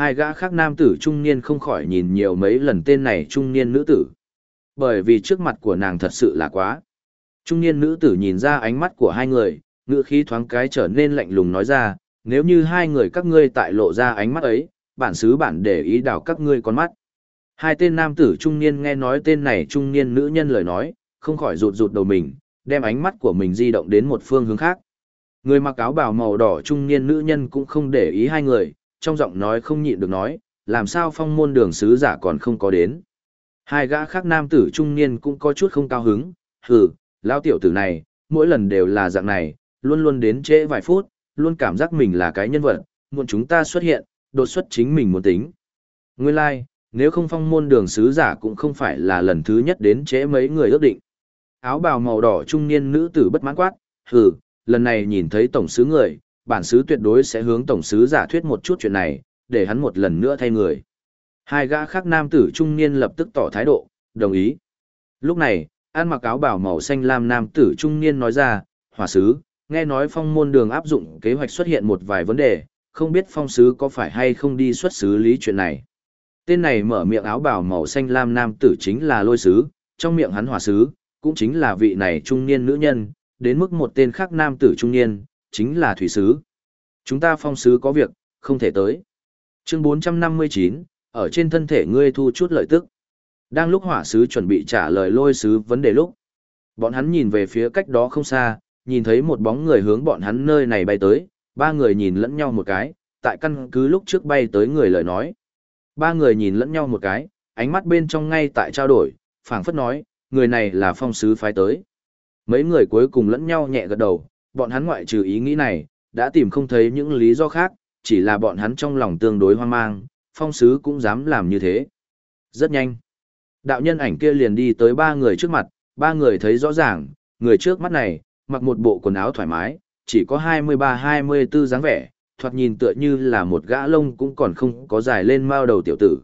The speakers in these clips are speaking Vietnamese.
Hai gã khác nam tử trung niên không khỏi nhìn nhiều mấy lần tên này trung niên nữ tử. Bởi vì trước mặt của nàng thật sự là quá. Trung niên nữ tử nhìn ra ánh mắt của hai người, ngữ khí thoáng cái trở nên lạnh lùng nói ra, nếu như hai người các ngươi tại lộ ra ánh mắt ấy, bản xứ bản để ý đảo các ngươi con mắt. Hai tên nam tử trung niên nghe nói tên này trung niên nữ nhân lời nói, không khỏi rụt rụt đầu mình, đem ánh mắt của mình di động đến một phương hướng khác. Người mặc áo bào màu đỏ trung niên nữ nhân cũng không để ý hai người, trong giọng nói không nhịn được nói, làm sao phong môn đường sứ giả còn không có đến. Hai gã khác nam tử trung niên cũng có chút không cao hứng, hừ, lão tiểu tử này, mỗi lần đều là dạng này, luôn luôn đến trễ vài phút, luôn cảm giác mình là cái nhân vật, muốn chúng ta xuất hiện, đột xuất chính mình muốn tính. Nguyên lai, like, nếu không phong môn đường sứ giả cũng không phải là lần thứ nhất đến trễ mấy người ước định. Áo bào màu đỏ trung niên nữ tử bất mãn quát, hừ, lần này nhìn thấy tổng sứ người, bản sứ tuyệt đối sẽ hướng tổng sứ giả thuyết một chút chuyện này, để hắn một lần nữa thay người. Hai gã khác nam tử trung niên lập tức tỏ thái độ, đồng ý. Lúc này, ăn mặc áo bảo màu xanh lam nam tử trung niên nói ra, hỏa sứ, nghe nói phong môn đường áp dụng kế hoạch xuất hiện một vài vấn đề, không biết phong sứ có phải hay không đi xuất xứ lý chuyện này. Tên này mở miệng áo bảo màu xanh lam nam tử chính là lôi sứ, trong miệng hắn hỏa sứ, cũng chính là vị này trung niên nữ nhân, đến mức một tên khác nam tử trung niên, chính là thủy sứ. Chúng ta phong sứ có việc, không thể tới. Chương 459, ở trên thân thể ngươi thu chút lợi tức. Đang lúc hỏa sứ chuẩn bị trả lời lôi sứ vấn đề lúc. Bọn hắn nhìn về phía cách đó không xa, nhìn thấy một bóng người hướng bọn hắn nơi này bay tới, ba người nhìn lẫn nhau một cái, tại căn cứ lúc trước bay tới người lời nói. Ba người nhìn lẫn nhau một cái, ánh mắt bên trong ngay tại trao đổi, phảng phất nói, người này là phong sứ phái tới. Mấy người cuối cùng lẫn nhau nhẹ gật đầu, bọn hắn ngoại trừ ý nghĩ này, đã tìm không thấy những lý do khác, chỉ là bọn hắn trong lòng tương đối hoang mang, phong sứ cũng dám làm như thế. Rất nhanh. Đạo nhân ảnh kia liền đi tới ba người trước mặt, ba người thấy rõ ràng, người trước mắt này, mặc một bộ quần áo thoải mái, chỉ có 23-24 dáng vẻ, thoạt nhìn tựa như là một gã lông cũng còn không có dài lên mao đầu tiểu tử.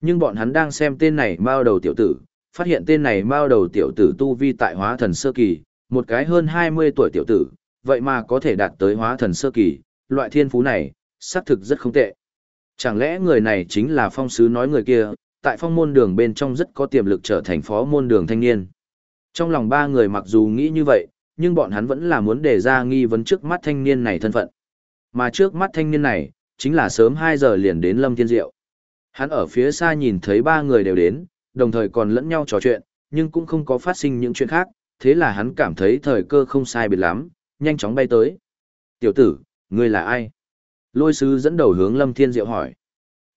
Nhưng bọn hắn đang xem tên này mao đầu tiểu tử, phát hiện tên này mao đầu tiểu tử tu vi tại hóa thần sơ kỳ, một cái hơn 20 tuổi tiểu tử, vậy mà có thể đạt tới hóa thần sơ kỳ, loại thiên phú này, xác thực rất không tệ. Chẳng lẽ người này chính là phong sứ nói người kia, tại phong môn đường bên trong rất có tiềm lực trở thành phó môn đường thanh niên. Trong lòng ba người mặc dù nghĩ như vậy, nhưng bọn hắn vẫn là muốn đề ra nghi vấn trước mắt thanh niên này thân phận. Mà trước mắt thanh niên này, chính là sớm 2 giờ liền đến Lâm Thiên Diệu. Hắn ở phía xa nhìn thấy ba người đều đến, đồng thời còn lẫn nhau trò chuyện, nhưng cũng không có phát sinh những chuyện khác, thế là hắn cảm thấy thời cơ không sai biệt lắm, nhanh chóng bay tới. Tiểu tử, ngươi là ai? Lôi sứ dẫn đầu hướng Lâm Thiên Diệu hỏi.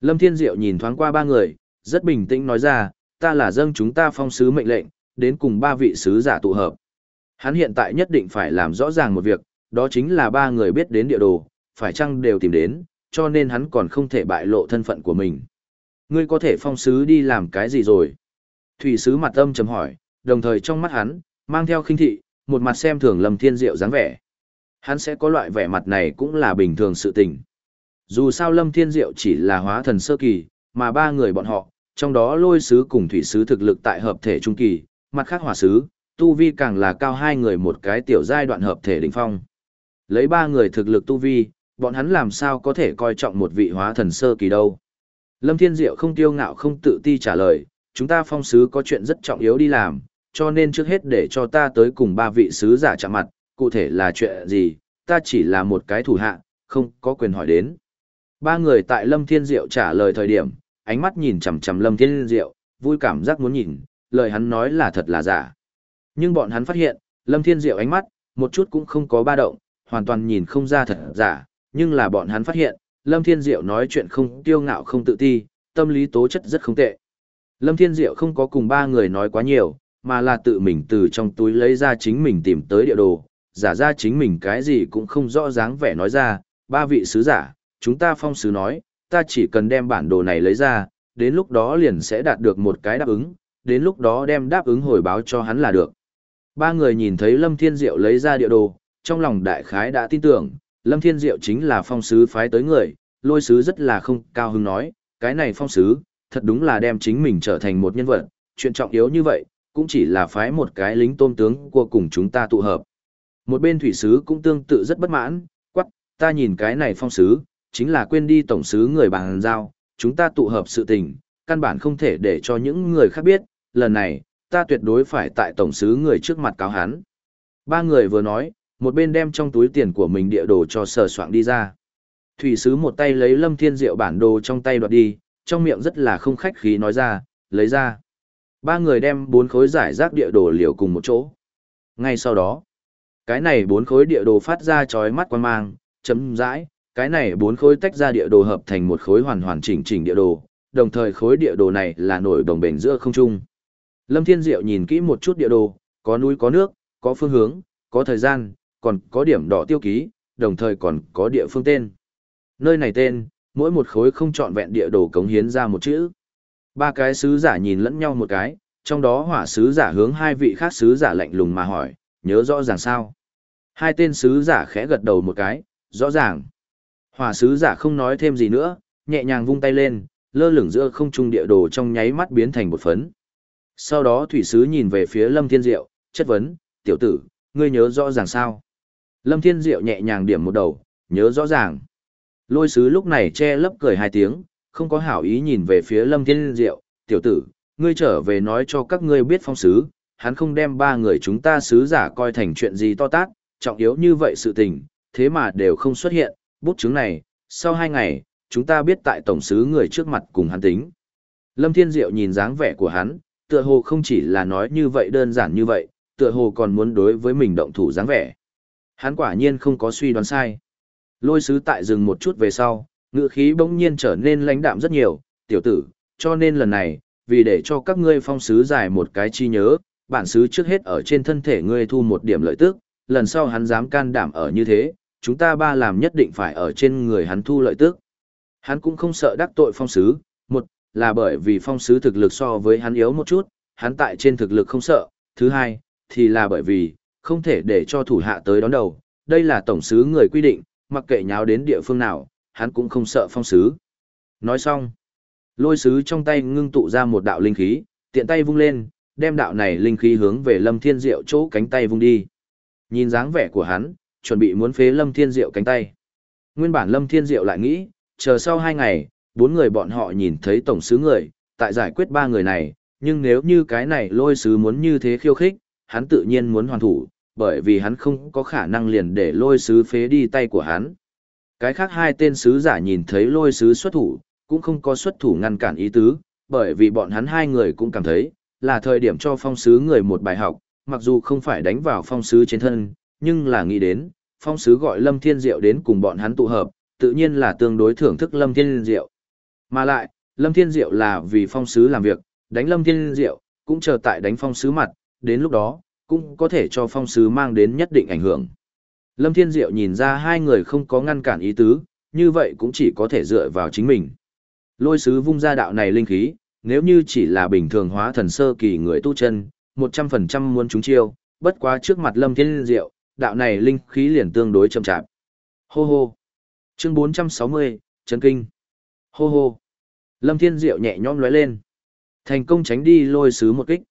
Lâm Thiên Diệu nhìn thoáng qua ba người, rất bình tĩnh nói ra, ta là dâng chúng ta phong sứ mệnh lệnh, đến cùng ba vị sứ giả tụ hợp. Hắn hiện tại nhất định phải làm rõ ràng một việc, đó chính là ba người biết đến địa đồ, phải chăng đều tìm đến, cho nên hắn còn không thể bại lộ thân phận của mình. Ngươi có thể phong sứ đi làm cái gì rồi? Thủy sứ mặt âm chấm hỏi, đồng thời trong mắt hắn, mang theo khinh thị, một mặt xem thường Lâm Thiên Diệu dáng vẻ. Hắn sẽ có loại vẻ mặt này cũng là bình thường sự tình. Dù sao Lâm Thiên Diệu chỉ là hóa thần sơ kỳ, mà ba người bọn họ, trong đó lôi sứ cùng thủy sứ thực lực tại hợp thể trung kỳ, mặt khác hỏa sứ, tu vi càng là cao hai người một cái tiểu giai đoạn hợp thể đỉnh phong. Lấy ba người thực lực tu vi, bọn hắn làm sao có thể coi trọng một vị hóa thần sơ kỳ đâu. Lâm Thiên Diệu không tiêu ngạo không tự ti trả lời, chúng ta phong sứ có chuyện rất trọng yếu đi làm, cho nên trước hết để cho ta tới cùng ba vị sứ giả chạm mặt, cụ thể là chuyện gì, ta chỉ là một cái thủ hạ, không có quyền hỏi đến. Ba người tại Lâm Thiên Diệu trả lời thời điểm, ánh mắt nhìn chằm chằm Lâm Thiên Diệu, vui cảm giác muốn nhìn, lời hắn nói là thật là giả. Nhưng bọn hắn phát hiện, Lâm Thiên Diệu ánh mắt, một chút cũng không có ba động, hoàn toàn nhìn không ra thật giả, nhưng là bọn hắn phát hiện, Lâm Thiên Diệu nói chuyện không tiêu ngạo không tự ti, tâm lý tố chất rất không tệ. Lâm Thiên Diệu không có cùng ba người nói quá nhiều, mà là tự mình từ trong túi lấy ra chính mình tìm tới địa đồ, giả ra chính mình cái gì cũng không rõ dáng vẻ nói ra, ba vị sứ giả, chúng ta phong sứ nói, ta chỉ cần đem bản đồ này lấy ra, đến lúc đó liền sẽ đạt được một cái đáp ứng, đến lúc đó đem đáp ứng hồi báo cho hắn là được. Ba người nhìn thấy Lâm Thiên Diệu lấy ra địa đồ, trong lòng đại khái đã tin tưởng, Lâm Thiên Diệu chính là phong sứ phái tới người, lôi sứ rất là không cao hứng nói, cái này phong sứ, thật đúng là đem chính mình trở thành một nhân vật, chuyện trọng yếu như vậy, cũng chỉ là phái một cái lính tôm tướng của cùng chúng ta tụ hợp. Một bên thủy sứ cũng tương tự rất bất mãn, quắc, ta nhìn cái này phong sứ, chính là quên đi tổng sứ người bằng giao, chúng ta tụ hợp sự tình, căn bản không thể để cho những người khác biết, lần này, ta tuyệt đối phải tại tổng sứ người trước mặt cáo hắn. Ba người vừa nói, một bên đem trong túi tiền của mình địa đồ cho sờ soạn đi ra. Thủy sứ một tay lấy lâm thiên diệu bản đồ trong tay đoạt đi, trong miệng rất là không khách khí nói ra, lấy ra. Ba người đem bốn khối giải rác địa đồ liều cùng một chỗ. Ngay sau đó, cái này bốn khối địa đồ phát ra chói mắt quan mang, chấm dãi, cái này bốn khối tách ra địa đồ hợp thành một khối hoàn hoàn chỉnh chỉnh địa đồ, đồng thời khối địa đồ này là nổi đồng bền giữa không trung. Lâm Thiên Diệu nhìn kỹ một chút địa đồ, có núi có nước, có phương hướng, có thời gian, còn có điểm đỏ tiêu ký, đồng thời còn có địa phương tên. Nơi này tên, mỗi một khối không chọn vẹn địa đồ cống hiến ra một chữ. Ba cái sứ giả nhìn lẫn nhau một cái, trong đó hỏa sứ giả hướng hai vị khác sứ giả lạnh lùng mà hỏi, nhớ rõ ràng sao? Hai tên sứ giả khẽ gật đầu một cái, rõ ràng. Hỏa sứ giả không nói thêm gì nữa, nhẹ nhàng vung tay lên, lơ lửng giữa không trung địa đồ trong nháy mắt biến thành một phấn. Sau đó thủy sứ nhìn về phía Lâm Thiên Diệu, chất vấn, tiểu tử, ngươi nhớ rõ ràng sao? Lâm Thiên Diệu nhẹ nhàng điểm một đầu, nhớ rõ ràng. Lôi sứ lúc này che lấp cười hai tiếng, không có hảo ý nhìn về phía Lâm Thiên Diệu, tiểu tử, ngươi trở về nói cho các ngươi biết phong sứ, hắn không đem ba người chúng ta sứ giả coi thành chuyện gì to tát, trọng yếu như vậy sự tình, thế mà đều không xuất hiện, bút chứng này, sau hai ngày, chúng ta biết tại tổng sứ người trước mặt cùng hắn tính. Lâm Thiên Diệu nhìn dáng vẻ của hắn, tựa hồ không chỉ là nói như vậy đơn giản như vậy, tựa hồ còn muốn đối với mình động thủ dáng vẻ. Hắn quả nhiên không có suy đoán sai. Lôi sứ tại rừng một chút về sau, ngữ khí bỗng nhiên trở nên lãnh đạm rất nhiều, tiểu tử, cho nên lần này, vì để cho các ngươi phong sứ giải một cái chi nhớ, bản sứ trước hết ở trên thân thể ngươi thu một điểm lợi tức, lần sau hắn dám can đảm ở như thế, chúng ta ba làm nhất định phải ở trên người hắn thu lợi tức. Hắn cũng không sợ đắc tội phong sứ, một, là bởi vì phong sứ thực lực so với hắn yếu một chút, hắn tại trên thực lực không sợ, thứ hai, thì là bởi vì, không thể để cho thủ hạ tới đón đầu, đây là tổng sứ người quy định, mặc kệ nháo đến địa phương nào, hắn cũng không sợ phong sứ. Nói xong, lôi sứ trong tay ngưng tụ ra một đạo linh khí, tiện tay vung lên, đem đạo này linh khí hướng về Lâm Thiên Diệu chỗ cánh tay vung đi. Nhìn dáng vẻ của hắn, chuẩn bị muốn phế Lâm Thiên Diệu cánh tay. Nguyên bản Lâm Thiên Diệu lại nghĩ, chờ sau hai ngày, bốn người bọn họ nhìn thấy tổng sứ người, tại giải quyết ba người này, nhưng nếu như cái này lôi sứ muốn như thế khiêu khích, hắn tự nhiên muốn hoàn thủ, bởi vì hắn không có khả năng liền để lôi sứ phế đi tay của hắn. Cái khác hai tên sứ giả nhìn thấy lôi sứ xuất thủ, cũng không có xuất thủ ngăn cản ý tứ, bởi vì bọn hắn hai người cũng cảm thấy, là thời điểm cho phong sứ người một bài học, mặc dù không phải đánh vào phong sứ trên thân, nhưng là nghĩ đến, phong sứ gọi Lâm Thiên Diệu đến cùng bọn hắn tụ hợp, tự nhiên là tương đối thưởng thức Lâm Thiên Diệu. Mà lại, Lâm Thiên Diệu là vì phong sứ làm việc, đánh Lâm Thiên Diệu, cũng chờ tại đánh phong sứ mặt, đến lúc đó, cũng có thể cho phong sứ mang đến nhất định ảnh hưởng. Lâm Thiên Diệu nhìn ra hai người không có ngăn cản ý tứ, như vậy cũng chỉ có thể dựa vào chính mình. Lôi sứ vung ra đạo này linh khí, nếu như chỉ là bình thường hóa thần sơ kỳ người tu chân, 100% muốn chúng chiêu, bất quá trước mặt Lâm Thiên Diệu, đạo này linh khí liền tương đối chậm chạp. Hô hô. Chương 460, chấn Kinh. Hô hô. Lâm Thiên Diệu nhẹ nhõm lóe lên. Thành công tránh đi lôi sứ một kích.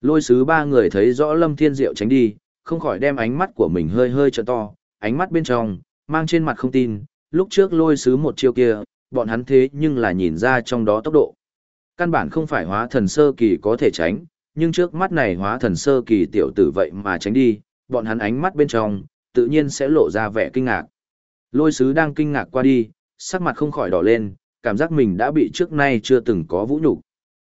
Lôi sứ ba người thấy rõ Lâm Thiên Diệu tránh đi, không khỏi đem ánh mắt của mình hơi hơi trợ to, ánh mắt bên trong, mang trên mặt không tin, lúc trước lôi sứ một chiêu kia, bọn hắn thế nhưng là nhìn ra trong đó tốc độ. Căn bản không phải hóa thần sơ kỳ có thể tránh, nhưng trước mắt này hóa thần sơ kỳ tiểu tử vậy mà tránh đi, bọn hắn ánh mắt bên trong, tự nhiên sẽ lộ ra vẻ kinh ngạc. Lôi sứ đang kinh ngạc qua đi, sắc mặt không khỏi đỏ lên, cảm giác mình đã bị trước nay chưa từng có vũ nhục.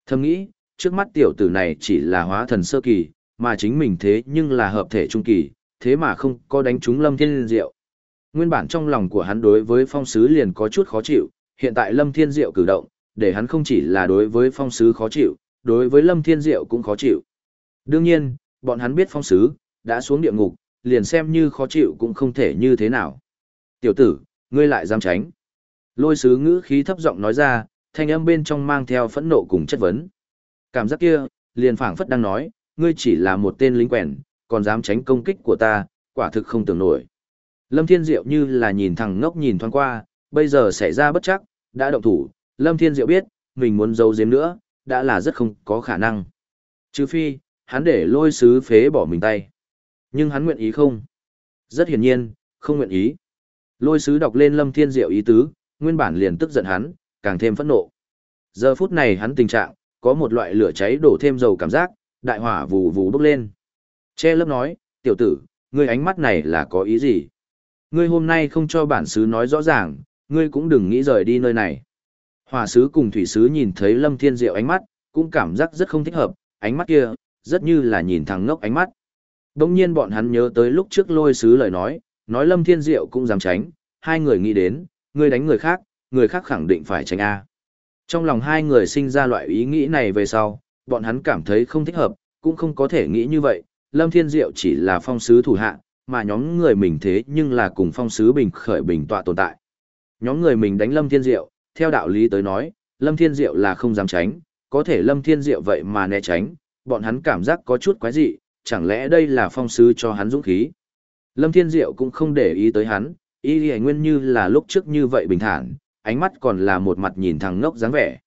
Thầm nghĩ, trước mắt tiểu tử này chỉ là hóa thần sơ kỳ, mà chính mình thế nhưng là hợp thể trung kỳ, thế mà không có đánh trúng Lâm Thiên Diệu. Nguyên bản trong lòng của hắn đối với phong sứ liền có chút khó chịu, hiện tại Lâm Thiên Diệu cử động, để hắn không chỉ là đối với phong sứ khó chịu, đối với Lâm Thiên Diệu cũng khó chịu. Đương nhiên, bọn hắn biết phong sứ, đã xuống địa ngục, liền xem như khó chịu cũng không thể như thế nào. Tiểu tử, ngươi lại dám tránh. Lôi sứ ngữ khí thấp giọng nói ra, thanh âm bên trong mang theo phẫn nộ cùng chất vấn. Cảm giác kia, liền phảng phất đang nói, ngươi chỉ là một tên lính quèn, còn dám tránh công kích của ta, quả thực không tưởng nổi. Lâm Thiên Diệu như là nhìn thằng ngốc nhìn thoáng qua, bây giờ xảy ra bất chắc, đã động thủ, Lâm Thiên Diệu biết, mình muốn giấu giếm nữa, đã là rất không có khả năng. Trừ phi, hắn để lôi sứ phế bỏ mình tay. Nhưng hắn nguyện ý không? Rất hiển nhiên, không nguyện ý. Lôi sứ đọc lên Lâm Thiên Diệu ý tứ, nguyên bản liền tức giận hắn, càng thêm phẫn nộ. Giờ phút này hắn tình trạng, có một loại lửa cháy đổ thêm dầu cảm giác, đại hỏa vù vù bốc lên. Che lớp nói, tiểu tử, ngươi ánh mắt này là có ý gì? Ngươi hôm nay không cho bản sứ nói rõ ràng, ngươi cũng đừng nghĩ rời đi nơi này. Hỏa sứ cùng thủy sứ nhìn thấy Lâm Thiên Diệu ánh mắt, cũng cảm giác rất không thích hợp, ánh mắt kia, rất như là nhìn thằng ngốc ánh mắt. Đông nhiên bọn hắn nhớ tới lúc trước lôi sứ lời nói, nói Lâm Thiên Diệu cũng dám tránh, hai người nghĩ đến, ngươi đánh người khác, người khác khẳng định phải tránh A. Trong lòng hai người sinh ra loại ý nghĩ này về sau, bọn hắn cảm thấy không thích hợp, cũng không có thể nghĩ như vậy, Lâm Thiên Diệu chỉ là phong sứ thủ hạ, mà nhóm người mình thế nhưng là cùng phong sứ bình khởi bình tọa tồn tại. Nhóm người mình đánh Lâm Thiên Diệu, theo đạo lý tới nói, Lâm Thiên Diệu là không dám tránh, có thể Lâm Thiên Diệu vậy mà né tránh, bọn hắn cảm giác có chút quái dị, chẳng lẽ đây là phong sứ cho hắn dũng khí. Lâm Thiên Diệu cũng không để ý tới hắn, ý nghĩa nguyên như là lúc trước như vậy bình thản, ánh mắt còn là một mặt nhìn thằng ngốc dáng vẻ.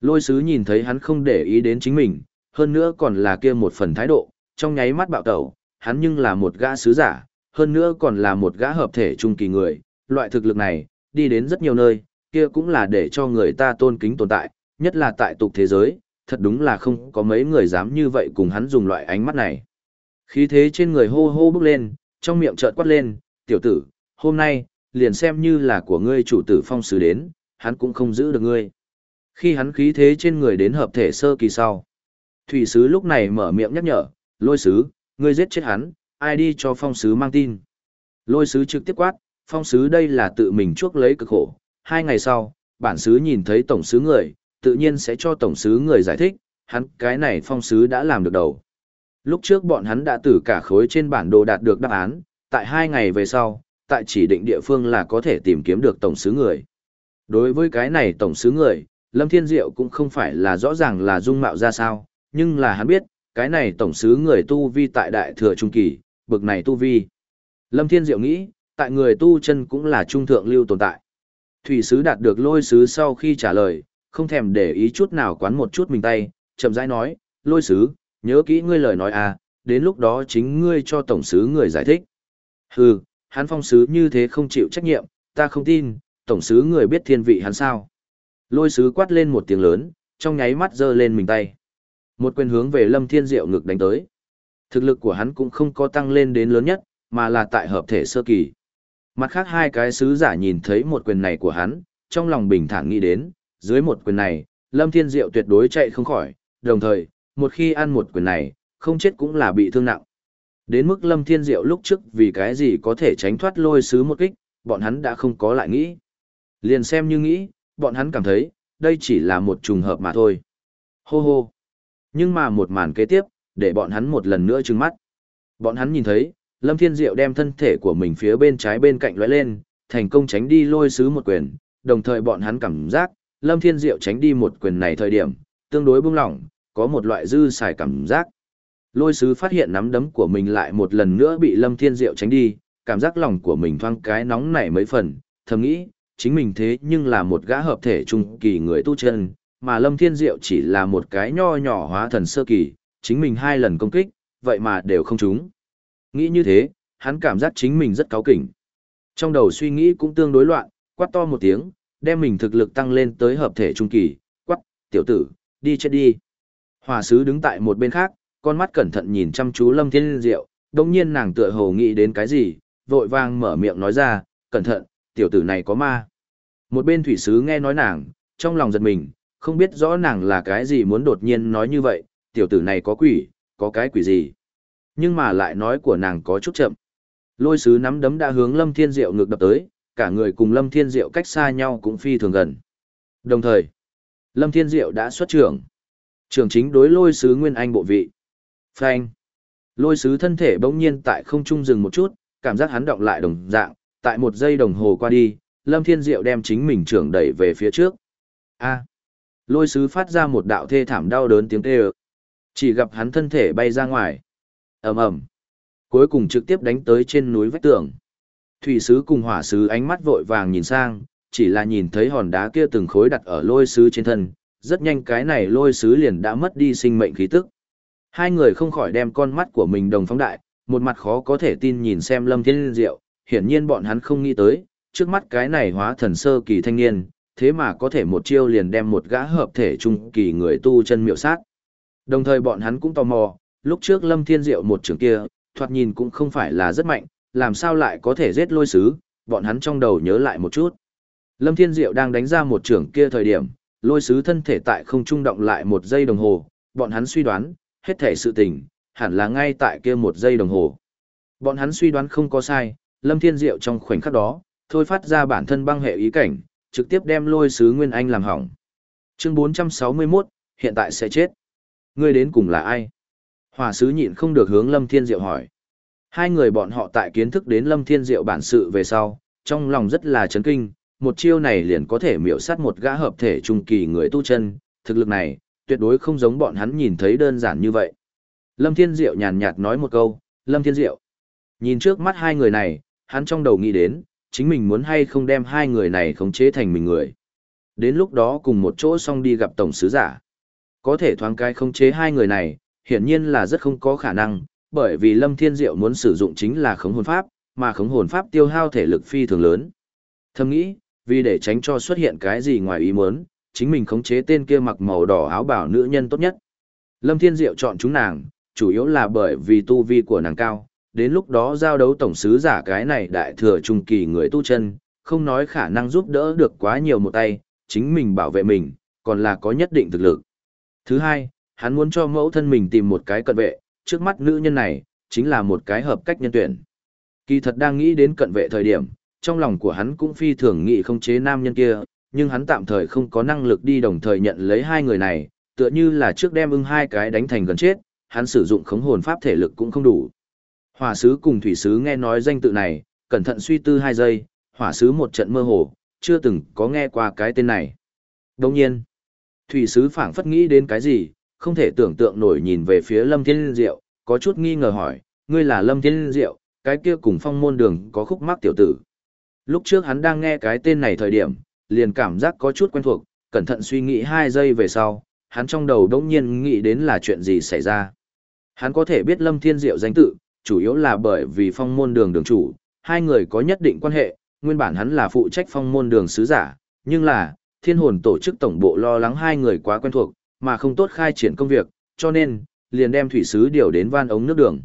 Lôi sứ nhìn thấy hắn không để ý đến chính mình, hơn nữa còn là kia một phần thái độ, trong nháy mắt bạo tẩu, hắn nhưng là một gã sứ giả, hơn nữa còn là một gã hợp thể trung kỳ người, loại thực lực này, đi đến rất nhiều nơi, kia cũng là để cho người ta tôn kính tồn tại, nhất là tại tục thế giới, thật đúng là không có mấy người dám như vậy cùng hắn dùng loại ánh mắt này. Khí thế trên người hô hô bước lên, trong miệng chợt quát lên, tiểu tử, hôm nay, liền xem như là của ngươi chủ tử phong sứ đến, hắn cũng không giữ được ngươi. Khi hắn khí thế trên người đến hợp thể sơ kỳ sau, thủy sứ lúc này mở miệng nhắc nhở, lôi sứ, ngươi giết chết hắn, ai đi cho phong sứ mang tin. Lôi sứ trực tiếp quát, phong sứ đây là tự mình chuốc lấy cực khổ. Hai ngày sau, bản sứ nhìn thấy tổng sứ người, tự nhiên sẽ cho tổng sứ người giải thích, hắn cái này phong sứ đã làm được đầu. Lúc trước bọn hắn đã từ cả khối trên bản đồ đạt được đáp án, tại hai ngày về sau, tại chỉ định địa phương là có thể tìm kiếm được tổng sứ người. Đối với cái này tổng sứ người, Lâm Thiên Diệu cũng không phải là rõ ràng là dung mạo ra sao, nhưng là hắn biết, cái này tổng sứ người tu vi tại đại thừa trung kỳ, bực này tu vi. Lâm Thiên Diệu nghĩ, tại người tu chân cũng là trung thượng lưu tồn tại. Thủy sứ đạt được lôi sứ sau khi trả lời, không thèm để ý chút nào quán một chút mình tay, chậm rãi nói, lôi sứ, nhớ kỹ ngươi lời nói à, đến lúc đó chính ngươi cho tổng sứ người giải thích. Hừ, hắn phong sứ như thế không chịu trách nhiệm, ta không tin, tổng sứ người biết thiên vị hắn sao. Lôi sứ quát lên một tiếng lớn, trong nháy mắt giơ lên mình tay. Một quyền hướng về Lâm Thiên Diệu ngực đánh tới. Thực lực của hắn cũng không có tăng lên đến lớn nhất, mà là tại hợp thể sơ kỳ. Mặt khác hai cái sứ giả nhìn thấy một quyền này của hắn, trong lòng bình thản nghĩ đến, dưới một quyền này, Lâm Thiên Diệu tuyệt đối chạy không khỏi, đồng thời, một khi ăn một quyền này, không chết cũng là bị thương nặng. Đến mức Lâm Thiên Diệu lúc trước vì cái gì có thể tránh thoát lôi sứ một kích, bọn hắn đã không có lại nghĩ. Liền xem như nghĩ, bọn hắn cảm thấy, đây chỉ là một trùng hợp mà thôi. Hô hô. Nhưng mà một màn kế tiếp, để bọn hắn một lần nữa trừng mắt. Bọn hắn nhìn thấy, Lâm Thiên Diệu đem thân thể của mình phía bên trái bên cạnh lóe lên, thành công tránh đi lôi sứ một quyền, đồng thời bọn hắn cảm giác, Lâm Thiên Diệu tránh đi một quyền này thời điểm, tương đối buông lỏng, có một loại dư xài cảm giác. Lôi sứ phát hiện nắm đấm của mình lại một lần nữa bị Lâm Thiên Diệu tránh đi, cảm giác lòng của mình thoang cái nóng nảy mấy phần, thầm nghĩ, chính mình thế nhưng là một gã hợp thể trung kỳ người tu chân, mà Lâm Thiên Diệu chỉ là một cái nho nhỏ hóa thần sơ kỳ, chính mình hai lần công kích, vậy mà đều không trúng. Nghĩ như thế, hắn cảm giác chính mình rất cáu kỉnh. Trong đầu suy nghĩ cũng tương đối loạn, quát to một tiếng, đem mình thực lực tăng lên tới hợp thể trung kỳ, quát, tiểu tử, đi chết đi. Hòa sứ đứng tại một bên khác, con mắt cẩn thận nhìn chăm chú Lâm Thiên Diệu, đồng nhiên nàng tựa hồ nghĩ đến cái gì, vội vàng mở miệng nói ra, cẩn thận, tiểu tử này có ma. Một bên thủy sứ nghe nói nàng, trong lòng giật mình, không biết rõ nàng là cái gì muốn đột nhiên nói như vậy, tiểu tử này có quỷ, có cái quỷ gì. Nhưng mà lại nói của nàng có chút chậm. Lôi sứ nắm đấm đã hướng Lâm Thiên Diệu ngược đập tới, cả người cùng Lâm Thiên Diệu cách xa nhau cũng phi thường gần. Đồng thời, Lâm Thiên Diệu đã xuất trưởng. Trưởng chính đối lôi sứ Nguyên Anh bộ vị. Phanh. Lôi sứ thân thể bỗng nhiên tại không trung dừng một chút, cảm giác hắn động lại đồng dạng, tại một giây đồng hồ qua đi, Lâm Thiên Diệu đem chính mình trưởng đẩy về phía trước. A. Lôi sứ phát ra một đạo thê thảm đau đớn tiếng kêu. Chỉ gặp hắn thân thể bay ra ngoài. ầm ầm, Cuối cùng trực tiếp đánh tới trên núi vách tường. Thủy sứ cùng hỏa sứ ánh mắt vội vàng nhìn sang, chỉ là nhìn thấy hòn đá kia từng khối đặt ở lôi sứ trên thân, rất nhanh cái này lôi sứ liền đã mất đi sinh mệnh khí tức. Hai người không khỏi đem con mắt của mình đồng phóng đại, một mặt khó có thể tin nhìn xem Lâm Thiên Diệu, hiển nhiên bọn hắn không nghĩ tới, trước mắt cái này hóa thần sơ kỳ thanh niên, thế mà có thể một chiêu liền đem một gã hợp thể trung kỳ người tu chân miệu sát. Đồng thời bọn hắn cũng tò mò, lúc trước Lâm Thiên Diệu một trường kia, thoạt nhìn cũng không phải là rất mạnh, làm sao lại có thể giết lôi sứ, bọn hắn trong đầu nhớ lại một chút. Lâm Thiên Diệu đang đánh ra một trường kia thời điểm, lôi sứ thân thể tại không trung động lại một giây đồng hồ, bọn hắn suy đoán, hết thể sự tình, hẳn là ngay tại kia một giây đồng hồ. Bọn hắn suy đoán không có sai, Lâm Thiên Diệu trong khoảnh khắc đó, thôi phát ra bản thân băng hệ ý cảnh, trực tiếp đem lôi sứ Nguyên Anh làm hỏng. Chương 461, hiện tại sẽ chết. Ngươi đến cùng là ai? Hỏa sứ nhịn không được hướng Lâm Thiên Diệu hỏi. Hai người bọn họ tại kiến thức đến Lâm Thiên Diệu bản sự về sau, trong lòng rất là chấn kinh, một chiêu này liền có thể miểu sát một gã hợp thể trung kỳ người tu chân, thực lực này, tuyệt đối không giống bọn hắn nhìn thấy đơn giản như vậy. Lâm Thiên Diệu nhàn nhạt nói một câu, Lâm Thiên Diệu. Nhìn trước mắt hai người này, hắn trong đầu nghĩ đến, chính mình muốn hay không đem hai người này khống chế thành mình người. Đến lúc đó cùng một chỗ xong đi gặp tổng sứ giả. Có thể thoáng cái khống chế hai người này, hiển nhiên là rất không có khả năng, bởi vì Lâm Thiên Diệu muốn sử dụng chính là khống hồn pháp, mà khống hồn pháp tiêu hao thể lực phi thường lớn. Thầm nghĩ, vì để tránh cho xuất hiện cái gì ngoài ý muốn, chính mình khống chế tên kia mặc màu đỏ áo bảo nữ nhân tốt nhất. Lâm Thiên Diệu chọn chúng nàng, chủ yếu là bởi vì tu vi của nàng cao, đến lúc đó giao đấu tổng sứ giả cái này đại thừa trung kỳ người tu chân, không nói khả năng giúp đỡ được quá nhiều một tay, chính mình bảo vệ mình, còn là có nhất định thực lực. Thứ hai, hắn muốn cho mẫu thân mình tìm một cái cận vệ, trước mắt nữ nhân này, chính là một cái hợp cách nhân tuyển. Kỳ thật đang nghĩ đến cận vệ thời điểm, trong lòng của hắn cũng phi thường nghĩ không chế nam nhân kia, nhưng hắn tạm thời không có năng lực đi đồng thời nhận lấy hai người này, tựa như là trước đem ưng hai cái đánh thành gần chết, hắn sử dụng khống hồn pháp thể lực cũng không đủ. Hỏa sứ cùng thủy sứ nghe nói danh tự này, cẩn thận suy tư hai giây, hỏa sứ một trận mơ hồ, chưa từng có nghe qua cái tên này. Đồng nhiên, thủy sứ phảng phất nghĩ đến cái gì, không thể tưởng tượng nổi nhìn về phía Lâm Thiên Diệu, có chút nghi ngờ hỏi, ngươi là Lâm Thiên Diệu, cái kia cùng phong môn đường có khúc mắc tiểu tử. Lúc trước hắn đang nghe cái tên này thời điểm, liền cảm giác có chút quen thuộc, cẩn thận suy nghĩ hai giây về sau, hắn trong đầu đống nhiên nghĩ đến là chuyện gì xảy ra. Hắn có thể biết Lâm Thiên Diệu danh tự, chủ yếu là bởi vì phong môn đường đường chủ, hai người có nhất định quan hệ, nguyên bản hắn là phụ trách phong môn đường sứ giả, nhưng là, thiên hồn tổ chức tổng bộ lo lắng hai người quá quen thuộc, mà không tốt khai triển công việc, cho nên, liền đem thủy sứ điều đến van ống nước đường.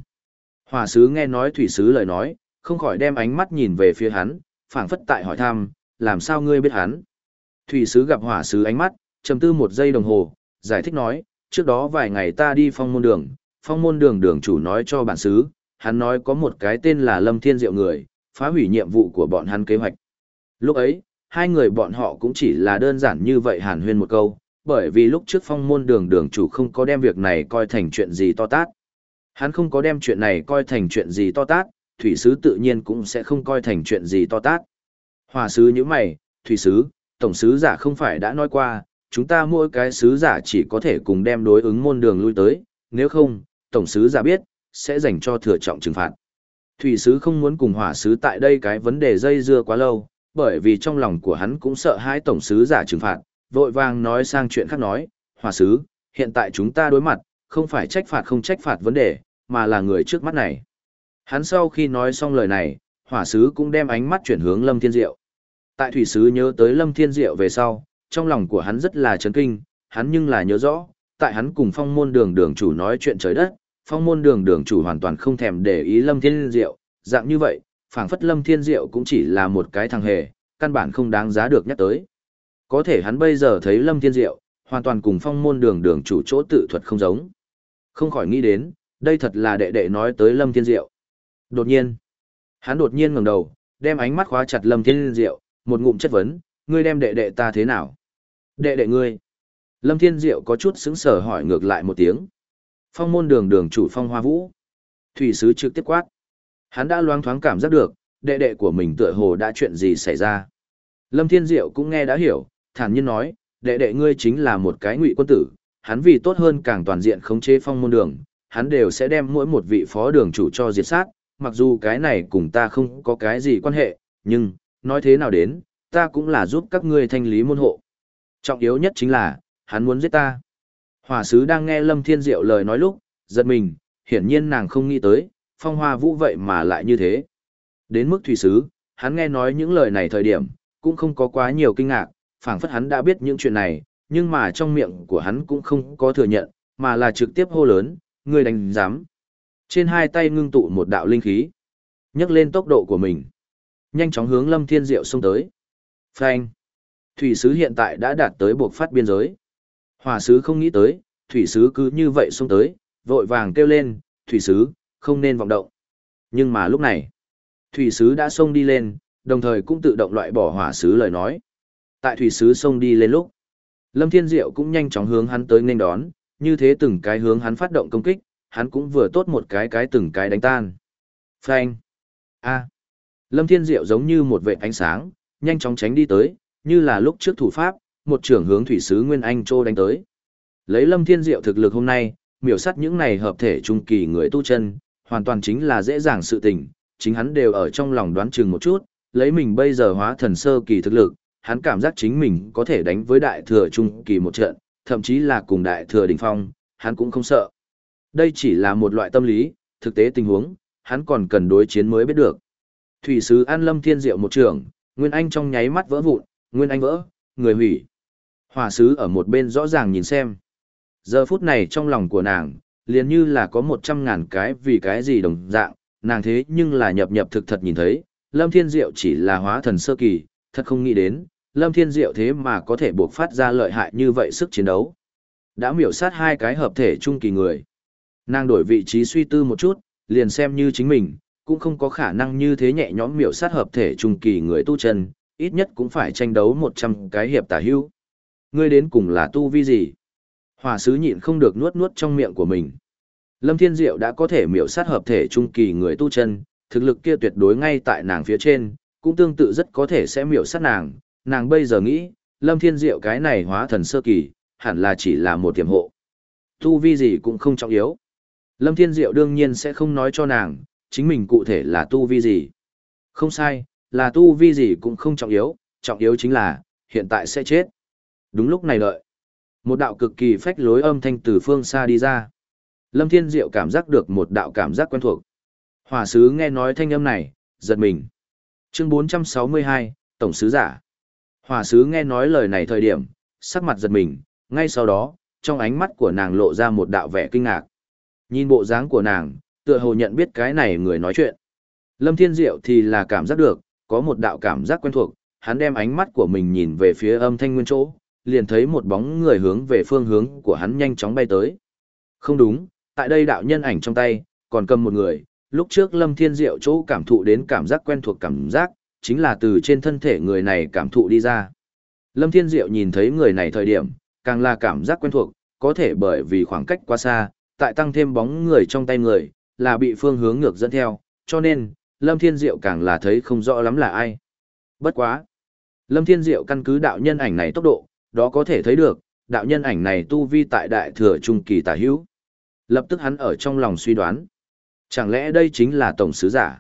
Hỏa sứ nghe nói thủy sứ lời nói, không khỏi đem ánh mắt nhìn về phía hắn, phảng phất tại hỏi thăm, làm sao ngươi biết hắn? Thủy sứ gặp hỏa sứ ánh mắt, trầm tư một giây đồng hồ, giải thích nói, trước đó vài ngày ta đi phong môn đường, phong môn đường đường chủ nói cho bản sứ, hắn nói có một cái tên là Lâm Thiên Diệu người, phá hủy nhiệm vụ của bọn hắn kế hoạch. Lúc ấy, hai người bọn họ cũng chỉ là đơn giản như vậy hàn huyên một câu, bởi vì lúc trước phong môn đường đường chủ không có đem việc này coi thành chuyện gì to tát. Hắn không có đem chuyện này coi thành chuyện gì to tát, thủy sứ tự nhiên cũng sẽ không coi thành chuyện gì to tát. Hòa sứ như mày, thủy sứ, tổng sứ giả không phải đã nói qua, chúng ta mỗi cái sứ giả chỉ có thể cùng đem đối ứng môn đường lui tới, nếu không, tổng sứ giả biết, sẽ dành cho thừa trọng trừng phạt. Thủy sứ không muốn cùng hỏa sứ tại đây cái vấn đề dây dưa quá lâu, bởi vì trong lòng của hắn cũng sợ hai tổng sứ giả trừng phạt, vội vàng nói sang chuyện khác nói, hỏa sứ, hiện tại chúng ta đối mặt, không phải trách phạt không trách phạt vấn đề, mà là người trước mắt này. Hắn sau khi nói xong lời này, hỏa sứ cũng đem ánh mắt chuyển hướng Lâm Thiên Diệu. Tại thủy sứ nhớ tới Lâm Thiên Diệu về sau, trong lòng của hắn rất là chấn kinh, hắn nhưng là nhớ rõ, tại hắn cùng phong môn đường đường chủ nói chuyện trời đất, phong môn đường đường chủ hoàn toàn không thèm để ý Lâm Thiên Diệu, dạng như vậy, phảng phất Lâm Thiên Diệu cũng chỉ là một cái thằng hề, căn bản không đáng giá được nhắc tới. Có thể hắn bây giờ thấy Lâm Thiên Diệu, hoàn toàn cùng phong môn đường đường chủ chỗ tự thuật không giống. Không khỏi nghĩ đến, đây thật là đệ đệ nói tới Lâm Thiên Diệu. Đột nhiên, hắn đột nhiên ngẩng đầu, đem ánh mắt khóa chặt Lâm Thiên Diệu, một ngụm chất vấn, ngươi đem đệ đệ ta thế nào? Đệ đệ ngươi. Lâm Thiên Diệu có chút sững sờ hỏi ngược lại một tiếng. Phong môn đường đường chủ phong hoa vũ. Thủy sứ trực tiếp quát. Hắn đã loáng thoáng cảm giác được, đệ đệ của mình tựa hồ đã chuyện gì xảy ra. Lâm Thiên Diệu cũng nghe đã hiểu, thản nhiên nói, đệ đệ ngươi chính là một cái ngụy quân tử, hắn vì tốt hơn càng toàn diện khống chế phong môn đường, hắn đều sẽ đem mỗi một vị phó đường chủ cho diệt sát, mặc dù cái này cùng ta không có cái gì quan hệ, nhưng, nói thế nào đến, ta cũng là giúp các ngươi thanh lý môn hộ. Trọng yếu nhất chính là, hắn muốn giết ta. Hỏa sứ đang nghe Lâm Thiên Diệu lời nói lúc, giật mình, hiển nhiên nàng không nghĩ tới, phong hoa vũ vậy mà lại như thế. Đến mức thủy sứ, hắn nghe nói những lời này thời điểm, cũng không có quá nhiều kinh ngạc, phảng phất hắn đã biết những chuyện này, nhưng mà trong miệng của hắn cũng không có thừa nhận, mà là trực tiếp hô lớn, người đánh giám. Trên hai tay ngưng tụ một đạo linh khí, nhấc lên tốc độ của mình, nhanh chóng hướng Lâm Thiên Diệu xông tới. Phanh! Thủy sứ hiện tại đã đạt tới buộc phát biên giới. Hòa sứ không nghĩ tới, thủy sứ cứ như vậy xông tới, vội vàng kêu lên, thủy sứ, không nên vọng động. Nhưng mà lúc này, thủy sứ đã xông đi lên, đồng thời cũng tự động loại bỏ hỏa sứ lời nói. Tại thủy sứ xông đi lên lúc, Lâm Thiên Diệu cũng nhanh chóng hướng hắn tới nên đón, như thế từng cái hướng hắn phát động công kích, hắn cũng vừa tốt một cái cái từng cái đánh tan. Phanh! A! Lâm Thiên Diệu giống như một vệ ánh sáng, nhanh chóng tránh đi tới, như là lúc trước thủ pháp, một trưởng hướng thủy sứ Nguyên Anh Trô đánh tới. Lấy Lâm Thiên Diệu thực lực hôm nay, miểu sát những này hợp thể trung kỳ người tu chân, hoàn toàn chính là dễ dàng sự tình, chính hắn đều ở trong lòng đoán chừng một chút, lấy mình bây giờ hóa thần sơ kỳ thực lực, hắn cảm giác chính mình có thể đánh với đại thừa trung kỳ một trận, thậm chí là cùng đại thừa đỉnh phong, hắn cũng không sợ. Đây chỉ là một loại tâm lý, thực tế tình huống, hắn còn cần đối chiến mới biết được. Thủy sứ An Lâm Thiên Diệu một trưởng, Nguyên Anh trong nháy mắt vỡ vụn, Nguyên Anh vỡ, người hủy. Hòa sứ ở một bên rõ ràng nhìn xem. Giờ phút này trong lòng của nàng, liền như là có một trăm ngàn cái vì cái gì đồng dạng, nàng thế nhưng là nhập nhập thực thật nhìn thấy, Lâm Thiên Diệu chỉ là hóa thần sơ kỳ, thật không nghĩ đến, Lâm Thiên Diệu thế mà có thể buộc phát ra lợi hại như vậy sức chiến đấu. Đã miểu sát hai cái hợp thể trung kỳ người. Nàng đổi vị trí suy tư một chút, liền xem như chính mình, cũng không có khả năng như thế nhẹ nhõm miểu sát hợp thể trung kỳ người tu chân, ít nhất cũng phải tranh đấu 100 cái hiệp tả hưu. Ngươi đến cùng là tu vi gì? Hòa sứ nhịn không được nuốt nuốt trong miệng của mình. Lâm Thiên Diệu đã có thể miểu sát hợp thể trung kỳ người tu chân, thực lực kia tuyệt đối ngay tại nàng phía trên, cũng tương tự rất có thể sẽ miểu sát nàng. Nàng bây giờ nghĩ, Lâm Thiên Diệu cái này hóa thần sơ kỳ, hẳn là chỉ là một tiềm hộ. Tu vi gì cũng không trọng yếu. Lâm Thiên Diệu đương nhiên sẽ không nói cho nàng, chính mình cụ thể là tu vi gì. Không sai, là tu vi gì cũng không trọng yếu, trọng yếu chính là, hiện tại sẽ chết. Đúng lúc này đợi. Một đạo cực kỳ phách lối âm thanh từ phương xa đi ra. Lâm Thiên Diệu cảm giác được một đạo cảm giác quen thuộc. Hỏa sứ nghe nói thanh âm này, giật mình. Chương 462, Tổng sứ giả. Hỏa sứ nghe nói lời này thời điểm, sắc mặt giật mình, ngay sau đó, trong ánh mắt của nàng lộ ra một đạo vẻ kinh ngạc. Nhìn bộ dáng của nàng, tựa hồ nhận biết cái này người nói chuyện. Lâm Thiên Diệu thì là cảm giác được, có một đạo cảm giác quen thuộc, hắn đem ánh mắt của mình nhìn về phía âm thanh nguyên chỗ, liền thấy một bóng người hướng về phương hướng của hắn nhanh chóng bay tới. Không đúng, tại đây đạo nhân ảnh trong tay, còn cầm một người, lúc trước Lâm Thiên Diệu chỗ cảm thụ đến cảm giác quen thuộc cảm giác, chính là từ trên thân thể người này cảm thụ đi ra. Lâm Thiên Diệu nhìn thấy người này thời điểm, càng là cảm giác quen thuộc, có thể bởi vì khoảng cách quá xa, tại tăng thêm bóng người trong tay người, là bị phương hướng ngược dẫn theo, cho nên, Lâm Thiên Diệu càng là thấy không rõ lắm là ai. Bất quá. Lâm Thiên Diệu căn cứ đạo nhân ảnh này tốc độ, đó có thể thấy được, đạo nhân ảnh này tu vi tại đại thừa trung kỳ tả hữu. Lập tức hắn ở trong lòng suy đoán. Chẳng lẽ đây chính là tổng sứ giả?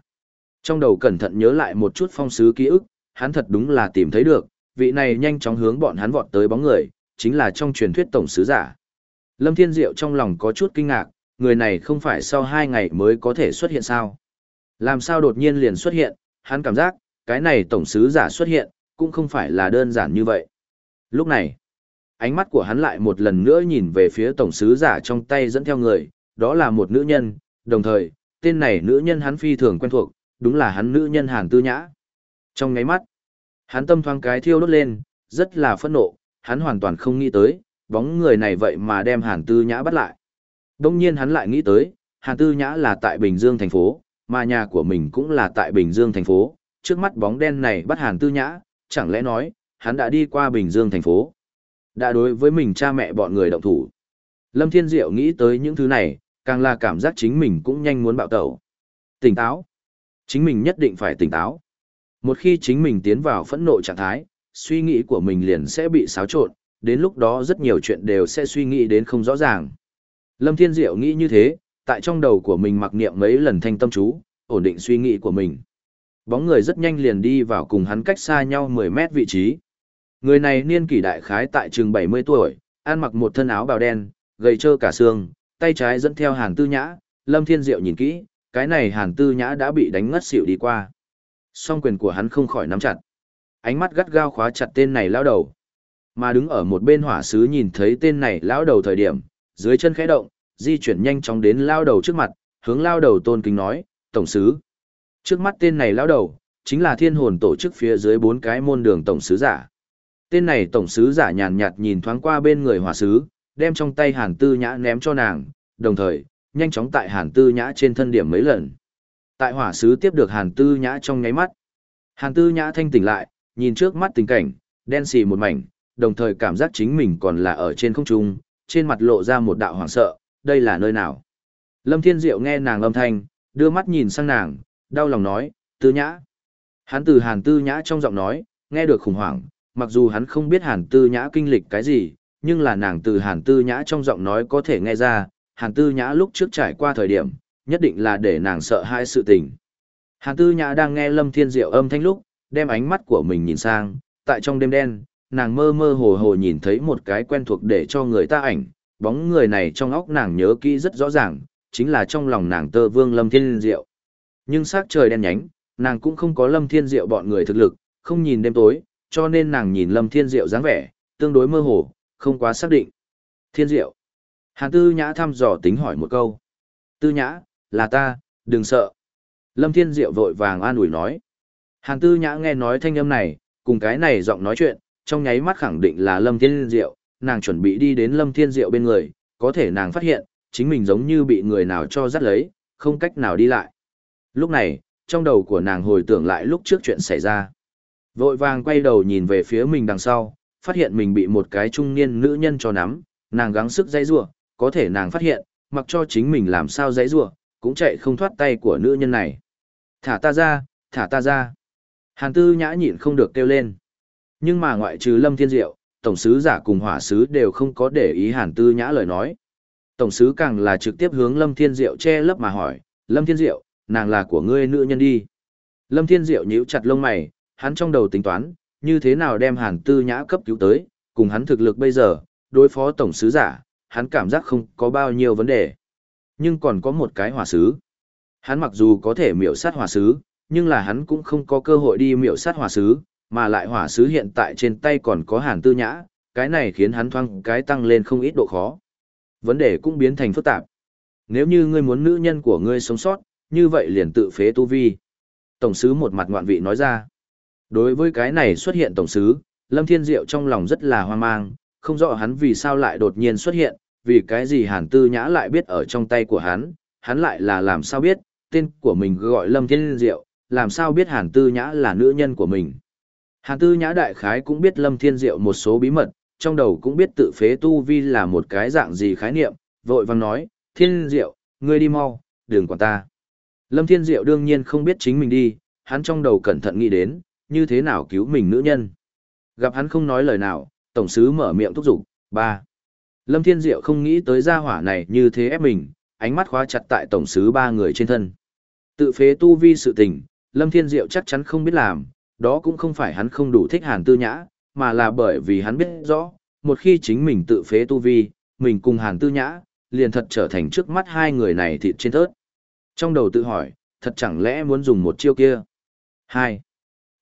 Trong đầu cẩn thận nhớ lại một chút phong sứ ký ức, hắn thật đúng là tìm thấy được, vị này nhanh chóng hướng bọn hắn vọt tới bóng người, chính là trong truyền thuyết tổng sứ giả. Lâm Thiên Diệu trong lòng có chút kinh ngạc, người này không phải sau hai ngày mới có thể xuất hiện sao? Làm sao đột nhiên liền xuất hiện, hắn cảm giác, cái này tổng sứ giả xuất hiện, cũng không phải là đơn giản như vậy. Lúc này, ánh mắt của hắn lại một lần nữa nhìn về phía tổng sứ giả trong tay dẫn theo người, đó là một nữ nhân, đồng thời, tên này nữ nhân hắn phi thường quen thuộc, đúng là hắn nữ nhân Hàn Tư Nhã. Trong ngáy mắt, hắn tâm thoáng cái thiêu đốt lên, rất là phẫn nộ, hắn hoàn toàn không nghĩ tới, bóng người này vậy mà đem Hàn Tư Nhã bắt lại. Đông nhiên hắn lại nghĩ tới, Hàn Tư Nhã là tại Bình Dương thành phố, mà nhà của mình cũng là tại Bình Dương thành phố, trước mắt bóng đen này bắt Hàn Tư Nhã, chẳng lẽ nói, hắn đã đi qua Bình Dương thành phố. Đã đối với mình cha mẹ bọn người động thủ. Lâm Thiên Diệu nghĩ tới những thứ này, càng là cảm giác chính mình cũng nhanh muốn bạo tẩu. Tỉnh táo. Chính mình nhất định phải tỉnh táo. Một khi chính mình tiến vào phẫn nộ trạng thái, suy nghĩ của mình liền sẽ bị xáo trộn, đến lúc đó rất nhiều chuyện đều sẽ suy nghĩ đến không rõ ràng. Lâm Thiên Diệu nghĩ như thế, tại trong đầu của mình mặc niệm mấy lần thanh tâm chú, ổn định suy nghĩ của mình. Bóng người rất nhanh liền đi vào cùng hắn cách xa nhau 10 mét vị trí. Người này niên kỷ đại khái tại trường 70 tuổi, ăn mặc một thân áo bào đen, gầy trơ cả xương, tay trái dẫn theo Hàn Tư Nhã, Lâm Thiên Diệu nhìn kỹ, cái này Hàn Tư Nhã đã bị đánh ngất xỉu đi qua. Song quyền của hắn không khỏi nắm chặt. Ánh mắt gắt gao khóa chặt tên này lão đầu. Mà đứng ở một bên hỏa sứ nhìn thấy tên này lão đầu thời điểm, dưới chân khẽ động, di chuyển nhanh chóng đến lão đầu trước mặt, hướng lão đầu tôn kính nói, tổng sứ. Trước mắt tên này lão đầu, chính là thiên hồn tổ chức phía dưới bốn cái môn đường tổng sứ giả. Tên này tổng sứ giả nhàn nhạt nhìn thoáng qua bên người hỏa sứ, đem trong tay hàn tư nhã ném cho nàng, đồng thời, nhanh chóng tại hàn tư nhã trên thân điểm mấy lần. Tại hỏa sứ tiếp được hàn tư nhã trong nháy mắt. Hàn tư nhã thanh tỉnh lại, nhìn trước mắt tình cảnh, đen xì một mảnh, đồng thời cảm giác chính mình còn là ở trên không trung, trên mặt lộ ra một đạo hoảng sợ, đây là nơi nào. Lâm Thiên Diệu nghe nàng âm thanh, đưa mắt nhìn sang nàng, đau lòng nói, tư nhã. Hắn từ hàn tư nhã trong giọng nói, nghe được khủng hoảng, mặc dù hắn không biết hàn tư nhã kinh lịch cái gì, nhưng là nàng từ hàn tư nhã trong giọng nói có thể nghe ra, hàn tư nhã lúc trước trải qua thời điểm, nhất định là để nàng sợ hai sự tình. Hàn tư nhã đang nghe lâm thiên diệu âm thanh lúc, đem ánh mắt của mình nhìn sang, tại trong đêm đen, nàng mơ mơ hồ hồ nhìn thấy một cái quen thuộc để cho người ta ảnh, bóng người này trong óc nàng nhớ kỹ rất rõ ràng, chính là trong lòng nàng tơ vương lâm thiên diệu. Nhưng sắc trời đen nhánh, nàng cũng không có lâm thiên diệu bọn người thực lực, không nhìn đêm tối, cho nên nàng nhìn lâm thiên diệu dáng vẻ, tương đối mơ hồ, không quá xác định. Thiên diệu. Hàn tư nhã thăm dò tính hỏi một câu. Tư nhã, là ta, đừng sợ. Lâm thiên diệu vội vàng an ủi nói. Hàn tư nhã nghe nói thanh âm này, cùng cái này giọng nói chuyện, trong nháy mắt khẳng định là lâm thiên diệu, nàng chuẩn bị đi đến lâm thiên diệu bên người, có thể nàng phát hiện, chính mình giống như bị người nào cho dắt lấy, không cách nào đi lại. Lúc này, trong đầu của nàng hồi tưởng lại lúc trước chuyện xảy ra. Vội vàng quay đầu nhìn về phía mình đằng sau, phát hiện mình bị một cái trung niên nữ nhân cho nắm, nàng gắng sức dãy rủa, có thể nàng phát hiện, mặc cho chính mình làm sao dãy rủa, cũng chạy không thoát tay của nữ nhân này. Thả ta ra, thả ta ra. Hàn tư nhã nhịn không được kêu lên. Nhưng mà ngoại trừ Lâm Thiên Diệu, tổng sứ giả cùng hỏa sứ đều không có để ý Hàn tư nhã lời nói. Tổng sứ càng là trực tiếp hướng Lâm Thiên Diệu che lấp mà hỏi, Lâm Thiên Diệu, nàng là của ngươi nữ nhân đi. Lâm Thiên Diệu nhíu chặt lông mày, hắn trong đầu tính toán, như thế nào đem hàn tư nhã cấp cứu tới, cùng hắn thực lực bây giờ, đối phó tổng sứ giả, hắn cảm giác không có bao nhiêu vấn đề. Nhưng còn có một cái hỏa sứ. Hắn mặc dù có thể miểu sát hỏa sứ, nhưng là hắn cũng không có cơ hội đi miểu sát hỏa sứ, mà lại hỏa sứ hiện tại trên tay còn có hàn tư nhã, cái này khiến hắn thoang cái tăng lên không ít độ khó. Vấn đề cũng biến thành phức tạp. Nếu như ngươi muốn nữ nhân của ngươi sống sót, như vậy liền tự phế tu vi. Tổng sứ một mặt ngoạn vị nói ra. Đối với cái này xuất hiện tổng sứ, Lâm Thiên Diệu trong lòng rất là hoang mang, không rõ hắn vì sao lại đột nhiên xuất hiện, vì cái gì Hàn Tư Nhã lại biết ở trong tay của hắn, hắn lại là làm sao biết, tên của mình gọi Lâm Thiên Diệu, làm sao biết Hàn Tư Nhã là nữ nhân của mình. Hàn Tư Nhã đại khái cũng biết Lâm Thiên Diệu một số bí mật, trong đầu cũng biết tự phế tu vi là một cái dạng gì khái niệm, vội vàng nói, Thiên Diệu, ngươi đi mau, đừng quản ta. Lâm Thiên Diệu đương nhiên không biết chính mình đi, hắn trong đầu cẩn thận nghĩ đến, như thế nào cứu mình nữ nhân. Gặp hắn không nói lời nào, tổng sứ mở miệng thúc giục, ba. Lâm Thiên Diệu không nghĩ tới gia hỏa này như thế ép mình, ánh mắt khóa chặt tại tổng sứ ba người trên thân. Tự phế tu vi sự tình, Lâm Thiên Diệu chắc chắn không biết làm, đó cũng không phải hắn không đủ thích Hàn Tư Nhã, mà là bởi vì hắn biết rõ, một khi chính mình tự phế tu vi, mình cùng Hàn Tư Nhã, liền thật trở thành trước mắt hai người này thịt trên thớt. Trong đầu tự hỏi, thật chẳng lẽ muốn dùng một chiêu kia? Hai.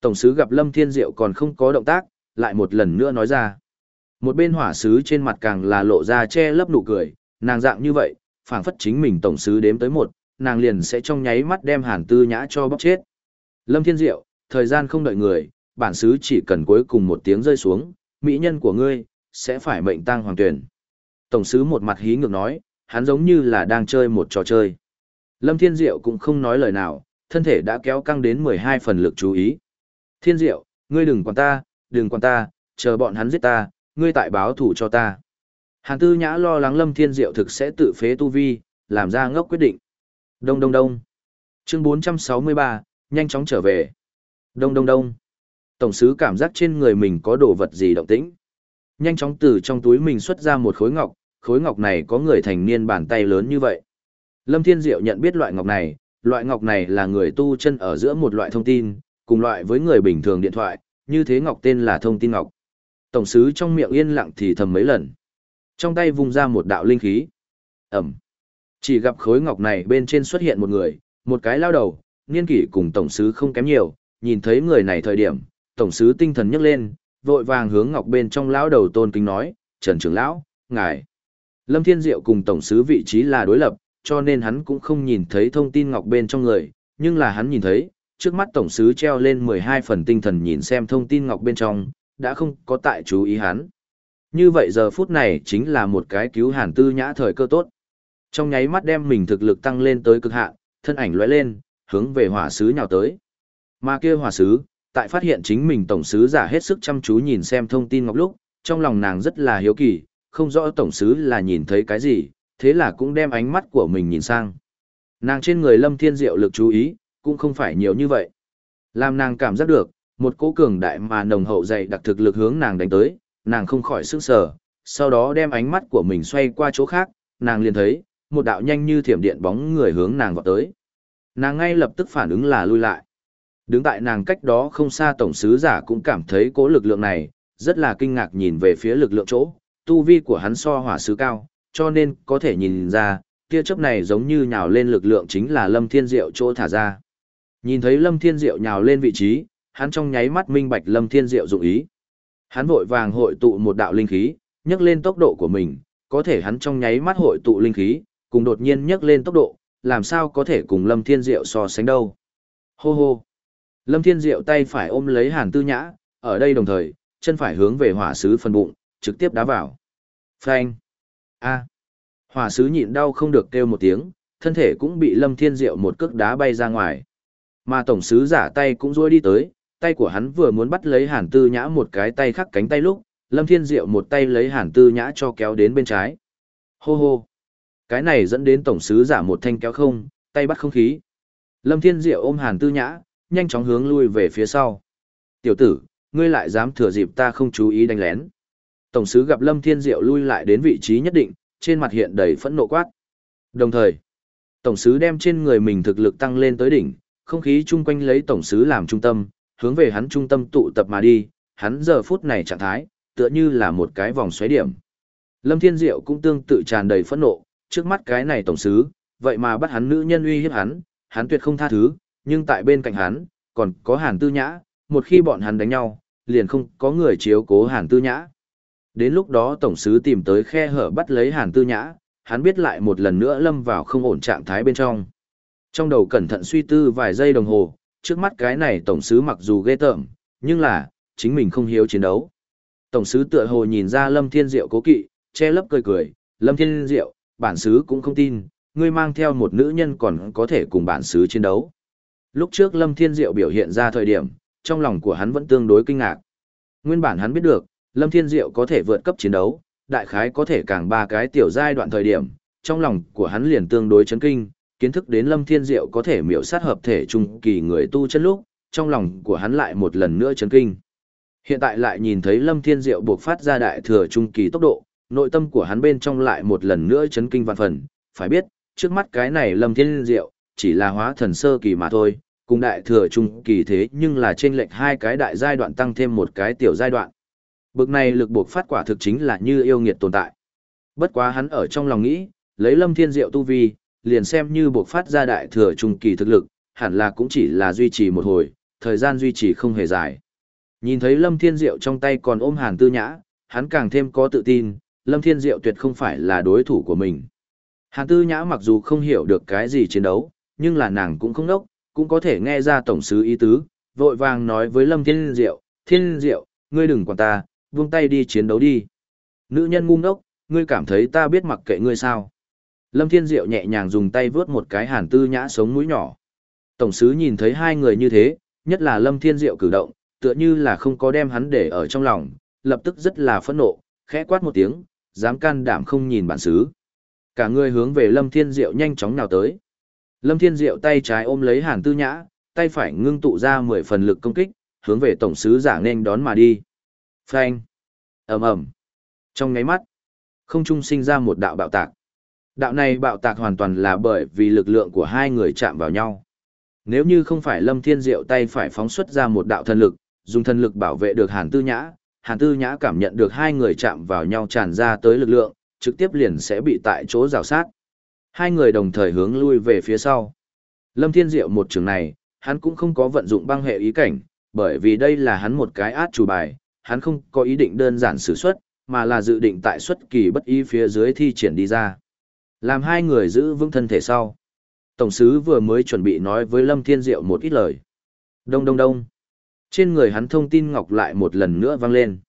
Tổng sứ gặp Lâm Thiên Diệu còn không có động tác, lại một lần nữa nói ra. Một bên hỏa sứ trên mặt càng là lộ ra che lấp nụ cười, nàng dạng như vậy, phảng phất chính mình tổng sứ đếm tới một, nàng liền sẽ trong nháy mắt đem hàn tư nhã cho bóc chết. Lâm Thiên Diệu, thời gian không đợi người, bản sứ chỉ cần cuối cùng một tiếng rơi xuống, mỹ nhân của ngươi, sẽ phải mệnh tang hoàng tuyển. Tổng sứ một mặt hí ngược nói, hắn giống như là đang chơi một trò chơi. Lâm Thiên Diệu cũng không nói lời nào, thân thể đã kéo căng đến 12 phần lực chú ý. Thiên Diệu, ngươi đừng quản ta, đừng quản ta, chờ bọn hắn giết ta, ngươi tại báo thủ cho ta. Hàn Tư Nhã lo lắng Lâm Thiên Diệu thực sẽ tự phế tu vi, làm ra ngốc quyết định. Đông đông đông. Chương 463, nhanh chóng trở về. Đông đông đông. Tổng sứ cảm giác trên người mình có đồ vật gì động tĩnh. Nhanh chóng từ trong túi mình xuất ra một khối ngọc, khối ngọc này có người thành niên bàn tay lớn như vậy. Lâm Thiên Diệu nhận biết loại ngọc này, loại ngọc này là người tu chân ở giữa một loại thông tin, cùng loại với người bình thường điện thoại, như thế ngọc tên là thông tin ngọc. Tổng sứ trong miệng yên lặng thì thầm mấy lần. Trong tay vung ra một đạo linh khí. Ẩm. Chỉ gặp khối ngọc này bên trên xuất hiện một người, một cái lao đầu, niên kỷ cùng tổng sứ không kém nhiều, nhìn thấy người này thời điểm, tổng sứ tinh thần nhấc lên, vội vàng hướng ngọc bên trong lão đầu tôn kính nói, Trần trưởng lão, ngài. Lâm Thiên Diệu cùng tổng sứ vị trí là đối lập, cho nên hắn cũng không nhìn thấy thông tin ngọc bên trong người, nhưng là hắn nhìn thấy, trước mắt tổng sứ treo lên 12 phần tinh thần nhìn xem thông tin ngọc bên trong, đã không có tại chú ý hắn. Như vậy giờ phút này chính là một cái cứu hàn tư nhã thời cơ tốt. Trong nháy mắt đem mình thực lực tăng lên tới cực hạn, thân ảnh lóe lên, hướng về hỏa sứ nhào tới. Mà kia hỏa sứ, tại phát hiện chính mình tổng sứ giả hết sức chăm chú nhìn xem thông tin ngọc lúc, trong lòng nàng rất là hiếu kỳ, không rõ tổng sứ là nhìn thấy cái gì, thế là cũng đem ánh mắt của mình nhìn sang. Nàng trên người lâm thiên diệu lực chú ý, cũng không phải nhiều như vậy. Làm nàng cảm giác được, một cỗ cường đại mà nồng hậu dày đặc thực lực hướng nàng đánh tới, nàng không khỏi sức sở, sau đó đem ánh mắt của mình xoay qua chỗ khác, nàng liền thấy, một đạo nhanh như thiểm điện bóng người hướng nàng vọt tới. Nàng ngay lập tức phản ứng là lui lại. Đứng tại nàng cách đó không xa tổng sứ giả cũng cảm thấy cỗ lực lượng này, rất là kinh ngạc nhìn về phía lực lượng chỗ, tu vi của hắn so hỏa sứ cao, cho nên có thể nhìn ra, tia chớp này giống như nhào lên lực lượng chính là Lâm Thiên Diệu chỗ thả ra. Nhìn thấy Lâm Thiên Diệu nhào lên vị trí, hắn trong nháy mắt minh bạch Lâm Thiên Diệu dụng ý. Hắn vội vàng hội tụ một đạo linh khí, nhấc lên tốc độ của mình, có thể hắn trong nháy mắt hội tụ linh khí, cùng đột nhiên nhấc lên tốc độ, làm sao có thể cùng Lâm Thiên Diệu so sánh đâu. Hô hô. Lâm Thiên Diệu tay phải ôm lấy Hàn Tư Nhã, ở đây đồng thời, chân phải hướng về hỏa sứ phần bụng, trực tiếp đá vào. Phanh. A. Hỏa sứ nhịn đau không được kêu một tiếng, thân thể cũng bị Lâm Thiên Diệu một cước đá bay ra ngoài. Mà tổng sứ giả tay cũng rôi đi tới, tay của hắn vừa muốn bắt lấy Hàn Tư Nhã một cái tay khắc cánh tay lúc, Lâm Thiên Diệu một tay lấy Hàn Tư Nhã cho kéo đến bên trái. Hô hô. Cái này dẫn đến tổng sứ giả một thanh kéo không, tay bắt không khí. Lâm Thiên Diệu ôm Hàn Tư Nhã, nhanh chóng hướng lui về phía sau. Tiểu tử, ngươi lại dám thừa dịp ta không chú ý đánh lén. Tổng sứ gặp Lâm Thiên Diệu lui lại đến vị trí nhất định, trên mặt hiện đầy phẫn nộ quát. Đồng thời, tổng sứ đem trên người mình thực lực tăng lên tới đỉnh, không khí chung quanh lấy tổng sứ làm trung tâm, hướng về hắn trung tâm tụ tập mà đi, hắn giờ phút này trạng thái, tựa như là một cái vòng xoáy điểm. Lâm Thiên Diệu cũng tương tự tràn đầy phẫn nộ, trước mắt cái này tổng sứ, vậy mà bắt hắn nữ nhân uy hiếp hắn, hắn tuyệt không tha thứ, nhưng tại bên cạnh hắn, còn có Hàn Tư Nhã, một khi bọn hắn đánh nhau, liền không có người chiếu cố Hàn Tư Nhã. Đến lúc đó tổng sứ tìm tới khe hở bắt lấy Hàn Tư Nhã, hắn biết lại một lần nữa lâm vào không ổn trạng thái bên trong. Trong đầu cẩn thận suy tư vài giây đồng hồ, trước mắt cái này tổng sứ mặc dù ghê tởm, nhưng là, chính mình không hiếu chiến đấu. Tổng sứ tựa hồ nhìn ra Lâm Thiên Diệu cố kỵ, che lấp cười cười, Lâm Thiên Diệu, bản sứ cũng không tin, ngươi mang theo một nữ nhân còn có thể cùng bản sứ chiến đấu. Lúc trước Lâm Thiên Diệu biểu hiện ra thời điểm, trong lòng của hắn vẫn tương đối kinh ngạc. Nguyên bản hắn biết được, Lâm Thiên Diệu có thể vượt cấp chiến đấu, đại khái có thể càng ba cái tiểu giai đoạn thời điểm, trong lòng của hắn liền tương đối chấn kinh, kiến thức đến Lâm Thiên Diệu có thể miểu sát hợp thể trung kỳ người tu chân lúc, trong lòng của hắn lại một lần nữa chấn kinh. Hiện tại lại nhìn thấy Lâm Thiên Diệu buộc phát ra đại thừa trung kỳ tốc độ, nội tâm của hắn bên trong lại một lần nữa chấn kinh vạn phần, phải biết, trước mắt cái này Lâm Thiên Diệu, chỉ là hóa thần sơ kỳ mà thôi, cùng đại thừa trung kỳ thế nhưng là trên lệch hai cái đại giai đoạn tăng thêm một cái tiểu giai đoạn. Bực này lực buộc phát quả thực chính là như yêu nghiệt tồn tại. Bất quá hắn ở trong lòng nghĩ, lấy Lâm Thiên Diệu tu vi, liền xem như buộc phát ra đại thừa trung kỳ thực lực, hẳn là cũng chỉ là duy trì một hồi, thời gian duy trì không hề dài. Nhìn thấy Lâm Thiên Diệu trong tay còn ôm Hàn Tư Nhã, hắn càng thêm có tự tin, Lâm Thiên Diệu tuyệt không phải là đối thủ của mình. Hàn Tư Nhã mặc dù không hiểu được cái gì chiến đấu, nhưng là nàng cũng không đốc, cũng có thể nghe ra tổng sứ ý tứ, vội vàng nói với Lâm Thiên Diệu, Thiên Diệu, ngươi đừng quản ta, buông tay đi chiến đấu đi. Nữ nhân ngu ngốc, ngươi cảm thấy ta biết mặc kệ ngươi sao. Lâm Thiên Diệu nhẹ nhàng dùng tay vướt một cái hàn tư nhã sống mũi nhỏ. Tổng sứ nhìn thấy hai người như thế, nhất là Lâm Thiên Diệu cử động, tựa như là không có đem hắn để ở trong lòng, lập tức rất là phẫn nộ, khẽ quát một tiếng, dám can đảm không nhìn bản sứ. Cả người hướng về Lâm Thiên Diệu nhanh chóng nào tới. Lâm Thiên Diệu tay trái ôm lấy hàn tư nhã, tay phải ngưng tụ ra 10 phần lực công kích, hướng về tổng sứ giả nên đón mà đi. Phanh! ầm ầm Trong ngáy mắt, không trung sinh ra một đạo bạo tạc. Đạo này bạo tạc hoàn toàn là bởi vì lực lượng của hai người chạm vào nhau. Nếu như không phải Lâm Thiên Diệu tay phải phóng xuất ra một đạo thần lực, dùng thần lực bảo vệ được Hàn Tư Nhã, Hàn Tư Nhã cảm nhận được hai người chạm vào nhau tràn ra tới lực lượng, trực tiếp liền sẽ bị tại chỗ rào sát. Hai người đồng thời hướng lui về phía sau. Lâm Thiên Diệu một trường này, hắn cũng không có vận dụng băng hệ ý cảnh, bởi vì đây là hắn một cái át chủ bài, hắn không có ý định đơn giản sử xuất, mà là dự định tại xuất kỳ bất ý phía dưới thi triển đi ra. Làm hai người giữ vững thân thể sau. Tổng sứ vừa mới chuẩn bị nói với Lâm Thiên Diệu một ít lời. Đông đông đông. Trên người hắn thông tin ngọc lại một lần nữa vang lên.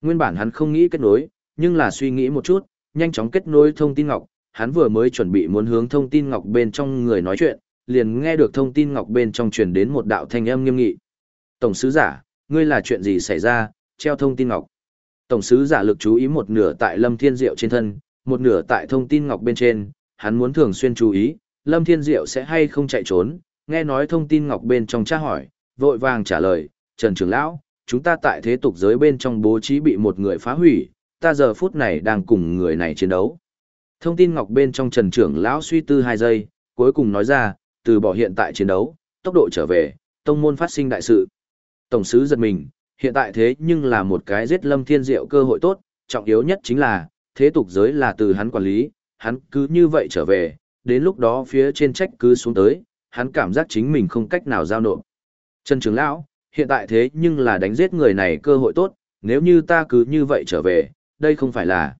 Nguyên bản hắn không nghĩ kết nối, nhưng là suy nghĩ một chút, nhanh chóng kết nối thông tin ngọc, hắn vừa mới chuẩn bị muốn hướng thông tin ngọc bên trong người nói chuyện, liền nghe được thông tin ngọc bên trong truyền đến một đạo thanh âm nghiêm nghị. Tổng sứ giả, ngươi là chuyện gì xảy ra, treo thông tin ngọc. Tổng sứ giả lực chú ý một nửa tại Lâm Thiên Diệu trên thân, một nửa tại thông tin ngọc bên trên, hắn muốn thường xuyên chú ý, Lâm Thiên Diệu sẽ hay không chạy trốn, nghe nói thông tin ngọc bên trong tra hỏi, vội vàng trả lời, Trần Trường Lão, chúng ta tại thế tục giới bên trong bố trí bị một người phá hủy, ta giờ phút này đang cùng người này chiến đấu. Thông tin ngọc bên trong Trần Trưởng Lão suy tư hai giây, cuối cùng nói ra, từ bỏ hiện tại chiến đấu, tốc độ trở về, tông môn phát sinh đại sự. Tổng sứ giật mình, hiện tại thế nhưng là một cái giết lâm thiên diệu cơ hội tốt, trọng yếu nhất chính là, thế tục giới là từ hắn quản lý, hắn cứ như vậy trở về, đến lúc đó phía trên trách cứ xuống tới, hắn cảm giác chính mình không cách nào giao nộp. Trần Trường Lão, hiện tại thế nhưng là đánh giết người này cơ hội tốt, nếu như ta cứ như vậy trở về, đây không phải là...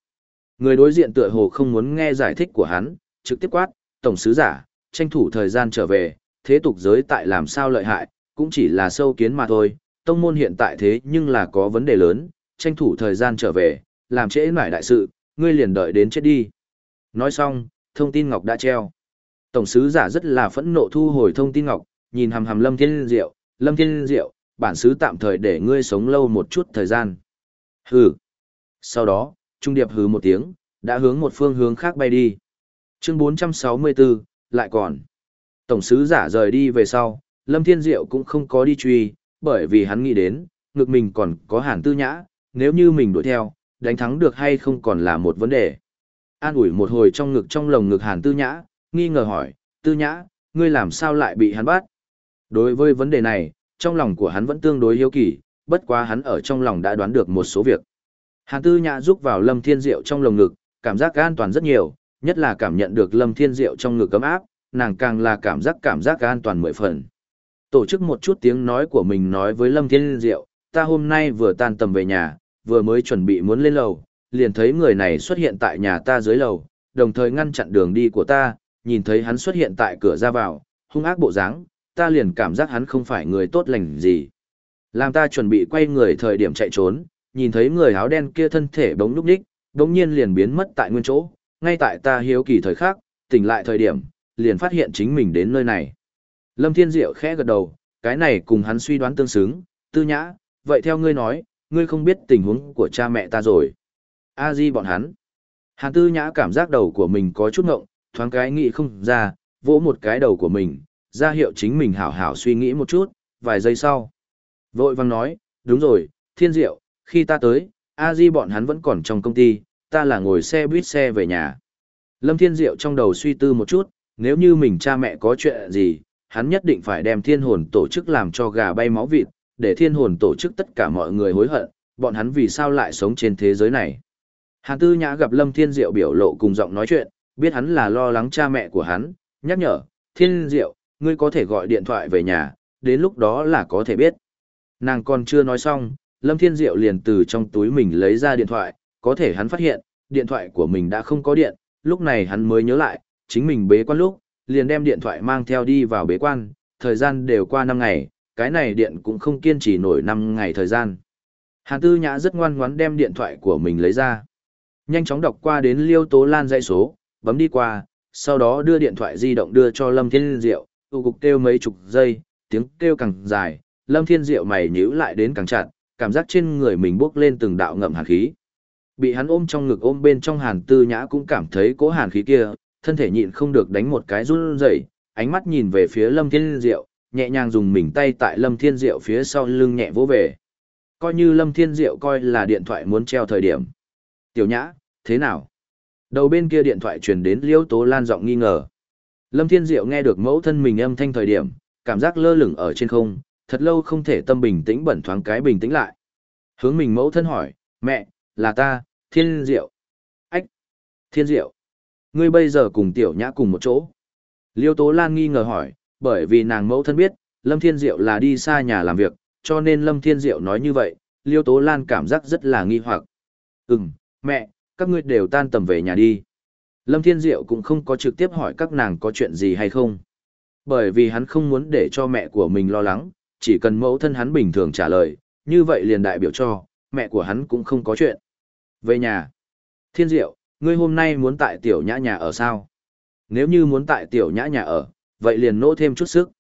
Người đối diện tựa hồ không muốn nghe giải thích của hắn, trực tiếp quát, tổng sứ giả, tranh thủ thời gian trở về, thế tục giới tại làm sao lợi hại, cũng chỉ là sâu kiến mà thôi, tông môn hiện tại thế nhưng là có vấn đề lớn, tranh thủ thời gian trở về, làm trễ nải đại sự, ngươi liền đợi đến chết đi. Nói xong, thông tin ngọc đã treo. Tổng sứ giả rất là phẫn nộ thu hồi thông tin ngọc, nhìn hầm hầm Lâm Thiên Diệu, Lâm Thiên Diệu, bản sứ tạm thời để ngươi sống lâu một chút thời gian. Hừ. Sau đó, Trung Điệp hừ một tiếng, đã hướng một phương hướng khác bay đi. Chương 464, lại còn. Tổng sứ giả rời đi về sau, Lâm Thiên Diệu cũng không có đi truy, bởi vì hắn nghĩ đến, ngực mình còn có hàn tư nhã, nếu như mình đuổi theo, đánh thắng được hay không còn là một vấn đề. An ủi một hồi trong ngực trong lồng ngực hàn tư nhã, nghi ngờ hỏi, tư nhã, ngươi làm sao lại bị hắn bắt? Đối với vấn đề này, trong lòng của hắn vẫn tương đối hiếu kỳ, bất quá hắn ở trong lòng đã đoán được một số việc. Hàn tư nhã rúc vào lâm thiên diệu trong lồng ngực, cảm giác an toàn rất nhiều, nhất là cảm nhận được lâm thiên diệu trong ngực cấm áp, nàng càng là cảm giác cảm giác an toàn mười phần. Tổ chức một chút tiếng nói của mình nói với lâm thiên diệu, ta hôm nay vừa tan tầm về nhà, vừa mới chuẩn bị muốn lên lầu, liền thấy người này xuất hiện tại nhà ta dưới lầu, đồng thời ngăn chặn đường đi của ta, nhìn thấy hắn xuất hiện tại cửa ra vào, hung ác bộ dáng, ta liền cảm giác hắn không phải người tốt lành gì. Làm ta chuẩn bị quay người thời điểm chạy trốn, nhìn thấy người áo đen kia thân thể bỗng lúc đích, bỗng nhiên liền biến mất tại nguyên chỗ, ngay tại ta hiếu kỳ thời khắc, tỉnh lại thời điểm, liền phát hiện chính mình đến nơi này. Lâm Thiên Diệu khẽ gật đầu, cái này cùng hắn suy đoán tương xứng, tư nhã, vậy theo ngươi nói, ngươi không biết tình huống của cha mẹ ta rồi. A di bọn hắn. Hàn tư nhã cảm giác đầu của mình có chút ngộng, thoáng cái nghĩ không ra, vỗ một cái đầu của mình, ra hiệu chính mình hảo hảo suy nghĩ một chút, vài giây sau. Vội vang nói, đúng rồi, thiên diệu, khi ta tới, A di bọn hắn vẫn còn trong công ty, ta là ngồi xe buýt xe về nhà. Lâm thiên diệu trong đầu suy tư một chút, nếu như mình cha mẹ có chuyện gì, hắn nhất định phải đem thiên hồn tổ chức làm cho gà bay máu vịt, để thiên hồn tổ chức tất cả mọi người hối hận, bọn hắn vì sao lại sống trên thế giới này. Hàn Tư Nhã gặp Lâm Thiên Diệu biểu lộ cùng giọng nói chuyện, biết hắn là lo lắng cha mẹ của hắn, nhắc nhở, Thiên Diệu, ngươi có thể gọi điện thoại về nhà, đến lúc đó là có thể biết. Nàng còn chưa nói xong, Lâm Thiên Diệu liền từ trong túi mình lấy ra điện thoại, có thể hắn phát hiện, điện thoại của mình đã không có điện, lúc này hắn mới nhớ lại, chính mình bế quan lúc, liền đem điện thoại mang theo đi vào bế quan, thời gian đều qua 5 ngày, cái này điện cũng không kiên trì nổi 5 ngày thời gian. Hàn Tư Nhã rất ngoan ngoãn đem điện thoại của mình lấy ra. Nhanh chóng đọc qua đến Liêu Tố Lan dãy số, bấm đi qua, sau đó đưa điện thoại di động đưa cho Lâm Thiên Diệu, tụ cục kêu mấy chục giây, tiếng kêu càng dài, Lâm Thiên Diệu mày nhíu lại đến càng chặt, cảm giác trên người mình bốc lên từng đạo ngậm hàn khí. Bị hắn ôm trong ngực ôm bên trong Hàn Tư Nhã cũng cảm thấy cố hàn khí kia, thân thể nhịn không được đánh một cái run rẩy, ánh mắt nhìn về phía Lâm Thiên Diệu, nhẹ nhàng dùng mình tay tại Lâm Thiên Diệu phía sau lưng nhẹ vỗ về. Coi như Lâm Thiên Diệu coi là điện thoại muốn treo thời điểm. Tiểu Nhã, thế nào? Đầu bên kia điện thoại truyền đến Liêu Tố Lan giọng nghi ngờ. Lâm Thiên Diệu nghe được mẫu thân mình âm thanh thời điểm, cảm giác lơ lửng ở trên không, thật lâu không thể tâm bình tĩnh bẩn thoáng cái bình tĩnh lại. Hướng mình mẫu thân hỏi, mẹ, là ta, Thiên Diệu. Ách, Thiên Diệu. Ngươi bây giờ cùng Tiểu Nhã cùng một chỗ. Liêu Tố Lan nghi ngờ hỏi, bởi vì nàng mẫu thân biết, Lâm Thiên Diệu là đi xa nhà làm việc, cho nên Lâm Thiên Diệu nói như vậy, Liêu Tố Lan cảm giác rất là nghi hoặc. Ừm, mẹ, các ngươi đều tan tầm về nhà đi. Lâm Thiên Diệu cũng không có trực tiếp hỏi các nàng có chuyện gì hay không. Bởi vì hắn không muốn để cho mẹ của mình lo lắng, chỉ cần mẫu thân hắn bình thường trả lời, như vậy liền đại biểu cho, mẹ của hắn cũng không có chuyện. Về nhà. Thiên Diệu, ngươi hôm nay muốn tại tiểu nhã nhà ở sao? Nếu như muốn tại tiểu nhã nhà ở, vậy liền nỗ thêm chút sức.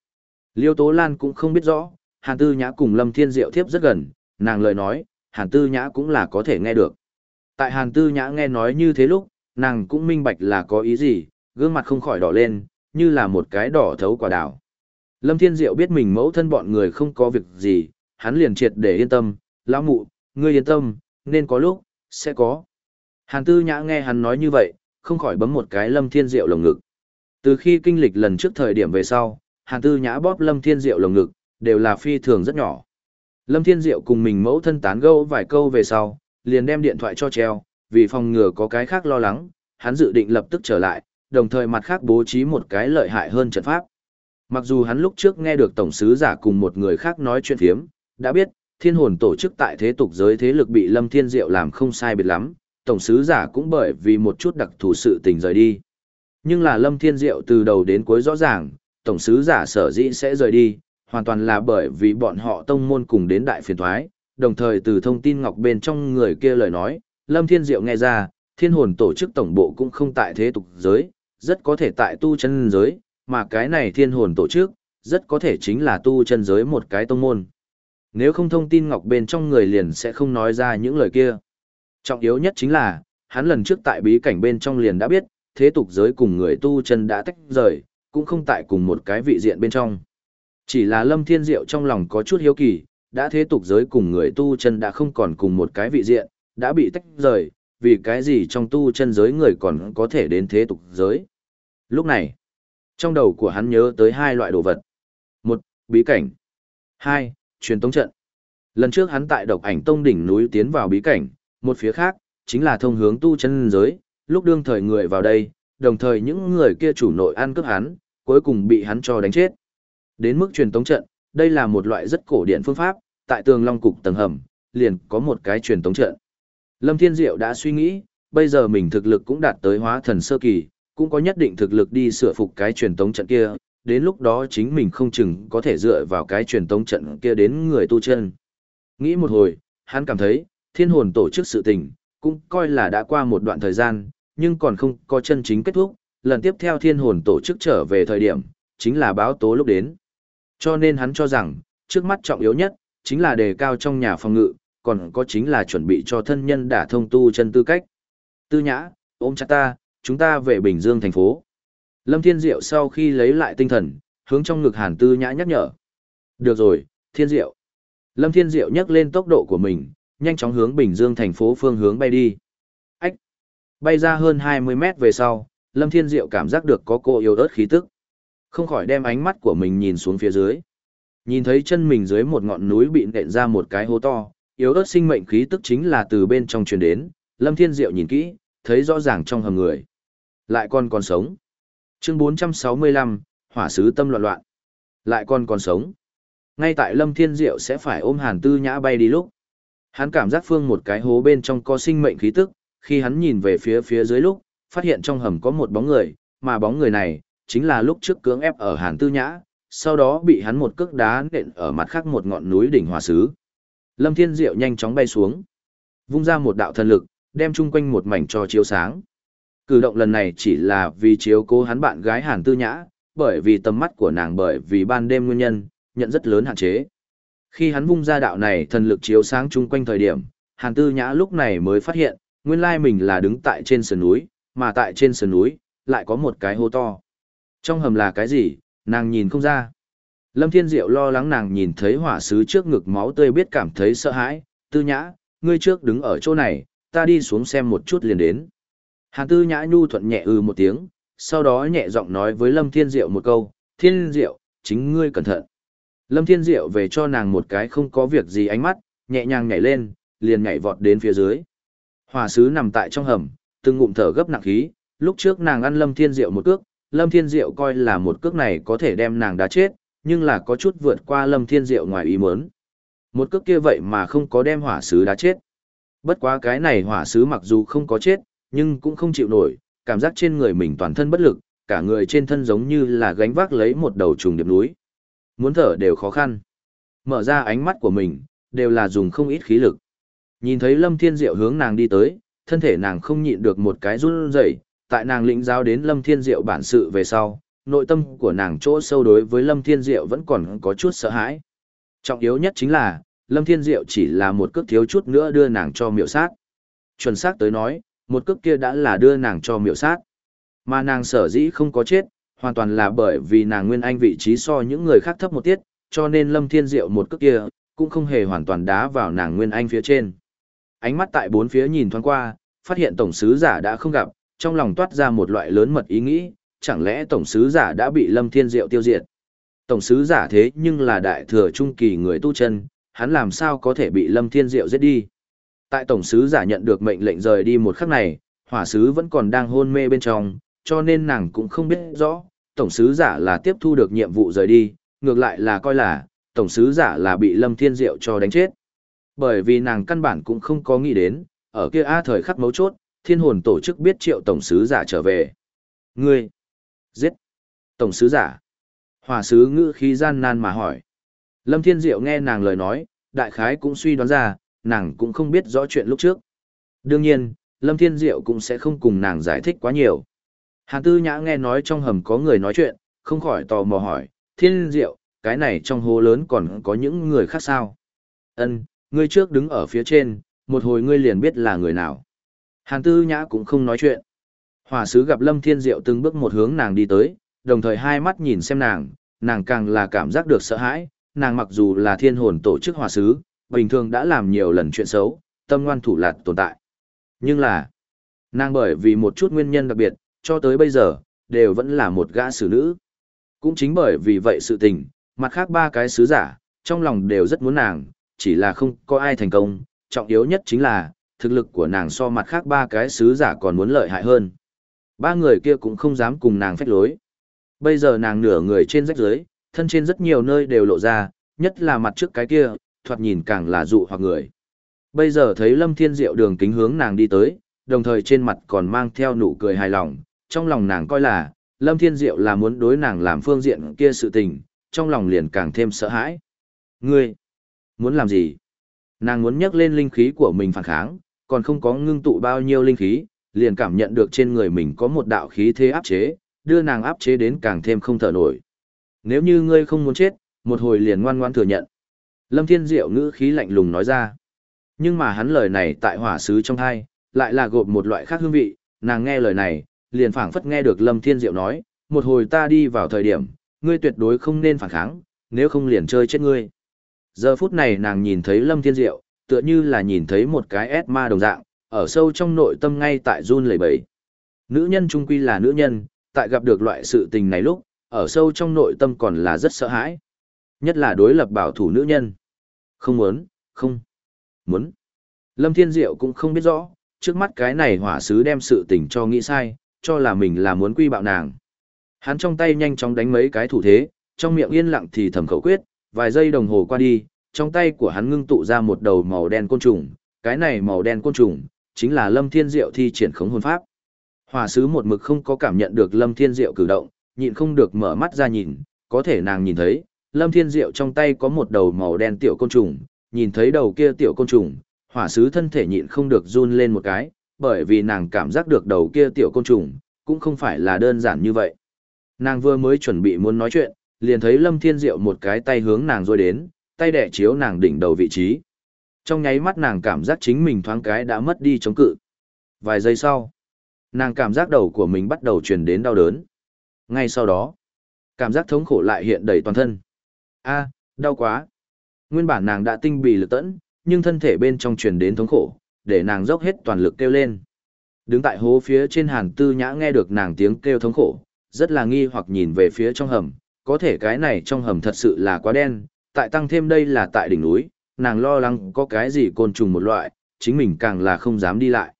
Liêu Tố Lan cũng không biết rõ, Hàn Tư Nhã cùng Lâm Thiên Diệu thiếp rất gần, nàng lời nói, Hàn Tư Nhã cũng là có thể nghe được. Tại Hàn Tư Nhã nghe nói như thế lúc, nàng cũng minh bạch là có ý gì, gương mặt không khỏi đỏ lên, như là một cái đỏ thấu quả đào. Lâm Thiên Diệu biết mình mẫu thân bọn người không có việc gì, hắn liền triệt để yên tâm, lão mụ, ngươi yên tâm, nên có lúc, sẽ có. Hàn Tư Nhã nghe hắn nói như vậy, không khỏi bấm một cái Lâm Thiên Diệu lồng ngực. Từ khi kinh lịch lần trước thời điểm về sau, Hàn Tư Nhã bóp Lâm Thiên Diệu lồng ngực, đều là phi thường rất nhỏ. Lâm Thiên Diệu cùng mình mẫu thân tán gẫu vài câu về sau, liền đem điện thoại cho treo, vì phòng ngừa có cái khác lo lắng, hắn dự định lập tức trở lại, đồng thời mặt khác bố trí một cái lợi hại hơn trận pháp. Mặc dù hắn lúc trước nghe được tổng sứ giả cùng một người khác nói chuyện phiếm, đã biết, thiên hồn tổ chức tại thế tục giới thế lực bị Lâm Thiên Diệu làm không sai biệt lắm, tổng sứ giả cũng bởi vì một chút đặc thù sự tình rời đi. Nhưng là Lâm Thiên Diệu từ đầu đến cuối rõ ràng, tổng sứ giả sở dĩ sẽ rời đi, hoàn toàn là bởi vì bọn họ tông môn cùng đến đại phiền thoái, đồng thời từ thông tin ngọc bên trong người kia lời nói, Lâm Thiên Diệu nghe ra, thiên hồn tổ chức tổng bộ cũng không tại thế tục giới, rất có thể tại tu chân giới, mà cái này thiên hồn tổ chức, rất có thể chính là tu chân giới một cái tông môn. Nếu không thông tin ngọc bên trong người liền sẽ không nói ra những lời kia. Trọng yếu nhất chính là, hắn lần trước tại bí cảnh bên trong liền đã biết, thế tục giới cùng người tu chân đã tách rời, cũng không tại cùng một cái vị diện bên trong. Chỉ là Lâm Thiên Diệu trong lòng có chút hiếu kỳ, đã thế tục giới cùng người tu chân đã không còn cùng một cái vị diện, đã bị tách rời, vì cái gì trong tu chân giới người còn có thể đến thế tục giới. Lúc này, trong đầu của hắn nhớ tới hai loại đồ vật. Một, bí cảnh. Hai, truyền tống trận. Lần trước hắn tại độc ảnh tông đỉnh núi tiến vào bí cảnh, một phía khác, chính là thông hướng tu chân giới, lúc đương thời người vào đây, đồng thời những người kia chủ nội ăn cướp hắn, cuối cùng bị hắn cho đánh chết. Đến mức truyền tống trận, đây là một loại rất cổ điển phương pháp, tại tường long cục tầng hầm, liền có một cái truyền tống trận. Lâm Thiên Diệu đã suy nghĩ, bây giờ mình thực lực cũng đạt tới hóa thần sơ kỳ, cũng có nhất định thực lực đi sửa phục cái truyền tống trận kia, đến lúc đó chính mình không chừng có thể dựa vào cái truyền tống trận kia đến người tu chân. Nghĩ một hồi, hắn cảm thấy, thiên hồn tổ chức sự tình, cũng coi là đã qua một đoạn thời gian, nhưng còn không có chân chính kết thúc, lần tiếp theo thiên hồn tổ chức trở về thời điểm, chính là báo tố lúc đến. Cho nên hắn cho rằng, trước mắt trọng yếu nhất, chính là đề cao trong nhà phòng ngự, còn có chính là chuẩn bị cho thân nhân đả thông tu chân tư cách. Tư nhã, ôm chặt ta, chúng ta về Bình Dương thành phố. Lâm Thiên Diệu sau khi lấy lại tinh thần, hướng trong ngực Hàn Tư Nhã nhắc nhở. Được rồi, Thiên Diệu. Lâm Thiên Diệu nhắc lên tốc độ của mình, nhanh chóng hướng Bình Dương thành phố phương hướng bay đi. Bay ra hơn 20 mét về sau, Lâm Thiên Diệu cảm giác được có cô yêu ớt khí tức. Không khỏi đem ánh mắt của mình nhìn xuống phía dưới. Nhìn thấy chân mình dưới một ngọn núi bị nện ra một cái hố to, yếu ớt sinh mệnh khí tức chính là từ bên trong truyền đến, Lâm Thiên Diệu nhìn kỹ, thấy rõ ràng trong hầm người. Lại còn còn sống. Chương 465, hỏa sứ tâm loạn loạn. Lại còn còn sống. Ngay tại Lâm Thiên Diệu sẽ phải ôm Hàn Tư Nhã bay đi lúc. Hắn cảm giác phương một cái hố bên trong có sinh mệnh khí tức, khi hắn nhìn về phía phía dưới lúc, phát hiện trong hầm có một bóng người, mà bóng người này, chính là lúc trước cưỡng ép ở Hàn Tư Nhã, sau đó bị hắn một cước đá nện ở mặt khác một ngọn núi đỉnh hòa sứ. Lâm Thiên Diệu nhanh chóng bay xuống, vung ra một đạo thần lực, đem chung quanh một mảnh cho chiếu sáng. Cử động lần này chỉ là vì chiếu cố hắn bạn gái Hàn Tư Nhã, bởi vì tầm mắt của nàng bởi vì ban đêm nguyên nhân, nhận rất lớn hạn chế. Khi hắn vung ra đạo này thần lực chiếu sáng chung quanh thời điểm, Hàn Tư Nhã lúc này mới phát hiện, nguyên lai mình là đứng tại trên sườn núi, mà tại trên sườn núi, lại có một cái hố to. Trong hầm là cái gì, nàng nhìn không ra. Lâm Thiên Diệu lo lắng nàng nhìn thấy hỏa sứ trước ngực máu tươi biết cảm thấy sợ hãi, Tư Nhã, ngươi trước đứng ở chỗ này, ta đi xuống xem một chút liền đến. Hàn Tư Nhã nhu thuận nhẹ ư ừ một tiếng, sau đó nhẹ giọng nói với Lâm Thiên Diệu một câu, Thiên Diệu, chính ngươi cẩn thận. Lâm Thiên Diệu về cho nàng một cái không có việc gì ánh mắt, nhẹ nhàng nhảy lên, liền nhảy vọt đến phía dưới. Hỏa sứ nằm tại trong hầm, từng ngụm thở gấp nặng khí, lúc trước nàng ăn Lâm Thiên Diệu một cước, Lâm Thiên Diệu coi là một cước này có thể đem nàng đá chết, nhưng là có chút vượt qua Lâm Thiên Diệu ngoài ý muốn. Một cước kia vậy mà không có đem hỏa sứ đá chết. Bất quá cái này hỏa sứ mặc dù không có chết, nhưng cũng không chịu nổi, cảm giác trên người mình toàn thân bất lực, cả người trên thân giống như là gánh vác lấy một đầu trùng điệp núi. Muốn thở đều khó khăn. Mở ra ánh mắt của mình, đều là dùng không ít khí lực. Nhìn thấy Lâm Thiên Diệu hướng nàng đi tới, thân thể nàng không nhịn được một cái run rẩy, tại nàng lĩnh giáo đến Lâm Thiên Diệu bản sự về sau, nội tâm của nàng chỗ sâu đối với Lâm Thiên Diệu vẫn còn có chút sợ hãi. Trọng yếu nhất chính là, Lâm Thiên Diệu chỉ là một cước thiếu chút nữa đưa nàng cho miệu sát. Chuẩn xác tới nói, một cước kia đã là đưa nàng cho miệu sát. Mà nàng sở dĩ không có chết, hoàn toàn là bởi vì nàng nguyên anh vị trí so những người khác thấp một tiết, cho nên Lâm Thiên Diệu một cước kia, cũng không hề hoàn toàn đá vào nàng nguyên anh phía trên. Ánh mắt tại bốn phía nhìn thoáng qua, phát hiện tổng sứ giả đã không gặp, trong lòng toát ra một loại lớn mật ý nghĩ, chẳng lẽ tổng sứ giả đã bị Lâm Thiên Diệu tiêu diệt. Tổng sứ giả thế nhưng là đại thừa trung kỳ người tu chân, hắn làm sao có thể bị Lâm Thiên Diệu giết đi. Tại tổng sứ giả nhận được mệnh lệnh rời đi một khắc này, hỏa sứ vẫn còn đang hôn mê bên trong, cho nên nàng cũng không biết rõ, tổng sứ giả là tiếp thu được nhiệm vụ rời đi, ngược lại là coi là, tổng sứ giả là bị Lâm Thiên Diệu cho đánh chết. Bởi vì nàng căn bản cũng không có nghĩ đến, ở kia A thời khắc mấu chốt, thiên hồn tổ chức biết triệu tổng sứ giả trở về. Ngươi! Giết! Tổng sứ giả! Hòa sứ ngữ khí gian nan mà hỏi. Lâm Thiên Diệu nghe nàng lời nói, đại khái cũng suy đoán ra, nàng cũng không biết rõ chuyện lúc trước. Đương nhiên, Lâm Thiên Diệu cũng sẽ không cùng nàng giải thích quá nhiều. Hàn Tư Nhã nghe nói trong hầm có người nói chuyện, không khỏi tò mò hỏi, Thiên Diệu, cái này trong hố lớn còn có những người khác sao? Ân, ngươi trước đứng ở phía trên, một hồi ngươi liền biết là người nào. Hàn Tư Nhã cũng không nói chuyện. Hỏa sứ gặp Lâm Thiên Diệu từng bước một hướng nàng đi tới, đồng thời hai mắt nhìn xem nàng, nàng càng là cảm giác được sợ hãi, nàng mặc dù là thiên hồn tổ chức hỏa sứ, bình thường đã làm nhiều lần chuyện xấu, tâm ngoan thủ lạt tồn tại. Nhưng là, nàng bởi vì một chút nguyên nhân đặc biệt, cho tới bây giờ, đều vẫn là một gã xử nữ. Cũng chính bởi vì vậy sự tình, mặt khác ba cái sứ giả, trong lòng đều rất muốn nàng, chỉ là không có ai thành công, trọng yếu nhất chính là, thực lực của nàng so mặt khác ba cái sứ giả còn muốn lợi hại hơn. Ba người kia cũng không dám cùng nàng phách lối. Bây giờ nàng nửa người trên rách dưới, thân trên rất nhiều nơi đều lộ ra, nhất là mặt trước cái kia, thoạt nhìn càng là dụ hoặc người. Bây giờ thấy Lâm Thiên Diệu đường kính hướng nàng đi tới, đồng thời trên mặt còn mang theo nụ cười hài lòng, trong lòng nàng coi là, Lâm Thiên Diệu là muốn đối nàng làm phương diện kia sự tình, trong lòng liền càng thêm sợ hãi. Ngươi, muốn làm gì? Nàng muốn nhắc lên linh khí của mình phản kháng, còn không có ngưng tụ bao nhiêu linh khí, liền cảm nhận được trên người mình có một đạo khí thế áp chế, đưa nàng áp chế đến càng thêm không thở nổi. Nếu như ngươi không muốn chết, một hồi liền ngoan ngoan thừa nhận. Lâm Thiên Diệu ngữ khí lạnh lùng nói ra. Nhưng mà hắn lời này tại hỏa sứ trong hai, lại là gộp một loại khác hương vị, nàng nghe lời này, liền phảng phất nghe được Lâm Thiên Diệu nói, một hồi ta đi vào thời điểm, ngươi tuyệt đối không nên phản kháng, nếu không liền chơi chết ngươi. Giờ phút này nàng nhìn thấy Lâm Thiên Diệu, tựa như là nhìn thấy một cái ép ma đồng dạng, ở sâu trong nội tâm ngay tại run lẩy bẩy. Nữ nhân trung quy là nữ nhân, tại gặp được loại sự tình này lúc, ở sâu trong nội tâm còn là rất sợ hãi. Nhất là đối lập bảo thủ nữ nhân. Không muốn, không muốn. Lâm Thiên Diệu cũng không biết rõ, trước mắt cái này hỏa sứ đem sự tình cho nghĩ sai, cho là mình là muốn quy bạo nàng. Hắn trong tay nhanh chóng đánh mấy cái thủ thế, trong miệng yên lặng thì thầm khẩu quyết, vài giây đồng hồ qua đi, trong tay của hắn ngưng tụ ra một đầu màu đen côn trùng, cái này màu đen côn trùng chính là Lâm Thiên Diệu thi triển khống hồn pháp. Hỏa sứ một mực không có cảm nhận được Lâm Thiên Diệu cử động, nhịn không được mở mắt ra nhìn, có thể nàng nhìn thấy, Lâm Thiên Diệu trong tay có một đầu màu đen tiểu côn trùng, nhìn thấy đầu kia tiểu côn trùng, hỏa sứ thân thể nhịn không được run lên một cái, bởi vì nàng cảm giác được đầu kia tiểu côn trùng, cũng không phải là đơn giản như vậy. Nàng vừa mới chuẩn bị muốn nói chuyện, liền thấy Lâm Thiên Diệu một cái tay hướng nàng rồi đến, tay đẻ chiếu nàng đỉnh đầu vị trí. Trong nháy mắt nàng cảm giác chính mình thoáng cái đã mất đi chống cự. Vài giây sau, nàng cảm giác đầu của mình bắt đầu truyền đến đau đớn. Ngay sau đó, cảm giác thống khổ lại hiện đầy toàn thân. A, đau quá. Nguyên bản nàng đã tinh bì lực tẫn, nhưng thân thể bên trong truyền đến thống khổ, để nàng dốc hết toàn lực kêu lên. Đứng tại hố phía trên hàn tư nhã nghe được nàng tiếng kêu thống khổ, rất là nghi hoặc nhìn về phía trong hầm, có thể cái này trong hầm thật sự là quá đen, tại tăng thêm đây là tại đỉnh núi, nàng lo lắng có cái gì côn trùng một loại, chính mình càng là không dám đi lại.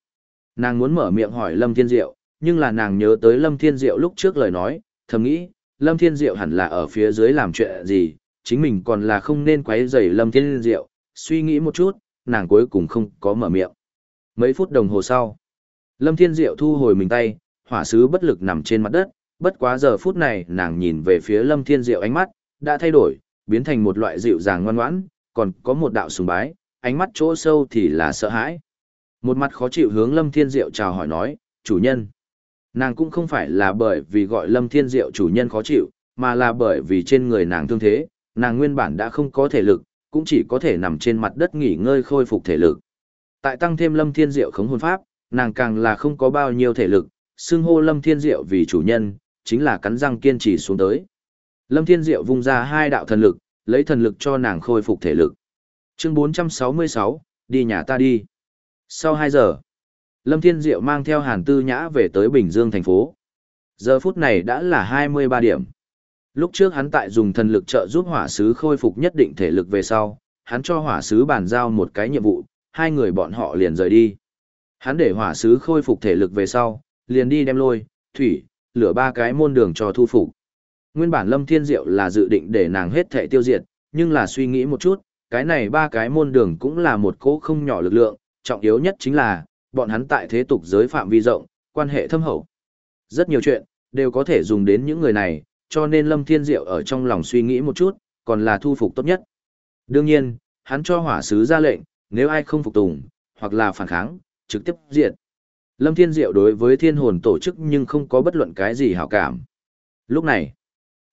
Nàng muốn mở miệng hỏi Lâm Thiên Diệu, nhưng là nàng nhớ tới Lâm Thiên Diệu lúc trước lời nói, thầm nghĩ, Lâm Thiên Diệu hẳn là ở phía dưới làm chuyện gì, chính mình còn là không nên quấy rầy Lâm Thiên Diệu, suy nghĩ một chút, nàng cuối cùng không có mở miệng. Mấy phút đồng hồ sau, Lâm Thiên Diệu thu hồi mình tay, hỏa sứ bất lực nằm trên mặt đất, bất quá giờ phút này nàng nhìn về phía Lâm Thiên Diệu ánh mắt, đã thay đổi, biến thành một loại dịu dàng ngoan ngoãn, còn có một đạo sùng bái, ánh mắt chỗ sâu thì là sợ hãi. Một mặt khó chịu hướng Lâm Thiên Diệu chào hỏi nói, chủ nhân. Nàng cũng không phải là bởi vì gọi Lâm Thiên Diệu chủ nhân khó chịu, mà là bởi vì trên người nàng thương thế, nàng nguyên bản đã không có thể lực, cũng chỉ có thể nằm trên mặt đất nghỉ ngơi khôi phục thể lực. Tại tăng thêm Lâm Thiên Diệu khống hồn pháp, nàng càng là không có bao nhiêu thể lực, xưng hô Lâm Thiên Diệu vì chủ nhân, chính là cắn răng kiên trì xuống tới. Lâm Thiên Diệu vung ra hai đạo thần lực, lấy thần lực cho nàng khôi phục thể lực. Chương 466, đi nhà ta đi. Sau 2 giờ, Lâm Thiên Diệu mang theo Hàn Tư Nhã về tới Bình Dương thành phố. Giờ phút này đã là 23 điểm. Lúc trước hắn tại dùng thần lực trợ giúp hỏa sứ khôi phục nhất định thể lực về sau, hắn cho hỏa sứ bàn giao một cái nhiệm vụ, hai người bọn họ liền rời đi. Hắn để hỏa sứ khôi phục thể lực về sau, liền đi đem lôi, thủy, lửa ba cái môn đường cho thu phục. Nguyên bản Lâm Thiên Diệu là dự định để nàng hết thể tiêu diệt, nhưng là suy nghĩ một chút, cái này ba cái môn đường cũng là một cỗ không nhỏ lực lượng, trọng yếu nhất chính là, bọn hắn tại thế tục giới phạm vi rộng, quan hệ thâm hậu. Rất nhiều chuyện, đều có thể dùng đến những người này, cho nên Lâm Thiên Diệu ở trong lòng suy nghĩ một chút, còn là thu phục tốt nhất. Đương nhiên, hắn cho hỏa sứ ra lệnh, nếu ai không phục tùng, hoặc là phản kháng, trực tiếp diệt. Lâm Thiên Diệu đối với thiên hồn tổ chức nhưng không có bất luận cái gì hảo cảm. Lúc này,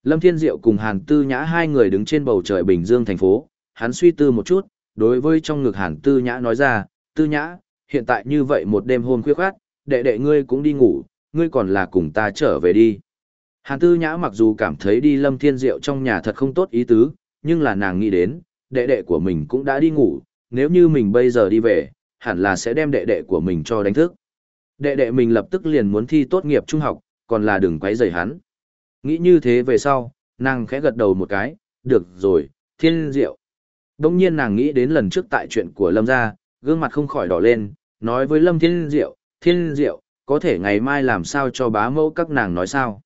Lâm Thiên Diệu cùng Hàn Tư Nhã hai người đứng trên bầu trời Bình Dương thành phố, hắn suy tư một chút, đối với trong ngực Hàn Tư Nhã nói ra, Tư Nhã, hiện tại như vậy một đêm hôm khuya khoát, đệ đệ ngươi cũng đi ngủ, ngươi còn là cùng ta trở về đi. Hàn Tư Nhã mặc dù cảm thấy đi Lâm Thiên Diệu trong nhà thật không tốt ý tứ, nhưng là nàng nghĩ đến, đệ đệ của mình cũng đã đi ngủ, nếu như mình bây giờ đi về, hẳn là sẽ đem đệ đệ của mình cho đánh thức. Đệ đệ mình lập tức liền muốn thi tốt nghiệp trung học, còn là đừng quấy rầy hắn. Nghĩ như thế về sau, nàng khẽ gật đầu một cái, được rồi, thiên diệu. Đông nhiên nàng nghĩ đến lần trước tại chuyện của Lâm gia, gương mặt không khỏi đỏ lên, nói với Lâm thiên diệu, thiên diệu, có thể ngày mai làm sao cho bá mẫu các nàng nói sao.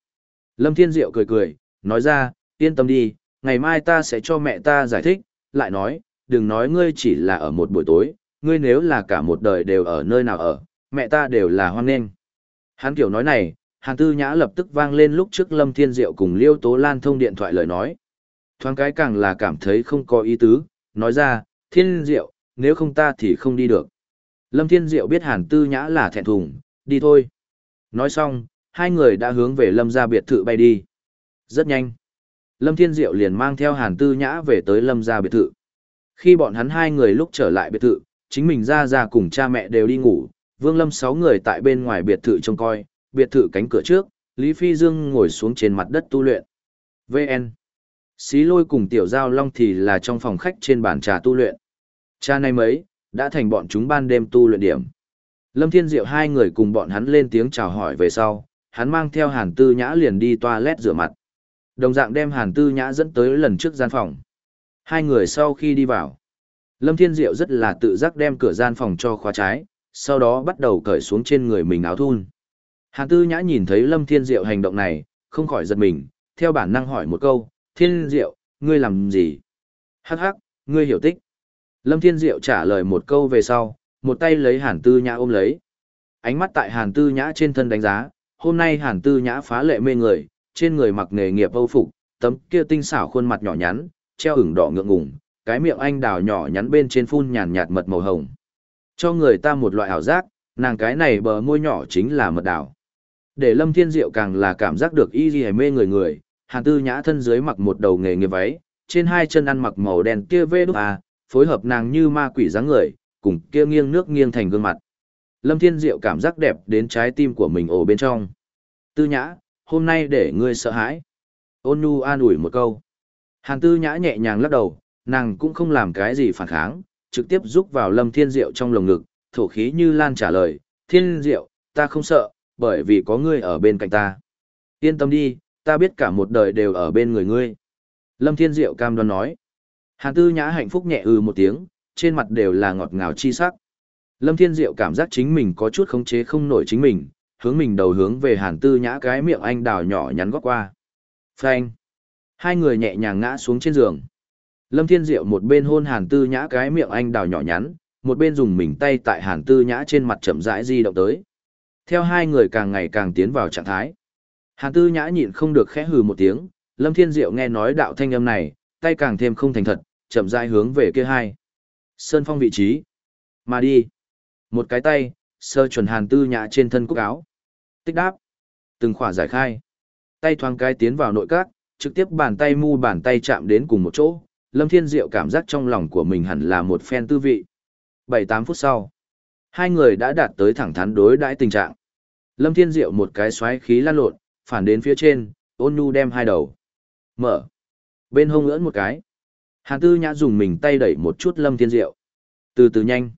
Lâm thiên diệu cười cười, nói ra, yên tâm đi, ngày mai ta sẽ cho mẹ ta giải thích, lại nói, đừng nói ngươi chỉ là ở một buổi tối, ngươi nếu là cả một đời đều ở nơi nào ở, mẹ ta đều là hoan nghênh. Hắn kiểu nói này, Hàn Tư Nhã lập tức vang lên lúc trước Lâm Thiên Diệu cùng Liêu Tố Lan thông điện thoại lời nói. Thoáng cái càng là cảm thấy không có ý tứ, nói ra, Thiên Diệu, nếu không ta thì không đi được. Lâm Thiên Diệu biết Hàn Tư Nhã là thẹn thùng, đi thôi. Nói xong, hai người đã hướng về Lâm gia biệt thự bay đi. Rất nhanh. Lâm Thiên Diệu liền mang theo Hàn Tư Nhã về tới Lâm gia biệt thự. Khi bọn hắn hai người lúc trở lại biệt thự, chính mình ra ra cùng cha mẹ đều đi ngủ, Vương Lâm sáu người tại bên ngoài biệt thự trông coi, biệt thự cánh cửa trước, Lý Phi Dương ngồi xuống trên mặt đất tu luyện. VN. Xí lôi cùng tiểu giao long thì là trong phòng khách trên bàn trà tu luyện. Cha này mấy, đã thành bọn chúng ban đêm tu luyện điểm. Lâm Thiên Diệu hai người cùng bọn hắn lên tiếng chào hỏi về sau, hắn mang theo Hàn Tư Nhã liền đi toilet rửa mặt. Đồng dạng đem Hàn Tư Nhã dẫn tới lần trước gian phòng. Hai người sau khi đi vào, Lâm Thiên Diệu rất là tự giác đem cửa gian phòng cho khóa trái, sau đó bắt đầu cởi xuống trên người mình áo thun. Hàn Tư Nhã nhìn thấy Lâm Thiên Diệu hành động này, không khỏi giật mình, theo bản năng hỏi một câu, Thiên Diệu, ngươi làm gì? Hắc hắc, ngươi hiểu tích. Lâm Thiên Diệu trả lời một câu về sau, một tay lấy Hàn Tư Nhã ôm lấy. Ánh mắt tại Hàn Tư Nhã trên thân đánh giá, hôm nay Hàn Tư Nhã phá lệ mê người, trên người mặc nghề nghiệp âu phục, tấm kia tinh xảo khuôn mặt nhỏ nhắn, treo ửng đỏ ngượng ngùng, cái miệng anh đào nhỏ nhắn bên trên phun nhàn nhạt mật màu hồng. Cho người ta một loại ảo giác, nàng cái này bờ môi nhỏ chính là mật đào. Để Lâm Thiên Diệu càng là cảm giác được y gì mê người người, Hàn Tư Nhã thân dưới mặc một đầu nghề nghiệp váy, trên hai chân ăn mặc màu đen kia vê đúc à, phối hợp nàng như ma quỷ dáng người, cùng kia nghiêng nước nghiêng thành gương mặt. Lâm Thiên Diệu cảm giác đẹp đến trái tim của mình ổ bên trong. Tư Nhã, hôm nay để ngươi sợ hãi. Ôn Nhu an ủi một câu. Hàn Tư Nhã nhẹ nhàng lắc đầu, nàng cũng không làm cái gì phản kháng, trực tiếp rúc vào Lâm Thiên Diệu trong lồng ngực, thổ khí như lan trả lời, Thiên Diệu, ta không sợ, bởi vì có ngươi ở bên cạnh ta. Yên tâm đi, ta biết cả một đời đều ở bên người ngươi. Lâm Thiên Diệu cam đoan nói. Hàn Tư Nhã hạnh phúc nhẹ ừ một tiếng, trên mặt đều là ngọt ngào chi sắc. Lâm Thiên Diệu cảm giác chính mình có chút khống chế không nổi chính mình, hướng mình đầu hướng về Hàn Tư Nhã cái miệng anh đào nhỏ nhắn gót qua. Phanh. Hai người nhẹ nhàng ngã xuống trên giường. Lâm Thiên Diệu một bên hôn Hàn Tư Nhã cái miệng anh đào nhỏ nhắn, một bên dùng mình tay tại Hàn Tư Nhã trên mặt chậm rãi di động tới. Theo hai người càng ngày càng tiến vào trạng thái. Hàn Tư Nhã nhịn không được khẽ hừ một tiếng, Lâm Thiên Diệu nghe nói đạo thanh âm này, tay càng thêm không thành thật, chậm rãi hướng về kia hai. Sơn phong vị trí. Mà đi. Một cái tay, sơ chuẩn Hàn Tư Nhã trên thân cúc áo. Tích đáp. Từng khỏa giải khai. Tay thoáng cái tiến vào nội các, trực tiếp bàn tay mu bàn tay chạm đến cùng một chỗ, Lâm Thiên Diệu cảm giác trong lòng của mình hẳn là một phen tư vị. 7-8 phút sau, hai người đã đạt tới thẳng thắn đối đãi tình trạng. Lâm Thiên Diệu một cái xoáy khí lan lộn, phản đến phía trên, ôn nhu đem hai đầu. Mở. Bên hông ưỡn một cái. Hàn Tư Nhã dùng mình tay đẩy một chút Lâm Thiên Diệu. Từ từ nhanh.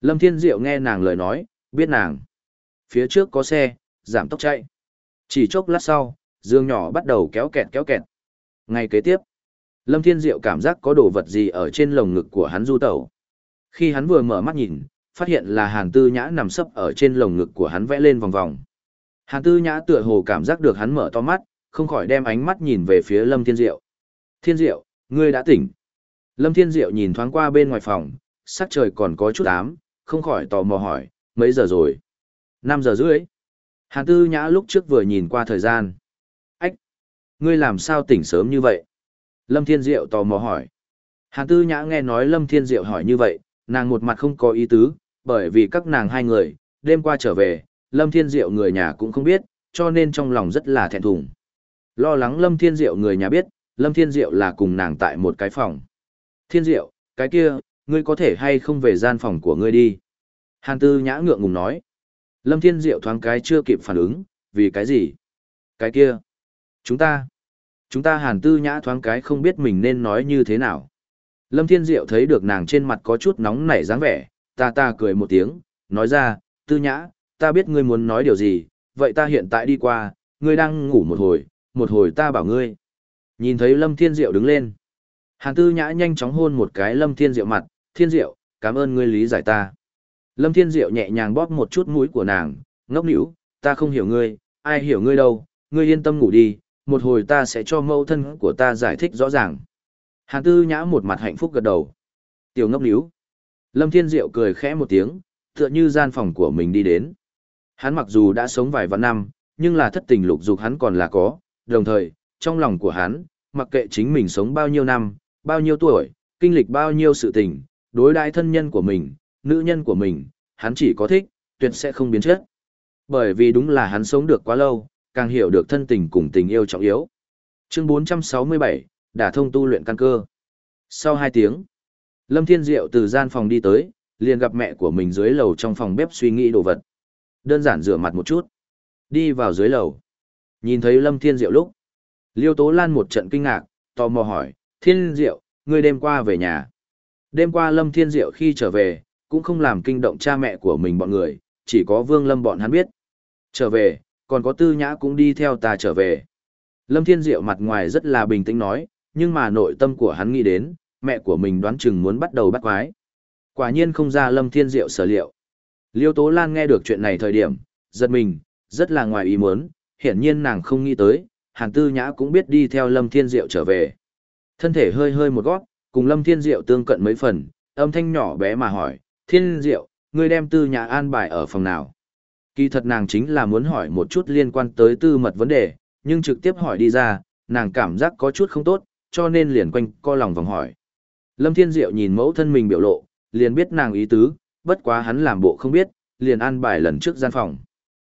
Lâm Thiên Diệu nghe nàng lời nói, biết nàng. Phía trước có xe, giảm tốc chạy. Chỉ chốc lát sau, dương nhỏ bắt đầu kéo kẹt kéo kẹt. Ngày kế tiếp, Lâm Thiên Diệu cảm giác có đồ vật gì ở trên lồng ngực của hắn du tẩu. Khi hắn vừa mở mắt nhìn, phát hiện là Hàn Tư Nhã nằm sấp ở trên lồng ngực của hắn vẽ lên vòng vòng. Hàn Tư Nhã tựa hồ cảm giác được hắn mở to mắt, không khỏi đem ánh mắt nhìn về phía Lâm Thiên Diệu. Thiên Diệu, ngươi đã tỉnh. Lâm Thiên Diệu nhìn thoáng qua bên ngoài phòng, sắc trời còn có chút ám, không khỏi tò mò hỏi, mấy giờ rồi? 5 giờ rưỡi. Hàn Tư Nhã lúc trước vừa nhìn qua thời gian. Ách! Ngươi làm sao tỉnh sớm như vậy? Lâm Thiên Diệu tò mò hỏi. Hàn Tư Nhã nghe nói Lâm Thiên Diệu hỏi như vậy, nàng một mặt không có ý tứ, bởi vì các nàng hai người, đêm qua trở về, Lâm Thiên Diệu người nhà cũng không biết, cho nên trong lòng rất là thẹn thùng. Lo lắng Lâm Thiên Diệu người nhà biết, Lâm Thiên Diệu là cùng nàng tại một cái phòng. Thiên Diệu, cái kia, ngươi có thể hay không về gian phòng của ngươi đi? Hàn Tư Nhã ngượng ngùng nói. Lâm Thiên Diệu thoáng cái chưa kịp phản ứng, vì cái gì? Cái kia. Chúng ta. Chúng ta Hàn Tư Nhã thoáng cái không biết mình nên nói như thế nào. Lâm Thiên Diệu thấy được nàng trên mặt có chút nóng nảy dáng vẻ, ta ta cười một tiếng, nói ra, Tư Nhã, ta biết ngươi muốn nói điều gì, vậy ta hiện tại đi qua, ngươi đang ngủ một hồi, một hồi ta bảo ngươi. Nhìn thấy Lâm Thiên Diệu đứng lên. Hàn Tư Nhã nhanh chóng hôn một cái Lâm Thiên Diệu mặt, Thiên Diệu, cảm ơn ngươi lý giải ta. Lâm Thiên Diệu nhẹ nhàng bóp một chút mũi của nàng, ngốc nỉu, ta không hiểu ngươi, ai hiểu ngươi đâu, ngươi yên tâm ngủ đi, một hồi ta sẽ cho mẫu thân của ta giải thích rõ ràng. Hàn Tư Nhã một mặt hạnh phúc gật đầu. Tiểu ngốc níu. Lâm Thiên Diệu cười khẽ một tiếng, tựa như gian phòng của mình đi đến. Hắn mặc dù đã sống vài vạn năm, nhưng là thất tình lục dục hắn còn là có, đồng thời, trong lòng của hắn, mặc kệ chính mình sống bao nhiêu năm, bao nhiêu tuổi, kinh lịch bao nhiêu sự tình, đối đãi thân nhân của mình, nữ nhân của mình, hắn chỉ có thích, tuyệt sẽ không biến chất. Bởi vì đúng là hắn sống được quá lâu, càng hiểu được thân tình cùng tình yêu trọng yếu. Chương 467, đả thông tu luyện căn cơ. Sau 2 tiếng, Lâm Thiên Diệu từ gian phòng đi tới, liền gặp mẹ của mình dưới lầu trong phòng bếp suy nghĩ đồ vật. Đơn giản rửa mặt một chút, đi vào dưới lầu. Nhìn thấy Lâm Thiên Diệu lúc, Liêu Tố Lan một trận kinh ngạc, tò mò hỏi, Thiên Diệu, ngươi đêm qua về nhà. Đêm qua Lâm Thiên Diệu khi trở về, cũng không làm kinh động cha mẹ của mình bọn người, chỉ có Vương Lâm bọn hắn biết. Trở về, còn có Tư Nhã cũng đi theo ta trở về. Lâm Thiên Diệu mặt ngoài rất là bình tĩnh nói, nhưng mà nội tâm của hắn nghĩ đến, mẹ của mình đoán chừng muốn bắt đầu bắt quái. Quả nhiên không ra Lâm Thiên Diệu sở liệu. Liêu Tố Lan nghe được chuyện này thời điểm, giật mình, rất là ngoài ý muốn, hiển nhiên nàng không nghĩ tới, Hàn Tư Nhã cũng biết đi theo Lâm Thiên Diệu trở về. Thân thể hơi hơi một gót, cùng Lâm Thiên Diệu tương cận mấy phần, âm thanh nhỏ bé mà hỏi, Thiên Diệu, ngươi đem Tư Nhã an bài ở phòng nào? Kỳ thật nàng chính là muốn hỏi một chút liên quan tới tư mật vấn đề, nhưng trực tiếp hỏi đi ra, nàng cảm giác có chút không tốt, cho nên liền quanh co lòng vòng hỏi. Lâm Thiên Diệu nhìn mẫu thân mình biểu lộ, liền biết nàng ý tứ, bất quá hắn làm bộ không biết, liền an bài lần trước gian phòng.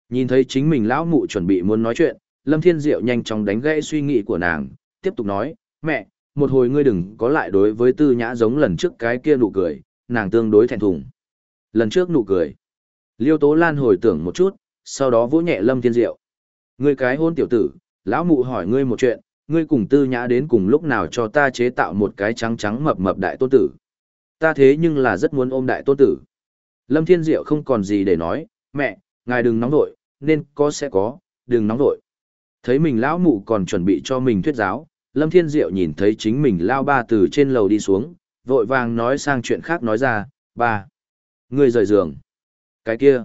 Nhìn thấy chính mình lão mụ chuẩn bị muốn nói chuyện, Lâm Thiên Diệu nhanh chóng đánh gãy suy nghĩ của nàng, tiếp tục nói, mẹ, một hồi ngươi đừng có lại đối với tư nhã giống lần trước cái kia nụ cười, nàng tương đối thẹn thùng. Lần trước nụ cười. Liêu Tố Lan hồi tưởng một chút, sau đó vỗ nhẹ Lâm Thiên Diệu. Ngươi cái hôn tiểu tử, lão mụ hỏi ngươi một chuyện, ngươi cùng tư nhã đến cùng lúc nào cho ta chế tạo một cái trắng trắng mập mập đại tôn tử. Ta thế nhưng là rất muốn ôm đại tôn tử. Lâm Thiên Diệu không còn gì để nói, mẹ, ngài đừng nóng vội, nên có sẽ có, đừng nóng vội. Thấy mình lão mụ còn chuẩn bị cho mình thuyết giáo, Lâm Thiên Diệu nhìn thấy chính mình lao ba từ trên lầu đi xuống, vội vàng nói sang chuyện khác nói ra, ba, ngươi rời giường. Cái kia.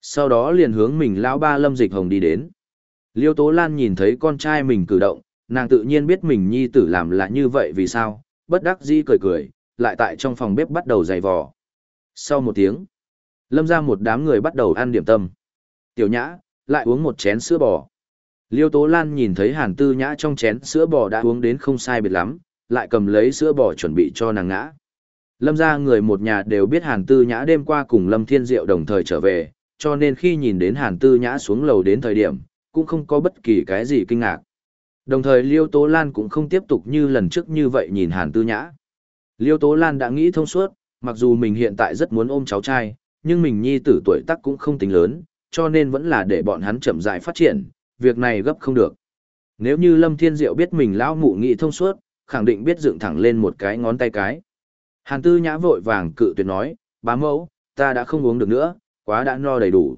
Sau đó liền hướng mình lão ba Lâm Dịch Hồng đi đến. Liêu Tố Lan nhìn thấy con trai mình cử động, nàng tự nhiên biết mình nhi tử làm là như vậy vì sao, bất đắc dĩ cười cười, lại tại trong phòng bếp bắt đầu giày vò. Sau một tiếng, lâm ra một đám người bắt đầu ăn điểm tâm. Tiểu nhã, lại uống một chén sữa bò. Liêu Tố Lan nhìn thấy Hàn Tư Nhã trong chén sữa bò đã uống đến không sai biệt lắm, lại cầm lấy sữa bò chuẩn bị cho nàng ngã. Lâm ra người một nhà đều biết Hàn Tư Nhã đêm qua cùng Lâm Thiên Diệu đồng thời trở về, cho nên khi nhìn đến Hàn Tư Nhã xuống lầu đến thời điểm, cũng không có bất kỳ cái gì kinh ngạc. Đồng thời Liêu Tố Lan cũng không tiếp tục như lần trước như vậy nhìn Hàn Tư Nhã. Liêu Tố Lan đã nghĩ thông suốt, mặc dù mình hiện tại rất muốn ôm cháu trai, nhưng mình nhi tử tuổi tác cũng không tính lớn, cho nên vẫn là để bọn hắn chậm rãi phát triển, việc này gấp không được. Nếu như Lâm Thiên Diệu biết mình lão mụ nghĩ thông suốt, khẳng định biết dựng thẳng lên một cái ngón tay cái. Hàn Tư Nhã vội vàng cự tuyệt nói, bá mẫu, ta đã không uống được nữa, quá đã no đầy đủ.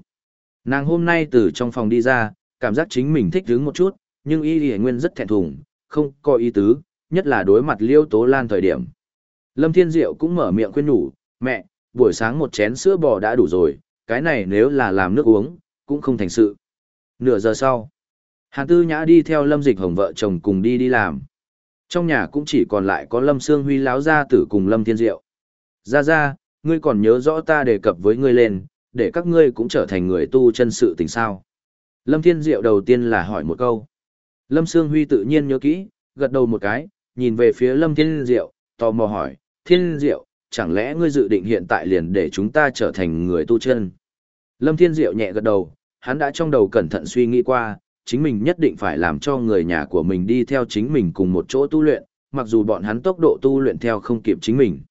Nàng hôm nay từ trong phòng đi ra, cảm giác chính mình thích đứng một chút, nhưng y lì nguyên rất thẹn thùng, không có ý tứ, nhất là đối mặt liêu tố lan thời điểm. Lâm Thiên Diệu cũng mở miệng khuyên nhủ, mẹ, buổi sáng một chén sữa bò đã đủ rồi, cái này nếu là làm nước uống, cũng không thành sự. Nửa giờ sau, Hàn Tư Nhã đi theo Lâm Dịch Hồng vợ chồng cùng đi đi làm. Trong nhà cũng chỉ còn lại có Lâm Sương Huy láo gia tử cùng Lâm Thiên Diệu. Ra ra, ngươi còn nhớ rõ ta đề cập với ngươi lên, để các ngươi cũng trở thành người tu chân sự tình sao. Lâm Thiên Diệu đầu tiên là hỏi một câu. Lâm Sương Huy tự nhiên nhớ kỹ, gật đầu một cái, nhìn về phía Lâm Thiên Diệu, tò mò hỏi, Thiên Diệu, chẳng lẽ ngươi dự định hiện tại liền để chúng ta trở thành người tu chân? Lâm Thiên Diệu nhẹ gật đầu, hắn đã trong đầu cẩn thận suy nghĩ qua, chính mình nhất định phải làm cho người nhà của mình đi theo chính mình cùng một chỗ tu luyện, mặc dù bọn hắn tốc độ tu luyện theo không kịp chính mình.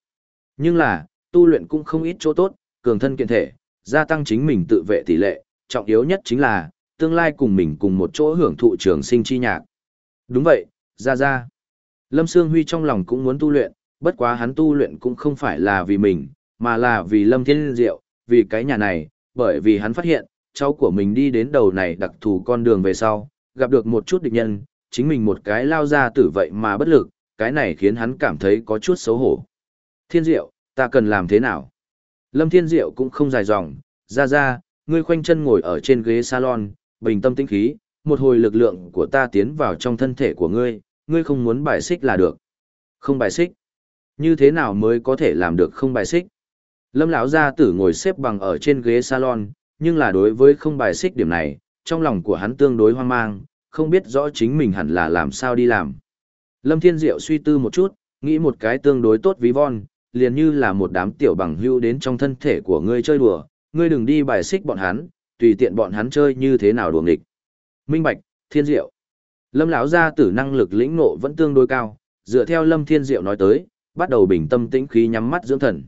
Nhưng là, tu luyện cũng không ít chỗ tốt, cường thân kiện thể, gia tăng chính mình tự vệ tỷ lệ, trọng yếu nhất chính là, tương lai cùng mình cùng một chỗ hưởng thụ trường sinh chi nhạc. Đúng vậy, ra ra. Lâm Sương Huy trong lòng cũng muốn tu luyện, bất quá hắn tu luyện cũng không phải là vì mình, mà là vì Lâm Thiên Diệu, vì cái nhà này, bởi vì hắn phát hiện, cháu của mình đi đến đầu này đặc thù con đường về sau, gặp được một chút địch nhân, chính mình một cái lao ra tử vậy mà bất lực, cái này khiến hắn cảm thấy có chút xấu hổ. Thiên Diệu, ta cần làm thế nào? Lâm Thiên Diệu cũng không dài dòng, ra ra, ngươi khoanh chân ngồi ở trên ghế salon, bình tâm tĩnh khí, một hồi lực lượng của ta tiến vào trong thân thể của ngươi, ngươi không muốn bài xích là được. Không bài xích? Như thế nào mới có thể làm được không bài xích? Lâm lão gia tử ngồi xếp bằng ở trên ghế salon, nhưng là đối với không bài xích điểm này, trong lòng của hắn tương đối hoang mang, không biết rõ chính mình hẳn là làm sao đi làm. Lâm Thiên Diệu suy tư một chút, nghĩ một cái tương đối tốt ví von, liền như là một đám tiểu bằng hưu đến trong thân thể của ngươi chơi đùa, ngươi đừng đi bài xích bọn hắn, tùy tiện bọn hắn chơi như thế nào đùa nghịch. Minh Bạch, Thiên Diệu. Lâm lão gia tử năng lực lĩnh ngộ vẫn tương đối cao, dựa theo Lâm Thiên Diệu nói tới, bắt đầu bình tâm tĩnh khí nhắm mắt dưỡng thần.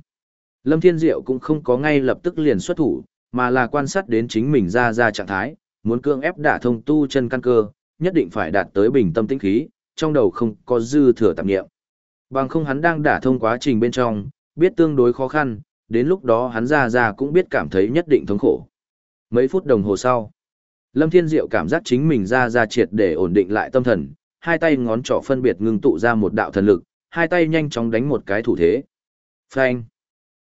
Lâm Thiên Diệu cũng không có ngay lập tức liền xuất thủ, mà là quan sát đến chính mình ra ra trạng thái, muốn cương ép đả thông tu chân căn cơ, nhất định phải đạt tới bình tâm tĩnh khí, trong đầu không có dư thừa tạp niệm. Bằng không hắn đang đả thông quá trình bên trong, biết tương đối khó khăn, đến lúc đó hắn ra ra cũng biết cảm thấy nhất định thống khổ. Mấy phút đồng hồ sau, Lâm Thiên Diệu cảm giác chính mình ra ra triệt để ổn định lại tâm thần, hai tay ngón trỏ phân biệt ngưng tụ ra một đạo thần lực, hai tay nhanh chóng đánh một cái thủ thế. Phanh!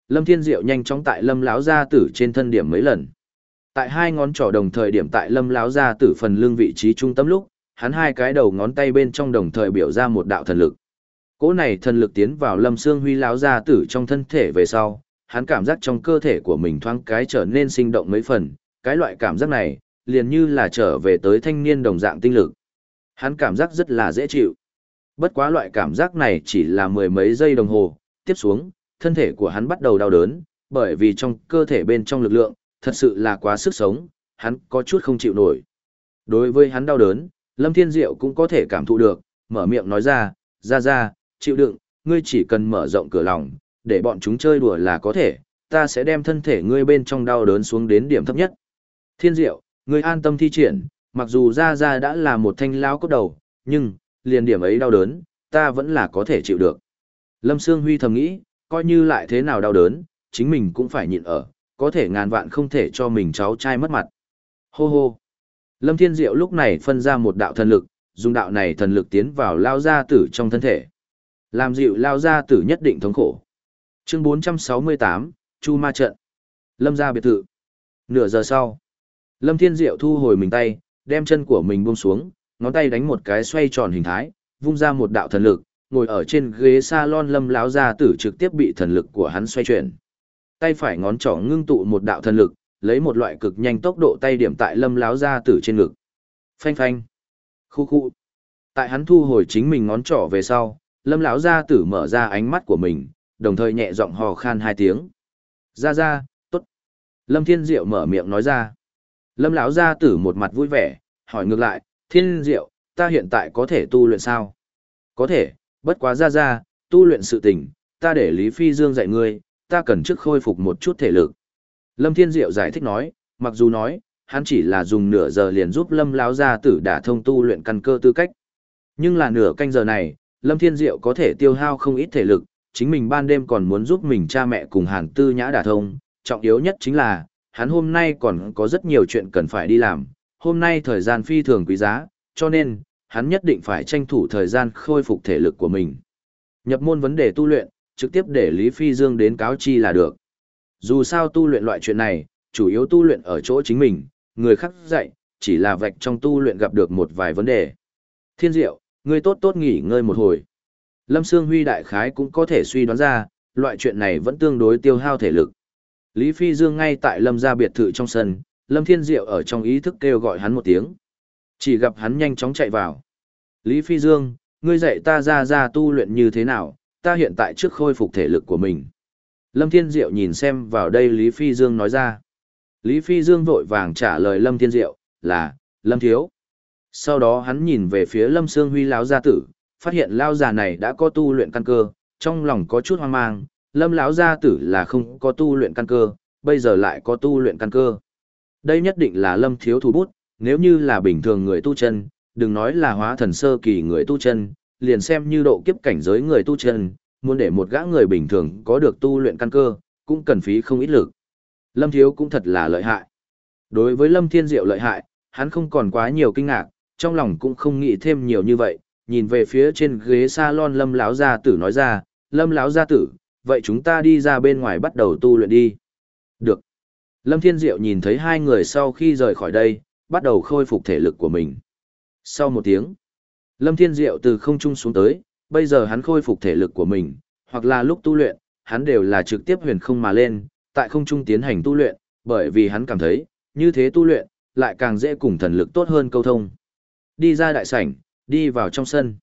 Lâm Thiên Diệu nhanh chóng tại Lâm lão gia tử trên thân điểm mấy lần. Tại hai ngón trỏ đồng thời điểm tại Lâm lão gia tử phần lưng vị trí trung tâm lúc, hắn hai cái đầu ngón tay bên trong đồng thời biểu ra một đạo thần lực. Cỗ này thần lực tiến vào Lâm Xương Huy lão gia tử trong thân thể về sau, hắn cảm giác trong cơ thể của mình thoáng cái trở nên sinh động mấy phần, cái loại cảm giác này, liền như là trở về tới thanh niên đồng dạng tinh lực. Hắn cảm giác rất là dễ chịu. Bất quá loại cảm giác này chỉ là mười mấy giây đồng hồ, tiếp xuống, thân thể của hắn bắt đầu đau đớn, bởi vì trong cơ thể bên trong lực lượng, thật sự là quá sức sống, hắn có chút không chịu nổi. Đối với hắn đau đớn, Lâm Thiên Diệu cũng có thể cảm thụ được, mở miệng nói ra, ra ra, chịu đựng, ngươi chỉ cần mở rộng cửa lòng, để bọn chúng chơi đùa là có thể, ta sẽ đem thân thể ngươi bên trong đau đớn xuống đến điểm thấp nhất. Thiên Diệu, ngươi an tâm thi triển, mặc dù ra ra đã là một thanh lao cốt đầu, nhưng, liền điểm ấy đau đớn, ta vẫn là có thể chịu được. Lâm Sương Huy thầm nghĩ, coi như lại thế nào đau đớn, chính mình cũng phải nhịn ở, có thể ngàn vạn không thể cho mình cháu trai mất mặt. Hô hô. Lâm Thiên Diệu lúc này phân ra một đạo thần lực, dùng đạo này thần lực tiến vào lao gia tử trong thân thể. Làm dịu lao gia tử nhất định thống khổ. Chương 468, Chu Ma Trận. Lâm gia biệt thự. Nửa giờ sau, Lâm Thiên Diệu thu hồi mình tay, đem chân của mình buông xuống, ngón tay đánh một cái xoay tròn hình thái, vung ra một đạo thần lực, ngồi ở trên ghế salon lâm láo gia tử trực tiếp bị thần lực của hắn xoay chuyển. Tay phải ngón trỏ ngưng tụ một đạo thần lực, lấy một loại cực nhanh tốc độ tay điểm tại lâm láo gia tử trên ngực. Phanh phanh. Khu khu. Tại hắn thu hồi chính mình ngón trỏ về sau, lâm lão gia tử mở ra ánh mắt của mình, đồng thời nhẹ giọng hò khan hai tiếng. Ra ra, tốt. Lâm Thiên Diệu mở miệng nói ra. Lâm lão gia tử một mặt vui vẻ, hỏi ngược lại, Thiên Diệu, ta hiện tại có thể tu luyện sao? Có thể, bất quá ra ra, tu luyện sự tình, ta để Lý Phi Dương dạy ngươi, ta cần trước khôi phục một chút thể lực. Lâm Thiên Diệu giải thích nói, mặc dù nói, hắn chỉ là dùng nửa giờ liền giúp Lâm lão gia tử đả thông tu luyện căn cơ tư cách. Nhưng là nửa canh giờ này, Lâm Thiên Diệu có thể tiêu hao không ít thể lực, chính mình ban đêm còn muốn giúp mình cha mẹ cùng Hàn Tư Nhã đả thông, trọng yếu nhất chính là, hắn hôm nay còn có rất nhiều chuyện cần phải đi làm, hôm nay thời gian phi thường quý giá, cho nên, hắn nhất định phải tranh thủ thời gian khôi phục thể lực của mình. Nhập môn vấn đề tu luyện, trực tiếp để Lý Phi Dương đến cáo chi là được. Dù sao tu luyện loại chuyện này, chủ yếu tu luyện ở chỗ chính mình, người khác dạy, chỉ là vạch trong tu luyện gặp được một vài vấn đề. Thiên diệu, ngươi tốt tốt nghỉ ngơi một hồi. Lâm Sương Huy đại khái cũng có thể suy đoán ra, loại chuyện này vẫn tương đối tiêu hao thể lực. Lý Phi Dương ngay tại Lâm gia biệt thự trong sân, Lâm Thiên Diệu ở trong ý thức kêu gọi hắn một tiếng. Chỉ gặp hắn nhanh chóng chạy vào. Lý Phi Dương, ngươi dạy ta ra ra tu luyện như thế nào, ta hiện tại trước khôi phục thể lực của mình. Lâm Thiên Diệu nhìn xem vào đây Lý Phi Dương nói ra. Lý Phi Dương vội vàng trả lời Lâm Thiên Diệu, là, Lâm Thiếu. Sau đó hắn nhìn về phía Lâm Sương Huy lão gia tử, phát hiện lão già này đã có tu luyện căn cơ, trong lòng có chút hoang mang, Lâm lão gia tử là không có tu luyện căn cơ, bây giờ lại có tu luyện căn cơ. Đây nhất định là Lâm thiếu thủ bút, nếu như là bình thường người tu chân, đừng nói là hóa thần sơ kỳ người tu chân, liền xem như độ kiếp cảnh giới người tu chân, muốn để một gã người bình thường có được tu luyện căn cơ, cũng cần phí không ít lực. Lâm thiếu cũng thật là lợi hại. Đối với Lâm Thiên Diệu lợi hại, hắn không còn quá nhiều kinh ngạc, trong lòng cũng không nghĩ thêm nhiều như vậy, nhìn về phía trên ghế salon Lâm lão gia tử nói ra, "Lâm lão gia tử, vậy chúng ta đi ra bên ngoài bắt đầu tu luyện đi." "Được." Lâm Thiên Diệu nhìn thấy hai người sau khi rời khỏi đây, bắt đầu khôi phục thể lực của mình. Sau một tiếng, Lâm Thiên Diệu từ không trung xuống tới, bây giờ hắn khôi phục thể lực của mình, hoặc là lúc tu luyện, hắn đều là trực tiếp huyền không mà lên, tại không trung tiến hành tu luyện, bởi vì hắn cảm thấy, như thế tu luyện, lại càng dễ cùng thần lực tốt hơn câu thông. Đi ra đại sảnh, đi vào trong sân.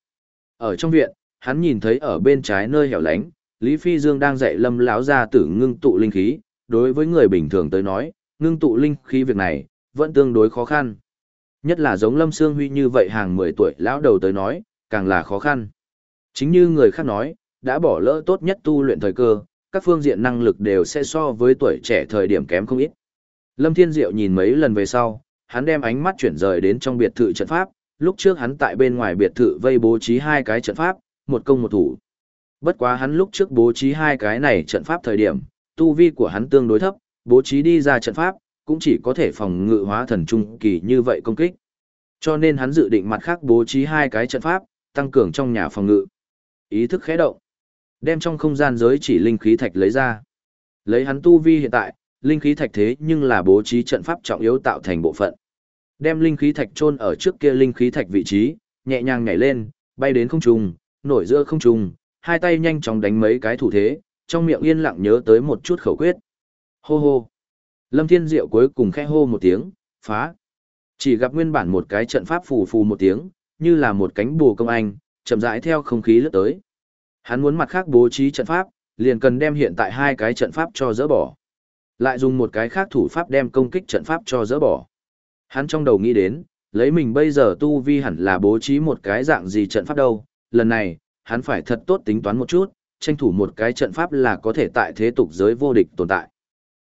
Ở trong viện, hắn nhìn thấy ở bên trái nơi hẻo lánh, Lý Phi Dương đang dạy Lâm lão gia tử ngưng tụ linh khí, đối với người bình thường tới nói, ngưng tụ linh khí việc này vẫn tương đối khó khăn. Nhất là giống Lâm Sương Huy như vậy hàng 10 tuổi lão đầu tới nói, càng là khó khăn. Chính như người khác nói, đã bỏ lỡ tốt nhất tu luyện thời cơ, các phương diện năng lực đều sẽ so với tuổi trẻ thời điểm kém không ít. Lâm Thiên Diệu nhìn mấy lần về sau, hắn đem ánh mắt chuyển rời đến trong biệt thự trận pháp, lúc trước hắn tại bên ngoài biệt thự vây bố trí hai cái trận pháp, một công một thủ. Bất quá hắn lúc trước bố trí hai cái này trận pháp thời điểm, tu vi của hắn tương đối thấp, bố trí đi ra trận pháp, cũng chỉ có thể phòng ngự hóa thần trung kỳ như vậy công kích. Cho nên hắn dự định mặt khác bố trí hai cái trận pháp, tăng cường trong nhà phòng ngự. Ý thức khẽ động, đem trong không gian giới chỉ linh khí thạch lấy ra. Lấy hắn tu vi hiện tại, linh khí thạch thế nhưng là bố trí trận pháp trọng yếu tạo thành bộ phận. Đem linh khí thạch chôn ở trước kia linh khí thạch vị trí, nhẹ nhàng nhảy lên, bay đến không trung, nổi giữa không trung, hai tay nhanh chóng đánh mấy cái thủ thế, trong miệng yên lặng nhớ tới một chút khẩu quyết. Hô hô. Lâm Thiên Diệu cuối cùng khẽ hô một tiếng, phá. Chỉ gặp nguyên bản một cái trận pháp phù phù một tiếng, như là một cánh bù công anh, chậm rãi theo không khí lướt tới. Hắn muốn mặt khác bố trí trận pháp, liền cần đem hiện tại hai cái trận pháp cho dỡ bỏ. Lại dùng một cái khác thủ pháp đem công kích trận pháp cho dỡ bỏ. Hắn trong đầu nghĩ đến, lấy mình bây giờ tu vi hẳn là bố trí một cái dạng gì trận pháp đâu, lần này, hắn phải thật tốt tính toán một chút, tranh thủ một cái trận pháp là có thể tại thế tục giới vô địch tồn tại.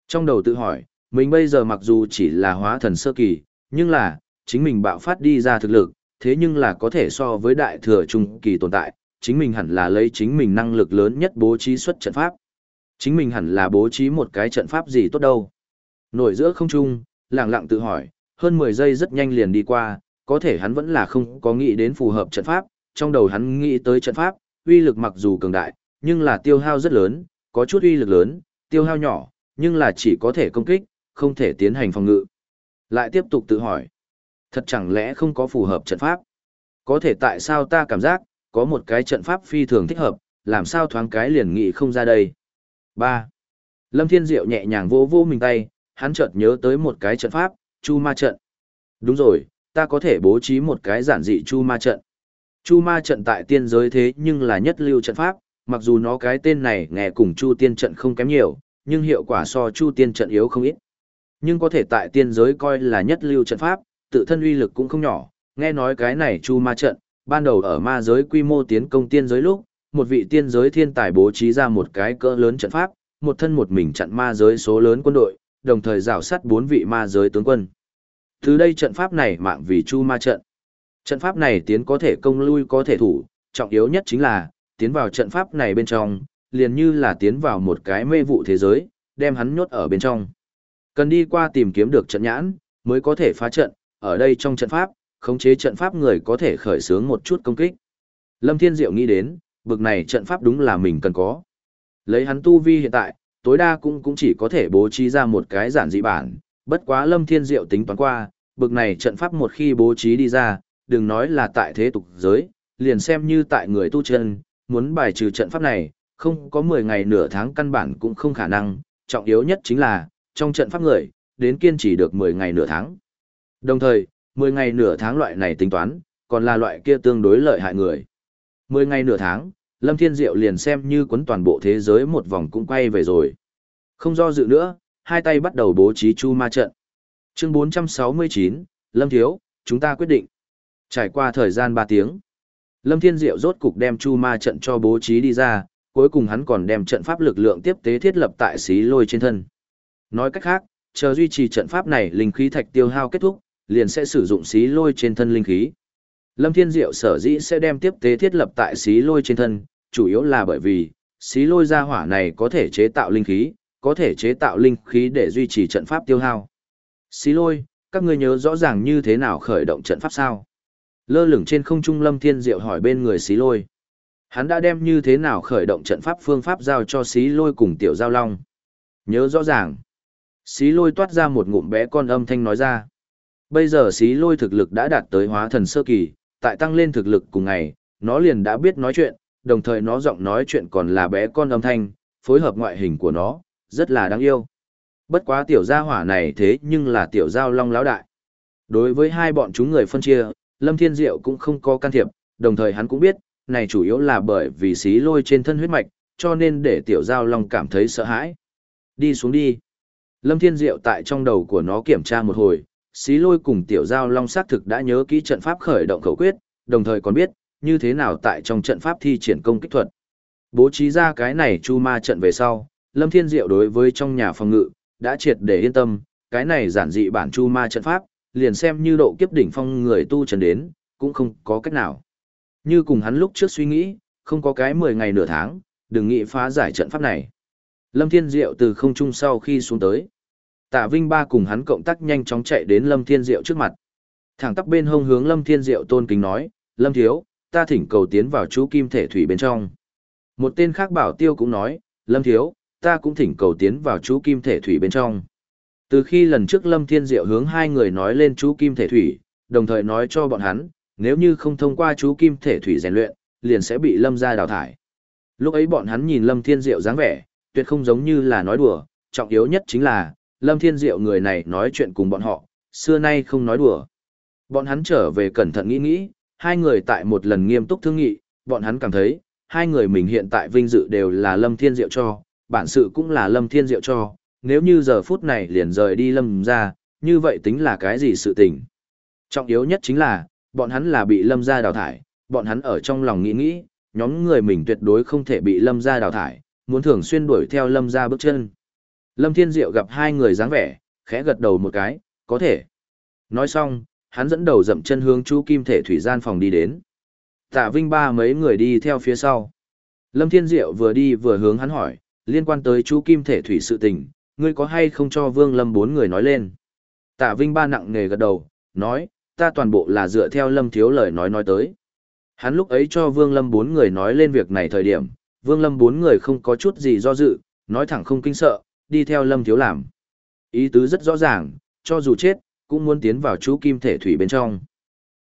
Trong đầu tự hỏi, mình bây giờ mặc dù chỉ là hóa thần sơ kỳ, nhưng là, chính mình bạo phát đi ra thực lực, thế nhưng là có thể so với đại thừa trung kỳ tồn tại, chính mình hẳn là lấy chính mình năng lực lớn nhất bố trí xuất trận pháp. Chính mình hẳn là bố trí một cái trận pháp gì tốt đâu. Nổi giữa không trung, lặng lặng tự hỏi, hơn 10 giây rất nhanh liền đi qua, có thể hắn vẫn là không có nghĩ đến phù hợp trận pháp, trong đầu hắn nghĩ tới trận pháp, uy lực mặc dù cường đại, nhưng là tiêu hao rất lớn, có chút uy lực lớn, tiêu hao nhỏ, nhưng là chỉ có thể công kích, không thể tiến hành phòng ngự. Lại tiếp tục tự hỏi, thật chẳng lẽ không có phù hợp trận pháp? Có thể tại sao ta cảm giác, có một cái trận pháp phi thường thích hợp, làm sao thoáng cái liền nghị không ra đây. 3. Lâm Thiên Diệu nhẹ nhàng vô vô mình tay, hắn chợt nhớ tới một cái trận pháp, Chu Ma trận. Đúng rồi, ta có thể bố trí một cái giản dị Chu Ma trận. Chu Ma trận tại tiên giới thế nhưng là nhất lưu trận pháp, mặc dù nó cái tên này nghe cùng Chu Tiên trận không kém nhiều, nhưng hiệu quả so Chu Tiên trận yếu không ít. Nhưng có thể tại tiên giới coi là nhất lưu trận pháp, tự thân uy lực cũng không nhỏ, nghe nói cái này Chu Ma trận, ban đầu ở ma giới quy mô tiến công tiên giới lúc, một vị tiên giới thiên tài bố trí ra một cái cỡ lớn trận pháp, một thân một mình chặn ma giới số lớn quân đội, đồng thời rào sát bốn vị ma giới tướng quân. Từ đây trận pháp này mạng vì chu ma trận. Trận pháp này tiến có thể công lui có thể thủ, trọng yếu nhất chính là, tiến vào trận pháp này bên trong, liền như là tiến vào một cái mê vụ thế giới, đem hắn nhốt ở bên trong. Cần đi qua tìm kiếm được trận nhãn, mới có thể phá trận, ở đây trong trận pháp, khống chế trận pháp người có thể khởi xướng một chút công kích. Lâm Thiên Diệu nghĩ đến, bực này trận pháp đúng là mình cần có. Lấy hắn tu vi hiện tại, tối đa cũng cũng chỉ có thể bố trí ra một cái giản dị bản, bất quá Lâm Thiên Diệu tính toán qua, bực này trận pháp một khi bố trí đi ra, đừng nói là tại thế tục giới, liền xem như tại người tu chân, muốn bài trừ trận pháp này, không có 10 ngày nửa tháng căn bản cũng không khả năng, trọng yếu nhất chính là, trong trận pháp người, đến kiên trì được 10 ngày nửa tháng. Đồng thời, 10 ngày nửa tháng loại này tính toán, còn là loại kia tương đối lợi hại người. 10 ngày nửa tháng, Lâm Thiên Diệu liền xem như quấn toàn bộ thế giới một vòng cũng quay về rồi. Không do dự nữa, hai tay bắt đầu bố trí chu ma trận. Chương 469, Lâm Thiếu, chúng ta quyết định. Trải qua thời gian 3 tiếng, Lâm Thiên Diệu rốt cục đem chu ma trận cho bố trí đi ra, cuối cùng hắn còn đem trận pháp lực lượng tiếp tế thiết lập tại xí lôi trên thân. Nói cách khác, chờ duy trì trận pháp này linh khí thạch tiêu hao kết thúc, liền sẽ sử dụng xí lôi trên thân linh khí. Lâm Thiên Diệu sở dĩ sẽ đem tiếp tế thiết lập tại xí lôi trên thân, chủ yếu là bởi vì, xí lôi ra hỏa này có thể chế tạo linh khí, có thể chế tạo linh khí để duy trì trận pháp tiêu hao. Xí lôi, các ngươi nhớ rõ ràng như thế nào khởi động trận pháp sao? Lơ lửng trên không trung Lâm Thiên Diệu hỏi bên người xí lôi. Hắn đã đem như thế nào khởi động trận pháp phương pháp giao cho xí lôi cùng tiểu giao long. Nhớ rõ ràng. Xí lôi toát ra một ngụm bé con âm thanh nói ra. Bây giờ xí lôi thực lực đã đạt tới hóa thần sơ kỳ, tại tăng lên thực lực cùng ngày, nó liền đã biết nói chuyện, đồng thời nó giọng nói chuyện còn là bé con âm thanh, phối hợp ngoại hình của nó, rất là đáng yêu. Bất quá tiểu gia hỏa này thế nhưng là tiểu giao long lão đại. Đối với hai bọn chúng người phân chia, Lâm Thiên Diệu cũng không có can thiệp, đồng thời hắn cũng biết, này chủ yếu là bởi vì xí lôi trên thân huyết mạch, cho nên để tiểu giao long cảm thấy sợ hãi. Đi xuống đi. Lâm Thiên Diệu tại trong đầu của nó kiểm tra một hồi, xí lôi cùng tiểu giao long xác thực đã nhớ kỹ trận pháp khởi động khẩu quyết, đồng thời còn biết, như thế nào tại trong trận pháp thi triển công kích thuật. Bố trí ra cái này chu ma trận về sau, Lâm Thiên Diệu đối với trong nhà phòng ngự, đã triệt để yên tâm, cái này giản dị bản chu ma trận pháp, liền xem như độ kiếp đỉnh phong người tu trần đến, cũng không có cách nào. Như cùng hắn lúc trước suy nghĩ, không có cái 10 ngày nửa tháng, đừng nghĩ phá giải trận pháp này. Lâm Thiên Diệu từ không trung sau khi xuống tới. Tạ Vinh Ba cùng hắn cộng tác nhanh chóng chạy đến Lâm Thiên Diệu trước mặt. Thẳng tắp bên hông hướng Lâm Thiên Diệu tôn kính nói, Lâm Thiếu, ta thỉnh cầu tiến vào chú kim thể thủy bên trong. Một tên khác bảo tiêu cũng nói, Lâm Thiếu, ta cũng thỉnh cầu tiến vào chú kim thể thủy bên trong. Từ khi lần trước Lâm Thiên Diệu hướng hai người nói lên chú kim thể thủy, đồng thời nói cho bọn hắn, nếu như không thông qua chú kim thể thủy rèn luyện, liền sẽ bị Lâm gia đào thải. Lúc ấy bọn hắn nhìn Lâm Thiên Diệu dáng vẻ, tuyệt không giống như là nói đùa, trọng yếu nhất chính là, Lâm Thiên Diệu người này nói chuyện cùng bọn họ, xưa nay không nói đùa. Bọn hắn trở về cẩn thận nghĩ nghĩ, hai người tại một lần nghiêm túc thương nghị, bọn hắn cảm thấy, hai người mình hiện tại vinh dự đều là Lâm Thiên Diệu cho, bản sự cũng là Lâm Thiên Diệu cho, nếu như giờ phút này liền rời đi Lâm ra, như vậy tính là cái gì sự tình. Trọng yếu nhất chính là, bọn hắn là bị Lâm ra đào thải, bọn hắn ở trong lòng nghĩ nghĩ, nhóm người mình tuyệt đối không thể bị Lâm ra đào thải, muốn thường xuyên đuổi theo Lâm ra bước chân. Lâm Thiên Diệu gặp hai người dáng vẻ, khẽ gật đầu một cái, có thể. Nói xong, hắn dẫn đầu dậm chân hướng chú kim thể thủy gian phòng đi đến. Tạ Vinh ba mấy người đi theo phía sau. Lâm Thiên Diệu vừa đi vừa hướng hắn hỏi, liên quan tới chú kim thể thủy sự tình, ngươi có hay không cho Vương Lâm bốn người nói lên. Tạ Vinh ba nặng nề gật đầu, nói, ta toàn bộ là dựa theo Lâm Thiếu lời nói nói tới. Hắn lúc ấy cho Vương Lâm bốn người nói lên việc này thời điểm, Vương Lâm bốn người không có chút gì do dự, nói thẳng không kinh sợ, đi theo Lâm Thiếu làm. Ý tứ rất rõ ràng, cho dù chết, cũng muốn tiến vào chú kim thể thủy bên trong.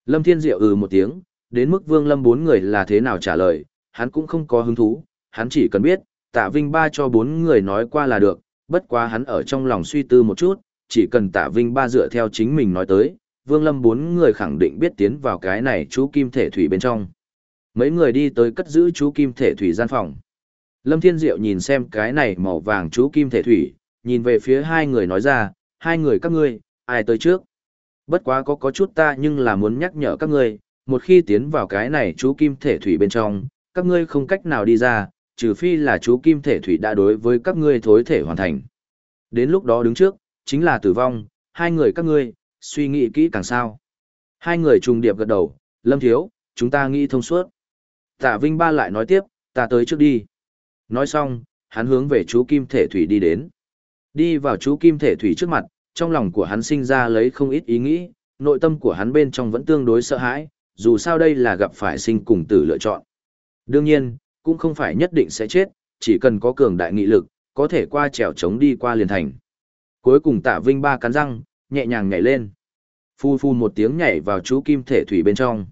Lâm Thiên Diệu ừ một tiếng, đến mức Vương Lâm bốn người là thế nào trả lời, hắn cũng không có hứng thú, hắn chỉ cần biết, Tạ Vinh Ba cho bốn người nói qua là được, bất quá hắn ở trong lòng suy tư một chút, chỉ cần Tạ Vinh Ba dựa theo chính mình nói tới, Vương Lâm bốn người khẳng định biết tiến vào cái này chú kim thể thủy bên trong. Mấy người đi tới cất giữ chú kim thể thủy gian phòng. Lâm Thiên Diệu nhìn xem cái này màu vàng chú kim thể thủy, nhìn về phía hai người nói ra, hai người các ngươi, ai tới trước. Bất quá có có chút ta nhưng là muốn nhắc nhở các ngươi, một khi tiến vào cái này chú kim thể thủy bên trong, các ngươi không cách nào đi ra, trừ phi là chú kim thể thủy đã đối với các ngươi thối thể hoàn thành. Đến lúc đó đứng trước, chính là tử vong, hai người các ngươi, suy nghĩ kỹ càng sao. Hai người trùng điệp gật đầu, lâm thiếu, chúng ta nghĩ thông suốt. Tạ Vinh Ba lại nói tiếp, ta tới trước đi. Nói xong, hắn hướng về chú kim thể thủy đi đến. Đi vào chú kim thể thủy trước mặt, trong lòng của hắn sinh ra lấy không ít ý nghĩ, nội tâm của hắn bên trong vẫn tương đối sợ hãi, dù sao đây là gặp phải sinh cùng tử lựa chọn. Đương nhiên, cũng không phải nhất định sẽ chết, chỉ cần có cường đại nghị lực, có thể qua trèo chống đi qua liền thành. Cuối cùng tạ vinh ba cắn răng, nhẹ nhàng nhảy lên. Phu phu một tiếng nhảy vào chú kim thể thủy bên trong.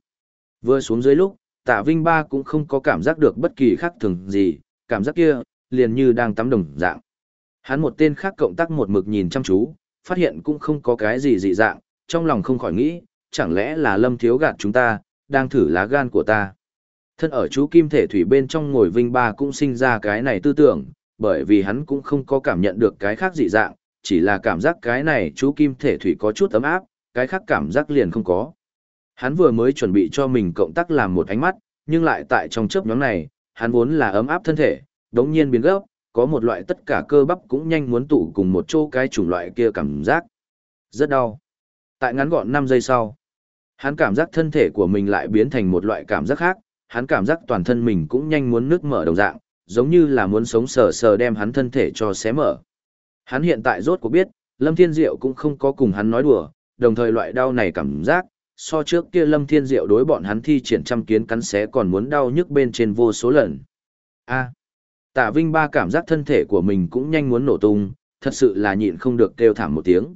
Vừa xuống dưới lúc, tạ vinh ba cũng không có cảm giác được bất kỳ khác thường gì, cảm giác kia, liền như đang tắm đồng dạng. Hắn một tên khác cộng tác một mực nhìn chăm chú, phát hiện cũng không có cái gì dị dạng, trong lòng không khỏi nghĩ, chẳng lẽ là lâm thiếu gạt chúng ta, đang thử lá gan của ta. Thân ở chú kim thể thủy bên trong ngồi vinh ba cũng sinh ra cái này tư tưởng, bởi vì hắn cũng không có cảm nhận được cái khác dị dạng, chỉ là cảm giác cái này chú kim thể thủy có chút ấm áp, cái khác cảm giác liền không có. Hắn vừa mới chuẩn bị cho mình cộng tác làm một ánh mắt, nhưng lại tại trong chớp nhóm này, hắn vốn là ấm áp thân thể, đống nhiên biến gấp, có một loại tất cả cơ bắp cũng nhanh muốn tụ cùng một chỗ cái chủng loại kia cảm giác. Rất đau. Tại ngắn gọn 5 giây sau, hắn cảm giác thân thể của mình lại biến thành một loại cảm giác khác, hắn cảm giác toàn thân mình cũng nhanh muốn nước mở đồng dạng, giống như là muốn sống sờ sờ đem hắn thân thể cho xé mở. Hắn hiện tại rốt cuộc biết, Lâm Thiên Diệu cũng không có cùng hắn nói đùa, đồng thời loại đau này cảm giác, so trước kia Lâm Thiên Diệu đối bọn hắn thi triển trăm kiến cắn xé còn muốn đau nhức bên trên vô số lần. A. À, Tạ Vinh Ba cảm giác thân thể của mình cũng nhanh muốn nổ tung, thật sự là nhịn không được kêu thảm một tiếng.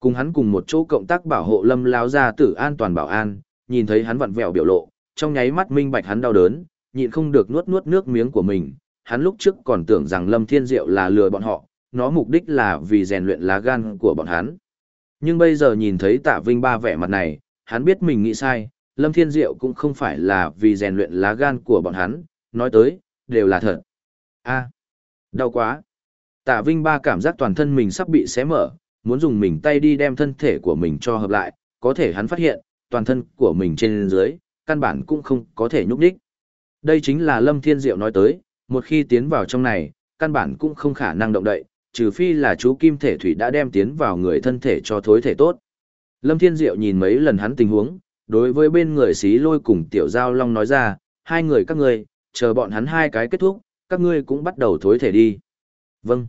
Cùng hắn cùng một chỗ cộng tác bảo hộ Lâm láo ra tử an toàn bảo an, nhìn thấy hắn vặn vẹo biểu lộ, trong nháy mắt minh bạch hắn đau đớn, nhịn không được nuốt nuốt nước miếng của mình. Hắn lúc trước còn tưởng rằng Lâm Thiên Diệu là lừa bọn họ, nó mục đích là vì rèn luyện lá gan của bọn hắn. Nhưng bây giờ nhìn thấy Tạ Vinh Ba vẻ mặt này, hắn biết mình nghĩ sai, Lâm Thiên Diệu cũng không phải là vì rèn luyện lá gan của bọn hắn, nói tới, đều là thật. a đau quá. Tạ Vinh Ba cảm giác toàn thân mình sắp bị xé mở, muốn dùng mình tay đi đem thân thể của mình cho hợp lại, có thể hắn phát hiện, toàn thân của mình trên dưới, căn bản cũng không có thể nhúc đích. Đây chính là Lâm Thiên Diệu nói tới, một khi tiến vào trong này, căn bản cũng không khả năng động đậy, trừ phi là chú kim thể thủy đã đem tiến vào người thân thể cho thối thể tốt. Lâm Thiên Diệu nhìn mấy lần hắn tình huống, đối với bên người xí lôi cùng tiểu giao long nói ra, hai người các ngươi, chờ bọn hắn hai cái kết thúc, các ngươi cũng bắt đầu thối thể đi. Vâng.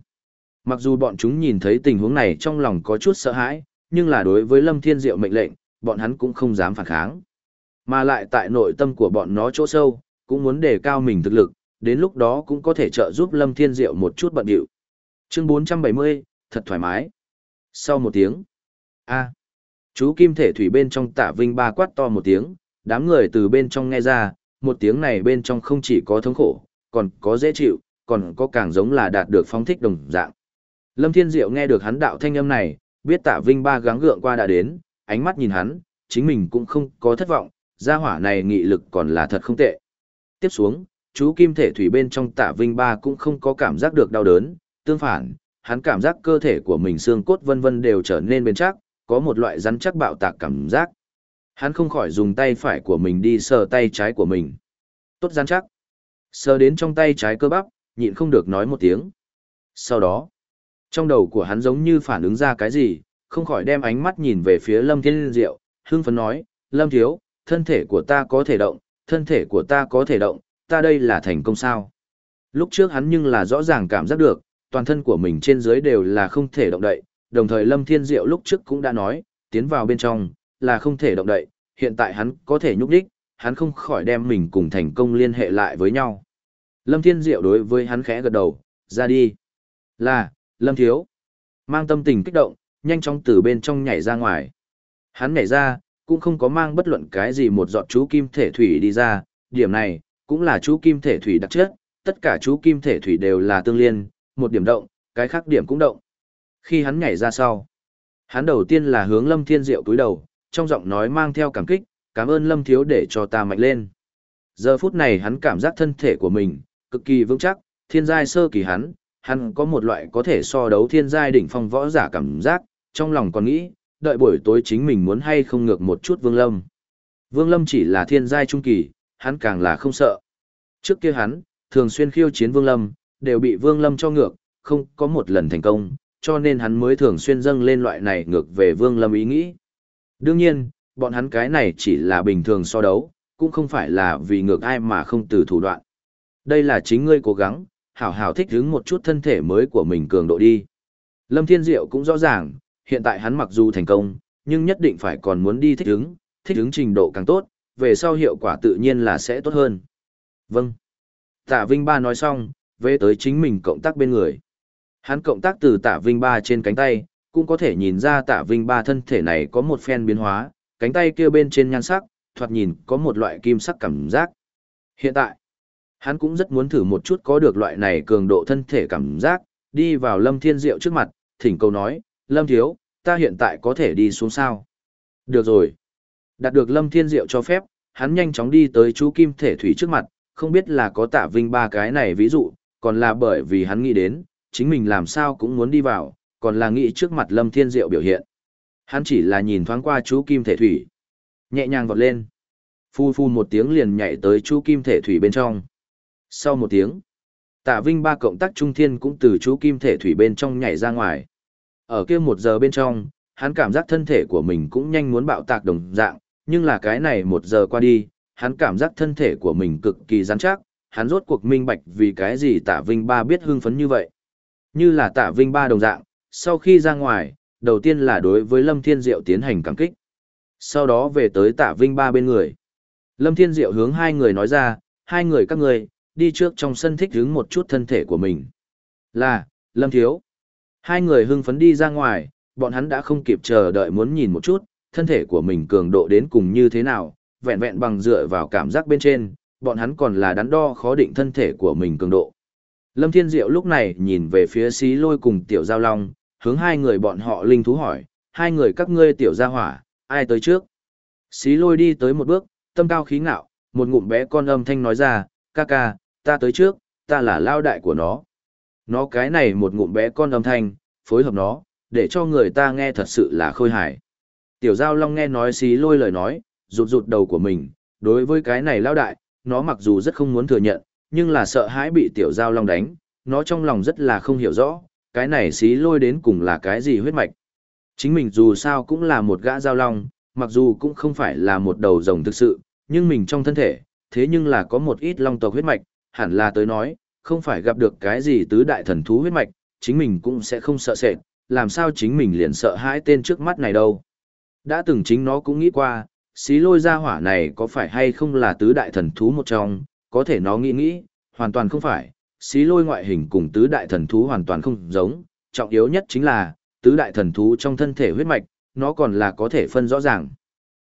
Mặc dù bọn chúng nhìn thấy tình huống này trong lòng có chút sợ hãi, nhưng là đối với Lâm Thiên Diệu mệnh lệnh, bọn hắn cũng không dám phản kháng. Mà lại tại nội tâm của bọn nó chỗ sâu, cũng muốn đề cao mình thực lực, đến lúc đó cũng có thể trợ giúp Lâm Thiên Diệu một chút bận điệu. Chương 470, thật thoải mái. Sau một tiếng, a chú kim thể thủy bên trong tả vinh ba quát to một tiếng, đám người từ bên trong nghe ra, một tiếng này bên trong không chỉ có thống khổ, còn có dễ chịu, còn có càng giống là đạt được phong thích đồng dạng. Lâm Thiên Diệu nghe được hắn đạo thanh âm này, biết tạ vinh ba gắng gượng qua đã đến, ánh mắt nhìn hắn, chính mình cũng không có thất vọng, gia hỏa này nghị lực còn là thật không tệ. Tiếp xuống, chú kim thể thủy bên trong tạ vinh ba cũng không có cảm giác được đau đớn, tương phản, hắn cảm giác cơ thể của mình xương cốt vân vân đều trở nên bền chắc, có một loại rắn chắc bạo tạc cảm giác. Hắn không khỏi dùng tay phải của mình đi sờ tay trái của mình. Tốt rắn chắc. Sờ đến trong tay trái cơ bắp, nhịn không được nói một tiếng. Sau đó, trong đầu của hắn giống như phản ứng ra cái gì, không khỏi đem ánh mắt nhìn về phía Lâm Thiên Diệu, hưng phấn nói, Lâm Thiếu, thân thể của ta có thể động, thân thể của ta có thể động, ta đây là thành công sao. Lúc trước hắn nhưng là rõ ràng cảm giác được, toàn thân của mình trên dưới đều là không thể động đậy, đồng thời Lâm Thiên Diệu lúc trước cũng đã nói, tiến vào bên trong, là không thể động đậy, hiện tại hắn có thể nhúc đích, hắn không khỏi đem mình cùng thành công liên hệ lại với nhau. Lâm Thiên Diệu đối với hắn khẽ gật đầu, ra đi. Là, Lâm Thiếu. Mang tâm tình kích động, nhanh chóng từ bên trong nhảy ra ngoài. Hắn nhảy ra, cũng không có mang bất luận cái gì một giọt chú kim thể thủy đi ra, điểm này, cũng là chú kim thể thủy đặc chất, tất cả chú kim thể thủy đều là tương liên, một điểm động, cái khác điểm cũng động. Khi hắn nhảy ra sau, hắn đầu tiên là hướng Lâm Thiên Diệu cúi đầu, trong giọng nói mang theo cảm kích, cảm ơn Lâm Thiếu để cho ta mạnh lên. Giờ phút này hắn cảm giác thân thể của mình, cực kỳ vững chắc, thiên giai sơ kỳ hắn, hắn có một loại có thể so đấu thiên giai đỉnh phong võ giả cảm giác, trong lòng còn nghĩ, đợi buổi tối chính mình muốn hay không ngược một chút Vương Lâm. Vương Lâm chỉ là thiên giai trung kỳ, hắn càng là không sợ. Trước kia hắn, thường xuyên khiêu chiến Vương Lâm, đều bị Vương Lâm cho ngược, không có một lần thành công, cho nên hắn mới thường xuyên dâng lên loại này ngược về Vương Lâm ý nghĩ. Đương nhiên, bọn hắn cái này chỉ là bình thường so đấu, cũng không phải là vì ngược ai mà không từ thủ đoạn. Đây là chính ngươi cố gắng, hảo hảo thích ứng một chút thân thể mới của mình cường độ đi. Lâm Thiên Diệu cũng rõ ràng, hiện tại hắn mặc dù thành công, nhưng nhất định phải còn muốn đi thích ứng, thích ứng trình độ càng tốt, về sau hiệu quả tự nhiên là sẽ tốt hơn. Vâng. Tạ Vinh Ba nói xong, về tới chính mình cộng tác bên người. Hắn cộng tác từ Tạ Vinh Ba trên cánh tay, cũng có thể nhìn ra Tạ Vinh Ba thân thể này có một phen biến hóa, cánh tay kia bên trên nhan sắc, thoạt nhìn có một loại kim sắc cảm giác. Hiện tại, hắn cũng rất muốn thử một chút có được loại này cường độ thân thể cảm giác, đi vào Lâm Thiên Diệu trước mặt, thỉnh cầu nói, Lâm Thiếu, ta hiện tại có thể đi xuống sao? Được rồi. Đạt được Lâm Thiên Diệu cho phép, hắn nhanh chóng đi tới chú Kim Thể Thủy trước mặt, không biết là có tạ vinh ba cái này ví dụ, còn là bởi vì hắn nghĩ đến, chính mình làm sao cũng muốn đi vào, còn là nghĩ trước mặt Lâm Thiên Diệu biểu hiện. Hắn chỉ là nhìn thoáng qua chú Kim Thể Thủy. Nhẹ nhàng vọt lên. Phu phu một tiếng liền nhảy tới chú Kim Thể Thủy bên trong. Sau một tiếng, tạ vinh ba cộng tác trung thiên cũng từ chú Kim Thể Thủy bên trong nhảy ra ngoài. Ở kia một giờ bên trong, hắn cảm giác thân thể của mình cũng nhanh muốn bạo tạc đồng dạng, nhưng là cái này một giờ qua đi, hắn cảm giác thân thể của mình cực kỳ rắn chắc, hắn rốt cuộc minh bạch vì cái gì tạ Vinh Ba biết hưng phấn như vậy. Như là tạ Vinh Ba đồng dạng, sau khi ra ngoài, đầu tiên là đối với Lâm Thiên Diệu tiến hành cảm kích. Sau đó về tới tạ Vinh Ba bên người. Lâm Thiên Diệu hướng hai người nói ra, hai người các người, đi trước trong sân thích đứng một chút thân thể của mình. Là, Lâm Thiếu. Hai người hưng phấn đi ra ngoài, bọn hắn đã không kịp chờ đợi muốn nhìn một chút, thân thể của mình cường độ đến cùng như thế nào, vẹn vẹn bằng dựa vào cảm giác bên trên, bọn hắn còn là đắn đo khó định thân thể của mình cường độ. Lâm Thiên Diệu lúc này nhìn về phía xí lôi cùng tiểu giao long, hướng hai người bọn họ linh thú hỏi, hai người các ngươi tiểu gia hỏa, ai tới trước? Xí lôi đi tới một bước, tâm cao khí ngạo, một ngụm bé con âm thanh nói ra, ca ca, ta tới trước, ta là lao đại của nó. Nó cái này một ngụm bé con âm thanh, phối hợp nó, để cho người ta nghe thật sự là khôi hài. Tiểu Giao Long nghe nói xí lôi lời nói, rụt rụt đầu của mình, đối với cái này lao đại, nó mặc dù rất không muốn thừa nhận, nhưng là sợ hãi bị Tiểu Giao Long đánh, nó trong lòng rất là không hiểu rõ, cái này xí lôi đến cùng là cái gì huyết mạch. Chính mình dù sao cũng là một gã Giao Long, mặc dù cũng không phải là một đầu rồng thực sự, nhưng mình trong thân thể, thế nhưng là có một ít long tộc huyết mạch, hẳn là tới nói, không phải gặp được cái gì tứ đại thần thú huyết mạch, chính mình cũng sẽ không sợ sệt, làm sao chính mình liền sợ hãi tên trước mắt này đâu. Đã từng chính nó cũng nghĩ qua, xí lôi ra hỏa này có phải hay không là tứ đại thần thú một trong, có thể nó nghĩ nghĩ, hoàn toàn không phải, xí lôi ngoại hình cùng tứ đại thần thú hoàn toàn không giống, trọng yếu nhất chính là, tứ đại thần thú trong thân thể huyết mạch, nó còn là có thể phân rõ ràng.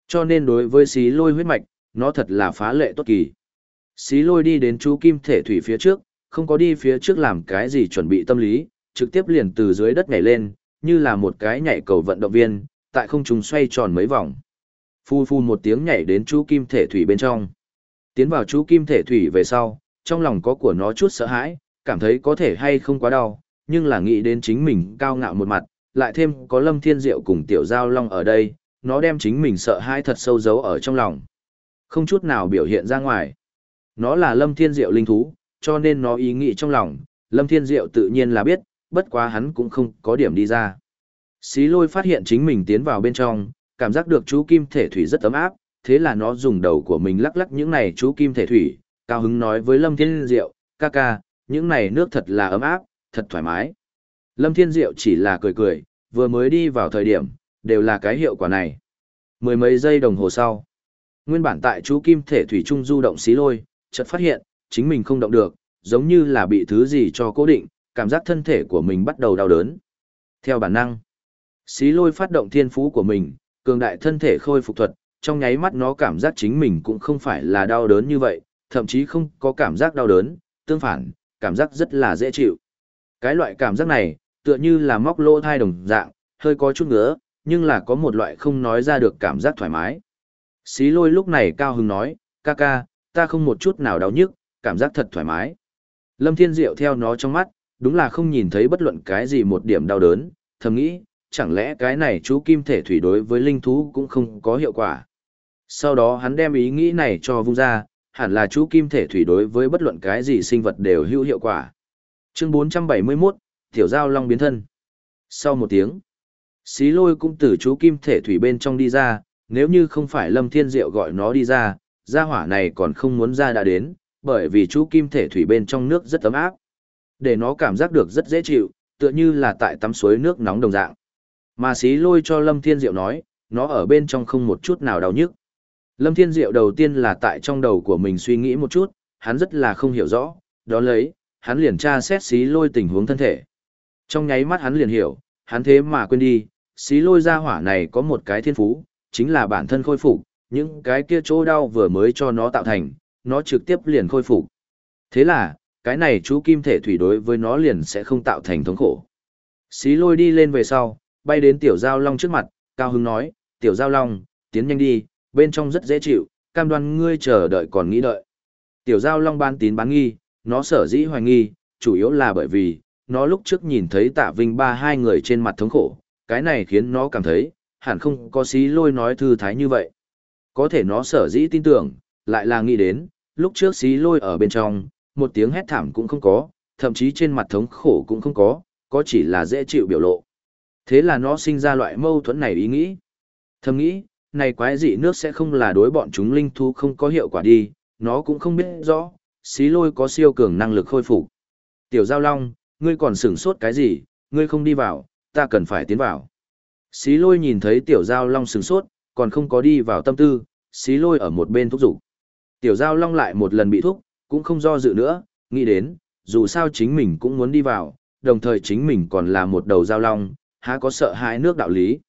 Cho nên đối với xí lôi huyết mạch, nó thật là phá lệ tốt kỳ. Xí lôi đi đến chú kim thể thủy phía trước, không có đi phía trước làm cái gì chuẩn bị tâm lý, trực tiếp liền từ dưới đất nhảy lên, như là một cái nhảy cầu vận động viên, tại không trung xoay tròn mấy vòng. Phu phu một tiếng nhảy đến chú kim thể thủy bên trong. Tiến vào chú kim thể thủy về sau, trong lòng có của nó chút sợ hãi, cảm thấy có thể hay không quá đau, nhưng là nghĩ đến chính mình cao ngạo một mặt, lại thêm có lâm thiên diệu cùng tiểu giao long ở đây, nó đem chính mình sợ hãi thật sâu giấu ở trong lòng. Không chút nào biểu hiện ra ngoài. Nó là lâm thiên diệu linh thú, cho nên nó ý nghĩ trong lòng, lâm thiên diệu tự nhiên là biết, bất quá hắn cũng không có điểm đi ra. Xí lôi phát hiện chính mình tiến vào bên trong, cảm giác được chú kim thể thủy rất ấm áp, thế là nó dùng đầu của mình lắc lắc những này chú kim thể thủy, cao hứng nói với Lâm Thiên Diệu, ca ca, những này nước thật là ấm áp, thật thoải mái. Lâm Thiên Diệu chỉ là cười cười, vừa mới đi vào thời điểm, đều là cái hiệu quả này. Mười mấy giây đồng hồ sau, nguyên bản tại chú kim thể thủy trung du động xí lôi, chợt phát hiện, chính mình không động được, giống như là bị thứ gì cho cố định, cảm giác thân thể của mình bắt đầu đau đớn. Theo bản năng, xí lôi phát động thiên phú của mình, cường đại thân thể khôi phục thuật, trong nháy mắt nó cảm giác chính mình cũng không phải là đau đớn như vậy, thậm chí không có cảm giác đau đớn, tương phản, cảm giác rất là dễ chịu. Cái loại cảm giác này, tựa như là móc lỗ thai đồng dạng, hơi có chút ngứa, nhưng là có một loại không nói ra được cảm giác thoải mái. Xí lôi lúc này cao hứng nói, ca ca, ta không một chút nào đau nhức, cảm giác thật thoải mái. Lâm Thiên Diệu theo nó trong mắt, đúng là không nhìn thấy bất luận cái gì một điểm đau đớn, thầm nghĩ, chẳng lẽ cái này chú kim thể thủy đối với linh thú cũng không có hiệu quả. Sau đó hắn đem ý nghĩ này cho vung ra, hẳn là chú kim thể thủy đối với bất luận cái gì sinh vật đều hữu hiệu quả. Chương 471, Tiểu Giao Long biến thân. Sau một tiếng, xí lôi cũng từ chú kim thể thủy bên trong đi ra, nếu như không phải Lâm Thiên Diệu gọi nó đi ra, gia hỏa này còn không muốn ra đã đến, bởi vì chú kim thể thủy bên trong nước rất ấm áp. Để nó cảm giác được rất dễ chịu, tựa như là tại tắm suối nước nóng đồng dạng. Mà xí lôi cho Lâm Thiên Diệu nói, nó ở bên trong không một chút nào đau nhức. Lâm Thiên Diệu đầu tiên là tại trong đầu của mình suy nghĩ một chút, hắn rất là không hiểu rõ, đó lấy, hắn liền tra xét xí lôi tình huống thân thể. Trong nháy mắt hắn liền hiểu, hắn thế mà quên đi, xí lôi ra hỏa này có một cái thiên phú, chính là bản thân khôi phục, những cái kia chỗ đau vừa mới cho nó tạo thành, nó trực tiếp liền khôi phục. Thế là, cái này chú kim thể thủy đối với nó liền sẽ không tạo thành thống khổ. Xí lôi đi lên về sau, bay đến tiểu giao long trước mặt, cao hứng nói, tiểu giao long, tiến nhanh đi, bên trong rất dễ chịu, cam đoan ngươi chờ đợi còn nghĩ đợi. Tiểu giao long ban tín bán nghi, nó sở dĩ hoài nghi, chủ yếu là bởi vì, nó lúc trước nhìn thấy tạ vinh ba hai người trên mặt thống khổ, cái này khiến nó cảm thấy, hẳn không có xí lôi nói thư thái như vậy. Có thể nó sở dĩ tin tưởng, lại là nghĩ đến, lúc trước xí lôi ở bên trong, một tiếng hét thảm cũng không có, thậm chí trên mặt thống khổ cũng không có, có chỉ là dễ chịu biểu lộ. Thế là nó sinh ra loại mâu thuẫn này ý nghĩ. Thầm nghĩ, này quái dị nước sẽ không là đối bọn chúng linh thú không có hiệu quả đi, nó cũng không biết rõ, xí lôi có siêu cường năng lực khôi phục. Tiểu Giao Long, ngươi còn sửng sốt cái gì, ngươi không đi vào, ta cần phải tiến vào. Xí lôi nhìn thấy Tiểu Giao Long sửng sốt, còn không có đi vào tâm tư, xí lôi ở một bên thúc giục. Tiểu Giao Long lại một lần bị thúc, cũng không do dự nữa, nghĩ đến, dù sao chính mình cũng muốn đi vào, đồng thời chính mình còn là một đầu Giao Long, há có sợ hãi nước đạo lý.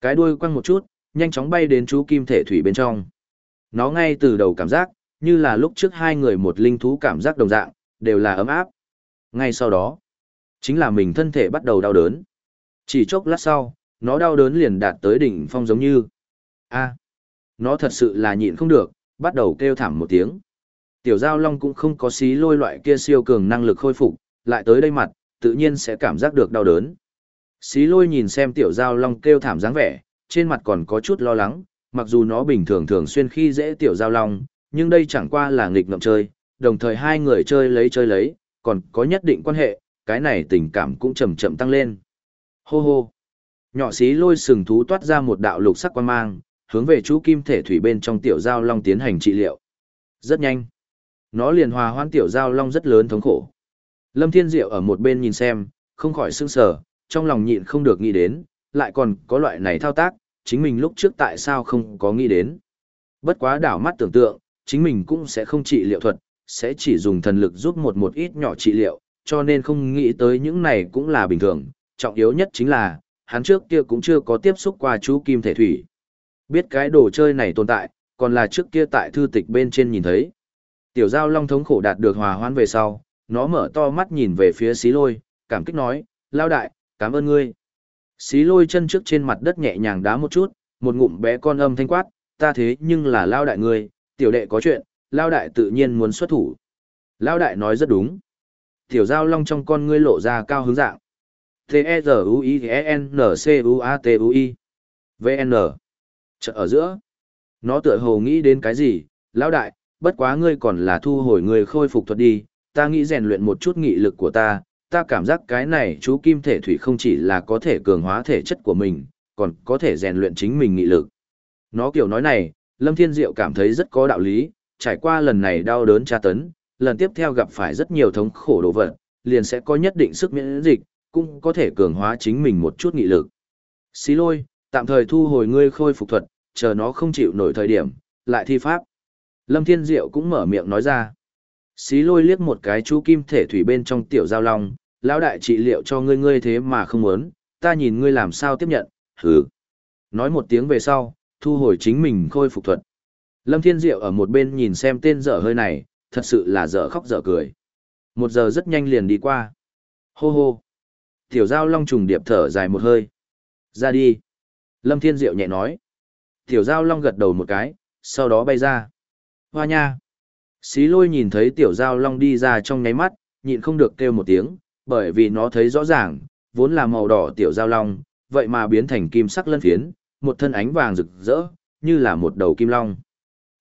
Cái đuôi quăng một chút, nhanh chóng bay đến chú kim thể thủy bên trong. Nó ngay từ đầu cảm giác, như là lúc trước hai người một linh thú cảm giác đồng dạng, đều là ấm áp. Ngay sau đó, chính là mình thân thể bắt đầu đau đớn. Chỉ chốc lát sau, nó đau đớn liền đạt tới đỉnh phong giống như. a nó thật sự là nhịn không được, bắt đầu kêu thảm một tiếng. Tiểu giao long cũng không có xí lôi loại kia siêu cường năng lực khôi phục, lại tới đây mặt, tự nhiên sẽ cảm giác được đau đớn. Xí lôi nhìn xem tiểu giao long kêu thảm dáng vẻ, trên mặt còn có chút lo lắng, mặc dù nó bình thường thường xuyên khi dễ tiểu giao long, nhưng đây chẳng qua là nghịch ngợm chơi, đồng thời hai người chơi lấy chơi lấy, còn có nhất định quan hệ, cái này tình cảm cũng chậm chậm tăng lên. Hô hô. Nhỏ xí lôi sừng thú toát ra một đạo lục sắc quan mang, hướng về chú kim thể thủy bên trong tiểu giao long tiến hành trị liệu. Rất nhanh. Nó liền hòa hoãn tiểu giao long rất lớn thống khổ. Lâm Thiên Diệu ở một bên nhìn xem, không khỏi sững sờ, trong lòng nhịn không được nghĩ đến, lại còn có loại này thao tác, chính mình lúc trước tại sao không có nghĩ đến. Bất quá đảo mắt tưởng tượng, chính mình cũng sẽ không trị liệu thuật, sẽ chỉ dùng thần lực giúp một một ít nhỏ trị liệu, cho nên không nghĩ tới những này cũng là bình thường. Trọng yếu nhất chính là, hắn trước kia cũng chưa có tiếp xúc qua chú kim thể thủy. Biết cái đồ chơi này tồn tại, còn là trước kia tại thư tịch bên trên nhìn thấy. Tiểu giao long thống khổ đạt được hòa hoãn về sau, nó mở to mắt nhìn về phía xí lôi, cảm kích nói, lao đại, cảm ơn ngươi. Xí lôi chân trước trên mặt đất nhẹ nhàng đá một chút, một ngụm bé con âm thanh quát, ta thế nhưng là lao đại người, tiểu đệ có chuyện, lao đại tự nhiên muốn xuất thủ. Lao đại nói rất đúng. Tiểu giao long trong con ngươi lộ ra cao hướng dạng. T-E-Z-U-I-E-N-C-U-A-T-U-I. V-N. Chợ ở giữa. Nó tựa hồ nghĩ đến cái gì, lão đại, bất quá ngươi còn là thu hồi người khôi phục thuật đi, ta nghĩ rèn luyện một chút nghị lực của ta, ta cảm giác cái này chú kim thể thủy không chỉ là có thể cường hóa thể chất của mình, còn có thể rèn luyện chính mình nghị lực. Nó kiểu nói này, Lâm Thiên Diệu cảm thấy rất có đạo lý, trải qua lần này đau đớn tra tấn, lần tiếp theo gặp phải rất nhiều thống khổ đồ vật, liền sẽ có nhất định sức miễn dịch, cũng có thể cường hóa chính mình một chút nghị lực. Xí lôi, tạm thời thu hồi ngươi khôi phục thuật, chờ nó không chịu nổi thời điểm, lại thi pháp. Lâm Thiên Diệu cũng mở miệng nói ra. Xí lôi liếc một cái chú kim thể thủy bên trong tiểu giao long, lão đại trị liệu cho ngươi ngươi thế mà không muốn, ta nhìn ngươi làm sao tiếp nhận, hừ. Nói một tiếng về sau, thu hồi chính mình khôi phục thuật. Lâm Thiên Diệu ở một bên nhìn xem tên dở hơi này, thật sự là dở khóc dở cười. Một giờ rất nhanh liền đi qua. Hô hô. Tiểu giao long trùng điệp thở dài một hơi. Ra đi. Lâm Thiên Diệu nhẹ nói. Tiểu giao long gật đầu một cái, sau đó bay ra. Hoa nha. Xí lôi nhìn thấy tiểu giao long đi ra trong nháy mắt, nhịn không được kêu một tiếng, bởi vì nó thấy rõ ràng, vốn là màu đỏ tiểu giao long, vậy mà biến thành kim sắc lân phiến, một thân ánh vàng rực rỡ, như là một đầu kim long.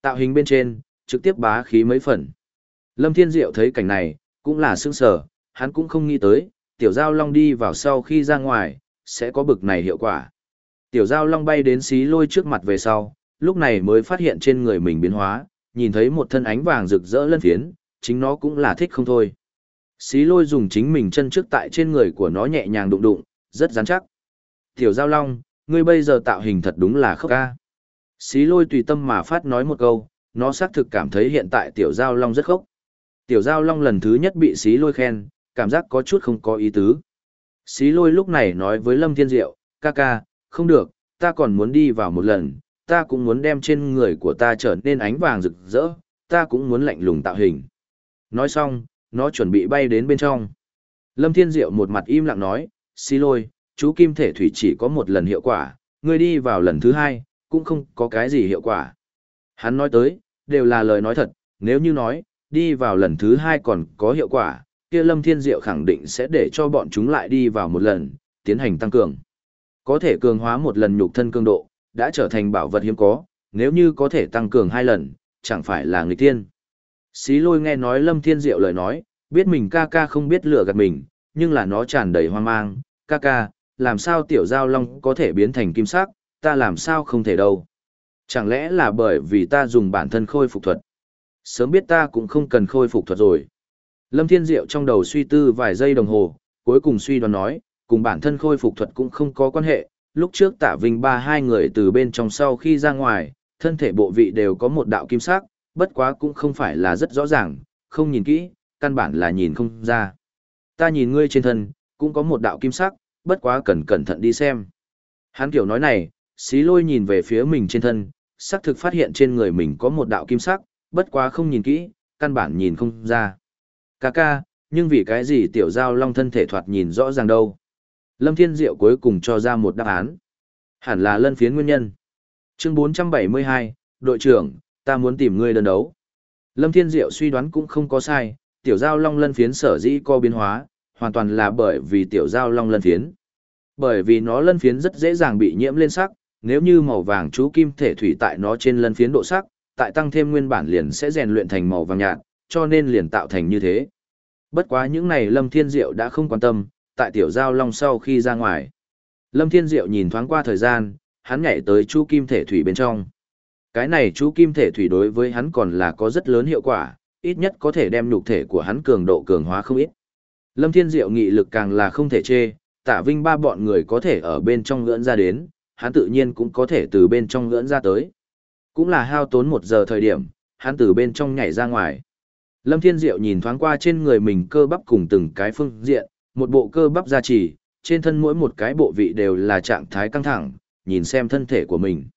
Tạo hình bên trên, trực tiếp bá khí mấy phần. Lâm Thiên Diệu thấy cảnh này, cũng là sững sờ, hắn cũng không nghĩ tới, tiểu giao long đi vào sau khi ra ngoài, sẽ có bực này hiệu quả. Tiểu giao long bay đến xí lôi trước mặt về sau, lúc này mới phát hiện trên người mình biến hóa, nhìn thấy một thân ánh vàng rực rỡ lân phiến, chính nó cũng là thích không thôi. Xí lôi dùng chính mình chân trước tại trên người của nó nhẹ nhàng đụng đụng, rất rắn chắc. Tiểu giao long, ngươi bây giờ tạo hình thật đúng là khốc ca. Xí lôi tùy tâm mà phát nói một câu, nó xác thực cảm thấy hiện tại tiểu giao long rất khốc. Tiểu giao long lần thứ nhất bị xí lôi khen, cảm giác có chút không có ý tứ. Xí lôi lúc này nói với Lâm Thiên Diệu, ca ca, không được, ta còn muốn đi vào một lần, ta cũng muốn đem trên người của ta trở nên ánh vàng rực rỡ, ta cũng muốn lạnh lùng tạo hình. Nói xong, nó chuẩn bị bay đến bên trong. Lâm Thiên Diệu một mặt im lặng nói, xí lôi, chú kim thể thủy chỉ có một lần hiệu quả, ngươi đi vào lần thứ hai, cũng không có cái gì hiệu quả. Hắn nói tới, đều là lời nói thật, nếu như nói, đi vào lần thứ hai còn có hiệu quả, kia Lâm Thiên Diệu khẳng định sẽ để cho bọn chúng lại đi vào một lần, tiến hành tăng cường. Có thể cường hóa một lần nhục thân cường độ, đã trở thành bảo vật hiếm có, nếu như có thể tăng cường hai lần, chẳng phải là người tiên. Xí lôi nghe nói Lâm Thiên Diệu lời nói, biết mình ca ca không biết lừa gạt mình, nhưng là nó tràn đầy hoang mang, ca ca, làm sao tiểu giao long có thể biến thành kim sắc, ta làm sao không thể đâu. Chẳng lẽ là bởi vì ta dùng bản thân khôi phục thuật? Sớm biết ta cũng không cần khôi phục thuật rồi. Lâm Thiên Diệu trong đầu suy tư vài giây đồng hồ, cuối cùng suy đoán nói, cùng bản thân khôi phục thuật cũng không có quan hệ. Lúc trước tạ vinh ba hai người từ bên trong sau khi ra ngoài, thân thể bộ vị đều có một đạo kim sắc, bất quá cũng không phải là rất rõ ràng, không nhìn kỹ, căn bản là nhìn không ra. Ta nhìn ngươi trên thân, cũng có một đạo kim sắc, bất quá cần cẩn thận đi xem. Hắn kiểu nói này, xí lôi nhìn về phía mình trên thân, xác thực phát hiện trên người mình có một đạo kim sắc, bất quá không nhìn kỹ, căn bản nhìn không ra. Cà ca, nhưng vì cái gì tiểu giao long thân thể thoạt nhìn rõ ràng đâu. Lâm Thiên Diệu cuối cùng cho ra một đáp án. Hẳn là lân phiến nguyên nhân. Chương 472, đội trưởng, ta muốn tìm ngươi đơn đấu. Lâm Thiên Diệu suy đoán cũng không có sai, tiểu giao long lân phiến sở dĩ co biến hóa, hoàn toàn là bởi vì tiểu giao long lân phiến. Bởi vì nó lân phiến rất dễ dàng bị nhiễm lên sắc, nếu như màu vàng chú kim thể thủy tại nó trên lân phiến độ sắc, tại tăng thêm nguyên bản liền sẽ rèn luyện thành màu vàng nhạt, cho nên liền tạo thành như thế. Bất quá những này Lâm Thiên Diệu đã không quan tâm, tại tiểu giao long sau khi ra ngoài. Lâm Thiên Diệu nhìn thoáng qua thời gian, hắn nhảy tới chú kim thể thủy bên trong. Cái này chú kim thể thủy đối với hắn còn là có rất lớn hiệu quả, ít nhất có thể đem nhục thể của hắn cường độ cường hóa không ít. Lâm Thiên Diệu nghị lực càng là không thể chê, tạ vinh ba bọn người có thể ở bên trong ngưỡng ra đến, hắn tự nhiên cũng có thể từ bên trong ngưỡng ra tới. Cũng là hao tốn một giờ thời điểm, hắn từ bên trong nhảy ra ngoài. Lâm Thiên Diệu nhìn thoáng qua trên người mình cơ bắp cùng từng cái phương diện, một bộ cơ bắp gia trì, trên thân mỗi một cái bộ vị đều là trạng thái căng thẳng, nhìn xem thân thể của mình.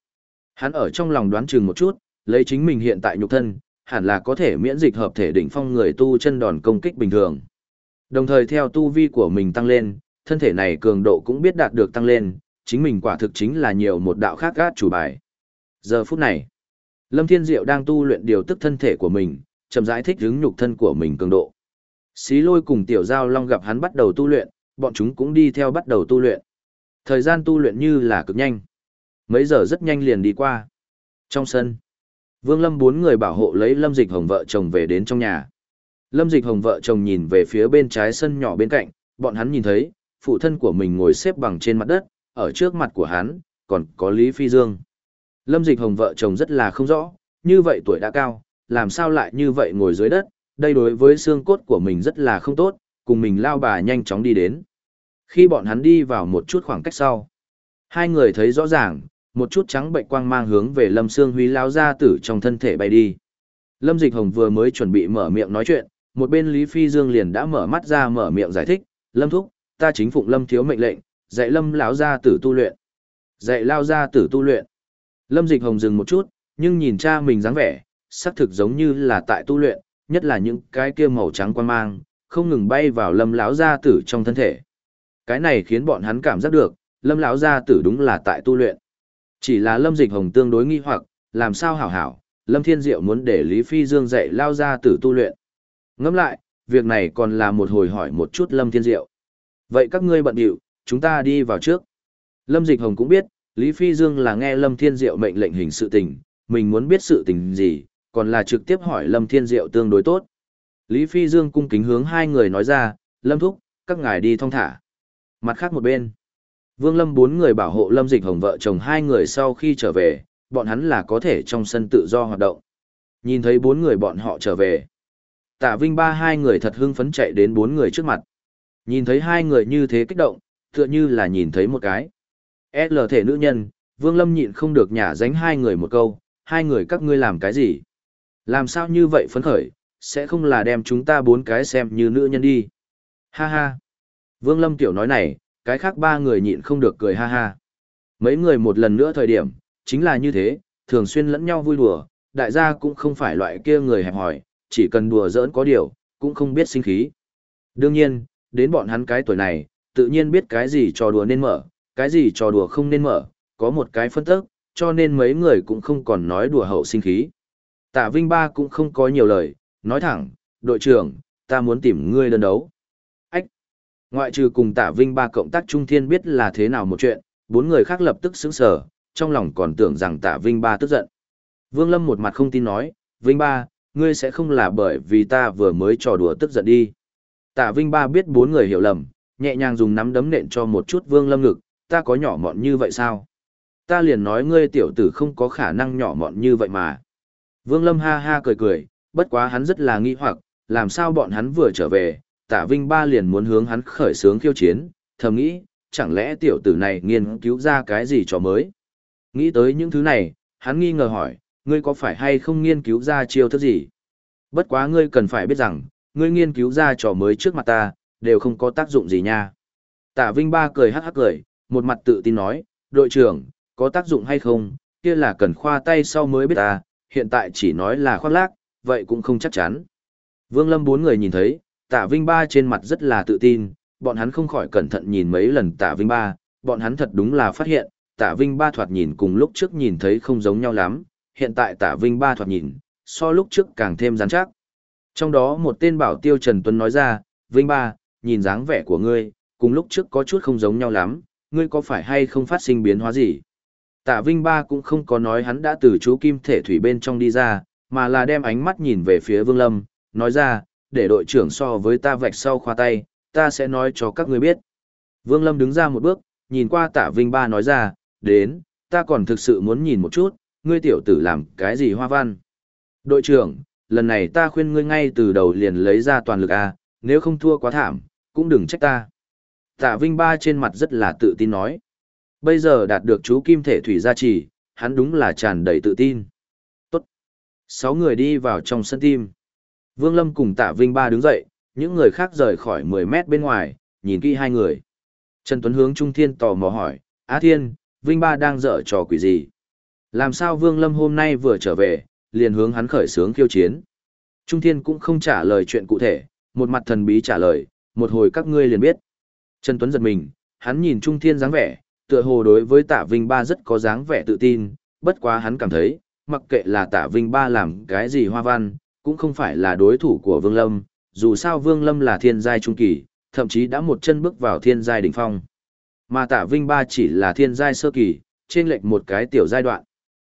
Hắn ở trong lòng đoán chừng một chút, lấy chính mình hiện tại nhục thân, hẳn là có thể miễn dịch hợp thể đỉnh phong người tu chân đòn công kích bình thường. Đồng thời theo tu vi của mình tăng lên, thân thể này cường độ cũng biết đạt được tăng lên, chính mình quả thực chính là nhiều một đạo khác gát chủ bài. Giờ phút này, Lâm Thiên Diệu đang tu luyện điều tức thân thể của mình, chậm rãi thích ứng nhục thân của mình cường độ. Xí lôi cùng tiểu giao long gặp hắn bắt đầu tu luyện, bọn chúng cũng đi theo bắt đầu tu luyện. Thời gian tu luyện như là cực nhanh. Mấy giờ rất nhanh liền đi qua. Trong sân, Vương Lâm bốn người bảo hộ lấy Lâm Dịch Hồng vợ chồng về đến trong nhà. Lâm Dịch Hồng vợ chồng nhìn về phía bên trái sân nhỏ bên cạnh, bọn hắn nhìn thấy, phụ thân của mình ngồi xếp bằng trên mặt đất, ở trước mặt của hắn, còn có Lý Phi Dương. Lâm Dịch Hồng vợ chồng rất là không rõ, như vậy tuổi đã cao, làm sao lại như vậy ngồi dưới đất, đây đối với xương cốt của mình rất là không tốt, cùng mình lao bà nhanh chóng đi đến. Khi bọn hắn đi vào một chút khoảng cách sau, hai người thấy rõ ràng, một chút trắng bệnh quang mang hướng về Lâm Sương Huy lao ra tử trong thân thể bay đi. Lâm Dịch Hồng vừa mới chuẩn bị mở miệng nói chuyện, một bên Lý Phi Dương liền đã mở mắt ra mở miệng giải thích, "Lâm thúc, ta chính phụng Lâm thiếu mệnh lệnh, dạy Lâm lão gia tử tu luyện." Dạy lao gia tử tu luyện. Lâm Dịch Hồng dừng một chút, nhưng nhìn cha mình dáng vẻ, xác thực giống như là tại tu luyện, nhất là những cái kia màu trắng quan mang, không ngừng bay vào lâm lão gia tử trong thân thể. Cái này khiến bọn hắn cảm giác được, lâm lão gia tử đúng là tại tu luyện. Chỉ là lâm dịch hồng tương đối nghi hoặc, làm sao hảo hảo, lâm thiên diệu muốn để Lý Phi Dương dạy lao ra tử tu luyện. Ngẫm lại, việc này còn là một hồi hỏi một chút lâm thiên diệu. Vậy các ngươi bận điệu, chúng ta đi vào trước. Lâm dịch hồng cũng biết, Lý Phi Dương là nghe lâm thiên diệu mệnh lệnh hình sự tình, mình muốn biết sự tình gì, còn là trực tiếp hỏi lâm thiên diệu tương đối tốt. Lý Phi Dương cung kính hướng hai người nói ra, Lâm Thúc, các ngài đi thong thả. Mặt khác một bên, Vương Lâm bốn người bảo hộ Lâm Dịch Hồng vợ chồng hai người sau khi trở về, bọn hắn là có thể trong sân tự do hoạt động. Nhìn thấy bốn người bọn họ trở về. Tạ Vinh ba hai người thật hưng phấn chạy đến bốn người trước mặt. Nhìn thấy hai người như thế kích động, tựa như là nhìn thấy một cái. L thể nữ nhân, Vương Lâm nhịn không được nhả dánh hai người một câu, hai người các ngươi làm cái gì? Làm sao như vậy phấn khởi, sẽ không là đem chúng ta bốn cái xem như nữ nhân đi. Ha ha. Vương Lâm Tiểu nói này, cái khác ba người nhịn không được cười ha ha. Mấy người một lần nữa thời điểm, chính là như thế, thường xuyên lẫn nhau vui đùa, đại gia cũng không phải loại kia người hẹp hòi, chỉ cần đùa giỡn có điều, cũng không biết sinh khí. Đương nhiên, đến bọn hắn cái tuổi này, tự nhiên biết cái gì trò đùa nên mở, cái gì trò đùa không nên mở, có một cái phân tức, cho nên mấy người cũng không còn nói đùa hậu sinh khí. Tạ Vinh Ba cũng không có nhiều lời, nói thẳng, đội trưởng, ta muốn tìm ngươi đơn đấu. Ngoại trừ cùng Tạ Vinh Ba cộng tác Trung Thiên biết là thế nào một chuyện, bốn người khác lập tức sững sờ, trong lòng còn tưởng rằng Tạ Vinh Ba tức giận. Vương Lâm một mặt không tin nói, Vinh Ba, ngươi sẽ không là bởi vì ta vừa mới trò đùa tức giận đi. Tạ Vinh Ba biết bốn người hiểu lầm, nhẹ nhàng dùng nắm đấm nện cho một chút Vương Lâm ngực, ta có nhỏ mọn như vậy sao? Ta liền nói ngươi tiểu tử không có khả năng nhỏ mọn như vậy mà. Vương Lâm ha ha cười cười, bất quá hắn rất là nghi hoặc, làm sao bọn hắn vừa trở về, Tạ Vinh Ba liền muốn hướng hắn khởi sướng khiêu chiến, thầm nghĩ, chẳng lẽ tiểu tử này nghiên cứu ra cái gì trò mới. Nghĩ tới những thứ này, hắn nghi ngờ hỏi, ngươi có phải hay không nghiên cứu ra chiêu thức gì? Bất quá ngươi cần phải biết rằng, ngươi nghiên cứu ra trò mới trước mặt ta, đều không có tác dụng gì nha. Tạ Vinh Ba cười hắc hắc cười, một mặt tự tin nói, đội trưởng, có tác dụng hay không, kia là cần khoa tay sau mới biết ta, hiện tại chỉ nói là khoác lác, vậy cũng không chắc chắn. Vương Lâm bốn người nhìn thấy, Tạ Vinh Ba trên mặt rất là tự tin, bọn hắn không khỏi cẩn thận nhìn mấy lần Tạ Vinh Ba, bọn hắn thật đúng là phát hiện, Tạ Vinh Ba thoạt nhìn cùng lúc trước nhìn thấy không giống nhau lắm, hiện tại Tạ Vinh Ba thoạt nhìn, so lúc trước càng thêm rắn chắc. Trong đó một tên bảo tiêu Trần Tuấn nói ra, Vinh Ba, nhìn dáng vẻ của ngươi, cùng lúc trước có chút không giống nhau lắm, ngươi có phải hay không phát sinh biến hóa gì? Tạ Vinh Ba cũng không có nói hắn đã từ chú kim thể thủy bên trong đi ra, mà là đem ánh mắt nhìn về phía Vương Lâm, nói ra, để đội trưởng so với ta vạch sau khoa tay, ta sẽ nói cho các ngươi biết. Vương Lâm đứng ra một bước, nhìn qua Tạ Vinh Ba nói ra, đến, ta còn thực sự muốn nhìn một chút, ngươi tiểu tử làm cái gì hoa văn. Đội trưởng, lần này ta khuyên ngươi ngay từ đầu liền lấy ra toàn lực A, nếu không thua quá thảm, cũng đừng trách ta. Tạ Vinh Ba trên mặt rất là tự tin nói. Bây giờ đạt được chú kim thể thủy gia trì, hắn đúng là tràn đầy tự tin. Tốt. Sáu người đi vào trong sân tim. Vương Lâm cùng Tạ Vinh Ba đứng dậy, những người khác rời khỏi 10 mét bên ngoài, nhìn kỹ hai người. Trần Tuấn hướng Trung Thiên tò mò hỏi, Á Thiên, Vinh Ba đang dở trò quỷ gì? Làm sao Vương Lâm hôm nay vừa trở về, liền hướng hắn khởi sướng khiêu chiến? Trung Thiên cũng không trả lời chuyện cụ thể, một mặt thần bí trả lời, một hồi các ngươi liền biết. Trần Tuấn giật mình, hắn nhìn Trung Thiên dáng vẻ, tựa hồ đối với Tạ Vinh Ba rất có dáng vẻ tự tin, bất quá hắn cảm thấy, mặc kệ là Tạ Vinh Ba làm cái gì hoa văn, cũng không phải là đối thủ của Vương Lâm, dù sao Vương Lâm là thiên giai trung kỳ, thậm chí đã một chân bước vào thiên giai đỉnh phong. Mà Tạ Vinh Ba chỉ là thiên giai sơ kỳ, trên lệch một cái tiểu giai đoạn.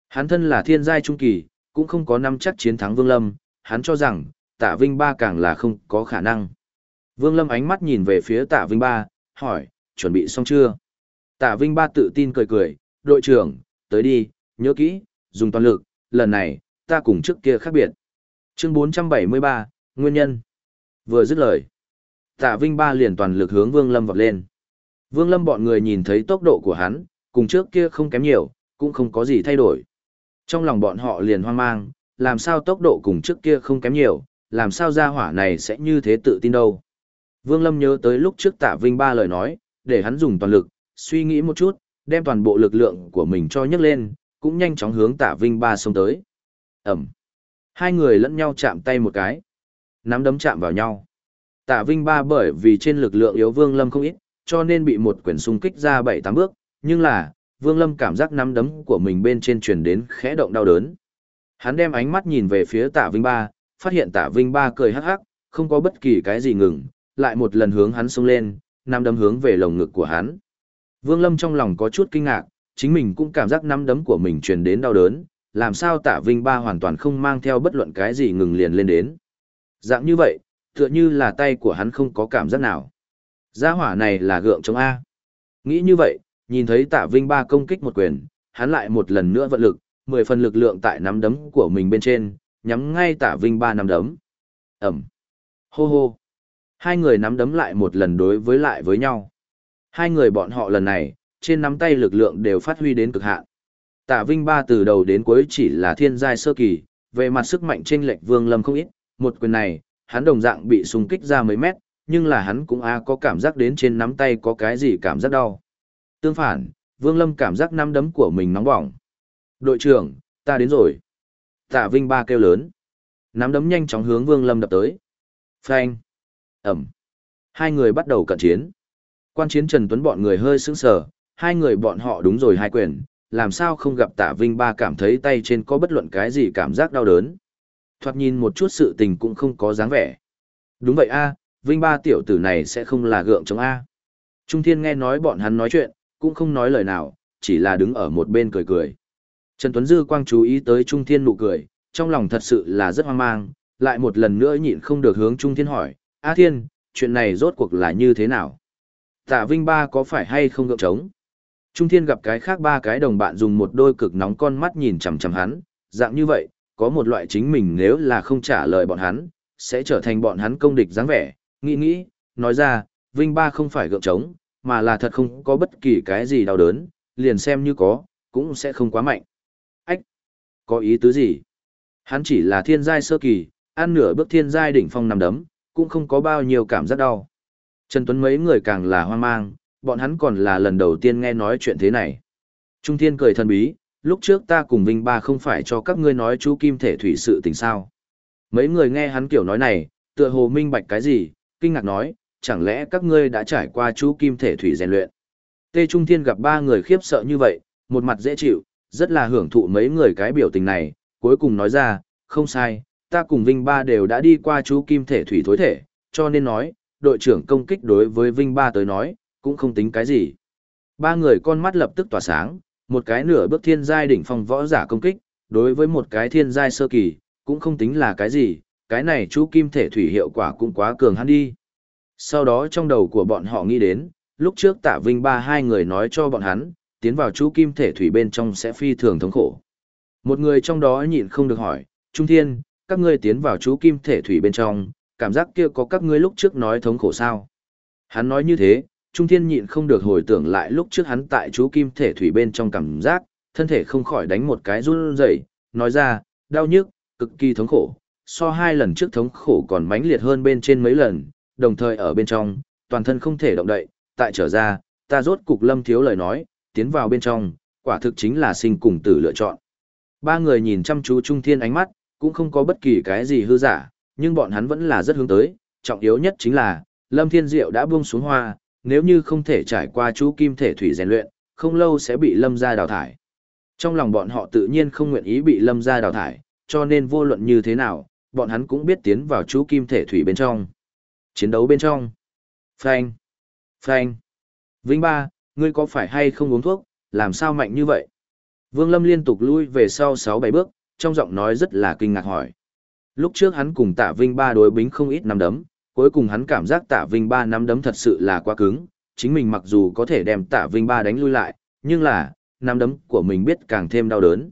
Hắn thân là thiên giai trung kỳ, cũng không có năm chắc chiến thắng Vương Lâm, hắn cho rằng, Tạ Vinh Ba càng là không có khả năng. Vương Lâm ánh mắt nhìn về phía Tạ Vinh Ba, hỏi, chuẩn bị xong chưa? Tạ Vinh Ba tự tin cười cười, đội trưởng, tới đi, nhớ kỹ, dùng toàn lực, lần này, ta cùng trước kia khác biệt. Chương 473, Nguyên nhân. Vừa dứt lời. Tạ Vinh Ba liền toàn lực hướng Vương Lâm vọt lên. Vương Lâm bọn người nhìn thấy tốc độ của hắn, cùng trước kia không kém nhiều, cũng không có gì thay đổi. Trong lòng bọn họ liền hoang mang, làm sao tốc độ cùng trước kia không kém nhiều, làm sao gia hỏa này sẽ như thế tự tin đâu. Vương Lâm nhớ tới lúc trước Tạ Vinh Ba lời nói, để hắn dùng toàn lực, suy nghĩ một chút, đem toàn bộ lực lượng của mình cho nhấc lên, cũng nhanh chóng hướng tạ Vinh Ba xông tới. Ẩm. Hai người lẫn nhau chạm tay một cái. Nắm đấm chạm vào nhau. Tạ Vinh Ba bởi vì trên lực lượng yếu Vương Lâm không ít, cho nên bị một quyển xung kích ra bảy tám bước, nhưng là, Vương Lâm cảm giác nắm đấm của mình bên trên truyền đến khẽ động đau đớn. Hắn đem ánh mắt nhìn về phía Tạ Vinh Ba, phát hiện Tạ Vinh Ba cười hắc hắc, không có bất kỳ cái gì ngừng, lại một lần hướng hắn xông lên, nắm đấm hướng về lồng ngực của hắn. Vương Lâm trong lòng có chút kinh ngạc, chính mình cũng cảm giác nắm đấm của mình truyền đến đau đớn, làm sao Tạ Vinh Ba hoàn toàn không mang theo bất luận cái gì ngừng liền lên đến. Dạng như vậy, tựa như là tay của hắn không có cảm giác nào. Gia hỏa này là gượng chống A. Nghĩ như vậy, nhìn thấy Tạ Vinh Ba công kích một quyền, hắn lại một lần nữa vận lực, mười phần lực lượng tại nắm đấm của mình bên trên, nhắm ngay Tạ Vinh Ba nắm đấm. Ẩm. Hô hô. Hai người nắm đấm lại một lần đối với lại với nhau. Hai người bọn họ lần này, trên nắm tay lực lượng đều phát huy đến cực hạn. Tạ Vinh Ba từ đầu đến cuối chỉ là thiên giai sơ kỳ, về mặt sức mạnh trên lệch Vương Lâm không ít, một quyền này, hắn đồng dạng bị xung kích ra mấy mét, nhưng là hắn cũng a có cảm giác đến trên nắm tay có cái gì cảm giác đau. Tương phản, Vương Lâm cảm giác nắm đấm của mình nóng bỏng. Đội trưởng, ta đến rồi. Tạ Vinh Ba kêu lớn. Nắm đấm nhanh chóng hướng Vương Lâm đập tới. Phanh. Ẩm. Hai người bắt đầu cận chiến. Quan chiến Trần Tuấn bọn người hơi sững sờ, hai người bọn họ đúng rồi hai quyền, làm sao không gặp Tạ Vinh Ba cảm thấy tay trên có bất luận cái gì cảm giác đau đớn. Thoạt nhìn một chút sự tình cũng không có dáng vẻ. Đúng vậy a, Vinh Ba tiểu tử này sẽ không là gượng chống a. Trung Thiên nghe nói bọn hắn nói chuyện, cũng không nói lời nào, chỉ là đứng ở một bên cười cười. Trần Tuấn Dư quang chú ý tới Trung Thiên nụ cười, trong lòng thật sự là rất hoang mang, lại một lần nữa nhịn không được hướng Trung Thiên hỏi, A Thiên, chuyện này rốt cuộc là như thế nào? Tạ Vinh Ba có phải hay không gượng trống? Trung Thiên gặp cái khác ba cái đồng bạn dùng một đôi cực nóng con mắt nhìn chằm chằm hắn, dạng như vậy, có một loại chính mình nếu là không trả lời bọn hắn, sẽ trở thành bọn hắn công địch dáng vẻ, nghĩ nghĩ, nói ra, Vinh Ba không phải gượng trống, mà là thật không có bất kỳ cái gì đau đớn, liền xem như có, cũng sẽ không quá mạnh. Ách! Có ý tứ gì? Hắn chỉ là thiên giai sơ kỳ, ăn nửa bước thiên giai đỉnh phong nằm đấm, cũng không có bao nhiêu cảm giác đau. Trần Tuấn mấy người càng là hoang mang, bọn hắn còn là lần đầu tiên nghe nói chuyện thế này. Trung Thiên cười thần bí, lúc trước ta cùng Vinh Ba không phải cho các ngươi nói chú Kim Thể Thủy sự tình sao. Mấy người nghe hắn kiểu nói này, tựa hồ minh bạch cái gì, kinh ngạc nói, chẳng lẽ các ngươi đã trải qua chú Kim Thể Thủy rèn luyện. Tê Trung Thiên gặp ba người khiếp sợ như vậy, một mặt dễ chịu, rất là hưởng thụ mấy người cái biểu tình này, cuối cùng nói ra, không sai, ta cùng Vinh Ba đều đã đi qua chú Kim Thể Thủy thối thể, cho nên nói, đội trưởng công kích đối với Vinh Ba tới nói, cũng không tính cái gì. Ba người con mắt lập tức tỏa sáng, một cái nửa bước thiên giai đỉnh phong võ giả công kích, đối với một cái thiên giai sơ kỳ, cũng không tính là cái gì, cái này chú kim thể thủy hiệu quả cũng quá cường hắn đi. Sau đó trong đầu của bọn họ nghĩ đến, lúc trước tạ vinh ba hai người nói cho bọn hắn, tiến vào chú kim thể thủy bên trong sẽ phi thường thống khổ. Một người trong đó nhịn không được hỏi, Trung Thiên, các ngươi tiến vào chú kim thể thủy bên trong, cảm giác kia có các ngươi lúc trước nói thống khổ sao? Hắn nói như thế, Trung Thiên nhịn không được hồi tưởng lại lúc trước hắn tại chú kim thể thủy bên trong cảm giác, thân thể không khỏi đánh một cái run rẩy, nói ra, đau nhức, cực kỳ thống khổ, so hai lần trước thống khổ còn mãnh liệt hơn bên trên mấy lần, đồng thời ở bên trong, toàn thân không thể động đậy, tại trở ra, ta rốt cục lâm thiếu lời nói, tiến vào bên trong, quả thực chính là sinh cùng tử lựa chọn. Ba người nhìn chăm chú Trung Thiên ánh mắt, cũng không có bất kỳ cái gì hư giả, nhưng bọn hắn vẫn là rất hướng tới, trọng yếu nhất chính là, Lâm Thiên Diệu đã buông xuống hoa, nếu như không thể trải qua chú kim thể thủy rèn luyện, không lâu sẽ bị Lâm gia đào thải. Trong lòng bọn họ tự nhiên không nguyện ý bị Lâm gia đào thải, cho nên vô luận như thế nào, bọn hắn cũng biết tiến vào chú kim thể thủy bên trong. Chiến đấu bên trong. Phanh. Phanh. Vinh Ba, ngươi có phải hay không uống thuốc, làm sao mạnh như vậy? Vương Lâm liên tục lui về sau 6-7 bước, trong giọng nói rất là kinh ngạc hỏi. Lúc trước hắn cùng tạ Vinh Ba đối bính không ít năm đấm, cuối cùng hắn cảm giác tạ Vinh Ba năm đấm thật sự là quá cứng, chính mình mặc dù có thể đem tạ Vinh Ba đánh lui lại, nhưng là, năm đấm của mình biết càng thêm đau đớn.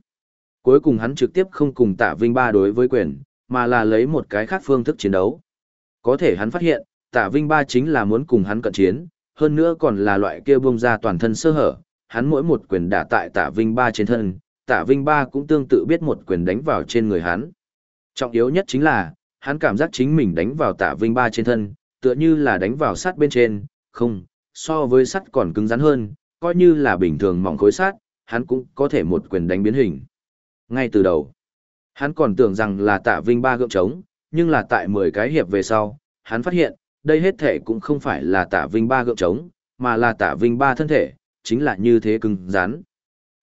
Cuối cùng hắn trực tiếp không cùng tạ Vinh Ba đối với quyền, mà là lấy một cái khác phương thức chiến đấu. Có thể hắn phát hiện, tạ Vinh Ba chính là muốn cùng hắn cận chiến, hơn nữa còn là loại kia bông ra toàn thân sơ hở, hắn mỗi một quyền đả tại tạ Vinh Ba trên thân, tạ Vinh Ba cũng tương tự biết một quyền đánh vào trên người hắn. Trọng yếu nhất chính là, hắn cảm giác chính mình đánh vào Tả Vinh Ba trên thân, tựa như là đánh vào sắt bên trên, không, so với sắt còn cứng rắn hơn, coi như là bình thường mỏng khối sắt, hắn cũng có thể một quyền đánh biến hình. Ngay từ đầu, hắn còn tưởng rằng là tạ vinh ba gượng trống, nhưng là tại 10 cái hiệp về sau, hắn phát hiện, đây hết thể cũng không phải là tạ vinh ba gượng trống, mà là tạ vinh ba thân thể, chính là như thế cứng rắn.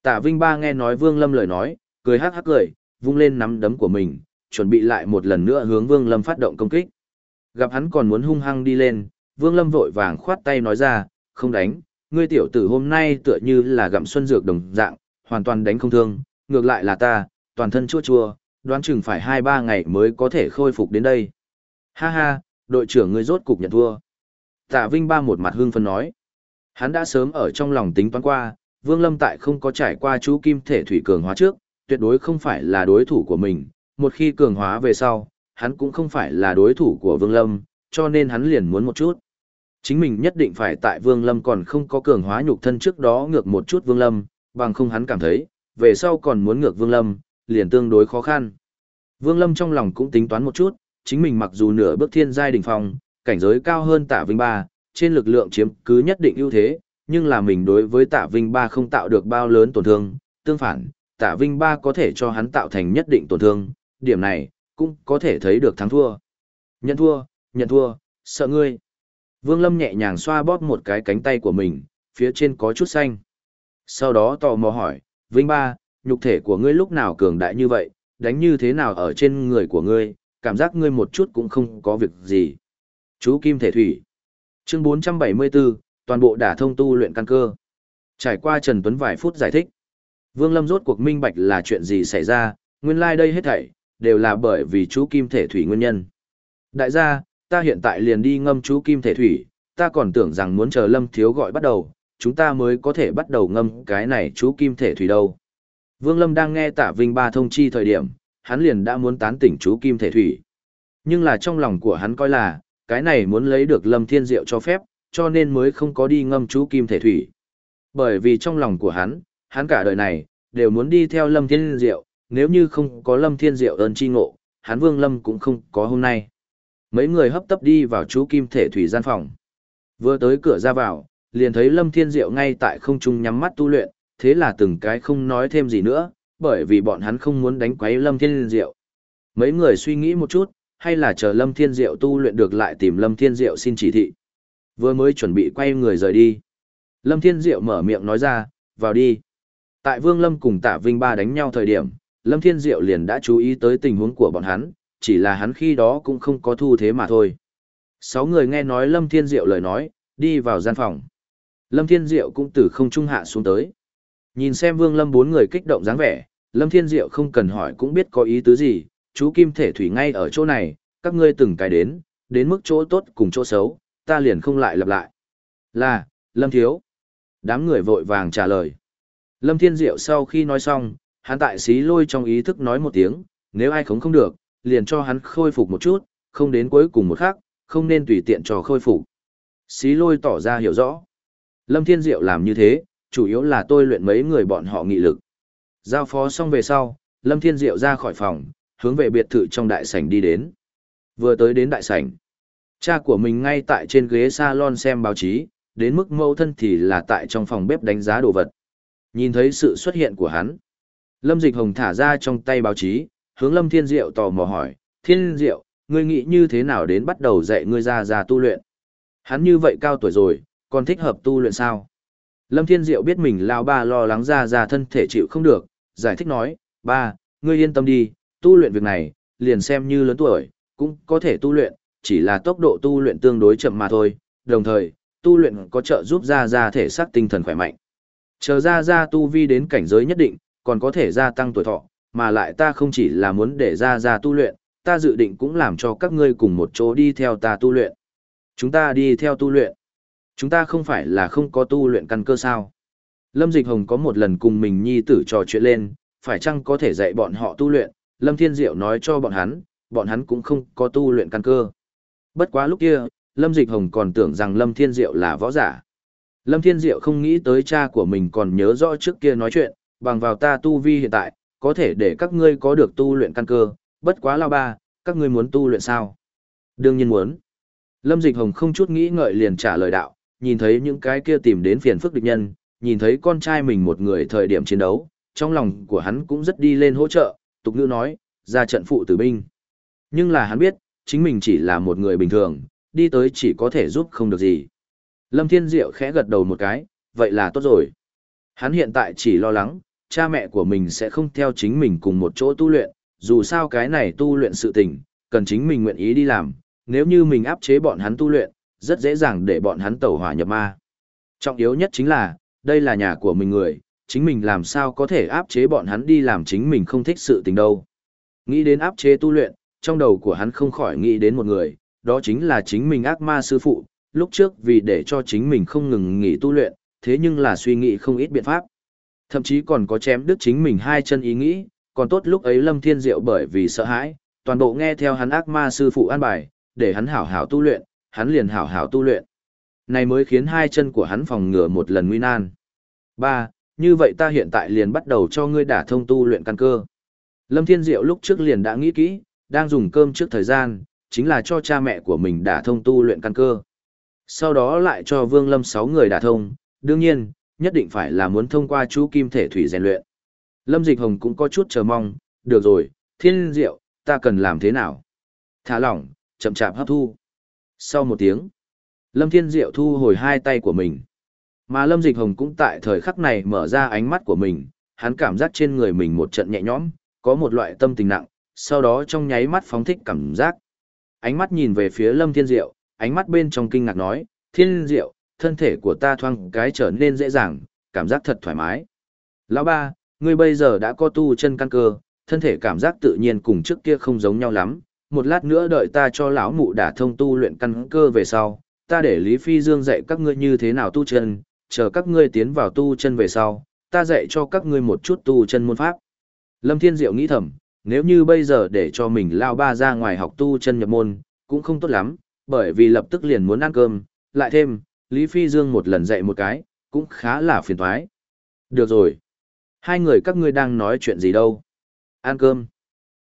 Tạ vinh ba nghe nói vương lâm lời nói, cười hắc hắc cười, vung lên nắm đấm của mình, chuẩn bị lại một lần nữa hướng vương lâm phát động công kích. Gặp hắn còn muốn hung hăng đi lên, vương lâm vội vàng khoát tay nói ra, không đánh, ngươi tiểu tử hôm nay tựa như là gặm xuân dược đồng dạng, hoàn toàn đánh không thương, ngược lại là ta, toàn thân chua chua, đoán chừng phải 2-3 ngày mới có thể khôi phục đến đây. Ha ha, đội trưởng ngươi rốt cục nhận thua. Tạ Vinh Ba một mặt hưng phấn nói. Hắn đã sớm ở trong lòng tính toán qua, Vương Lâm tại không có trải qua chú kim thể thủy cường hóa trước, tuyệt đối không phải là đối thủ của mình. Một khi cường hóa về sau, hắn cũng không phải là đối thủ của Vương Lâm, cho nên hắn liền muốn một chút. Chính mình nhất định phải tại Vương Lâm còn không có cường hóa nhục thân trước đó ngược một chút Vương Lâm, bằng không hắn cảm thấy, về sau còn muốn ngược Vương Lâm, liền tương đối khó khăn. Vương Lâm trong lòng cũng tính toán một chút, chính mình mặc dù nửa bước thiên giai đỉnh phong, cảnh giới cao hơn Tạ Vinh Ba, trên lực lượng chiếm cứ nhất định ưu thế, nhưng là mình đối với Tạ Vinh Ba không tạo được bao lớn tổn thương, tương phản, Tạ Vinh Ba có thể cho hắn tạo thành nhất định tổn thương, điểm này cũng có thể thấy được thắng thua. Nhận thua, nhận thua, sợ ngươi. Vương Lâm nhẹ nhàng xoa bóp một cái cánh tay của mình, phía trên có chút xanh. Sau đó tò mò hỏi, Vinh Ba, nhục thể của ngươi lúc nào cường đại như vậy, đánh như thế nào ở trên người của ngươi, cảm giác ngươi một chút cũng không có việc gì. Chú Kim Thể Thủy Chương 474, toàn bộ đả thông tu luyện căn cơ. Trải qua Trần Tuấn vài phút giải thích. Vương Lâm rốt cuộc minh bạch là chuyện gì xảy ra, nguyên lai like đây hết thảy, đều là bởi vì chú Kim Thể Thủy nguyên nhân. Đại gia, ta hiện tại liền đi ngâm chú kim thể thủy, ta còn tưởng rằng muốn chờ lâm thiếu gọi bắt đầu, chúng ta mới có thể bắt đầu ngâm cái này chú kim thể thủy đâu. Vương Lâm đang nghe tạ Vinh Ba thông chi thời điểm, hắn liền đã muốn tán tỉnh chú kim thể thủy. Nhưng là trong lòng của hắn coi là, cái này muốn lấy được lâm thiên diệu cho phép, cho nên mới không có đi ngâm chú kim thể thủy. Bởi vì trong lòng của hắn, hắn cả đời này, đều muốn đi theo lâm thiên diệu, nếu như không có lâm thiên diệu ơn chi ngộ, hắn vương lâm cũng không có hôm nay. Mấy người hấp tấp đi vào chú kim thể thủy gian phòng. Vừa tới cửa ra vào, liền thấy Lâm Thiên Diệu ngay tại không trung nhắm mắt tu luyện, thế là từng cái không nói thêm gì nữa, bởi vì bọn hắn không muốn đánh quấy Lâm Thiên Diệu. Mấy người suy nghĩ một chút, hay là chờ Lâm Thiên Diệu tu luyện được lại tìm Lâm Thiên Diệu xin chỉ thị. Vừa mới chuẩn bị quay người rời đi. Lâm Thiên Diệu mở miệng nói ra, vào đi. Tại Vương Lâm cùng Tả Vinh Ba đánh nhau thời điểm, Lâm Thiên Diệu liền đã chú ý tới tình huống của bọn hắn, chỉ là hắn khi đó cũng không có thu thế mà thôi. Sáu người nghe nói Lâm Thiên Diệu lời nói, đi vào gian phòng. Lâm Thiên Diệu cũng từ không trung hạ xuống tới. Nhìn xem Vương Lâm bốn người kích động dáng vẻ, Lâm Thiên Diệu không cần hỏi cũng biết có ý tứ gì, chú Kim Thể Thủy ngay ở chỗ này, các ngươi từng cái đến, đến mức chỗ tốt cùng chỗ xấu, ta liền không lại lặp lại. Là, Lâm Thiếu. Đám người vội vàng trả lời. Lâm Thiên Diệu sau khi nói xong, hắn tại xí lôi trong ý thức nói một tiếng, nếu ai khống không được, liền cho hắn khôi phục một chút, không đến cuối cùng một khắc, không nên tùy tiện cho khôi phục. Xí lôi tỏ ra hiểu rõ. Lâm Thiên Diệu làm như thế, chủ yếu là tôi luyện mấy người bọn họ nghị lực. Giao phó xong về sau, Lâm Thiên Diệu ra khỏi phòng, hướng về biệt thự trong đại sảnh đi đến. Vừa tới đến đại sảnh, cha của mình ngay tại trên ghế salon xem báo chí, đến mức mâu thân thì là tại trong phòng bếp đánh giá đồ vật. Nhìn thấy sự xuất hiện của hắn, Lâm Dịch Hồng thả ra trong tay báo chí, hướng Lâm Thiên Diệu tò mò hỏi, Thiên Diệu, ngươi nghĩ như thế nào đến bắt đầu dạy ngươi ra ra tu luyện? Hắn như vậy cao tuổi rồi, còn thích hợp tu luyện sao? Lâm Thiên Diệu biết mình lao ba lo lắng ra ra thân thể chịu không được, giải thích nói, ba, ngươi yên tâm đi, tu luyện việc này, liền xem như lớn tuổi, cũng có thể tu luyện, chỉ là tốc độ tu luyện tương đối chậm mà thôi, đồng thời, tu luyện có trợ giúp ra ra thể xác tinh thần khỏe mạnh. Chờ ra ra tu vi đến cảnh giới nhất định, còn có thể gia tăng tuổi thọ, mà lại ta không chỉ là muốn để ra ra tu luyện, ta dự định cũng làm cho các ngươi cùng một chỗ đi theo ta tu luyện. Chúng ta đi theo tu luyện. Chúng ta không phải là không có tu luyện căn cơ sao. Lâm Dịch Hồng có một lần cùng mình nhi tử trò chuyện lên, phải chăng có thể dạy bọn họ tu luyện, Lâm Thiên Diệu nói cho bọn hắn, bọn hắn cũng không có tu luyện căn cơ. Bất quá lúc kia, Lâm Dịch Hồng còn tưởng rằng Lâm Thiên Diệu là võ giả. Lâm Thiên Diệu không nghĩ tới cha của mình còn nhớ rõ trước kia nói chuyện, bằng vào ta tu vi hiện tại, có thể để các ngươi có được tu luyện căn cơ, bất quá lao ba, các ngươi muốn tu luyện sao? Đương nhiên muốn. Lâm Dịch Hồng không chút nghĩ ngợi liền trả lời đạo, nhìn thấy những cái kia tìm đến phiền phức địch nhân, nhìn thấy con trai mình một người thời điểm chiến đấu, trong lòng của hắn cũng rất đi lên hỗ trợ, tục ngữ nói, ra trận phụ tử binh. Nhưng là hắn biết, chính mình chỉ là một người bình thường, đi tới chỉ có thể giúp không được gì. Lâm Thiên Diệu khẽ gật đầu một cái, vậy là tốt rồi. Hắn hiện tại chỉ lo lắng, cha mẹ của mình sẽ không theo chính mình cùng một chỗ tu luyện, dù sao cái này tu luyện sự tình, cần chính mình nguyện ý đi làm, nếu như mình áp chế bọn hắn tu luyện, rất dễ dàng để bọn hắn tẩu hỏa nhập ma. Trọng yếu nhất chính là, đây là nhà của mình người, chính mình làm sao có thể áp chế bọn hắn đi làm chính mình không thích sự tình đâu. Nghĩ đến áp chế tu luyện, trong đầu của hắn không khỏi nghĩ đến một người, đó chính là chính mình ác ma sư phụ, lúc trước vì để cho chính mình không ngừng nghỉ tu luyện, thế nhưng là suy nghĩ không ít biện pháp. Thậm chí còn có chém đứt chính mình hai chân ý nghĩ, còn tốt lúc ấy Lâm Thiên Diệu bởi vì sợ hãi, toàn bộ nghe theo hắn ác ma sư phụ an bài, để hắn hảo hảo tu luyện, hắn liền hảo hảo tu luyện. Này mới khiến hai chân của hắn phòng ngừa một lần nguy nan. Ba, Như vậy ta hiện tại liền bắt đầu cho ngươi đả thông tu luyện căn cơ. Lâm Thiên Diệu lúc trước liền đã nghĩ kỹ, đang dùng cơm trước thời gian, chính là cho cha mẹ của mình đả thông tu luyện căn cơ. Sau đó lại cho Vương Lâm sáu người đả thông, đương nhiên, nhất định phải là muốn thông qua chú kim thể thủy rèn luyện. Lâm Dịch Hồng cũng có chút chờ mong, được rồi, thiên diệu, ta cần làm thế nào? Thả lỏng, chậm chạp hấp thu. Sau một tiếng, Lâm Thiên Diệu thu hồi hai tay của mình. Mà Lâm Dịch Hồng cũng tại thời khắc này mở ra ánh mắt của mình, hắn cảm giác trên người mình một trận nhẹ nhõm, có một loại tâm tình nặng, sau đó trong nháy mắt phóng thích cảm giác. Ánh mắt nhìn về phía Lâm Thiên Diệu, ánh mắt bên trong kinh ngạc nói, Thiên Diệu, thân thể của ta thoang cái trở nên dễ dàng, cảm giác thật thoải mái. Lão ba, ngươi bây giờ đã có tu chân căn cơ, thân thể cảm giác tự nhiên cùng trước kia không giống nhau lắm, một lát nữa đợi ta cho lão mụ đả thông tu luyện căn cơ về sau, ta để Lý Phi Dương dạy các ngươi như thế nào tu chân, chờ các ngươi tiến vào tu chân về sau, ta dạy cho các ngươi một chút tu chân môn pháp. Lâm Thiên Diệu nghĩ thầm, nếu như bây giờ để cho mình lao ba ra ngoài học tu chân nhập môn, cũng không tốt lắm, bởi vì lập tức liền muốn ăn cơm, lại thêm, Lý Phi Dương một lần dạy một cái, cũng khá là phiền toái. Được rồi. Hai người các ngươi đang nói chuyện gì đâu? Ăn cơm.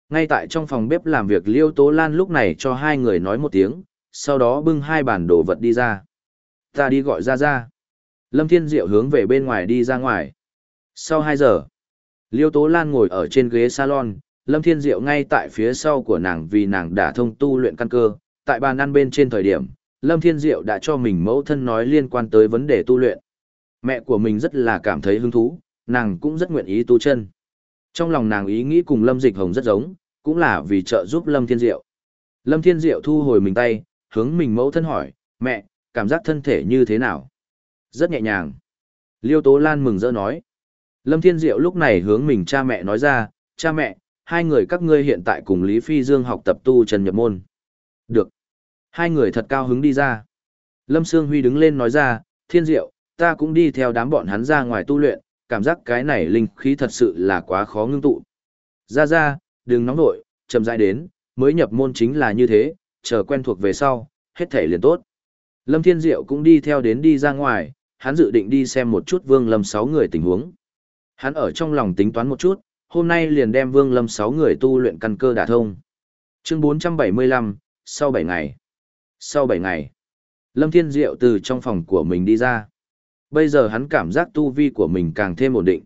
Ngay tại trong phòng bếp làm việc Liêu Tố Lan lúc này cho hai người nói một tiếng, sau đó bưng hai bản đồ vật đi ra. Ta đi gọi ra ra. Lâm Thiên Diệu hướng về bên ngoài đi ra ngoài. Sau hai giờ, Liêu Tố Lan ngồi ở trên ghế salon, Lâm Thiên Diệu ngay tại phía sau của nàng vì nàng đã thông tu luyện căn cơ, tại bàn ăn bên trên thời điểm, Lâm Thiên Diệu đã cho mình mẫu thân nói liên quan tới vấn đề tu luyện. Mẹ của mình rất là cảm thấy hứng thú, nàng cũng rất nguyện ý tu chân. Trong lòng nàng ý nghĩ cùng Lâm Dịch Hồng rất giống, cũng là vì trợ giúp Lâm Thiên Diệu. Lâm Thiên Diệu thu hồi mình tay, hướng mình mẫu thân hỏi, mẹ, cảm giác thân thể như thế nào? Rất nhẹ nhàng. Liêu Tố Lan mừng rỡ nói. Lâm Thiên Diệu lúc này hướng mình cha mẹ nói ra, cha mẹ, hai người các ngươi hiện tại cùng Lý Phi Dương học tập tu chân nhập môn. Được. Hai người thật cao hứng đi ra. Lâm Sương Huy đứng lên nói ra, Thiên Diệu, ta cũng đi theo đám bọn hắn ra ngoài tu luyện, cảm giác cái này linh khí thật sự là quá khó ngưng tụ. Ra ra, đừng nóng nổi, chậm rãi đến, mới nhập môn chính là như thế, chờ quen thuộc về sau, hết thể liền tốt. Lâm Thiên Diệu cũng đi theo đến đi ra ngoài, hắn dự định đi xem một chút Vương Lâm sáu người tình huống. Hắn ở trong lòng tính toán một chút, hôm nay liền đem Vương Lâm sáu người tu luyện căn cơ đả thông. Chương 475, sau 7 ngày. Sau 7 ngày, Lâm Thiên Diệu từ trong phòng của mình đi ra. Bây giờ hắn cảm giác tu vi của mình càng thêm ổn định.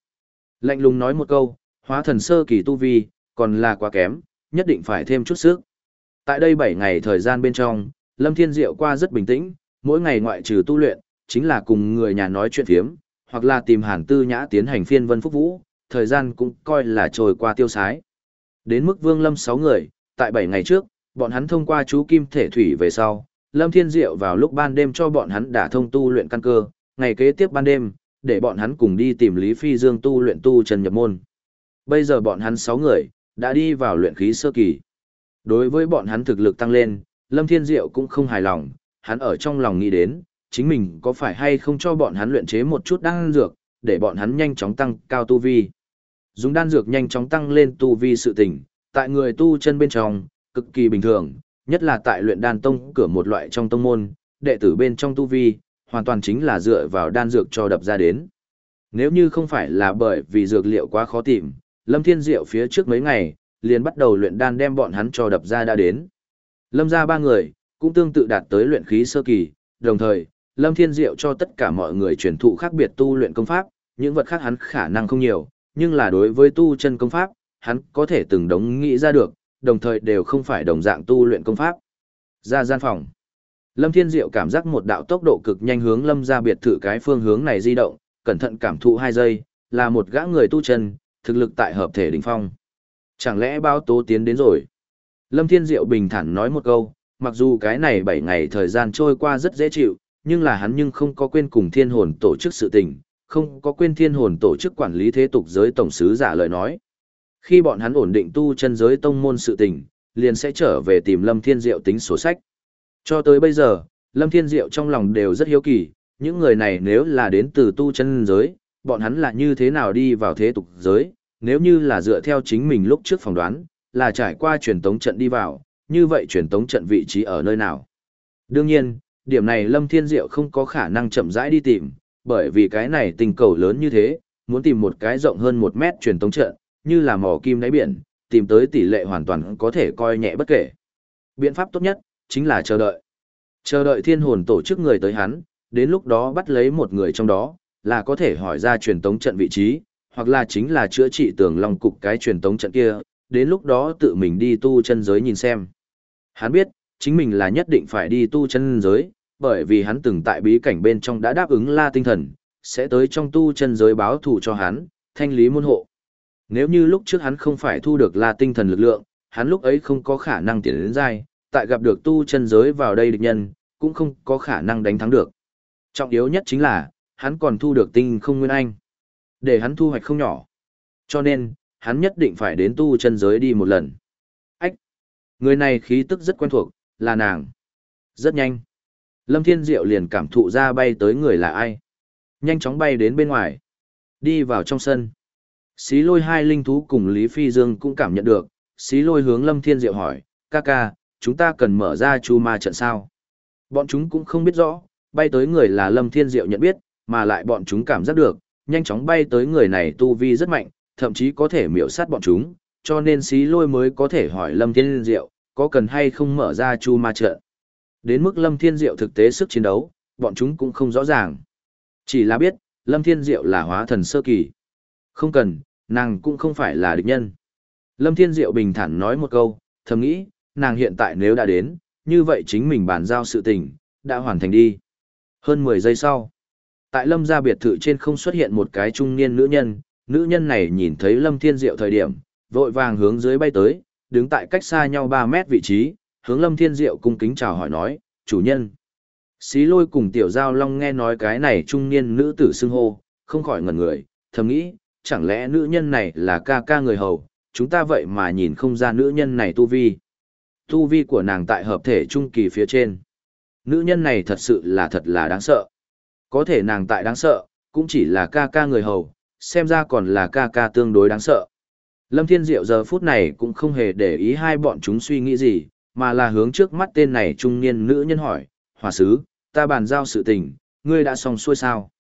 Lạnh lùng nói một câu, hóa thần sơ kỳ tu vi, còn là quá kém, nhất định phải thêm chút sức. Tại đây 7 ngày thời gian bên trong, Lâm Thiên Diệu qua rất bình tĩnh, mỗi ngày ngoại trừ tu luyện, chính là cùng người nhà nói chuyện phiếm, hoặc là tìm hàn tư nhã tiến hành phiên vân phúc vũ, thời gian cũng coi là trôi qua tiêu sái. Đến mức Vương Lâm 6 người, tại 7 ngày trước, bọn hắn thông qua chú kim thể thủy về sau, Lâm Thiên Diệu vào lúc ban đêm cho bọn hắn đã thông tu luyện căn cơ, ngày kế tiếp ban đêm, để bọn hắn cùng đi tìm Lý Phi Dương tu luyện tu trần nhập môn. Bây giờ bọn hắn 6 người, đã đi vào luyện khí sơ kỳ. Đối với bọn hắn thực lực tăng lên, Lâm Thiên Diệu cũng không hài lòng, hắn ở trong lòng nghĩ đến, chính mình có phải hay không cho bọn hắn luyện chế một chút đan dược, để bọn hắn nhanh chóng tăng cao tu vi. Dùng đan dược nhanh chóng tăng lên tu vi sự tình, tại người tu chân bên trong, cực kỳ bình thường, nhất là tại luyện đan tông cửa một loại trong tông môn, đệ tử bên trong tu vi, hoàn toàn chính là dựa vào đan dược cho đập ra đến. Nếu như không phải là bởi vì dược liệu quá khó tìm, Lâm Thiên Diệu phía trước mấy ngày, liền bắt đầu luyện đan đem bọn hắn cho đập ra đã đến. Lâm ra ba người, cũng tương tự đạt tới luyện khí sơ kỳ, đồng thời, Lâm Thiên Diệu cho tất cả mọi người truyền thụ khác biệt tu luyện công pháp, những vật khác hắn khả năng không nhiều, nhưng là đối với tu chân công pháp, hắn có thể từng đống nghĩ ra được, đồng thời đều không phải đồng dạng tu luyện công pháp. Ra gian phòng. Lâm Thiên Diệu cảm giác một đạo tốc độ cực nhanh hướng Lâm ra biệt thự cái phương hướng này di động, cẩn thận cảm thụ hai giây, là một gã người tu chân, thực lực tại hợp thể đỉnh phong. Chẳng lẽ bao tố tiến đến rồi? Lâm Thiên Diệu bình thản nói một câu, mặc dù cái này 7 ngày thời gian trôi qua rất dễ chịu, nhưng là hắn nhưng không có quên cùng thiên hồn tổ chức sự tình, không có quên thiên hồn tổ chức quản lý thế tục giới tổng sứ giả lời nói. Khi bọn hắn ổn định tu chân giới tông môn sự tình, liền sẽ trở về tìm Lâm Thiên Diệu tính sổ sách. Cho tới bây giờ, Lâm Thiên Diệu trong lòng đều rất hiếu kỳ, những người này nếu là đến từ tu chân giới, bọn hắn là như thế nào đi vào thế tục giới, nếu như là dựa theo chính mình lúc trước phỏng đoán, là trải qua truyền tống trận đi vào, như vậy truyền tống trận vị trí ở nơi nào. Đương nhiên, điểm này Lâm Thiên Diệu không có khả năng chậm rãi đi tìm, bởi vì cái này tình cầu lớn như thế, muốn tìm một cái rộng hơn một mét truyền tống trận, như là mỏ kim đáy biển, tìm tới tỷ lệ hoàn toàn có thể coi nhẹ bất kể. Biện pháp tốt nhất, chính là chờ đợi. Chờ đợi thiên hồn tổ chức người tới hắn, đến lúc đó bắt lấy một người trong đó, là có thể hỏi ra truyền tống trận vị trí, hoặc là chính là chữa trị tường long cục cái truyền tống trận kia, đến lúc đó tự mình đi tu chân giới nhìn xem. Hắn biết, chính mình là nhất định phải đi tu chân giới, bởi vì hắn từng tại bí cảnh bên trong đã đáp ứng la tinh thần, sẽ tới trong tu chân giới báo thù cho hắn, thanh lý môn hộ. Nếu như lúc trước hắn không phải thu được la tinh thần lực lượng, hắn lúc ấy không có khả năng tiến đến dai, tại gặp được tu chân giới vào đây địch nhân, cũng không có khả năng đánh thắng được. Trọng yếu nhất chính là, hắn còn thu được tinh không nguyên anh. Để hắn thu hoạch không nhỏ. Cho nên, hắn nhất định phải đến tu chân giới đi một lần. Ách! Người này khí tức rất quen thuộc, là nàng. Rất nhanh. Lâm Thiên Diệu liền cảm thụ ra bay tới người là ai. Nhanh chóng bay đến bên ngoài. Đi vào trong sân. Xí lôi hai linh thú cùng Lý Phi Dương cũng cảm nhận được. Xí lôi hướng Lâm Thiên Diệu hỏi, ca ca, chúng ta cần mở ra chu ma trận sao? Bọn chúng cũng không biết rõ, bay tới người là Lâm Thiên Diệu nhận biết, mà lại bọn chúng cảm giác được, nhanh chóng bay tới người này tu vi rất mạnh, thậm chí có thể miểu sát bọn chúng, cho nên xí lôi mới có thể hỏi Lâm Thiên Diệu, có cần hay không mở ra chu ma trận. Đến mức Lâm Thiên Diệu thực tế sức chiến đấu, bọn chúng cũng không rõ ràng. Chỉ là biết, Lâm Thiên Diệu là hóa thần sơ kỳ. Không cần, nàng cũng không phải là địch nhân. Lâm Thiên Diệu bình thản nói một câu, thầm nghĩ, nàng hiện tại nếu đã đến, như vậy chính mình bàn giao sự tình, đã hoàn thành đi. Hơn 10 giây sau, tại Lâm gia biệt thự trên không xuất hiện một cái trung niên nữ nhân, nữ nhân này nhìn thấy Lâm Thiên Diệu thời điểm, vội vàng hướng dưới bay tới, đứng tại cách xa nhau 3 mét vị trí, hướng Lâm Thiên Diệu cung kính chào hỏi nói, chủ nhân. Xí lôi cùng tiểu giao long nghe nói cái này trung niên nữ tử xưng hô, không khỏi ngẩn người, thầm nghĩ, chẳng lẽ nữ nhân này là ca ca người hầu, chúng ta vậy mà nhìn không ra nữ nhân này tu vi. Tu vi của nàng tại hợp thể trung kỳ phía trên. Nữ nhân này thật sự là thật là đáng sợ. Có thể nàng tại đáng sợ, cũng chỉ là ca ca người hầu, xem ra còn là ca ca tương đối đáng sợ. Lâm Thiên Diệu giờ phút này cũng không hề để ý hai bọn chúng suy nghĩ gì, mà là hướng trước mắt tên này trung niên nữ nhân hỏi, hòa sứ, ta bàn giao sự tình, ngươi đã xong xuôi sao?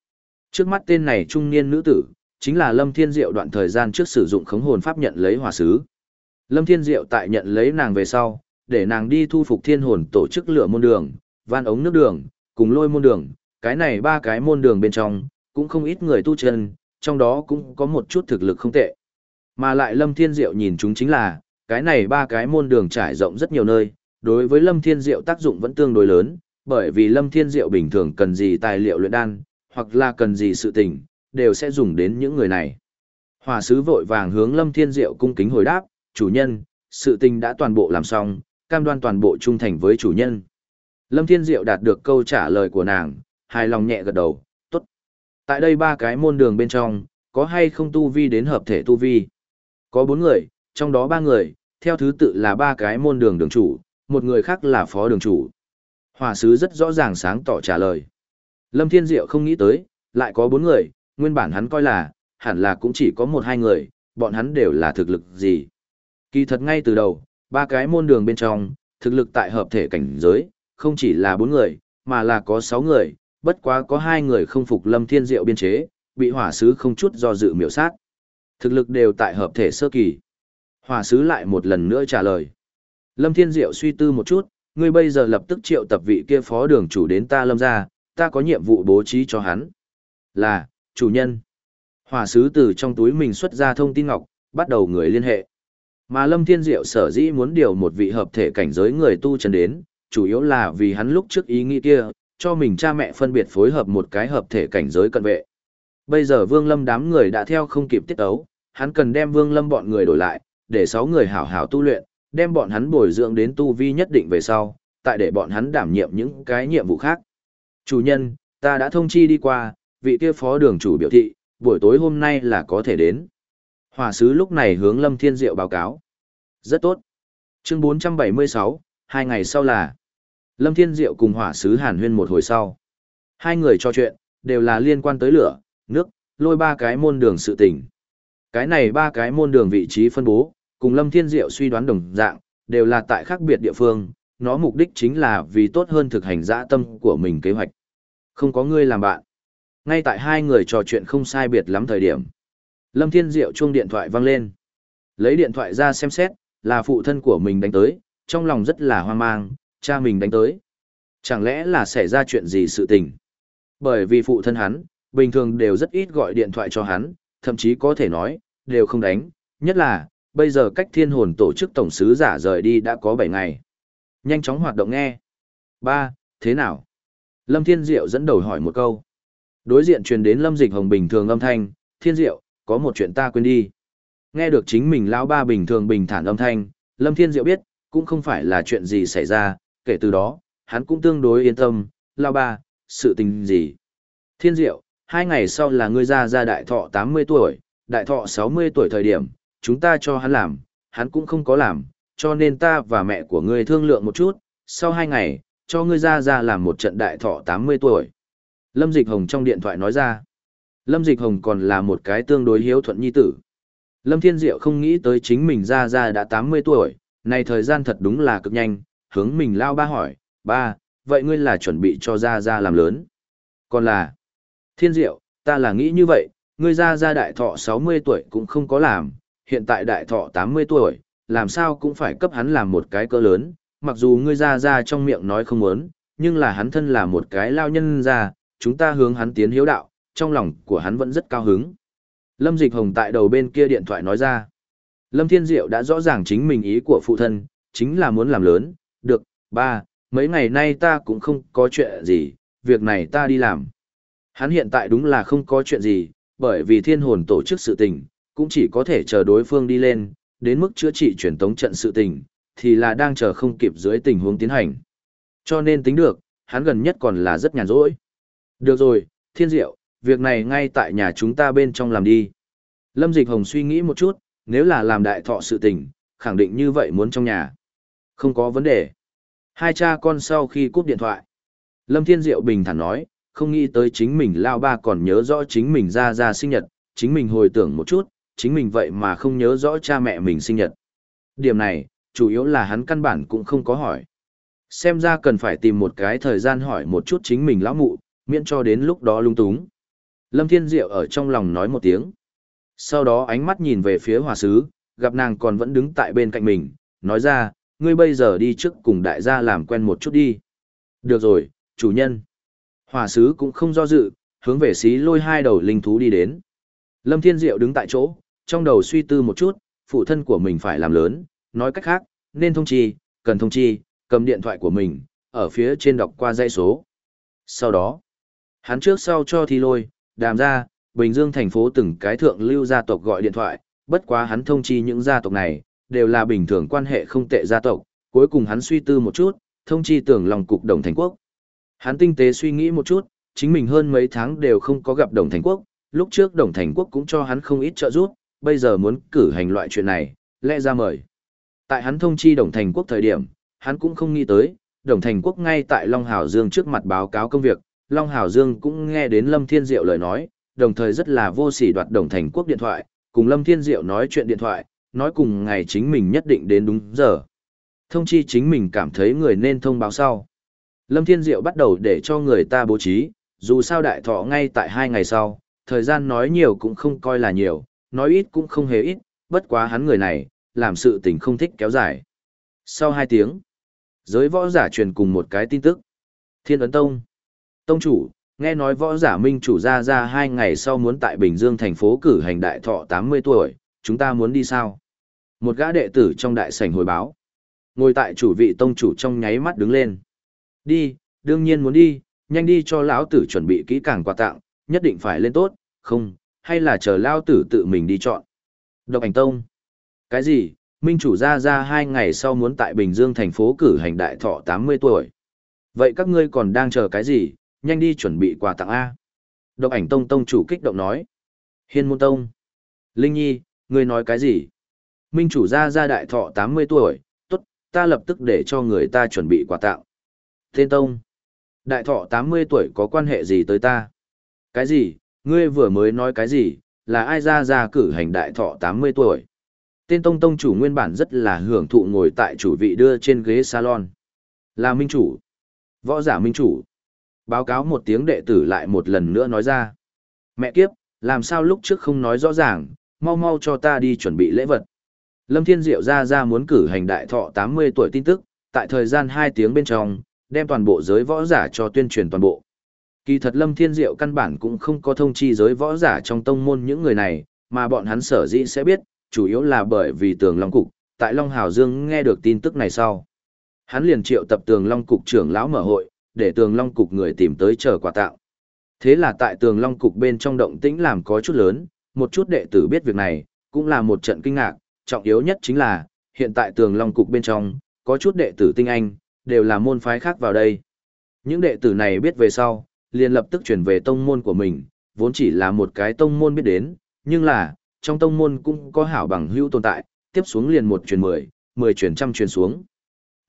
Trước mắt tên này trung niên nữ tử, chính là Lâm Thiên Diệu đoạn thời gian trước sử dụng khống hồn pháp nhận lấy hòa sứ. Lâm Thiên Diệu tại nhận lấy nàng về sau, để nàng đi thu phục thiên hồn tổ chức lửa môn đường, van ống nước đường, cùng lôi môn đường, cái này ba cái môn đường bên trong, cũng không ít người tu chân, trong đó cũng có một chút thực lực không tệ. Mà lại Lâm Thiên Diệu nhìn chúng chính là, cái này ba cái môn đường trải rộng rất nhiều nơi, đối với Lâm Thiên Diệu tác dụng vẫn tương đối lớn, bởi vì Lâm Thiên Diệu bình thường cần gì tài liệu luyện đan, hoặc là cần gì sự tình, đều sẽ dùng đến những người này. Hòa sứ vội vàng hướng Lâm Thiên Diệu cung kính hồi đáp, chủ nhân, sự tình đã toàn bộ làm xong, cam đoan toàn bộ trung thành với chủ nhân. Lâm Thiên Diệu đạt được câu trả lời của nàng, hài lòng nhẹ gật đầu, tốt. Tại đây ba cái môn đường bên trong, có hay không tu vi đến hợp thể tu vi? Có bốn người, trong đó ba người, theo thứ tự là ba cái môn đường đường chủ, một người khác là phó đường chủ. Hòa sứ rất rõ ràng sáng tỏ trả lời. Lâm Thiên Diệu không nghĩ tới, lại có bốn người, nguyên bản hắn coi là, hẳn là cũng chỉ có một hai người, bọn hắn đều là thực lực gì. Kỳ thật ngay từ đầu, ba cái môn đường bên trong, thực lực tại hợp thể cảnh giới, không chỉ là bốn người, mà là có sáu người, bất quá có hai người không phục Lâm Thiên Diệu biên chế, bị hỏa sứ không chút do dự miểu sát. Thực lực đều tại hợp thể sơ kỳ. Hỏa sứ lại một lần nữa trả lời. Lâm Thiên Diệu suy tư một chút, ngươi bây giờ lập tức triệu tập vị kia phó đường chủ đến ta lâm ra, ta có nhiệm vụ bố trí cho hắn. Là, chủ nhân. hòa sứ từ trong túi mình xuất ra thông tin ngọc, bắt đầu người liên hệ. Mà Lâm Thiên Diệu sở dĩ muốn điều một vị hợp thể cảnh giới người tu chân đến, chủ yếu là vì hắn lúc trước ý nghĩ kia, cho mình cha mẹ phân biệt phối hợp một cái hợp thể cảnh giới cận vệ. Bây giờ Vương Lâm đám người đã theo không kịp tiết ấu, hắn cần đem Vương Lâm bọn người đổi lại, để sáu người hảo hảo tu luyện, đem bọn hắn bồi dưỡng đến tu vi nhất định về sau, tại để bọn hắn đảm nhiệm những cái nhiệm vụ khác. Chủ nhân, ta đã thông chi đi qua, vị kia phó đường chủ biểu thị, buổi tối hôm nay là có thể đến. Hỏa sứ lúc này hướng Lâm Thiên Diệu báo cáo. Rất tốt. Chương 476, hai ngày sau là Lâm Thiên Diệu cùng hỏa sứ Hàn Huyên một hồi sau. Hai người trò chuyện, đều là liên quan tới lửa, nước, lôi ba cái môn đường sự tình. Cái này ba cái môn đường vị trí phân bố, cùng Lâm Thiên Diệu suy đoán đồng dạng, đều là tại khác biệt địa phương, nó mục đích chính là vì tốt hơn thực hành dã tâm của mình kế hoạch. Không có ngươi làm bạn. Ngay tại hai người trò chuyện không sai biệt lắm thời điểm. Lâm Thiên Diệu chuông điện thoại vang lên. Lấy điện thoại ra xem xét, là phụ thân của mình đánh tới, trong lòng rất là hoang mang, cha mình đánh tới. Chẳng lẽ là xảy ra chuyện gì sự tình? Bởi vì phụ thân hắn, bình thường đều rất ít gọi điện thoại cho hắn, thậm chí có thể nói, đều không đánh, nhất là, bây giờ cách thiên hồn tổ chức tổng sứ giả rời đi đã có 7 ngày. Nhanh chóng hoạt động nghe. Ba, thế nào? Lâm Thiên Diệu dẫn đầu hỏi một câu. Đối diện truyền đến Lâm Dịch Hồng bình thường âm thanh, Thiên Diệu, có một chuyện ta quên đi. Nghe được chính mình lão ba bình thường bình thản âm thanh, Lâm Thiên Diệu biết, cũng không phải là chuyện gì xảy ra, kể từ đó, hắn cũng tương đối yên tâm, lão ba, sự tình gì. Thiên Diệu, hai ngày sau là ngươi ra ra đại thọ 80 tuổi, đại thọ 60 tuổi thời điểm, chúng ta cho hắn làm, hắn cũng không có làm, cho nên ta và mẹ của ngươi thương lượng một chút, sau hai ngày, cho ngươi ra ra làm một trận đại thọ 80 tuổi. Lâm Dịch Hồng trong điện thoại nói ra, Lâm Dịch Hồng còn là một cái tương đối hiếu thuận nhi tử. Lâm Thiên Diệu không nghĩ tới chính mình ra ra đã 80 tuổi, này thời gian thật đúng là cực nhanh, hướng mình lao ba hỏi, ba, vậy ngươi là chuẩn bị cho ra ra làm lớn. Còn là, Thiên Diệu, ta là nghĩ như vậy, ngươi ra ra đại thọ 60 tuổi cũng không có làm, hiện tại đại thọ 80 tuổi, làm sao cũng phải cấp hắn làm một cái cỡ lớn, mặc dù ngươi ra ra trong miệng nói không muốn, nhưng là hắn thân là một cái lao nhân ra, chúng ta hướng hắn tiến hiếu đạo, trong lòng của hắn vẫn rất cao hứng. Lâm Dịch Hồng tại đầu bên kia điện thoại nói ra. Lâm Thiên Diệu đã rõ ràng chính mình ý của phụ thân, chính là muốn làm lớn, được, ba, mấy ngày nay ta cũng không có chuyện gì, việc này ta đi làm. Hắn hiện tại đúng là không có chuyện gì, bởi vì thiên hồn tổ chức sự tình, cũng chỉ có thể chờ đối phương đi lên, đến mức chữa trị truyền tống trận sự tình, thì là đang chờ không kịp dưới tình huống tiến hành. Cho nên tính được, hắn gần nhất còn là rất nhàn rỗi. Được rồi, thiên diệu, việc này ngay tại nhà chúng ta bên trong làm đi. Lâm Dịch Hồng suy nghĩ một chút, nếu là làm đại thọ sự tình, khẳng định như vậy muốn trong nhà. Không có vấn đề. Hai cha con sau khi cúp điện thoại. Lâm Thiên Diệu bình thản nói, không nghĩ tới chính mình lao ba còn nhớ rõ chính mình ra ra sinh nhật, chính mình hồi tưởng một chút, chính mình vậy mà không nhớ rõ cha mẹ mình sinh nhật. Điểm này, chủ yếu là hắn căn bản cũng không có hỏi. Xem ra cần phải tìm một cái thời gian hỏi một chút chính mình lão mụ, miễn cho đến lúc đó lung túng. Lâm Thiên Diệu ở trong lòng nói một tiếng. Sau đó ánh mắt nhìn về phía hòa sứ, gặp nàng còn vẫn đứng tại bên cạnh mình, nói ra, ngươi bây giờ đi trước cùng đại gia làm quen một chút đi. Được rồi, chủ nhân. Hòa sứ cũng không do dự, hướng về xí lôi hai đầu linh thú đi đến. Lâm Thiên Diệu đứng tại chỗ, trong đầu suy tư một chút, phụ thân của mình phải làm lớn, nói cách khác, nên thông chi, cần thông chi, cầm điện thoại của mình, ở phía trên đọc qua dây số. Sau đó, hắn trước sau cho thi lôi, đàm ra, Bình Dương thành phố từng cái thượng lưu gia tộc gọi điện thoại, bất quá hắn thông chi những gia tộc này, đều là bình thường quan hệ không tệ gia tộc, cuối cùng hắn suy tư một chút, thông chi tưởng lòng cục đồng thành quốc. Hắn tinh tế suy nghĩ một chút, chính mình hơn mấy tháng đều không có gặp đồng thành quốc, lúc trước đồng thành quốc cũng cho hắn không ít trợ giúp, bây giờ muốn cử hành loại chuyện này, lẽ ra mời. Tại hắn thông chi đồng thành quốc thời điểm, hắn cũng không nghĩ tới, đồng thành quốc ngay tại Long Hảo Dương trước mặt báo cáo công việc, Long Hảo Dương cũng nghe đến Lâm Thiên Diệu lời nói, đồng thời rất là vô sỉ đoạt đồng thành quốc điện thoại, cùng Lâm Thiên Diệu nói chuyện điện thoại, nói cùng ngày chính mình nhất định đến đúng giờ. Thông chi chính mình cảm thấy người nên thông báo sau. Lâm Thiên Diệu bắt đầu để cho người ta bố trí, dù sao đại thọ ngay tại hai ngày sau, thời gian nói nhiều cũng không coi là nhiều, nói ít cũng không hề ít, bất quá hắn người này, làm sự tình không thích kéo dài. Sau hai tiếng, giới võ giả truyền cùng một cái tin tức. Thiên ấn tông. Tông chủ, nghe nói võ giả minh chủ ra ra hai ngày sau muốn tại Bình Dương thành phố cử hành đại thọ 80 tuổi, chúng ta muốn đi sao? Một gã đệ tử trong đại sảnh hồi báo. Ngồi tại chủ vị tông chủ trong nháy mắt đứng lên. Đi, đương nhiên muốn đi, nhanh đi cho lão tử chuẩn bị kỹ càng quà tặng, nhất định phải lên tốt, không, hay là chờ lão tử tự mình đi chọn. Độc ảnh tông. Cái gì, minh chủ ra ra hai ngày sau muốn tại Bình Dương thành phố cử hành đại thọ 80 tuổi. Vậy các ngươi còn đang chờ cái gì, nhanh đi chuẩn bị quà tặng A. Độc ảnh tông tông chủ kích động nói. Hiên môn tông. Linh Nhi, ngươi nói cái gì? Minh chủ gia gia đại thọ 80 tuổi, tốt, ta lập tức để cho người ta chuẩn bị quà tặng. Tên tông. Đại thọ 80 tuổi có quan hệ gì tới ta? Cái gì, ngươi vừa mới nói cái gì, là ai ra ra cử hành đại thọ 80 tuổi? Tên tông tông chủ nguyên bản rất là hưởng thụ ngồi tại chủ vị đưa trên ghế salon. Là minh chủ. Võ giả minh chủ. Báo cáo một tiếng đệ tử lại một lần nữa nói ra. Mẹ kiếp, làm sao lúc trước không nói rõ ràng, mau mau cho ta đi chuẩn bị lễ vật. Lâm Thiên Diệu ra ra muốn cử hành đại thọ 80 tuổi tin tức, tại thời gian 2 tiếng bên trong, đem toàn bộ giới võ giả cho tuyên truyền toàn bộ. Kỳ thật Lâm Thiên Diệu căn bản cũng không có thông chi giới võ giả trong tông môn những người này, mà bọn hắn sở dĩ sẽ biết, chủ yếu là bởi vì tường Long Cục, tại Long Hào Dương nghe được tin tức này sau. Hắn liền triệu tập tường Long Cục trưởng lão mở hội, để tường Long Cục người tìm tới chờ quà tạo. Thế là tại tường Long Cục bên trong động tĩnh làm có chút lớn, một chút đệ tử biết việc này, cũng là một trận kinh ngạc, trọng yếu nhất chính là, hiện tại tường Long Cục bên trong, có chút đệ tử tinh anh, đều là môn phái khác vào đây. Những đệ tử này biết về sau, liền lập tức chuyển về tông môn của mình, vốn chỉ là một cái tông môn biết đến, nhưng là, trong tông môn cũng có hảo bằng hữu tồn tại, tiếp xuống liền một truyền mười, mười truyền trăm truyền xuống.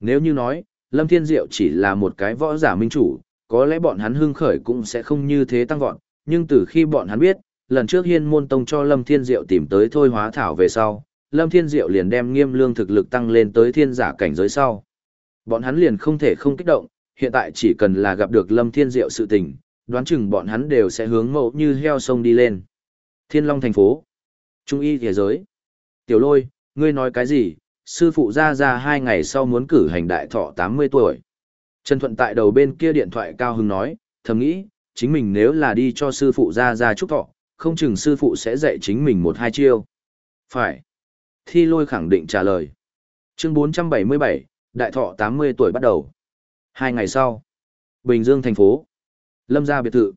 Nếu như nói, Lâm Thiên Diệu chỉ là một cái võ giả minh chủ, có lẽ bọn hắn hưng khởi cũng sẽ không như thế tăng vọt, nhưng từ khi bọn hắn biết, lần trước hiên môn tông cho Lâm Thiên Diệu tìm tới thôi hóa thảo về sau, Lâm Thiên Diệu liền đem nghiêm lương thực lực tăng lên tới thiên giả cảnh giới sau. Bọn hắn liền không thể không kích động, hiện tại chỉ cần là gặp được Lâm Thiên Diệu sự tình, đoán chừng bọn hắn đều sẽ hướng mẫu như heo sông đi lên. Thiên Long thành phố, Trung y thế giới. Tiểu lôi, ngươi nói cái gì, sư phụ ra ra hai ngày sau muốn cử hành đại thọ 80 tuổi. Trần Thuận tại đầu bên kia điện thoại cao hứng nói, thầm nghĩ, chính mình nếu là đi cho sư phụ ra ra chúc thọ, không chừng sư phụ sẽ dạy chính mình một hai chiêu. Phải. Thi lôi khẳng định trả lời. Chương 477, đại thọ 80 tuổi bắt đầu. Hai ngày sau, Bình Dương thành phố, Lâm gia biệt thự.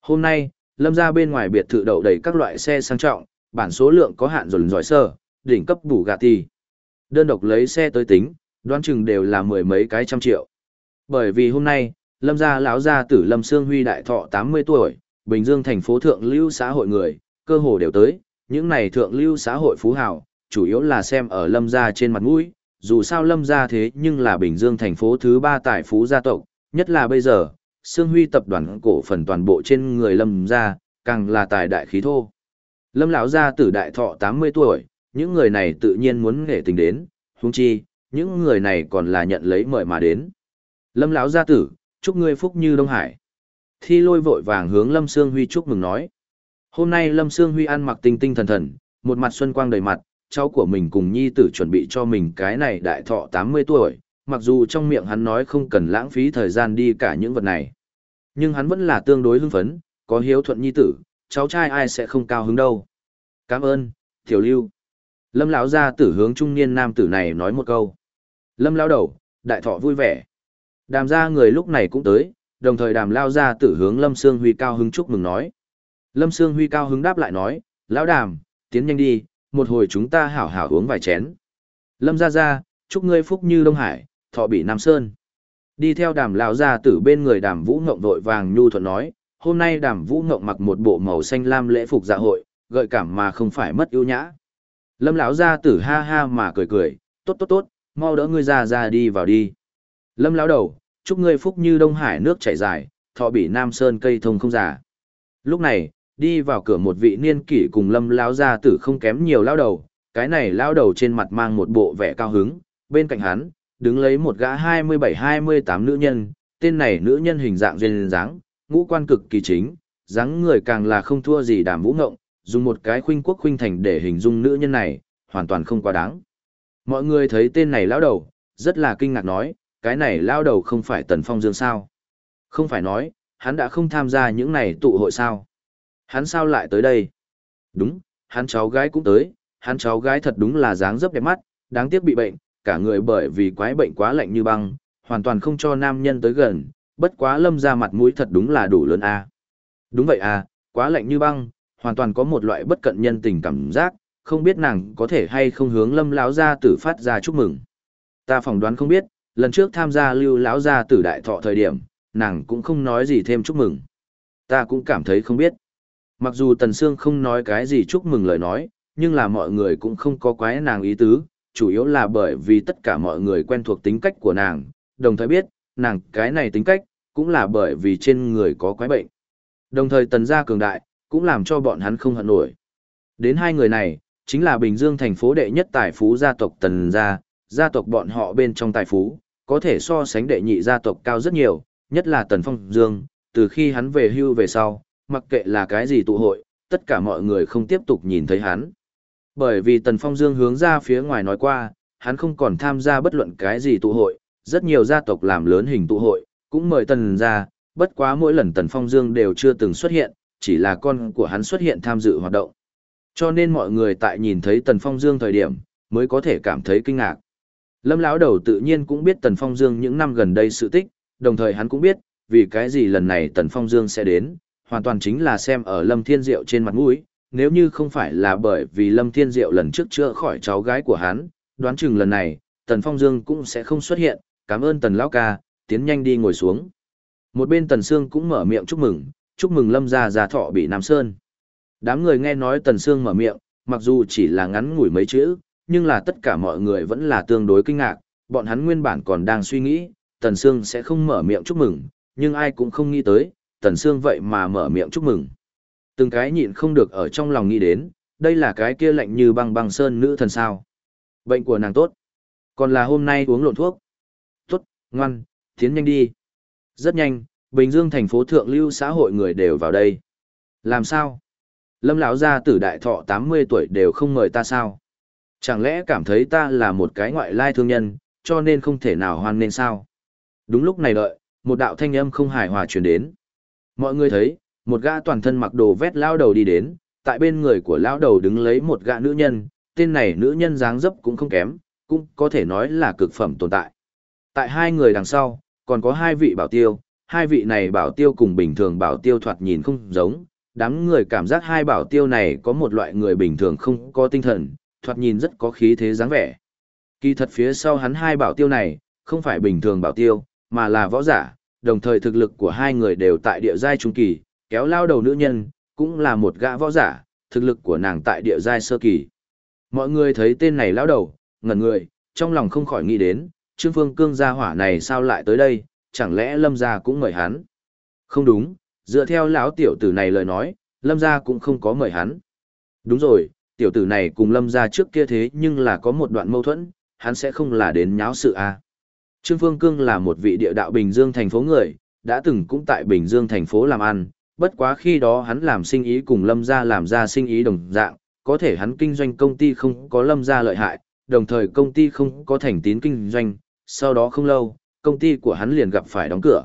Hôm nay, Lâm gia bên ngoài biệt thự đậu đầy các loại xe sang trọng, bản số lượng có hạn rồi giỏi sơ, đỉnh cấp bù gà tì. Đơn độc lấy xe tới tính, đoán chừng đều là mười mấy cái trăm triệu. Bởi vì hôm nay, Lâm gia lão gia tử Lâm Sương Huy đại thọ 80 tuổi, Bình Dương thành phố thượng lưu xã hội người, cơ hồ đều tới, những này thượng lưu xã hội phú hào, chủ yếu là xem ở Lâm gia trên mặt mũi, dù sao Lâm gia thế nhưng là Bình Dương thành phố thứ ba tài phú gia tộc, nhất là bây giờ, Sương Huy tập đoàn cổ phần toàn bộ trên người Lâm gia, càng là tài đại khí thô. Lâm lão gia tử đại thọ 80 tuổi, những người này tự nhiên muốn nghệ tình đến, huống chi, những người này còn là nhận lấy mời mà đến. Lâm lão gia tử, chúc ngươi phúc như Đông Hải. Thi lôi vội vàng hướng Lâm Sương Huy chúc mừng nói. Hôm nay Lâm Sương Huy ăn mặc tinh tinh thần thần, một mặt xuân quang đầy mặt, cháu của mình cùng nhi tử chuẩn bị cho mình cái này đại thọ 80 tuổi, mặc dù trong miệng hắn nói không cần lãng phí thời gian đi cả những vật này. Nhưng hắn vẫn là tương đối hưng phấn, có hiếu thuận nhi tử, cháu trai ai sẽ không cao hứng đâu. Cảm ơn, Tiểu Lưu. Lâm lão gia tử hướng trung niên nam tử này nói một câu. Lâm lão đầu, đại thọ vui vẻ. Đàm gia người lúc này cũng tới, đồng thời đàm lao gia tử hướng Lâm Sương Huy cao hứng chúc mừng nói. Lâm Sương Huy cao hứng đáp lại nói, lão đàm, tiến nhanh đi, một hồi chúng ta hảo hảo uống vài chén. Lâm gia gia, chúc ngươi phúc như Đông Hải, thọ bị Nam Sơn. Đi theo đàm lão gia tử bên người đàm vũ ngộng vội vàng nhu thuận nói, hôm nay đàm vũ ngộng mặc một bộ màu xanh lam lễ phục dạ hội, gợi cảm mà không phải mất ưu nhã. Lâm lão gia tử ha ha mà cười cười, tốt tốt tốt, mau đỡ ngươi ra ra đi vào đi. Lâm lão đầu, chúc ngươi phúc như Đông Hải nước chảy dài, thọ bị Nam Sơn cây thông không già. Lúc này, đi vào cửa một vị niên kỷ cùng Lâm lão gia tử không kém nhiều lão đầu, cái này lão đầu trên mặt mang một bộ vẻ cao hứng, bên cạnh hắn, đứng lấy một gã 27-28 nữ nhân, tên này nữ nhân hình dạng duyên dáng, ngũ quan cực kỳ chính, dáng người càng là không thua gì đàm vũ ngộng, dùng một cái khuynh quốc khuynh thành để hình dung nữ nhân này, hoàn toàn không quá đáng. Mọi người thấy tên này lão đầu, rất là kinh ngạc nói, cái này lão đầu không phải Tần Phong Dương sao? Không phải nói, hắn đã không tham gia những này tụ hội sao? Hắn sao lại tới đây? Đúng, hắn cháu gái cũng tới, hắn cháu gái thật đúng là dáng dấp đẹp mắt, đáng tiếc bị bệnh, cả người bởi vì quái bệnh quá lạnh như băng, hoàn toàn không cho nam nhân tới gần, bất quá lâm ra mặt mũi thật đúng là đủ lớn a. Đúng vậy à, quá lạnh như băng, hoàn toàn có một loại bất cận nhân tình cảm giác, không biết nàng có thể hay không hướng lâm lão gia tử phát ra chúc mừng. Ta phỏng đoán không biết, lần trước tham gia lưu lão gia tử đại thọ thời điểm, nàng cũng không nói gì thêm chúc mừng. Ta cũng cảm thấy không biết. Mặc dù Tần Sương không nói cái gì chúc mừng lời nói, nhưng là mọi người cũng không có quái nàng ý tứ, chủ yếu là bởi vì tất cả mọi người quen thuộc tính cách của nàng, đồng thời biết, nàng cái này tính cách, cũng là bởi vì trên người có quái bệnh. Đồng thời Tần gia cường đại, cũng làm cho bọn hắn không hận nổi. Đến hai người này, chính là Bình Dương thành phố đệ nhất tài phú gia tộc Tần gia, gia tộc bọn họ bên trong tài phú, có thể so sánh đệ nhị gia tộc cao rất nhiều, nhất là Tần Phong Dương, từ khi hắn về hưu về sau, mặc kệ là cái gì tụ hội, tất cả mọi người không tiếp tục nhìn thấy hắn. Bởi vì Tần Phong Dương hướng ra phía ngoài nói qua, hắn không còn tham gia bất luận cái gì tụ hội, rất nhiều gia tộc làm lớn hình tụ hội, cũng mời Tần ra, bất quá mỗi lần Tần Phong Dương đều chưa từng xuất hiện, chỉ là con của hắn xuất hiện tham dự hoạt động. Cho nên mọi người tại nhìn thấy Tần Phong Dương thời điểm, mới có thể cảm thấy kinh ngạc. Lâm lão đầu tự nhiên cũng biết Tần Phong Dương những năm gần đây sự tích, đồng thời hắn cũng biết, vì cái gì lần này Tần Phong Dương sẽ đến, hoàn toàn chính là xem ở Lâm Thiên Diệu trên mặt mũi, nếu như không phải là bởi vì Lâm Thiên Diệu lần trước chữa khỏi cháu gái của hắn, đoán chừng lần này, Tần Phong Dương cũng sẽ không xuất hiện, cảm ơn Tần Lão ca, tiến nhanh đi ngồi xuống. Một bên Tần Sương cũng mở miệng chúc mừng, chúc mừng Lâm gia già thọ bị Nam Sơn. Đám người nghe nói Tần Sương mở miệng, mặc dù chỉ là ngắn ngủi mấy chữ, nhưng là tất cả mọi người vẫn là tương đối kinh ngạc, bọn hắn nguyên bản còn đang suy nghĩ, Tần Sương sẽ không mở miệng chúc mừng, nhưng ai cũng không nghĩ tới, Tần Sương vậy mà mở miệng chúc mừng. Từng cái nhịn không được ở trong lòng nghĩ đến, đây là cái kia lạnh như băng băng sơn nữ thần sao. Bệnh của nàng tốt. Còn là hôm nay uống lộn thuốc. Tốt, ngoan, tiến nhanh đi. Rất nhanh, Bình Dương thành phố thượng lưu xã hội người đều vào đây. Làm sao? Lâm lão gia tử đại thọ 80 tuổi đều không mời ta sao? Chẳng lẽ cảm thấy ta là một cái ngoại lai thương nhân, cho nên không thể nào hoan nên sao? Đúng lúc này đợi, một đạo thanh âm không hài hòa truyền đến. Mọi người thấy, một gã toàn thân mặc đồ vét lao đầu đi đến, tại bên người của lao đầu đứng lấy một gã nữ nhân, tên này nữ nhân dáng dấp cũng không kém, cũng có thể nói là cực phẩm tồn tại. Tại hai người đằng sau, còn có hai vị bảo tiêu, hai vị này bảo tiêu cùng bình thường bảo tiêu thoạt nhìn không giống, đám người cảm giác hai bảo tiêu này có một loại người bình thường không có tinh thần, thoạt nhìn rất có khí thế dáng vẻ. Kỳ thật phía sau hắn hai bảo tiêu này, không phải bình thường bảo tiêu, mà là võ giả, đồng thời thực lực của hai người đều tại địa giai trung kỳ, kéo lao đầu nữ nhân, cũng là một gã võ giả, thực lực của nàng tại địa giai sơ kỳ. Mọi người thấy tên này lao đầu, ngẩn người, trong lòng không khỏi nghĩ đến, Trương Phương Cương gia hỏa này sao lại tới đây, chẳng lẽ Lâm gia cũng mời hắn? Không đúng, dựa theo lão tiểu tử này lời nói, Lâm gia cũng không có mời hắn. Đúng rồi, tiểu tử này cùng Lâm gia trước kia thế nhưng là có một đoạn mâu thuẫn, hắn sẽ không là đến nháo sự a. À. Trương Phương Cương là một vị địa đạo Bình Dương thành phố người, đã từng cũng tại Bình Dương thành phố làm ăn, bất quá khi đó hắn làm sinh ý cùng Lâm gia làm ra sinh ý đồng dạng, có thể hắn kinh doanh công ty không có Lâm gia lợi hại, đồng thời công ty không có thành tín kinh doanh, sau đó không lâu, công ty của hắn liền gặp phải đóng cửa.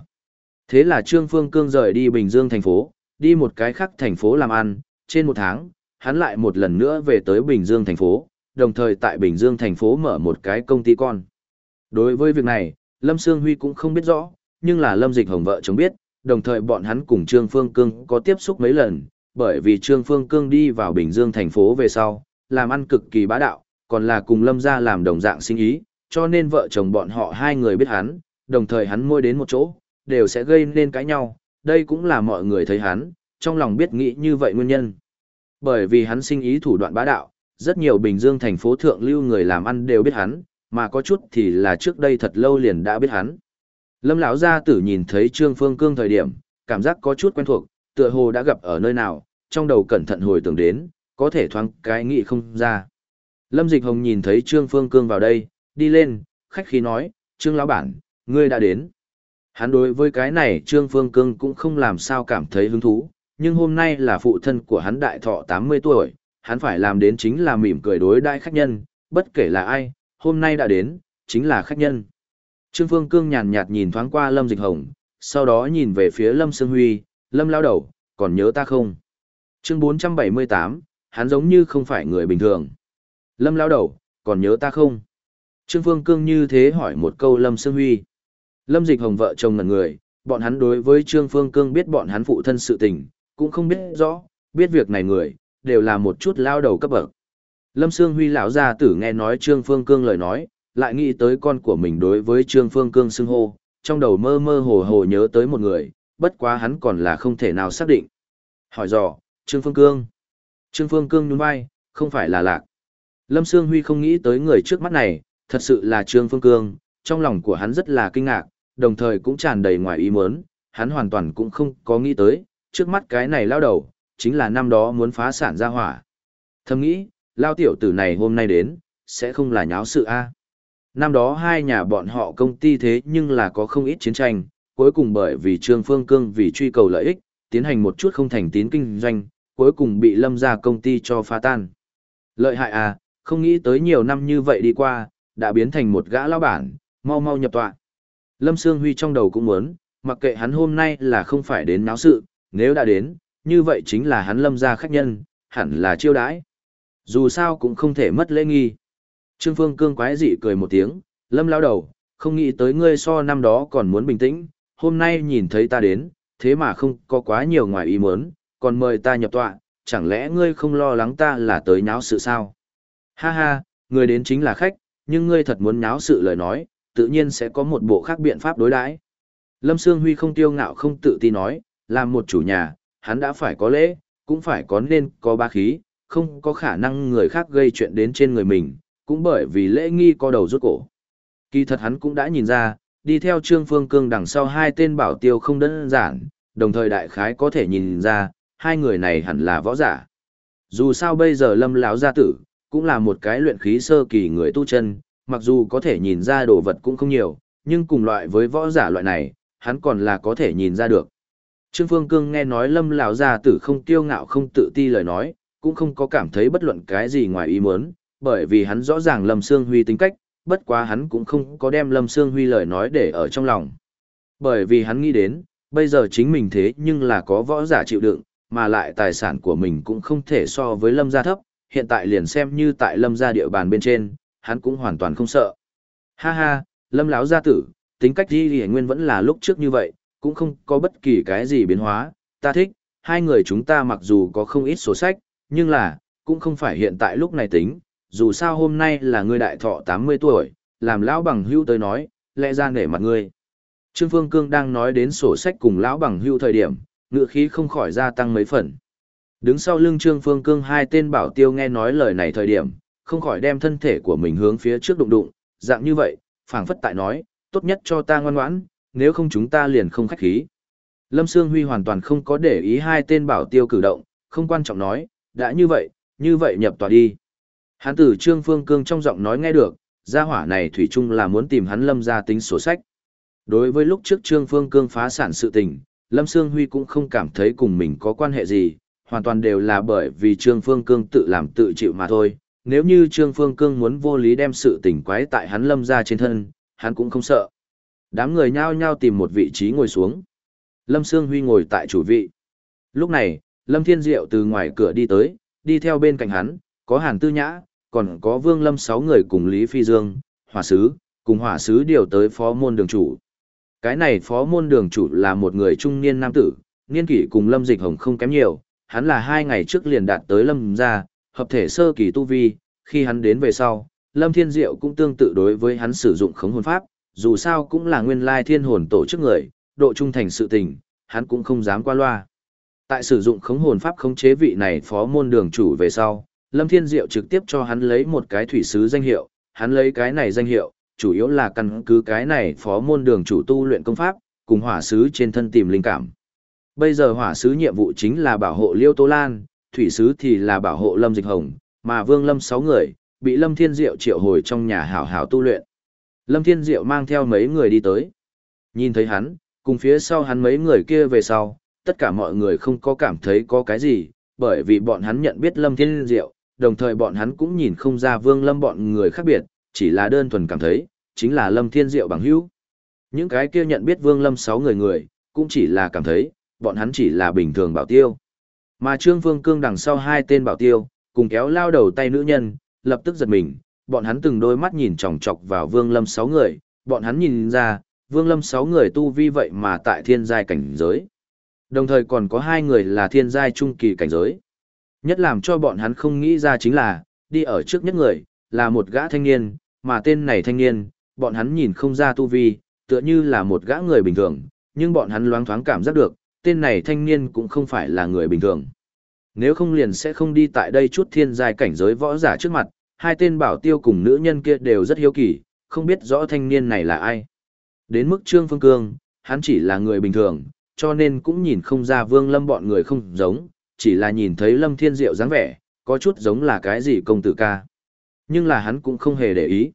Thế là Trương Phương Cương rời đi Bình Dương thành phố, đi một cái khác thành phố làm ăn, trên một tháng, hắn lại một lần nữa về tới Bình Dương thành phố, đồng thời tại Bình Dương thành phố mở một cái công ty con. Đối với việc này, Lâm Sương Huy cũng không biết rõ, nhưng là Lâm Dịch Hồng vợ chồng biết, đồng thời bọn hắn cùng Trương Phương Cương có tiếp xúc mấy lần, bởi vì Trương Phương Cương đi vào Bình Dương thành phố về sau, làm ăn cực kỳ bá đạo, còn là cùng Lâm gia làm đồng dạng sinh ý, cho nên vợ chồng bọn họ hai người biết hắn, đồng thời hắn môi đến một chỗ, đều sẽ gây nên cãi nhau, đây cũng là mọi người thấy hắn, trong lòng biết nghĩ như vậy nguyên nhân. Bởi vì hắn sinh ý thủ đoạn bá đạo, rất nhiều Bình Dương thành phố thượng lưu người làm ăn đều biết hắn, mà có chút thì là trước đây thật lâu liền đã biết hắn. Lâm lão gia tử nhìn thấy Trương Phương Cương thời điểm, cảm giác có chút quen thuộc, tựa hồ đã gặp ở nơi nào, trong đầu cẩn thận hồi tưởng đến, có thể thoáng cái nghĩ không ra. Lâm Dịch Hồng nhìn thấy Trương Phương Cương vào đây, đi lên, khách khí nói, Trương lão bản, ngươi đã đến. Hắn đối với cái này Trương Phương Cương cũng không làm sao cảm thấy hứng thú, nhưng hôm nay là phụ thân của hắn đại thọ 80 tuổi, hắn phải làm đến chính là mỉm cười đối đại khách nhân, bất kể là ai, hôm nay đã đến, chính là khách nhân. Trương Phương Cương nhàn nhạt nhìn thoáng qua Lâm Dịch Hồng, sau đó nhìn về phía Lâm Sương Huy, Lâm lao đầu, còn nhớ ta không? Chương 478, hắn giống như không phải người bình thường. Lâm lao đầu, còn nhớ ta không? Trương Phương Cương như thế hỏi một câu Lâm Sương Huy. Lâm Dịch Hồng vợ chồng ngẩn người, bọn hắn đối với Trương Phương Cương biết bọn hắn phụ thân sự tình, cũng không biết rõ, biết việc này người, đều là một chút lao đầu cấp bậc. Lâm Sương Huy lão gia tử nghe nói Trương Phương Cương lời nói, lại nghĩ tới con của mình đối với Trương Phương Cương xưng hô, trong đầu mơ mơ hồ hồ nhớ tới một người, bất quá hắn còn là không thể nào xác định. Hỏi dò, Trương Phương Cương. Trương Phương Cương nhún vai, không phải là lạc. Lâm Sương Huy không nghĩ tới người trước mắt này, thật sự là Trương Phương Cương, trong lòng của hắn rất là kinh ngạc, đồng thời cũng tràn đầy ngoài ý muốn, hắn hoàn toàn cũng không có nghĩ tới, trước mắt cái này lao đầu, chính là năm đó muốn phá sản ra hỏa. Thầm nghĩ, lao tiểu tử này hôm nay đến, sẽ không là nháo sự a. Năm đó hai nhà bọn họ công ty thế nhưng là có không ít chiến tranh, cuối cùng bởi vì Trương Phương Cương vì truy cầu lợi ích, tiến hành một chút không thành tín kinh doanh, cuối cùng bị lâm ra công ty cho phá tan. Lợi hại à, không nghĩ tới nhiều năm như vậy đi qua, đã biến thành một gã lao bản, mau mau nhập tọa. Lâm Sương Huy trong đầu cũng muốn, mặc kệ hắn hôm nay là không phải đến náo sự, nếu đã đến, như vậy chính là hắn lâm ra khách nhân, hẳn là chiêu đãi. Dù sao cũng không thể mất lễ nghi. Trương Phương Cương quái dị cười một tiếng, lâm lao đầu, không nghĩ tới ngươi so năm đó còn muốn bình tĩnh, hôm nay nhìn thấy ta đến, thế mà không có quá nhiều ngoài ý muốn, còn mời ta nhập tọa, chẳng lẽ ngươi không lo lắng ta là tới náo sự sao? Ha ha, người đến chính là khách, nhưng ngươi thật muốn náo sự lời nói, tự nhiên sẽ có một bộ khác biện pháp đối đãi. Lâm Sương Huy không tiêu ngạo không tự tin nói, làm một chủ nhà, hắn đã phải có lễ, cũng phải có nên có ba khí, không có khả năng người khác gây chuyện đến trên người mình, cũng bởi vì lễ nghi co đầu rút cổ. Kỳ thật hắn cũng đã nhìn ra, đi theo Trương Phương Cương đằng sau hai tên bảo tiêu không đơn giản, đồng thời đại khái có thể nhìn ra, hai người này hẳn là võ giả. Dù sao bây giờ Lâm lão gia tử cũng là một cái luyện khí sơ kỳ người tu chân, mặc dù có thể nhìn ra đồ vật cũng không nhiều, nhưng cùng loại với võ giả loại này, hắn còn là có thể nhìn ra được. Trương Phương Cương nghe nói Lâm lão gia tử không kiêu ngạo không tự ti lời nói, cũng không có cảm thấy bất luận cái gì ngoài ý muốn, bởi vì hắn rõ ràng Lâm Sương Huy tính cách, bất quá hắn cũng không có đem Lâm Sương Huy lời nói để ở trong lòng. Bởi vì hắn nghĩ đến, bây giờ chính mình thế nhưng là có võ giả chịu đựng, mà lại tài sản của mình cũng không thể so với Lâm gia thấp, hiện tại liền xem như tại Lâm gia địa bàn bên trên, hắn cũng hoàn toàn không sợ. Ha ha, Lâm lão gia tử, tính cách đi thì nguyên vẫn là lúc trước như vậy, cũng không có bất kỳ cái gì biến hóa, ta thích, hai người chúng ta mặc dù có không ít sổ sách, nhưng là, cũng không phải hiện tại lúc này tính, dù sao hôm nay là ngươi đại thọ 80 tuổi, làm lão bằng hưu tới nói, lẽ ra nể mặt ngươi. Trương Phương Cương đang nói đến sổ sách cùng lão bằng hưu thời điểm, ngựa khí không khỏi gia tăng mấy phần. Đứng sau lưng Trương Phương Cương hai tên bảo tiêu nghe nói lời này thời điểm, không khỏi đem thân thể của mình hướng phía trước đụng đụng, dạng như vậy, phảng phất tại nói, tốt nhất cho ta ngoan ngoãn, nếu không chúng ta liền không khách khí. Lâm Sương Huy hoàn toàn không có để ý hai tên bảo tiêu cử động, không quan trọng nói, đã như vậy, như vậy nhập tòa đi. Hán tử Trương Phương Cương trong giọng nói nghe được, gia hỏa này thủy chung là muốn tìm hắn Lâm ra tính sổ sách. Đối với lúc trước Trương Phương Cương phá sản sự tình, Lâm Sương Huy cũng không cảm thấy cùng mình có quan hệ gì, hoàn toàn đều là bởi vì Trương Phương Cương tự làm tự chịu mà thôi. Nếu như Trương Phương Cương muốn vô lý đem sự tình quái tại hắn Lâm ra trên thân, hắn cũng không sợ. Đám người nhao nhao tìm một vị trí ngồi xuống. Lâm Sương Huy ngồi tại chủ vị. Lúc này, Lâm Thiên Diệu từ ngoài cửa đi tới, đi theo bên cạnh hắn, có Hàn Tư Nhã, còn có Vương Lâm sáu người cùng Lý Phi Dương, Hỏa Sứ, cùng Hỏa Sứ điều tới phó môn đường chủ. Cái này phó môn đường chủ là một người trung niên nam tử, niên kỷ cùng Lâm Dịch Hồng không kém nhiều, hắn là hai ngày trước liền đạt tới Lâm gia, hợp thể sơ kỳ tu vi, khi hắn đến về sau, Lâm Thiên Diệu cũng tương tự đối với hắn sử dụng khống hồn pháp, dù sao cũng là nguyên lai thiên hồn tổ chức người, độ trung thành sự tình, hắn cũng không dám qua loa. Tại sử dụng khống hồn pháp khống chế vị này phó môn đường chủ về sau, Lâm Thiên Diệu trực tiếp cho hắn lấy một cái thủy sứ danh hiệu, hắn lấy cái này danh hiệu, chủ yếu là căn cứ cái này phó môn đường chủ tu luyện công pháp, cùng hỏa sứ trên thân tìm linh cảm. Bây giờ hỏa sứ nhiệm vụ chính là bảo hộ Liêu tô Lan, thủy sứ thì là bảo hộ Lâm Dịch Hồng, mà Vương Lâm sáu người, bị Lâm Thiên Diệu triệu hồi trong nhà hảo hảo tu luyện. Lâm Thiên Diệu mang theo mấy người đi tới. Nhìn thấy hắn, cùng phía sau hắn mấy người kia về sau, tất cả mọi người không có cảm thấy có cái gì, bởi vì bọn hắn nhận biết Lâm Thiên Diệu, đồng thời bọn hắn cũng nhìn không ra Vương Lâm bọn người khác biệt, chỉ là đơn thuần cảm thấy, chính là Lâm Thiên Diệu bằng hữu. Những cái kia nhận biết Vương Lâm sáu người người, cũng chỉ là cảm thấy, bọn hắn chỉ là bình thường bảo tiêu. Mà Trương Vương Cương đằng sau hai tên bảo tiêu, cùng kéo lao đầu tay nữ nhân, lập tức giật mình, bọn hắn từng đôi mắt nhìn chòng chọc vào Vương Lâm sáu người, bọn hắn nhìn ra, Vương Lâm sáu người tu vi vậy mà tại thiên giai cảnh giới. Đồng thời còn có hai người là thiên giai trung kỳ cảnh giới. Nhất làm cho bọn hắn không nghĩ ra chính là, đi ở trước nhất người, là một gã thanh niên, mà tên này thanh niên, bọn hắn nhìn không ra tu vi, tựa như là một gã người bình thường, nhưng bọn hắn loáng thoáng cảm giác được, tên này thanh niên cũng không phải là người bình thường. Nếu không liền sẽ không đi tại đây chút thiên giai cảnh giới võ giả trước mặt, hai tên bảo tiêu cùng nữ nhân kia đều rất hiếu kỳ, không biết rõ thanh niên này là ai. Đến mức Trương Phương Cương, hắn chỉ là người bình thường, cho nên cũng nhìn không ra Vương Lâm bọn người không giống, chỉ là nhìn thấy Lâm Thiên Diệu dáng vẻ, có chút giống là cái gì công tử ca. Nhưng là hắn cũng không hề để ý.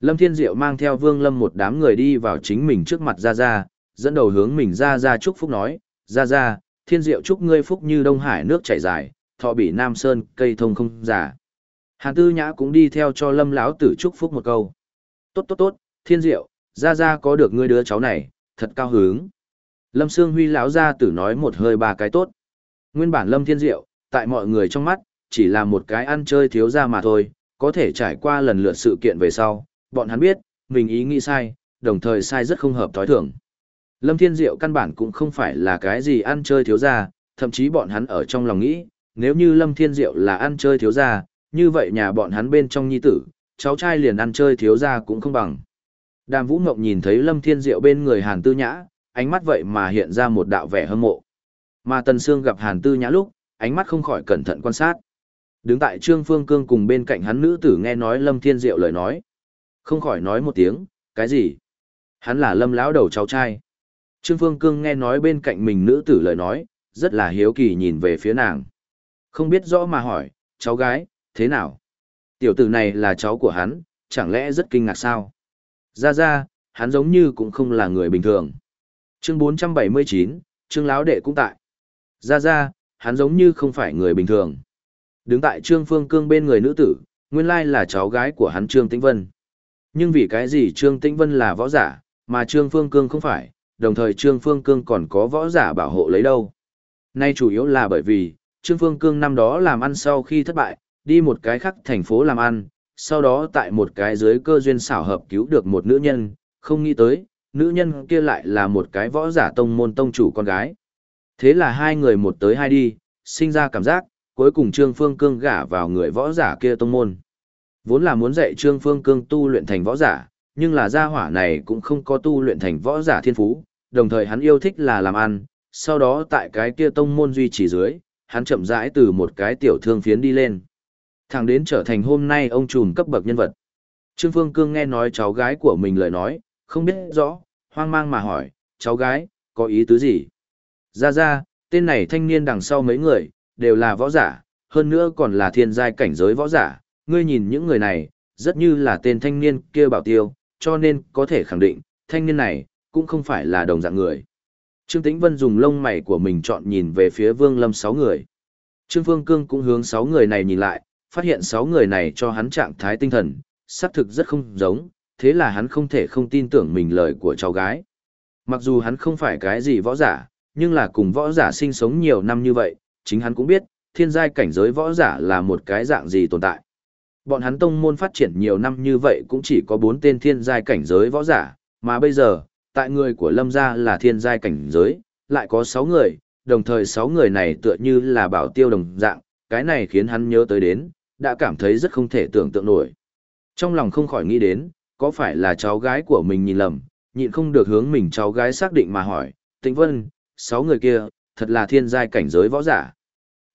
Lâm Thiên Diệu mang theo Vương Lâm một đám người đi vào chính mình trước mặt Ra Ra, dẫn đầu hướng mình Ra Ra chúc phúc nói, ra Ra, Thiên Diệu chúc ngươi phúc như Đông Hải nước chảy dài, thọ bỉ Nam Sơn, cây thông không giả. Hàn Tư Nhã cũng đi theo cho Lâm lão tử chúc phúc một câu. Tốt tốt tốt, Thiên Diệu, Ra Ra có được ngươi đứa cháu này, thật cao hứng. Lâm Sương Huy lão gia tử nói một hơi ba cái tốt. Nguyên bản Lâm Thiên Diệu, tại mọi người trong mắt, chỉ là một cái ăn chơi thiếu ra mà thôi, có thể trải qua lần lượt sự kiện về sau, bọn hắn biết, mình ý nghĩ sai, đồng thời sai rất không hợp thói thường. Lâm Thiên Diệu căn bản cũng không phải là cái gì ăn chơi thiếu gia, thậm chí bọn hắn ở trong lòng nghĩ, nếu như Lâm Thiên Diệu là ăn chơi thiếu gia, như vậy nhà bọn hắn bên trong nhi tử, cháu trai liền ăn chơi thiếu gia cũng không bằng. Đàm Vũ Ngọc nhìn thấy Lâm Thiên Diệu bên người Hàn Tư Nhã, ánh mắt vậy mà hiện ra một đạo vẻ hâm mộ. Mà Tần Sương gặp Hàn Tư Nhã lúc, ánh mắt không khỏi cẩn thận quan sát. Đứng tại Trương Phương Cương cùng bên cạnh hắn nữ tử nghe nói Lâm Thiên Diệu lời nói. Không khỏi nói một tiếng, cái gì? Hắn là Lâm lão đầu cháu trai. Trương Phương Cương nghe nói bên cạnh mình nữ tử lời nói, rất là hiếu kỳ nhìn về phía nàng. Không biết rõ mà hỏi, cháu gái, thế nào? Tiểu tử này là cháu của hắn, chẳng lẽ rất kinh ngạc sao? Ra ra, hắn giống như cũng không là người bình thường. Chương 479, Trương láo đệ cũng tại. Ra ra, hắn giống như không phải người bình thường. Đứng tại Trương Phương Cương bên người nữ tử, nguyên lai là cháu gái của hắn Trương Tĩnh Vân. Nhưng vì cái gì Trương Tĩnh Vân là võ giả, mà Trương Phương Cương không phải, đồng thời Trương Phương Cương còn có võ giả bảo hộ lấy đâu. Nay chủ yếu là bởi vì, Trương Phương Cương năm đó làm ăn sau khi thất bại, đi một cái khác thành phố làm ăn, sau đó tại một cái dưới cơ duyên xảo hợp cứu được một nữ nhân, không nghĩ tới, nữ nhân kia lại là một cái võ giả tông môn tông chủ con gái. Thế là hai người một tới hai đi, sinh ra cảm giác, cuối cùng Trương Phương Cương gả vào người võ giả kia tông môn. Vốn là muốn dạy Trương Phương Cương tu luyện thành võ giả, nhưng là gia hỏa này cũng không có tu luyện thành võ giả thiên phú, đồng thời hắn yêu thích là làm ăn, sau đó tại cái kia tông môn duy trì dưới, hắn chậm rãi từ một cái tiểu thương phiến đi lên. Thẳng đến trở thành hôm nay ông trùm cấp bậc nhân vật. Trương Phương Cương nghe nói cháu gái của mình lời nói, không biết rõ, hoang mang mà hỏi, cháu gái, có ý tứ gì? Ra ra, tên này thanh niên đằng sau mấy người, đều là võ giả, hơn nữa còn là thiên giai cảnh giới võ giả, ngươi nhìn những người này, rất như là tên thanh niên kia bảo tiêu, cho nên có thể khẳng định, thanh niên này, cũng không phải là đồng dạng người. Trương Tĩnh Vân dùng lông mày của mình chọn nhìn về phía Vương Lâm sáu người. Trương Phương Cương cũng hướng sáu người này nhìn lại, phát hiện sáu người này cho hắn trạng thái tinh thần, xác thực rất không giống, thế là hắn không thể không tin tưởng mình lời của cháu gái. Mặc dù hắn không phải cái gì võ giả, nhưng là cùng võ giả sinh sống nhiều năm như vậy, chính hắn cũng biết, thiên giai cảnh giới võ giả là một cái dạng gì tồn tại. Bọn hắn tông môn phát triển nhiều năm như vậy cũng chỉ có bốn tên thiên giai cảnh giới võ giả, mà bây giờ, tại người của Lâm gia là thiên giai cảnh giới, lại có sáu người, đồng thời sáu người này tựa như là bảo tiêu đồng dạng, cái này khiến hắn nhớ tới đến, đã cảm thấy rất không thể tưởng tượng nổi. Trong lòng không khỏi nghĩ đến, có phải là cháu gái của mình nhìn lầm, nhịn không được hướng mình cháu gái xác định mà hỏi, Tĩnh Vân, sáu người kia, thật là thiên giai cảnh giới võ giả.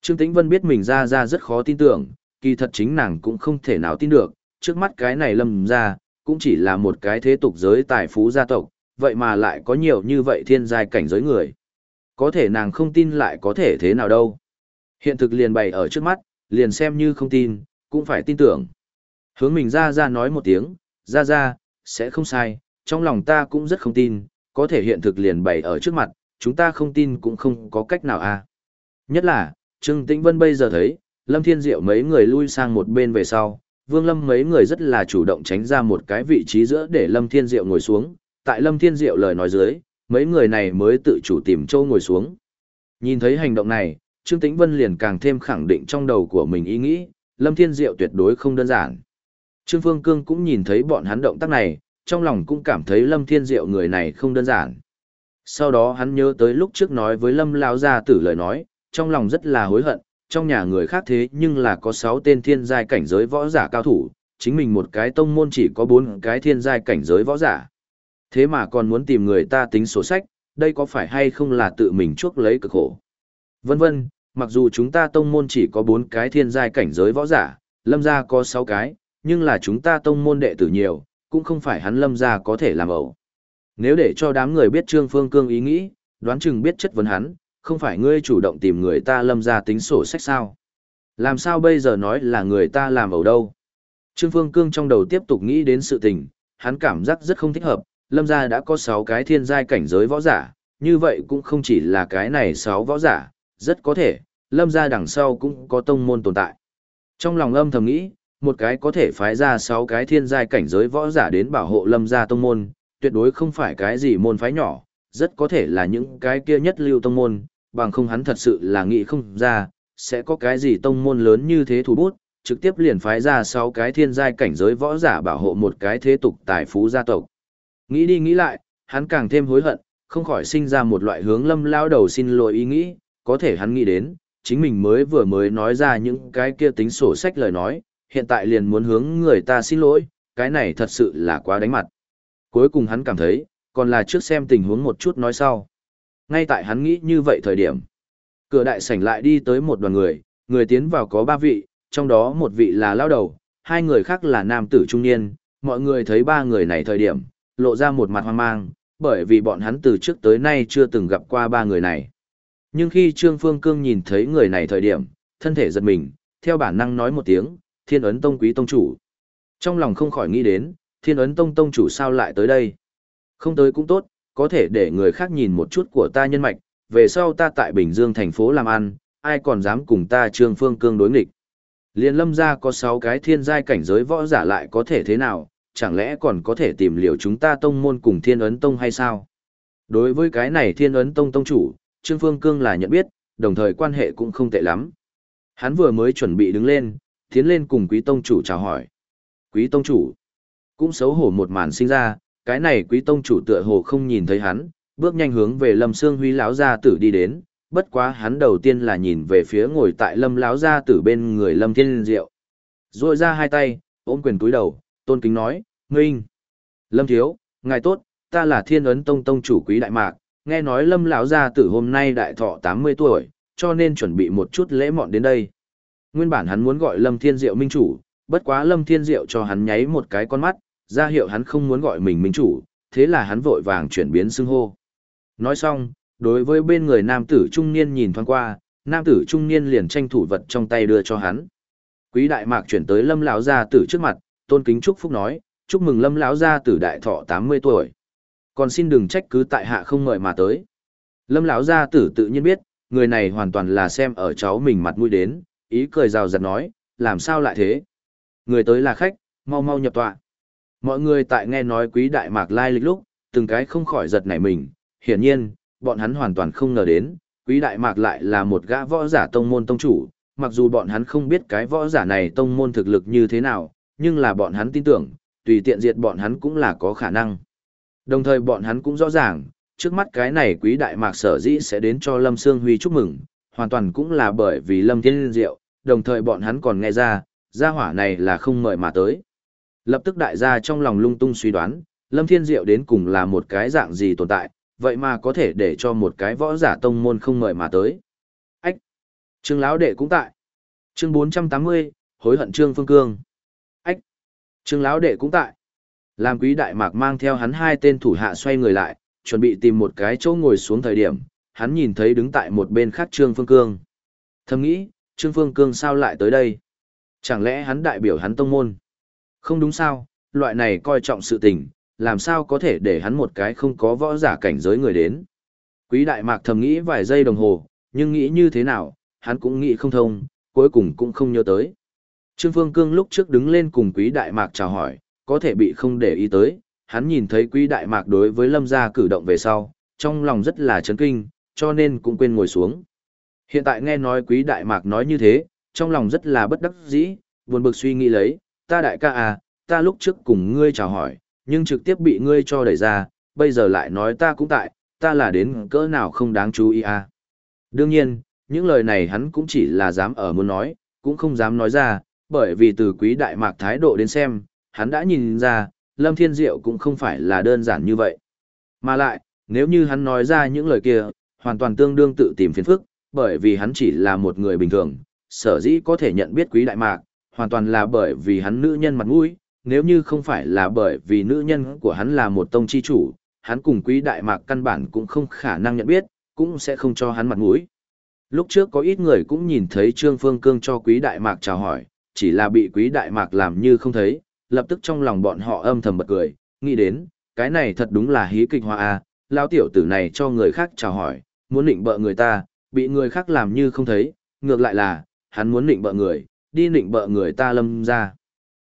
Trương Tĩnh Vân biết mình ra ra rất khó tin tưởng, kỳ thật chính nàng cũng không thể nào tin được, trước mắt cái này lâm ra, cũng chỉ là một cái thế tục giới tài phú gia tộc, vậy mà lại có nhiều như vậy thiên giai cảnh giới người. Có thể nàng không tin lại có thể thế nào đâu. Hiện thực liền bày ở trước mắt, liền xem như không tin, cũng phải tin tưởng. Hướng mình ra ra nói một tiếng, ra ra, sẽ không sai, trong lòng ta cũng rất không tin, có thể hiện thực liền bày ở trước mặt, chúng ta không tin cũng không có cách nào à. Nhất là, Trương Tĩnh Vân bây giờ thấy, Lâm Thiên Diệu mấy người lui sang một bên về sau, Vương Lâm mấy người rất là chủ động tránh ra một cái vị trí giữa để Lâm Thiên Diệu ngồi xuống, tại Lâm Thiên Diệu lời nói dưới, mấy người này mới tự chủ tìm chỗ ngồi xuống. Nhìn thấy hành động này, Trương Tĩnh Vân liền càng thêm khẳng định trong đầu của mình ý nghĩ, Lâm Thiên Diệu tuyệt đối không đơn giản. Trương Phương Cương cũng nhìn thấy bọn hắn động tác này, trong lòng cũng cảm thấy Lâm Thiên Diệu người này không đơn giản. Sau đó hắn nhớ tới lúc trước nói với Lâm Lão Gia tử lời nói, trong lòng rất là hối hận, trong nhà người khác thế nhưng là có 6 tên thiên giai cảnh giới võ giả cao thủ, chính mình một cái tông môn chỉ có 4 cái thiên giai cảnh giới võ giả. Thế mà còn muốn tìm người ta tính sổ sách, đây có phải hay không là tự mình chuốc lấy cực khổ. Vân vân, mặc dù chúng ta tông môn chỉ có 4 cái thiên giai cảnh giới võ giả, lâm gia có 6 cái, nhưng là chúng ta tông môn đệ tử nhiều, cũng không phải hắn lâm gia có thể làm ẩu. Nếu để cho đám người biết Trương Phương Cương ý nghĩ, đoán chừng biết chất vấn hắn, không phải ngươi chủ động tìm người ta lâm gia tính sổ sách sao. Làm sao bây giờ nói là người ta làm ẩu đâu. Trương Phương Cương trong đầu tiếp tục nghĩ đến sự tình, hắn cảm giác rất không thích hợp, lâm gia đã có 6 cái thiên giai cảnh giới võ giả, như vậy cũng không chỉ là cái này 6 võ giả, rất có thể, lâm gia đằng sau cũng có tông môn tồn tại. Trong lòng âm thầm nghĩ, một cái có thể phái ra 6 cái thiên giai cảnh giới võ giả đến bảo hộ lâm gia tông môn, tuyệt đối không phải cái gì môn phái nhỏ, rất có thể là những cái kia nhất lưu tông môn, bằng không hắn thật sự là nghĩ không ra, sẽ có cái gì tông môn lớn như thế thủ bút, trực tiếp liền phái ra 6 cái thiên giai cảnh giới võ giả bảo hộ một cái thế tục tài phú gia tộc. Nghĩ đi nghĩ lại, hắn càng thêm hối hận, không khỏi sinh ra một loại hướng lâm lao đầu xin lỗi ý nghĩ, có thể hắn nghĩ đến, chính mình mới vừa mới nói ra những cái kia tính sổ sách lời nói, hiện tại liền muốn hướng người ta xin lỗi, cái này thật sự là quá đánh mặt. Cuối cùng hắn cảm thấy, còn là trước xem tình huống một chút nói sau. Ngay tại hắn nghĩ như vậy thời điểm, cửa đại sảnh lại đi tới một đoàn người, người tiến vào có ba vị, trong đó một vị là lao đầu, hai người khác là nam tử trung niên, mọi người thấy ba người này thời điểm, lộ ra một mặt hoang mang, bởi vì bọn hắn từ trước tới nay chưa từng gặp qua ba người này. Nhưng khi Trương Phương Cương nhìn thấy người này thời điểm, thân thể giật mình, theo bản năng nói một tiếng, thiên ấn tông quý tông chủ. Trong lòng không khỏi nghĩ đến, thiên ấn tông tông chủ sao lại tới đây. Không tới cũng tốt, có thể để người khác nhìn một chút của ta nhân mạch, về sau ta tại Bình Dương thành phố làm ăn, ai còn dám cùng ta Trương Phương Cương đối nghịch. Liên lâm ra có 6 cái thiên giai cảnh giới võ giả lại có thể thế nào, chẳng lẽ còn có thể tìm liệu chúng ta tông môn cùng thiên ấn tông hay sao? Đối với cái này thiên ấn tông tông chủ, Trương Phương Cương là nhận biết, đồng thời quan hệ cũng không tệ lắm. Hắn vừa mới chuẩn bị đứng lên, tiến lên cùng quý tông chủ chào hỏi. Quý tông chủ, cũng xấu hổ một màn sinh ra, cái này quý tông chủ tựa hồ không nhìn thấy hắn, bước nhanh hướng về Lâm Sương Huy lão gia tử đi đến, bất quá hắn đầu tiên là nhìn về phía ngồi tại Lâm lão gia tử bên người Lâm Thiên Diệu. Rồi ra hai tay, ôm quyền túi đầu, tôn kính nói, "Minh, Lâm thiếu, ngài tốt, ta là Thiên ấn tông tông chủ quý đại mạc, nghe nói Lâm lão gia tử hôm nay đại thọ 80 tuổi, cho nên chuẩn bị một chút lễ mọn đến đây." Nguyên bản hắn muốn gọi Lâm Thiên Diệu minh chủ, bất quá Lâm Thiên Diệu cho hắn nháy một cái con mắt, ra hiệu hắn không muốn gọi mình minh chủ, thế là hắn vội vàng chuyển biến xưng hô. Nói xong, đối với bên người nam tử trung niên nhìn thoáng qua, nam tử trung niên liền tranh thủ vật trong tay đưa cho hắn. Quý đại mạc chuyển tới Lâm lão gia tử trước mặt, tôn kính chúc phúc nói, chúc mừng Lâm lão gia tử đại thọ 80 tuổi. Còn xin đừng trách cứ tại hạ không ngợi mà tới. Lâm lão gia tử tự nhiên biết, người này hoàn toàn là xem ở cháu mình mặt mũi đến, ý cười rào rạt nói, làm sao lại thế? Người tới là khách, mau mau nhập tọa. Mọi người tại nghe nói quý đại mạc lai lịch lúc, từng cái không khỏi giật nảy mình, hiển nhiên, bọn hắn hoàn toàn không ngờ đến, quý đại mạc lại là một gã võ giả tông môn tông chủ, mặc dù bọn hắn không biết cái võ giả này tông môn thực lực như thế nào, nhưng là bọn hắn tin tưởng, tùy tiện diệt bọn hắn cũng là có khả năng. Đồng thời bọn hắn cũng rõ ràng, trước mắt cái này quý đại mạc sở dĩ sẽ đến cho Lâm Sương Huy chúc mừng, hoàn toàn cũng là bởi vì Lâm Thiên liên Diệu, đồng thời bọn hắn còn nghe ra, gia hỏa này là không mời mà tới. Lập tức đại gia trong lòng lung tung suy đoán, Lâm Thiên Diệu đến cùng là một cái dạng gì tồn tại, vậy mà có thể để cho một cái võ giả tông môn không mời mà tới. Ách! Trương lão đệ cũng tại. Chương 480, hối hận Trương Phương Cương. Ách! Trương lão đệ cũng tại. Làm quý đại mạc mang theo hắn hai tên thủ hạ xoay người lại, chuẩn bị tìm một cái chỗ ngồi xuống thời điểm, hắn nhìn thấy đứng tại một bên khác Trương Phương Cương. Thầm nghĩ, Trương Phương Cương sao lại tới đây? Chẳng lẽ hắn đại biểu hắn tông môn? Không đúng sao, loại này coi trọng sự tình, làm sao có thể để hắn một cái không có võ giả cảnh giới người đến. Quý đại mạc thầm nghĩ vài giây đồng hồ, nhưng nghĩ như thế nào, hắn cũng nghĩ không thông, cuối cùng cũng không nhớ tới. Trương Phương Cương lúc trước đứng lên cùng quý đại mạc chào hỏi, có thể bị không để ý tới, hắn nhìn thấy quý đại mạc đối với lâm gia cử động về sau, trong lòng rất là chấn kinh, cho nên cũng quên ngồi xuống. Hiện tại nghe nói quý đại mạc nói như thế, trong lòng rất là bất đắc dĩ, buồn bực suy nghĩ lấy, ta đại ca à, ta lúc trước cùng ngươi chào hỏi, nhưng trực tiếp bị ngươi cho đẩy ra, bây giờ lại nói ta cũng tại, ta là đến cỡ nào không đáng chú ý à. Đương nhiên, những lời này hắn cũng chỉ là dám ở muốn nói, cũng không dám nói ra, bởi vì từ quý đại mạc thái độ đến xem, hắn đã nhìn ra, Lâm Thiên Diệu cũng không phải là đơn giản như vậy. Mà lại, nếu như hắn nói ra những lời kia, hoàn toàn tương đương tự tìm phiền phức, bởi vì hắn chỉ là một người bình thường, sở dĩ có thể nhận biết quý đại mạc, hoàn toàn là bởi vì hắn nữ nhân mặt mũi, nếu như không phải là bởi vì nữ nhân của hắn là một tông chi chủ, hắn cùng quý đại mạc căn bản cũng không khả năng nhận biết, cũng sẽ không cho hắn mặt mũi. Lúc trước có ít người cũng nhìn thấy Trương Phương Cương cho quý đại mạc chào hỏi, chỉ là bị quý đại mạc làm như không thấy, lập tức trong lòng bọn họ âm thầm bật cười, nghĩ đến, cái này thật đúng là hí kịch hoa a, lao tiểu tử này cho người khác chào hỏi, muốn định bợ người ta, bị người khác làm như không thấy, ngược lại là, hắn muốn định bợ người, đi nịnh bợ người ta lâm ra.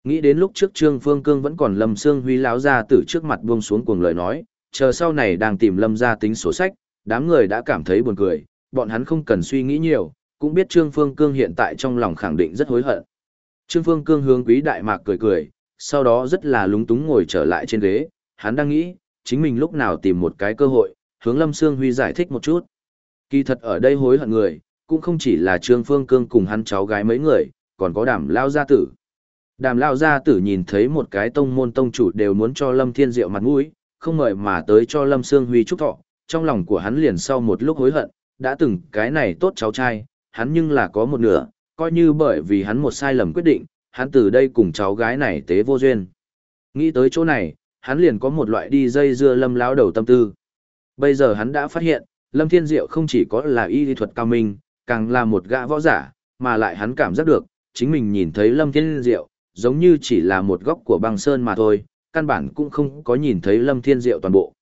Nghĩ đến lúc trước Trương Phương Cương vẫn còn Lâm Sương Huy láo ra từ trước mặt buông xuống cuồng lời nói, chờ sau này đang tìm Lâm ra tính sổ sách, đám người đã cảm thấy buồn cười, bọn hắn không cần suy nghĩ nhiều, cũng biết Trương Phương Cương hiện tại trong lòng khẳng định rất hối hận. Trương Phương Cương hướng Quý Đại Mạc cười cười, sau đó rất là lúng túng ngồi trở lại trên ghế, hắn đang nghĩ, chính mình lúc nào tìm một cái cơ hội, hướng Lâm Sương Huy giải thích một chút. Kỳ thật ở đây hối hận người, cũng không chỉ là Trương Phương Cương cùng hắn cháu gái mấy người, còn có đàm lao gia tử. Đàm lao gia tử nhìn thấy một cái tông môn tông chủ đều muốn cho Lâm Thiên Diệu mặt mũi, không ngợi mà tới cho Lâm Sương Huy chúc thọ, trong lòng của hắn liền sau một lúc hối hận, đã từng cái này tốt cháu trai, hắn nhưng là có một nửa, coi như bởi vì hắn một sai lầm quyết định, hắn từ đây cùng cháu gái này tế vô duyên. Nghĩ tới chỗ này, hắn liền có một loại đi dây dưa lâm lão đầu tâm tư. Bây giờ hắn đã phát hiện, Lâm Thiên Diệu không chỉ có là y lý thuật cao minh, càng là một gã võ giả, mà lại hắn cảm giác được, chính mình nhìn thấy Lâm Thiên Diệu, giống như chỉ là một góc của băng sơn mà thôi, căn bản cũng không có nhìn thấy Lâm Thiên Diệu toàn bộ.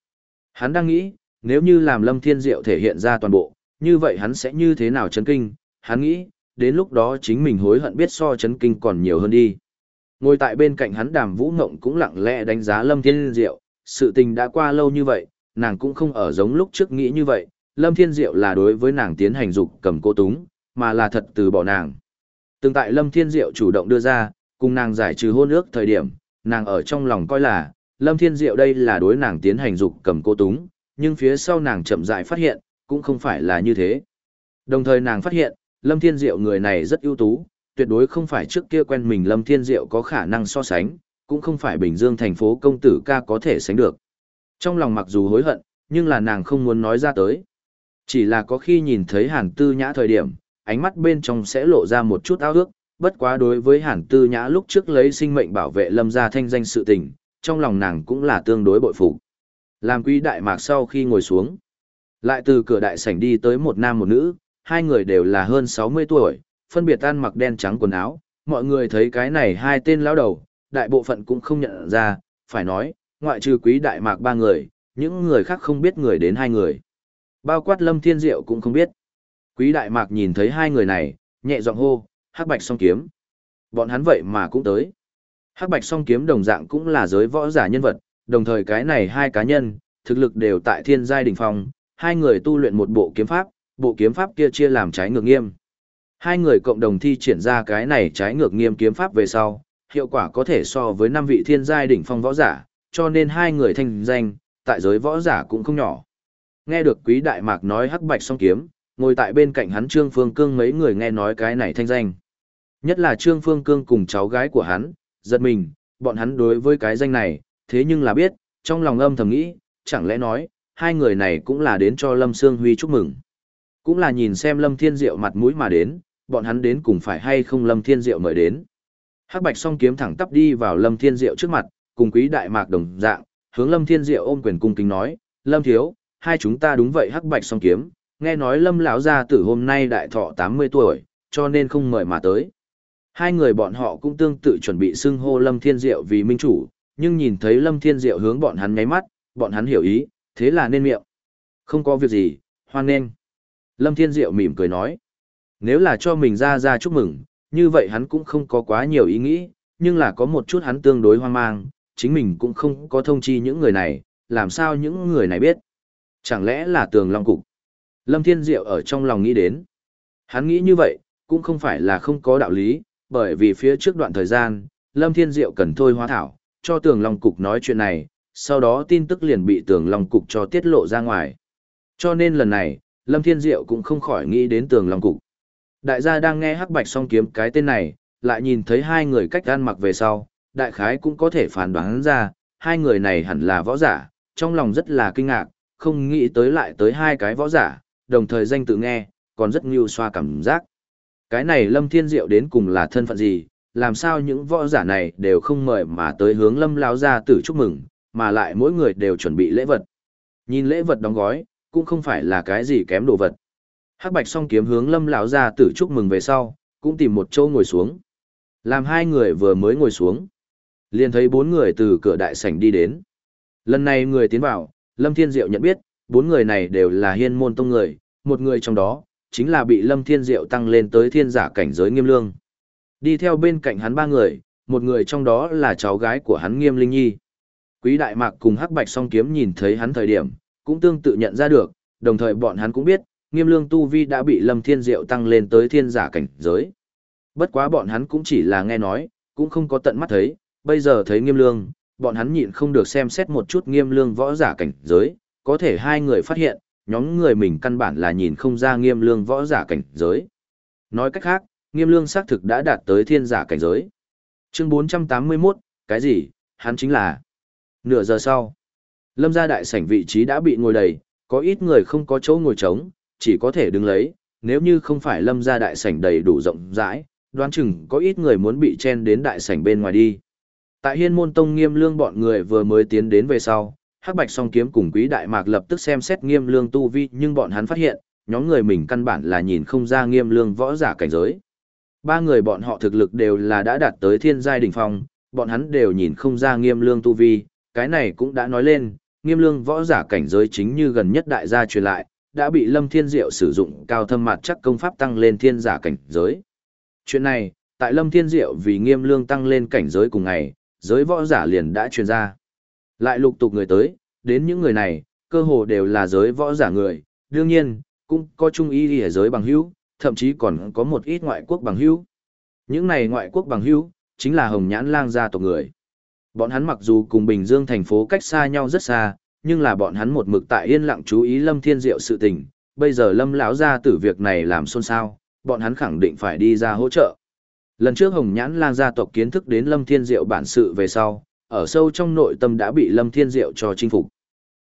Hắn đang nghĩ, nếu như làm Lâm Thiên Diệu thể hiện ra toàn bộ, như vậy hắn sẽ như thế nào chấn kinh, hắn nghĩ, đến lúc đó chính mình hối hận biết so chấn kinh còn nhiều hơn đi. Ngồi tại bên cạnh hắn đàm vũ ngộng cũng lặng lẽ đánh giá Lâm Thiên Diệu, sự tình đã qua lâu như vậy, nàng cũng không ở giống lúc trước nghĩ như vậy, Lâm Thiên Diệu là đối với nàng tiến hành dục cầm cô túng, mà là thật từ bỏ nàng. Từng tại Lâm Thiên Diệu chủ động đưa ra, cùng nàng giải trừ hôn ước thời điểm, nàng ở trong lòng coi là, Lâm Thiên Diệu đây là đối nàng tiến hành dục cầm cô túng, nhưng phía sau nàng chậm rãi phát hiện, cũng không phải là như thế. Đồng thời nàng phát hiện, Lâm Thiên Diệu người này rất ưu tú, tuyệt đối không phải trước kia quen mình Lâm Thiên Diệu có khả năng so sánh, cũng không phải Bình Dương thành phố công tử ca có thể sánh được. Trong lòng mặc dù hối hận, nhưng là nàng không muốn nói ra tới. Chỉ là có khi nhìn thấy Hàn Tư Nhã thời điểm, ánh mắt bên trong sẽ lộ ra một chút ao ước, bất quá đối với Hàn Tư Nhã lúc trước lấy sinh mệnh bảo vệ Lâm gia thanh danh sự tình, trong lòng nàng cũng là tương đối bội phục. Làm quý đại mạc sau khi ngồi xuống, lại từ cửa đại sảnh đi tới một nam một nữ, hai người đều là hơn 60 tuổi, phân biệt ăn mặc đen trắng quần áo, mọi người thấy cái này hai tên lão đầu, đại bộ phận cũng không nhận ra, phải nói, ngoại trừ quý đại mạc ba người, những người khác không biết người đến hai người. Bao quát lâm thiên diệu cũng không biết. Quý đại mạc nhìn thấy hai người này, nhẹ giọng hô, hắc bạch song kiếm. Bọn hắn vậy mà cũng tới. Hắc bạch song kiếm đồng dạng cũng là giới võ giả nhân vật, đồng thời cái này hai cá nhân, thực lực đều tại thiên giai đỉnh phong, hai người tu luyện một bộ kiếm pháp, bộ kiếm pháp kia chia làm trái ngược nghiêm. Hai người cộng đồng thi triển ra cái này trái ngược nghiêm kiếm pháp về sau, hiệu quả có thể so với năm vị thiên giai đỉnh phong võ giả, cho nên hai người thành danh, tại giới võ giả cũng không nhỏ. Nghe được quý đại mạc nói hắc bạch song kiếm, ngồi tại bên cạnh hắn Trương Phương Cương mấy người nghe nói cái này thanh danh. Nhất là Trương Phương Cương cùng cháu gái của hắn, giật mình, bọn hắn đối với cái danh này, thế nhưng là biết, trong lòng âm thầm nghĩ, chẳng lẽ nói, hai người này cũng là đến cho Lâm Sương Huy chúc mừng. Cũng là nhìn xem Lâm Thiên Diệu mặt mũi mà đến, bọn hắn đến cùng phải hay không Lâm Thiên Diệu mời đến. Hắc Bạch song kiếm thẳng tắp đi vào Lâm Thiên Diệu trước mặt, cùng quý đại mạc đồng dạng, hướng Lâm Thiên Diệu ôm quyền cung kính nói, "Lâm thiếu, hai chúng ta đúng vậy Hắc Bạch song kiếm, nghe nói Lâm lão gia tử hôm nay đại thọ 80 tuổi, cho nên không mời mà tới." Hai người bọn họ cũng tương tự chuẩn bị xưng hô Lâm Thiên Diệu vì minh chủ, nhưng nhìn thấy Lâm Thiên Diệu hướng bọn hắn nháy mắt, bọn hắn hiểu ý, thế là nên miệng. Không có việc gì, hoan nên. Lâm Thiên Diệu mỉm cười nói. Nếu là cho mình ra ra chúc mừng, như vậy hắn cũng không có quá nhiều ý nghĩ, nhưng là có một chút hắn tương đối hoang mang, chính mình cũng không có thông chi những người này, làm sao những người này biết. Chẳng lẽ là tường long cục? Lâm Thiên Diệu ở trong lòng nghĩ đến. Hắn nghĩ như vậy, cũng không phải là không có đạo lý, bởi vì phía trước đoạn thời gian, Lâm Thiên Diệu cần thôi hóa thảo, cho tường long cục nói chuyện này, sau đó tin tức liền bị tường long cục cho tiết lộ ra ngoài. Cho nên lần này, Lâm Thiên Diệu cũng không khỏi nghĩ đến tường long cục. Đại gia đang nghe hắc bạch song kiếm cái tên này, lại nhìn thấy hai người cách ăn mặc về sau, đại khái cũng có thể phán đoán ra, hai người này hẳn là võ giả, trong lòng rất là kinh ngạc, không nghĩ tới lại tới hai cái võ giả, đồng thời danh tự nghe, còn rất nhiều xoa cảm giác. Cái này Lâm Thiên Diệu đến cùng là thân phận gì, làm sao những võ giả này đều không mời mà tới hướng Lâm lão gia tử chúc mừng, mà lại mỗi người đều chuẩn bị lễ vật. Nhìn lễ vật đóng gói, cũng không phải là cái gì kém đồ vật. Hắc Bạch song kiếm hướng Lâm lão gia tử chúc mừng về sau, cũng tìm một chỗ ngồi xuống. Làm hai người vừa mới ngồi xuống, liền thấy bốn người từ cửa đại sảnh đi đến. Lần này người tiến vào, Lâm Thiên Diệu nhận biết, bốn người này đều là hiên môn tông người, một người trong đó, chính là bị Lâm Thiên Diệu tăng lên tới thiên giả cảnh giới nghiêm lương. Đi theo bên cạnh hắn ba người, một người trong đó là cháu gái của hắn nghiêm linh nhi. Quý Đại Mạc cùng Hắc Bạch song kiếm nhìn thấy hắn thời điểm, cũng tương tự nhận ra được, đồng thời bọn hắn cũng biết, nghiêm lương tu vi đã bị Lâm Thiên Diệu tăng lên tới thiên giả cảnh giới. Bất quá bọn hắn cũng chỉ là nghe nói, cũng không có tận mắt thấy, bây giờ thấy nghiêm lương, bọn hắn nhịn không được xem xét một chút nghiêm lương võ giả cảnh giới, có thể hai người phát hiện, nhóm người mình căn bản là nhìn không ra nghiêm lương võ giả cảnh giới. Nói cách khác, nghiêm lương xác thực đã đạt tới thiên giả cảnh giới. Chương 481, cái gì, hắn chính là. Nửa giờ sau, lâm gia đại sảnh vị trí đã bị ngồi đầy, có ít người không có chỗ ngồi trống, chỉ có thể đứng lấy, nếu như không phải lâm gia đại sảnh đầy đủ rộng rãi, đoán chừng có ít người muốn bị chen đến đại sảnh bên ngoài đi. Tại hiên môn tông nghiêm lương bọn người vừa mới tiến đến về sau, hắc bạch song kiếm cùng quý đại mạc lập tức xem xét nghiêm lương tu vi nhưng bọn hắn phát hiện, nhóm người mình căn bản là nhìn không ra nghiêm lương võ giả cảnh giới. Ba người bọn họ thực lực đều là đã đạt tới thiên giai đỉnh phong, bọn hắn đều nhìn không ra nghiêm lương tu vi, cái này cũng đã nói lên, nghiêm lương võ giả cảnh giới chính như gần nhất đại gia truyền lại, đã bị lâm thiên diệu sử dụng cao thâm mặt chắc công pháp tăng lên thiên giả cảnh giới. Chuyện này, tại lâm thiên diệu vì nghiêm lương tăng lên cảnh giới cùng ngày, giới võ giả liền đã truyền ra. Lại lục tục người tới, đến những người này, cơ hồ đều là giới võ giả người, đương nhiên, cũng có trung y ở giới bằng hữu, thậm chí còn có một ít ngoại quốc bằng hữu. Những này ngoại quốc bằng hữu, chính là hồng nhãn lang gia tộc người. Bọn hắn mặc dù cùng Bình Dương thành phố cách xa nhau rất xa, nhưng là bọn hắn một mực tại yên lặng chú ý Lâm Thiên Diệu sự tình, bây giờ Lâm lão gia tử việc này làm xôn xao, bọn hắn khẳng định phải đi ra hỗ trợ. Lần trước Hồng Nhãn Lang gia tộc kiến thức đến Lâm Thiên Diệu bản sự về sau, ở sâu trong nội tâm đã bị Lâm Thiên Diệu cho chinh phục.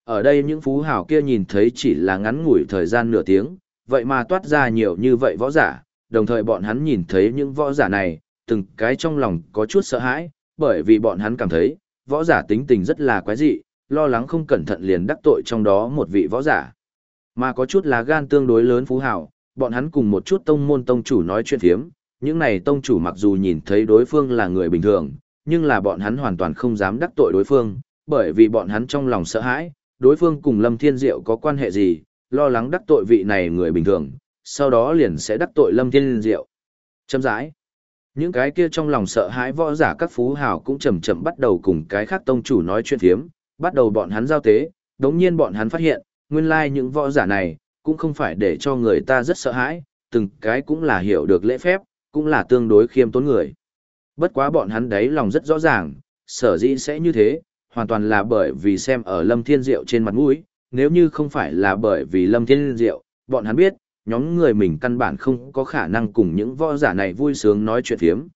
Ở đây những phú hào kia nhìn thấy chỉ là ngắn ngủi thời gian nửa tiếng, vậy mà toát ra nhiều như vậy võ giả, đồng thời bọn hắn nhìn thấy những võ giả này, từng cái trong lòng có chút sợ hãi, bởi vì bọn hắn cảm thấy, võ giả tính tình rất là quái dị, lo lắng không cẩn thận liền đắc tội trong đó một vị võ giả. Mà có chút là gan tương đối lớn phú hào, bọn hắn cùng một chút tông môn tông chủ nói chuyện thiếm, những này tông chủ mặc dù nhìn thấy đối phương là người bình thường, nhưng là bọn hắn hoàn toàn không dám đắc tội đối phương, bởi vì bọn hắn trong lòng sợ hãi, đối phương cùng Lâm Thiên Diệu có quan hệ gì, lo lắng đắc tội vị này người bình thường, sau đó liền sẽ đắc tội Lâm Thiên Diệu. Chấm rãi. Những cái kia trong lòng sợ hãi võ giả các phú hào cũng chậm chậm bắt đầu cùng cái khác tông chủ nói chuyện thiếm, bắt đầu bọn hắn giao tế, đống nhiên bọn hắn phát hiện, nguyên lai những võ giả này, cũng không phải để cho người ta rất sợ hãi, từng cái cũng là hiểu được lễ phép, cũng là tương đối khiêm tốn người. Bất quá bọn hắn đấy lòng rất rõ ràng, sở dĩ sẽ như thế, hoàn toàn là bởi vì xem ở Lâm Thiên Diệu trên mặt mũi, nếu như không phải là bởi vì Lâm Thiên Diệu, bọn hắn biết, nhóm người mình căn bản không có khả năng cùng những võ giả này vui sướng nói chuyện phiếm.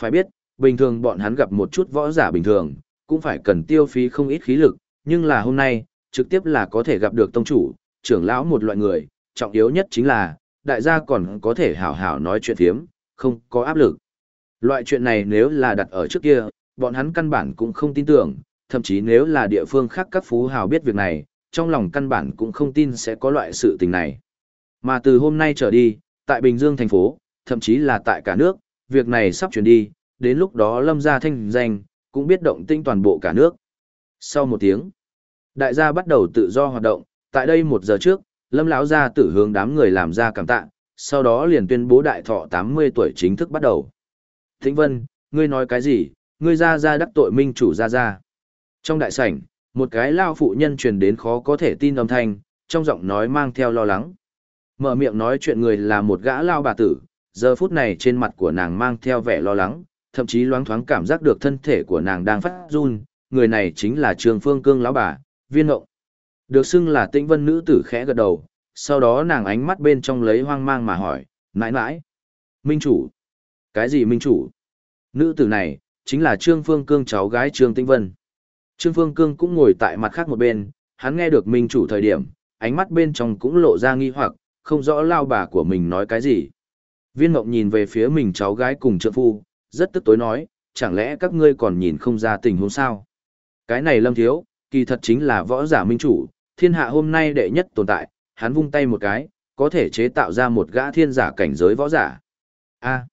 Phải biết, bình thường bọn hắn gặp một chút võ giả bình thường, cũng phải cần tiêu phí không ít khí lực, nhưng là hôm nay, trực tiếp là có thể gặp được tông chủ, trưởng lão một loại người, trọng yếu nhất chính là, đại gia còn có thể hảo hảo nói chuyện phiếm, không có áp lực. Loại chuyện này nếu là đặt ở trước kia, bọn hắn căn bản cũng không tin tưởng, thậm chí nếu là địa phương khác các phú hào biết việc này, trong lòng căn bản cũng không tin sẽ có loại sự tình này. Mà từ hôm nay trở đi, tại Bình Dương thành phố, thậm chí là tại cả nước, việc này sắp chuyển đi, đến lúc đó lâm gia thanh danh, cũng biết động tinh toàn bộ cả nước. Sau một tiếng, đại gia bắt đầu tự do hoạt động, tại đây một giờ trước, lâm lão gia tử hướng đám người làm ra cảm tạ, sau đó liền tuyên bố đại thọ 80 tuổi chính thức bắt đầu. Thịnh Vân, ngươi nói cái gì, ngươi ra ra đắc tội minh chủ ra ra. Trong đại sảnh, một cái lao phụ nhân truyền đến khó có thể tin âm thanh, trong giọng nói mang theo lo lắng. Mở miệng nói chuyện người là một gã lao bà tử, giờ phút này trên mặt của nàng mang theo vẻ lo lắng, thậm chí loáng thoáng cảm giác được thân thể của nàng đang phát run, người này chính là Trường Phương Cương lão bà, Viên Ngộng. Được xưng là Tĩnh Vân nữ tử khẽ gật đầu, sau đó nàng ánh mắt bên trong lấy hoang mang mà hỏi, "Nãi nãi, Minh chủ? Cái gì Minh chủ?" Nữ tử này chính là Trương Phương Cương cháu gái Trương Tĩnh Vân. Trương Phương Cương cũng ngồi tại mặt khác một bên, hắn nghe được Minh chủ thời điểm, ánh mắt bên trong cũng lộ ra nghi hoặc, không rõ lao bà của mình nói cái gì. Viên Mộng nhìn về phía mình cháu gái cùng trợ phu, rất tức tối nói, chẳng lẽ các ngươi còn nhìn không ra tình huống sao? Cái này lâm thiếu, kỳ thật chính là võ giả minh chủ, thiên hạ hôm nay đệ nhất tồn tại, hắn vung tay một cái, có thể chế tạo ra một gã thiên giả cảnh giới võ giả. a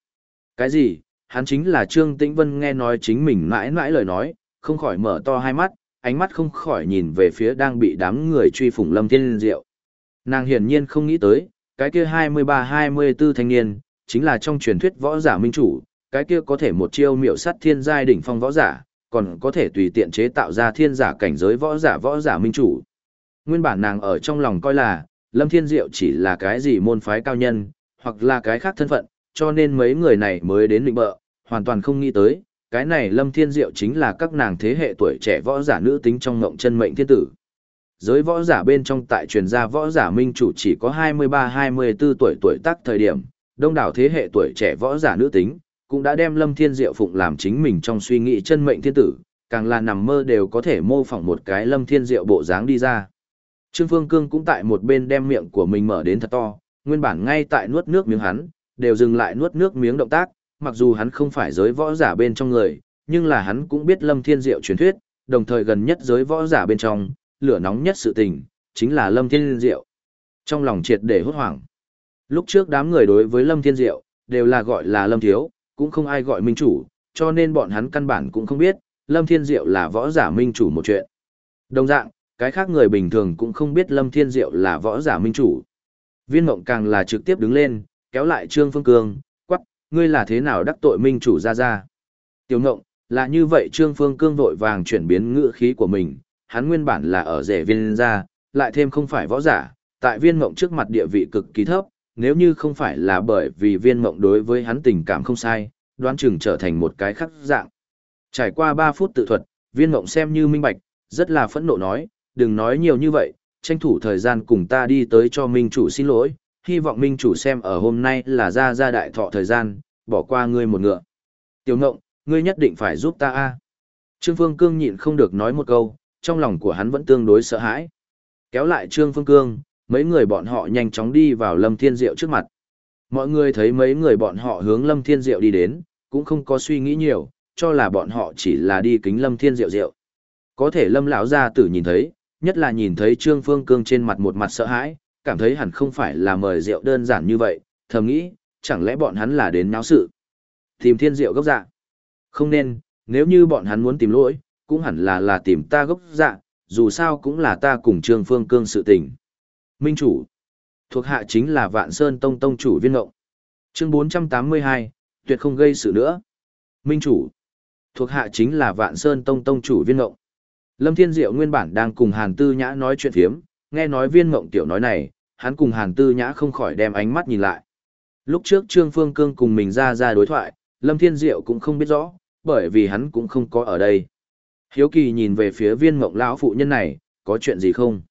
cái gì? Hắn chính là Trương Tĩnh Vân nghe nói chính mình mãi mãi lời nói, không khỏi mở to hai mắt, ánh mắt không khỏi nhìn về phía đang bị đám người truy phủng lâm thiên diệu. Nàng hiển nhiên không nghĩ tới, cái kia 23-24 thanh niên, chính là trong truyền thuyết võ giả minh chủ, cái kia có thể một chiêu miệu sát thiên giai đỉnh phong võ giả, còn có thể tùy tiện chế tạo ra thiên giả cảnh giới võ giả võ giả minh chủ. Nguyên bản nàng ở trong lòng coi là, Lâm Thiên Diệu chỉ là cái gì môn phái cao nhân, hoặc là cái khác thân phận, cho nên mấy người này mới đến định bợ, hoàn toàn không nghĩ tới, cái này Lâm Thiên Diệu chính là các nàng thế hệ tuổi trẻ võ giả nữ tính trong ngộng chân mệnh thiên tử. Giới võ giả bên trong tại truyền gia võ giả minh chủ chỉ có 23-24 tuổi tuổi tác thời điểm, đông đảo thế hệ tuổi trẻ võ giả nữ tính, cũng đã đem Lâm Thiên Diệu phụng làm chính mình trong suy nghĩ chân mệnh thiên tử, càng là nằm mơ đều có thể mô phỏng một cái Lâm Thiên Diệu bộ dáng đi ra. Trương Phương Cương cũng tại một bên đem miệng của mình mở đến thật to, nguyên bản ngay tại nuốt nước miếng hắn, đều dừng lại nuốt nước miếng động tác, mặc dù hắn không phải giới võ giả bên trong người, nhưng là hắn cũng biết Lâm Thiên Diệu truyền thuyết, đồng thời gần nhất giới võ giả bên trong, lửa nóng nhất sự tình, chính là Lâm Thiên Diệu. Trong lòng triệt để hốt hoảng. Lúc trước đám người đối với Lâm Thiên Diệu, đều là gọi là Lâm Thiếu, cũng không ai gọi minh chủ, cho nên bọn hắn căn bản cũng không biết, Lâm Thiên Diệu là võ giả minh chủ một chuyện. Đồng dạng, cái khác người bình thường cũng không biết Lâm Thiên Diệu là võ giả minh chủ. Viên Mộng càng là trực tiếp đứng lên, kéo lại Trương Phương Cương, quắc, ngươi là thế nào đắc tội minh chủ ra ra. Tiểu Ngộng, là như vậy Trương Phương Cương vội vàng chuyển biến ngữ khí của mình, hắn nguyên bản là ở rể viên ra, lại thêm không phải võ giả, tại viên ngộng trước mặt địa vị cực kỳ thấp, nếu như không phải là bởi vì viên ngộng đối với hắn tình cảm không sai, đoán chừng trở thành một cái khắc dạng. Trải qua 3 phút tự thuật, viên ngộng xem như minh bạch, rất là phẫn nộ nói, đừng nói nhiều như vậy, tranh thủ thời gian cùng ta đi tới cho minh chủ xin lỗi, hy vọng minh chủ xem ở hôm nay là ra ra đại thọ thời gian, bỏ qua ngươi một ngựa. Tiểu ngộng, ngươi nhất định phải giúp ta a. Trương Phương Cương nhịn không được nói một câu, trong lòng của hắn vẫn tương đối sợ hãi. Kéo lại Trương Phương Cương, mấy người bọn họ nhanh chóng đi vào Lâm Thiên Diệu trước mặt. Mọi người thấy mấy người bọn họ hướng Lâm Thiên Diệu đi đến, cũng không có suy nghĩ nhiều, cho là bọn họ chỉ là đi kính Lâm Thiên Diệu Diệu. Có thể Lâm lão gia tử nhìn thấy, nhất là nhìn thấy Trương Phương Cương trên mặt một mặt sợ hãi, cảm thấy hẳn không phải là mời rượu đơn giản như vậy, thầm nghĩ, chẳng lẽ bọn hắn là đến náo sự. Tìm Thiên Diệu gốc dạ. Không nên, nếu như bọn hắn muốn tìm lỗi, cũng hẳn là là tìm ta gốc dạ, dù sao cũng là ta cùng Trương Phương Cương sự tình. Minh chủ. Thuộc hạ chính là Vạn Sơn Tông Tông chủ viên ngộng. Chương 482, tuyệt không gây sự nữa. Minh chủ. Thuộc hạ chính là Vạn Sơn Tông Tông chủ viên ngộng. Lâm Thiên Diệu nguyên bản đang cùng Hàn Tư Nhã nói chuyện phiếm, nghe nói viên ngộng tiểu nói này, hắn cùng Hàn Tư Nhã không khỏi đem ánh mắt nhìn lại. Lúc trước Trương Phương Cương cùng mình ra ra đối thoại, Lâm Thiên Diệu cũng không biết rõ, bởi vì hắn cũng không có ở đây. Hiếu kỳ nhìn về phía viên mộng lão phụ nhân này, có chuyện gì không?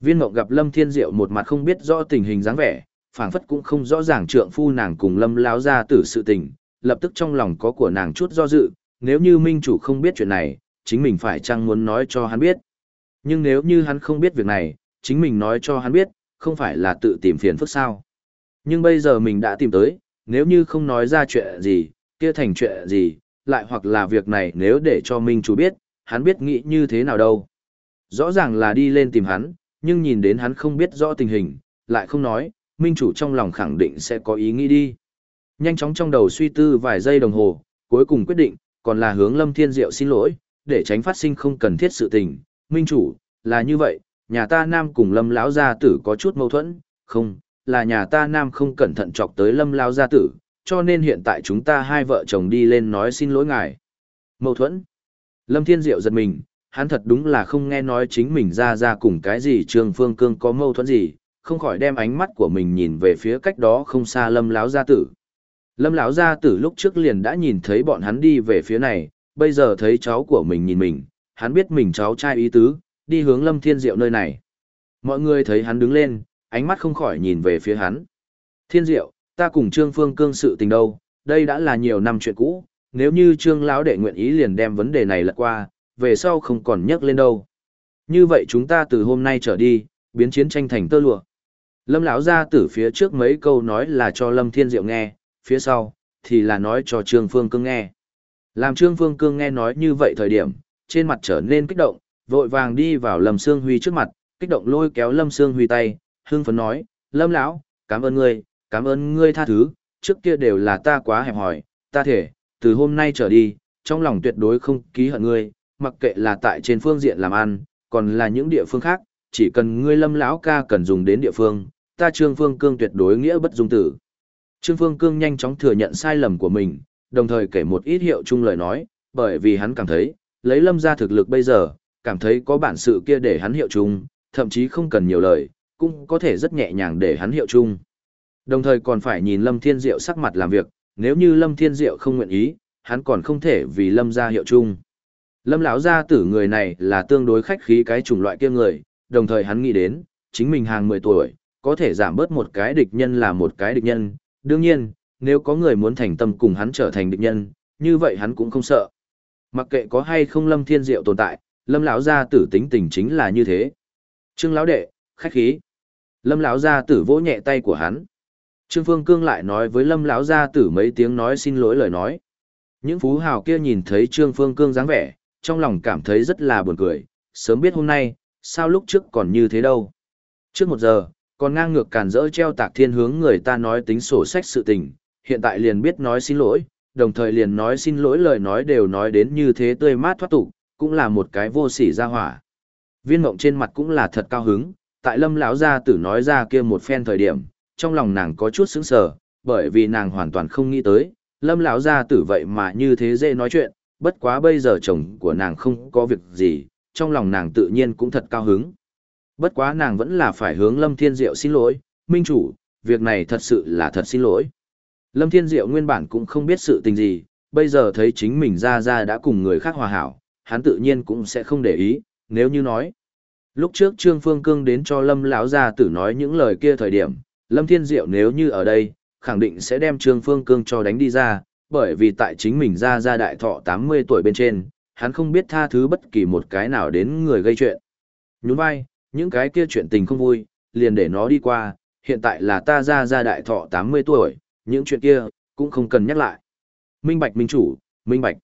Viên mộng gặp Lâm Thiên Diệu một mặt không biết rõ tình hình dáng vẻ, phảng phất cũng không rõ ràng trượng phu nàng cùng Lâm lão ra tử sự tình, lập tức trong lòng có của nàng chút do dự, nếu như minh chủ không biết chuyện này, chính mình phải chăng muốn nói cho hắn biết. Nhưng nếu như hắn không biết việc này, chính mình nói cho hắn biết, không phải là tự tìm phiền phức sao. Nhưng bây giờ mình đã tìm tới, nếu như không nói ra chuyện gì, kia thành chuyện gì, lại hoặc là việc này nếu để cho Minh chủ biết, hắn biết nghĩ như thế nào đâu. Rõ ràng là đi lên tìm hắn, nhưng nhìn đến hắn không biết rõ tình hình, lại không nói, minh chủ trong lòng khẳng định sẽ có ý nghĩ đi. Nhanh chóng trong đầu suy tư vài giây đồng hồ, cuối cùng quyết định, còn là hướng Lâm Thiên Diệu xin lỗi, để tránh phát sinh không cần thiết sự tình. Minh chủ, là như vậy, nhà ta nam cùng Lâm lão gia tử có chút mâu thuẫn, không, là nhà ta nam không cẩn thận chọc tới Lâm lão gia tử, cho nên hiện tại chúng ta hai vợ chồng đi lên nói xin lỗi ngài. Mâu thuẫn. Lâm Thiên Diệu giật mình, hắn thật đúng là không nghe nói chính mình ra ra cùng cái gì Trương Phương Cương có mâu thuẫn gì, không khỏi đem ánh mắt của mình nhìn về phía cách đó không xa Lâm lão gia tử. Lâm lão gia tử lúc trước liền đã nhìn thấy bọn hắn đi về phía này, bây giờ thấy cháu của mình nhìn mình, hắn biết mình cháu trai ý tứ, đi hướng Lâm Thiên Diệu nơi này. Mọi người thấy hắn đứng lên, ánh mắt không khỏi nhìn về phía hắn. Thiên Diệu, ta cùng Trương Phương Cương sự tình đâu, đây đã là nhiều năm chuyện cũ, nếu như Trương lão đệ nguyện ý liền đem vấn đề này lật qua, về sau không còn nhắc lên đâu. Như vậy chúng ta từ hôm nay trở đi, biến chiến tranh thành tơ lụa. Lâm lão ra từ phía trước mấy câu nói là cho Lâm Thiên Diệu nghe, phía sau thì là nói cho Trương Phương Cương nghe. Làm Trương Phương Cương nghe nói như vậy thời điểm, trên mặt trở nên kích động, vội vàng đi vào Lâm Sương Huy trước mặt, kích động lôi kéo Lâm Sương Huy tay, hưng phấn nói, Lâm lão, cảm ơn ngươi, cảm ơn ngươi tha thứ, trước kia đều là ta quá hẹp hòi, ta thể, từ hôm nay trở đi, trong lòng tuyệt đối không ký hận ngươi, mặc kệ là tại trên phương diện làm ăn, còn là những địa phương khác, chỉ cần ngươi lâm lão ca cần dùng đến địa phương, ta Trương Phương Cương tuyệt đối nghĩa bất dung tử. Trương Phương Cương nhanh chóng thừa nhận sai lầm của mình, đồng thời kể một ít hiệu chung lời nói, bởi vì hắn cảm thấy, lấy lâm ra thực lực bây giờ, cảm thấy có bản sự kia để hắn hiệu chung, thậm chí không cần nhiều lời, cũng có thể rất nhẹ nhàng để hắn hiệu chung. Đồng thời còn phải nhìn Lâm Thiên Diệu sắc mặt làm việc, nếu như Lâm Thiên Diệu không nguyện ý, hắn còn không thể vì Lâm ra hiệu chung. Lâm lão gia tử người này là tương đối khách khí cái chủng loại kia người, đồng thời hắn nghĩ đến, chính mình hàng 10 tuổi, có thể giảm bớt một cái địch nhân là một cái địch nhân, đương nhiên, nếu có người muốn thành tâm cùng hắn trở thành địch nhân, như vậy hắn cũng không sợ. Mặc kệ có hay không Lâm Thiên Diệu tồn tại, Lâm lão gia tử tính tình chính là như thế. Trương lão đệ, khách khí. Lâm lão gia tử vỗ nhẹ tay của hắn. Trương Phương Cương lại nói với Lâm lão gia tử mấy tiếng nói xin lỗi lời nói. Những phú hào kia nhìn thấy Trương Phương Cương dáng vẻ, trong lòng cảm thấy rất là buồn cười, sớm biết hôm nay, sao lúc trước còn như thế đâu. Trước một giờ, còn ngang ngược càn rỡ treo tạc thiên hướng người ta nói tính sổ sách sự tình, hiện tại liền biết nói xin lỗi, đồng thời liền nói xin lỗi lời nói đều nói đến như thế tươi mát thoát tục, cũng là một cái vô sỉ ra hỏa. Viên mộng trên mặt cũng là thật cao hứng, tại lâm lão gia tử nói ra kia một phen thời điểm, trong lòng nàng có chút sững sờ, bởi vì nàng hoàn toàn không nghĩ tới, lâm lão gia tử vậy mà như thế dễ nói chuyện, bất quá bây giờ chồng của nàng không có việc gì, trong lòng nàng tự nhiên cũng thật cao hứng. Bất quá nàng vẫn là phải hướng Lâm Thiên Diệu xin lỗi, minh chủ, việc này thật sự là thật xin lỗi. Lâm Thiên Diệu nguyên bản cũng không biết sự tình gì, bây giờ thấy chính mình ra ra đã cùng người khác hòa hảo, hắn tự nhiên cũng sẽ không để ý, nếu như nói. Lúc trước Trương Phương Cương đến cho Lâm lão gia tử nói những lời kia thời điểm, Lâm Thiên Diệu nếu như ở đây, khẳng định sẽ đem Trương Phương Cương cho đánh đi ra, bởi vì tại chính mình ra ra đại thọ 80 tuổi bên trên, hắn không biết tha thứ bất kỳ một cái nào đến người gây chuyện. Nhún vai, những cái kia chuyện tình không vui, liền để nó đi qua, hiện tại là ta ra ra đại thọ 80 tuổi, những chuyện kia, cũng không cần nhắc lại. Minh Bạch Minh Chủ, Minh Bạch.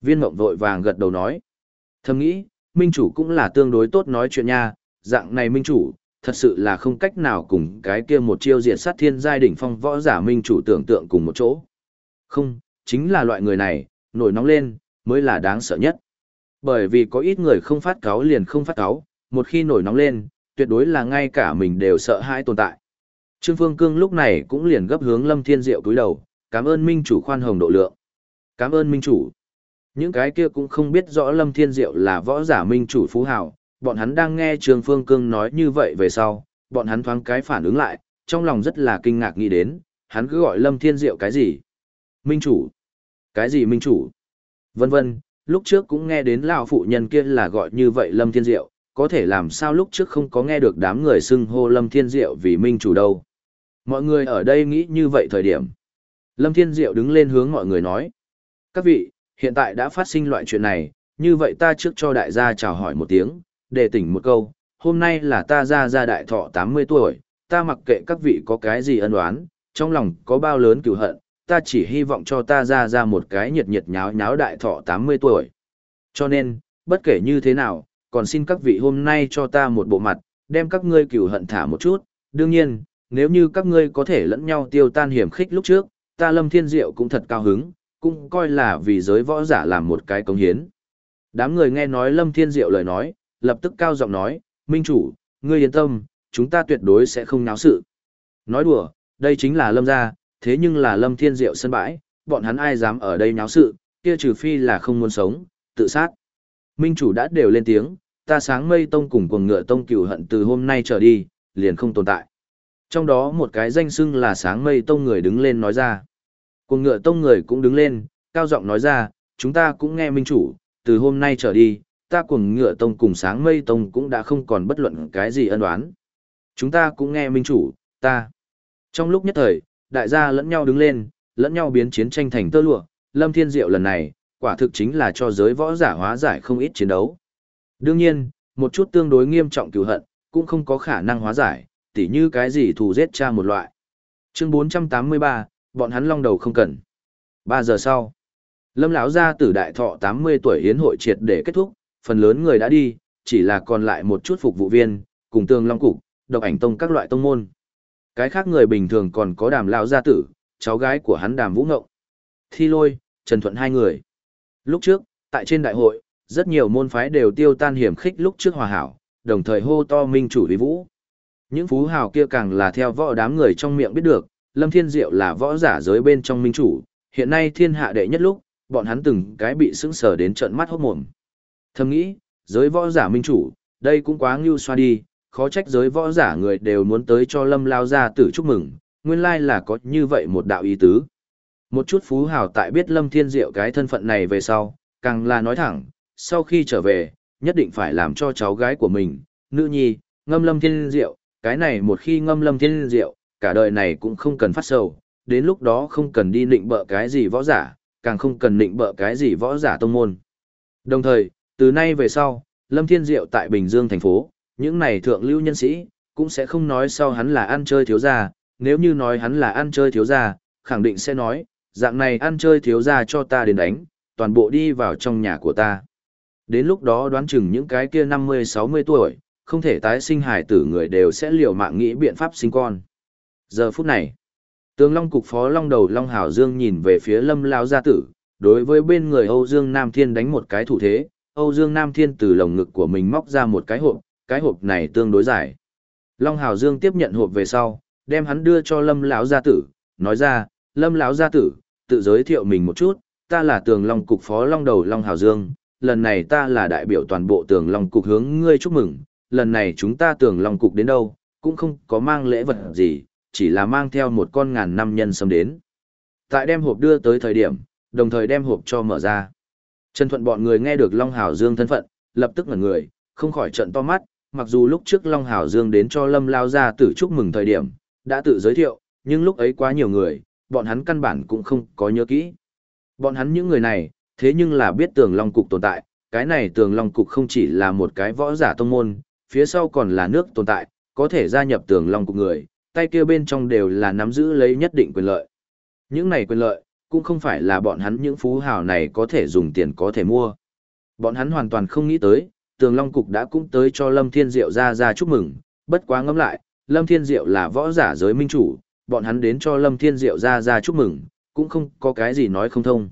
Viên mộng vội vàng gật đầu nói. Thầm nghĩ, Minh Chủ cũng là tương đối tốt nói chuyện nha, dạng này Minh Chủ, thật sự là không cách nào cùng cái kia một chiêu diệt sát thiên giai đỉnh phong võ giả Minh Chủ tưởng tượng cùng một chỗ. Không, chính là loại người này, nổi nóng lên, mới là đáng sợ nhất. Bởi vì có ít người không phát cáo liền không phát cáo, một khi nổi nóng lên, tuyệt đối là ngay cả mình đều sợ hãi tồn tại. Trương Phương Cương lúc này cũng liền gấp hướng Lâm Thiên Diệu cúi đầu, cảm ơn Minh chủ khoan hồng độ lượng. Cảm ơn Minh chủ. Những cái kia cũng không biết rõ Lâm Thiên Diệu là võ giả Minh chủ phú hào, bọn hắn đang nghe Trương Phương Cương nói như vậy về sau, bọn hắn thoáng cái phản ứng lại, trong lòng rất là kinh ngạc nghĩ đến, hắn cứ gọi Lâm Thiên Diệu cái gì? Minh chủ. Cái gì minh chủ? Vân vân, lúc trước cũng nghe đến lão phụ nhân kia là gọi như vậy Lâm Thiên Diệu, có thể làm sao lúc trước không có nghe được đám người xưng hô Lâm Thiên Diệu vì minh chủ đâu. Mọi người ở đây nghĩ như vậy thời điểm. Lâm Thiên Diệu đứng lên hướng mọi người nói. Các vị, hiện tại đã phát sinh loại chuyện này, như vậy ta trước cho đại gia chào hỏi một tiếng, để tỉnh một câu, hôm nay là ta ra ra đại thọ 80 tuổi, ta mặc kệ các vị có cái gì ân oán, trong lòng có bao lớn cửu hận, ta chỉ hy vọng cho ta ra ra một cái nhiệt nhiệt nháo nháo đại thọ 80 tuổi. Cho nên, bất kể như thế nào, còn xin các vị hôm nay cho ta một bộ mặt, đem các ngươi cửu hận thả một chút, đương nhiên, nếu như các ngươi có thể lẫn nhau tiêu tan hiểm khích lúc trước, ta Lâm Thiên Diệu cũng thật cao hứng, cũng coi là vì giới võ giả làm một cái công hiến. Đám người nghe nói Lâm Thiên Diệu lời nói, lập tức cao giọng nói, Minh chủ, ngươi yên tâm, chúng ta tuyệt đối sẽ không náo sự. Nói đùa, đây chính là Lâm gia, thế nhưng là Lâm Thiên Diệu sân bãi, bọn hắn ai dám ở đây nháo sự, kia trừ phi là không muốn sống, tự sát. Minh chủ đã đều lên tiếng, ta sáng mây tông cùng cuồng ngựa tông cửu hận từ hôm nay trở đi, liền không tồn tại. Trong đó một cái danh xưng là sáng mây tông người đứng lên nói ra. Cùng ngựa tông người cũng đứng lên, cao giọng nói ra, chúng ta cũng nghe minh chủ, từ hôm nay trở đi, ta cùng ngựa tông cùng sáng mây tông cũng đã không còn bất luận cái gì ân oán. Chúng ta cũng nghe minh chủ, ta. Trong lúc nhất thời, đại gia lẫn nhau đứng lên, lẫn nhau biến chiến tranh thành tơ lụa, Lâm Thiên Diệu lần này, quả thực chính là cho giới võ giả hóa giải không ít chiến đấu. Đương nhiên, một chút tương đối nghiêm trọng cửu hận, cũng không có khả năng hóa giải, tỉ như cái gì thù giết cha một loại. Chương 483, bọn hắn long đầu không cần. 3 giờ sau, Lâm lão gia tử đại thọ 80 tuổi hiến hội triệt để kết thúc, phần lớn người đã đi, chỉ là còn lại một chút phục vụ viên, cùng tương long cục, độc ảnh tông các loại tông môn. Cái khác người bình thường còn có đàm lão gia tử, cháu gái của hắn đàm vũ ngộng. Thi lôi, Trần Thuận hai người. Lúc trước, tại trên đại hội, rất nhiều môn phái đều tiêu tan hiểm khích lúc trước hòa hảo, đồng thời hô to minh chủ vi vũ. Những phú hào kia càng là theo võ đám người trong miệng biết được, Lâm Thiên Diệu là võ giả giới bên trong minh chủ, hiện nay thiên hạ đệ nhất lúc, bọn hắn từng cái bị sững sờ đến trận mắt hốt mồm. Thầm nghĩ, giới võ giả minh chủ, đây cũng quá ngưu xoa đi, khó trách giới võ giả người đều muốn tới cho Lâm lao ra tử chúc mừng, nguyên lai là có như vậy một đạo ý tứ. Một chút phú hào tại biết Lâm Thiên Diệu cái thân phận này về sau, càng là nói thẳng, sau khi trở về, nhất định phải làm cho cháu gái của mình, nữ nhi, ngâm Lâm Thiên Diệu, cái này một khi ngâm Lâm Thiên Diệu, cả đời này cũng không cần phát sầu, đến lúc đó không cần đi nịnh bợ cái gì võ giả, càng không cần nịnh bợ cái gì võ giả tông môn. Đồng thời, từ nay về sau, Lâm Thiên Diệu tại Bình Dương thành phố, những này thượng lưu nhân sĩ, cũng sẽ không nói sau hắn là ăn chơi thiếu gia, nếu như nói hắn là ăn chơi thiếu gia, khẳng định sẽ nói, dạng này ăn chơi thiếu gia cho ta đến đánh, toàn bộ đi vào trong nhà của ta. Đến lúc đó đoán chừng những cái kia 50-60 tuổi, không thể tái sinh hài tử người đều sẽ liều mạng nghĩ biện pháp sinh con. Giờ phút này, tướng Long cục phó Long đầu Long Hảo Dương nhìn về phía Lâm Lao gia tử, đối với bên người Âu Dương Nam Thiên đánh một cái thủ thế, Âu Dương Nam Thiên từ lồng ngực của mình móc ra một cái hộp, cái hộp này tương đối dài. Long Hảo Dương tiếp nhận hộp về sau, đem hắn đưa cho Lâm lão gia tử, nói ra, Lâm lão gia tử, tự giới thiệu mình một chút, ta là tường long cục phó long đầu long Hảo dương, lần này ta là đại biểu toàn bộ tường long cục hướng ngươi chúc mừng, lần này chúng ta tường long cục đến đâu, cũng không có mang lễ vật gì, chỉ là mang theo một con ngàn năm nhân sâm đến. Tại đem hộp đưa tới thời điểm, đồng thời đem hộp cho mở ra. Trần Thuận bọn người nghe được Long Hảo Dương thân phận, lập tức ngẩn người, không khỏi trận to mắt, mặc dù lúc trước Long Hảo Dương đến cho Lâm Lao ra tử chúc mừng thời điểm, đã tự giới thiệu, nhưng lúc ấy quá nhiều người, bọn hắn căn bản cũng không có nhớ kỹ. Bọn hắn những người này, thế nhưng là biết tường long cục tồn tại, cái này tường long cục không chỉ là một cái võ giả tông môn, phía sau còn là nước tồn tại, có thể gia nhập tường long cục người, tay kia bên trong đều là nắm giữ lấy nhất định quyền lợi. Những này quyền lợi, cũng không phải là bọn hắn những phú hào này có thể dùng tiền có thể mua. Bọn hắn hoàn toàn không nghĩ tới, tường long cục đã cũng tới cho Lâm Thiên Diệu ra ra chúc mừng, bất quá ngẫm lại, Lâm Thiên Diệu là võ giả giới minh chủ, bọn hắn đến cho Lâm Thiên Diệu ra ra chúc mừng, cũng không có cái gì nói không thông.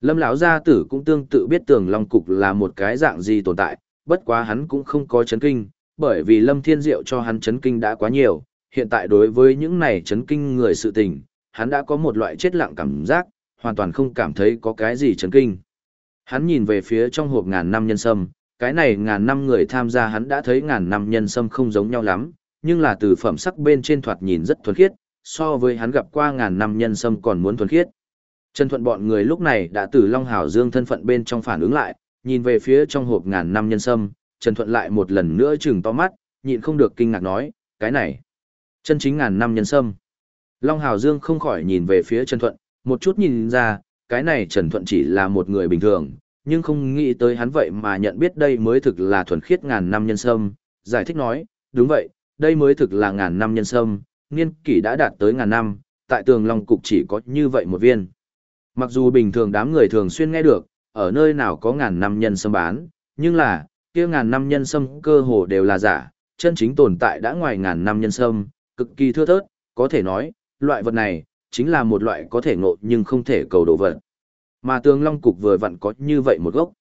Lâm lão gia tử cũng tương tự biết Tường Long cục là một cái dạng gì tồn tại, bất quá hắn cũng không có chấn kinh, bởi vì Lâm Thiên Diệu cho hắn chấn kinh đã quá nhiều, hiện tại đối với những này chấn kinh người sự tình, hắn đã có một loại chết lặng cảm giác, hoàn toàn không cảm thấy có cái gì chấn kinh. Hắn nhìn về phía trong hộp ngàn năm nhân sâm, cái này ngàn năm người tham gia hắn đã thấy ngàn năm nhân sâm không giống nhau lắm, nhưng là từ phẩm sắc bên trên thoạt nhìn rất thuần khiết, so với hắn gặp qua ngàn năm nhân sâm còn muốn thuần khiết. Trần Thuận bọn người lúc này đã từ Long Hảo Dương thân phận bên trong phản ứng lại, nhìn về phía trong hộp ngàn năm nhân sâm, Trần Thuận lại một lần nữa chừng to mắt, nhịn không được kinh ngạc nói, cái này, chân chính ngàn năm nhân sâm. Long Hào Dương không khỏi nhìn về phía Trần Thuận, một chút nhìn ra, cái này Trần Thuận chỉ là một người bình thường, nhưng không nghĩ tới hắn vậy mà nhận biết đây mới thực là thuần khiết ngàn năm nhân sâm, giải thích nói, đúng vậy, đây mới thực là ngàn năm nhân sâm, niên kỷ đã đạt tới ngàn năm, tại tường long cục chỉ có như vậy một viên. Mặc dù bình thường đám người thường xuyên nghe được, ở nơi nào có ngàn năm nhân sâm bán, nhưng là, kia ngàn năm nhân sâm cơ hồ đều là giả, chân chính tồn tại đã ngoài ngàn năm nhân sâm, cực kỳ thưa thớt, có thể nói, loại vật này, chính là một loại có thể ngộ nhưng không thể cầu đồ vật. Mà tường long cục vừa vặn có như vậy một gốc.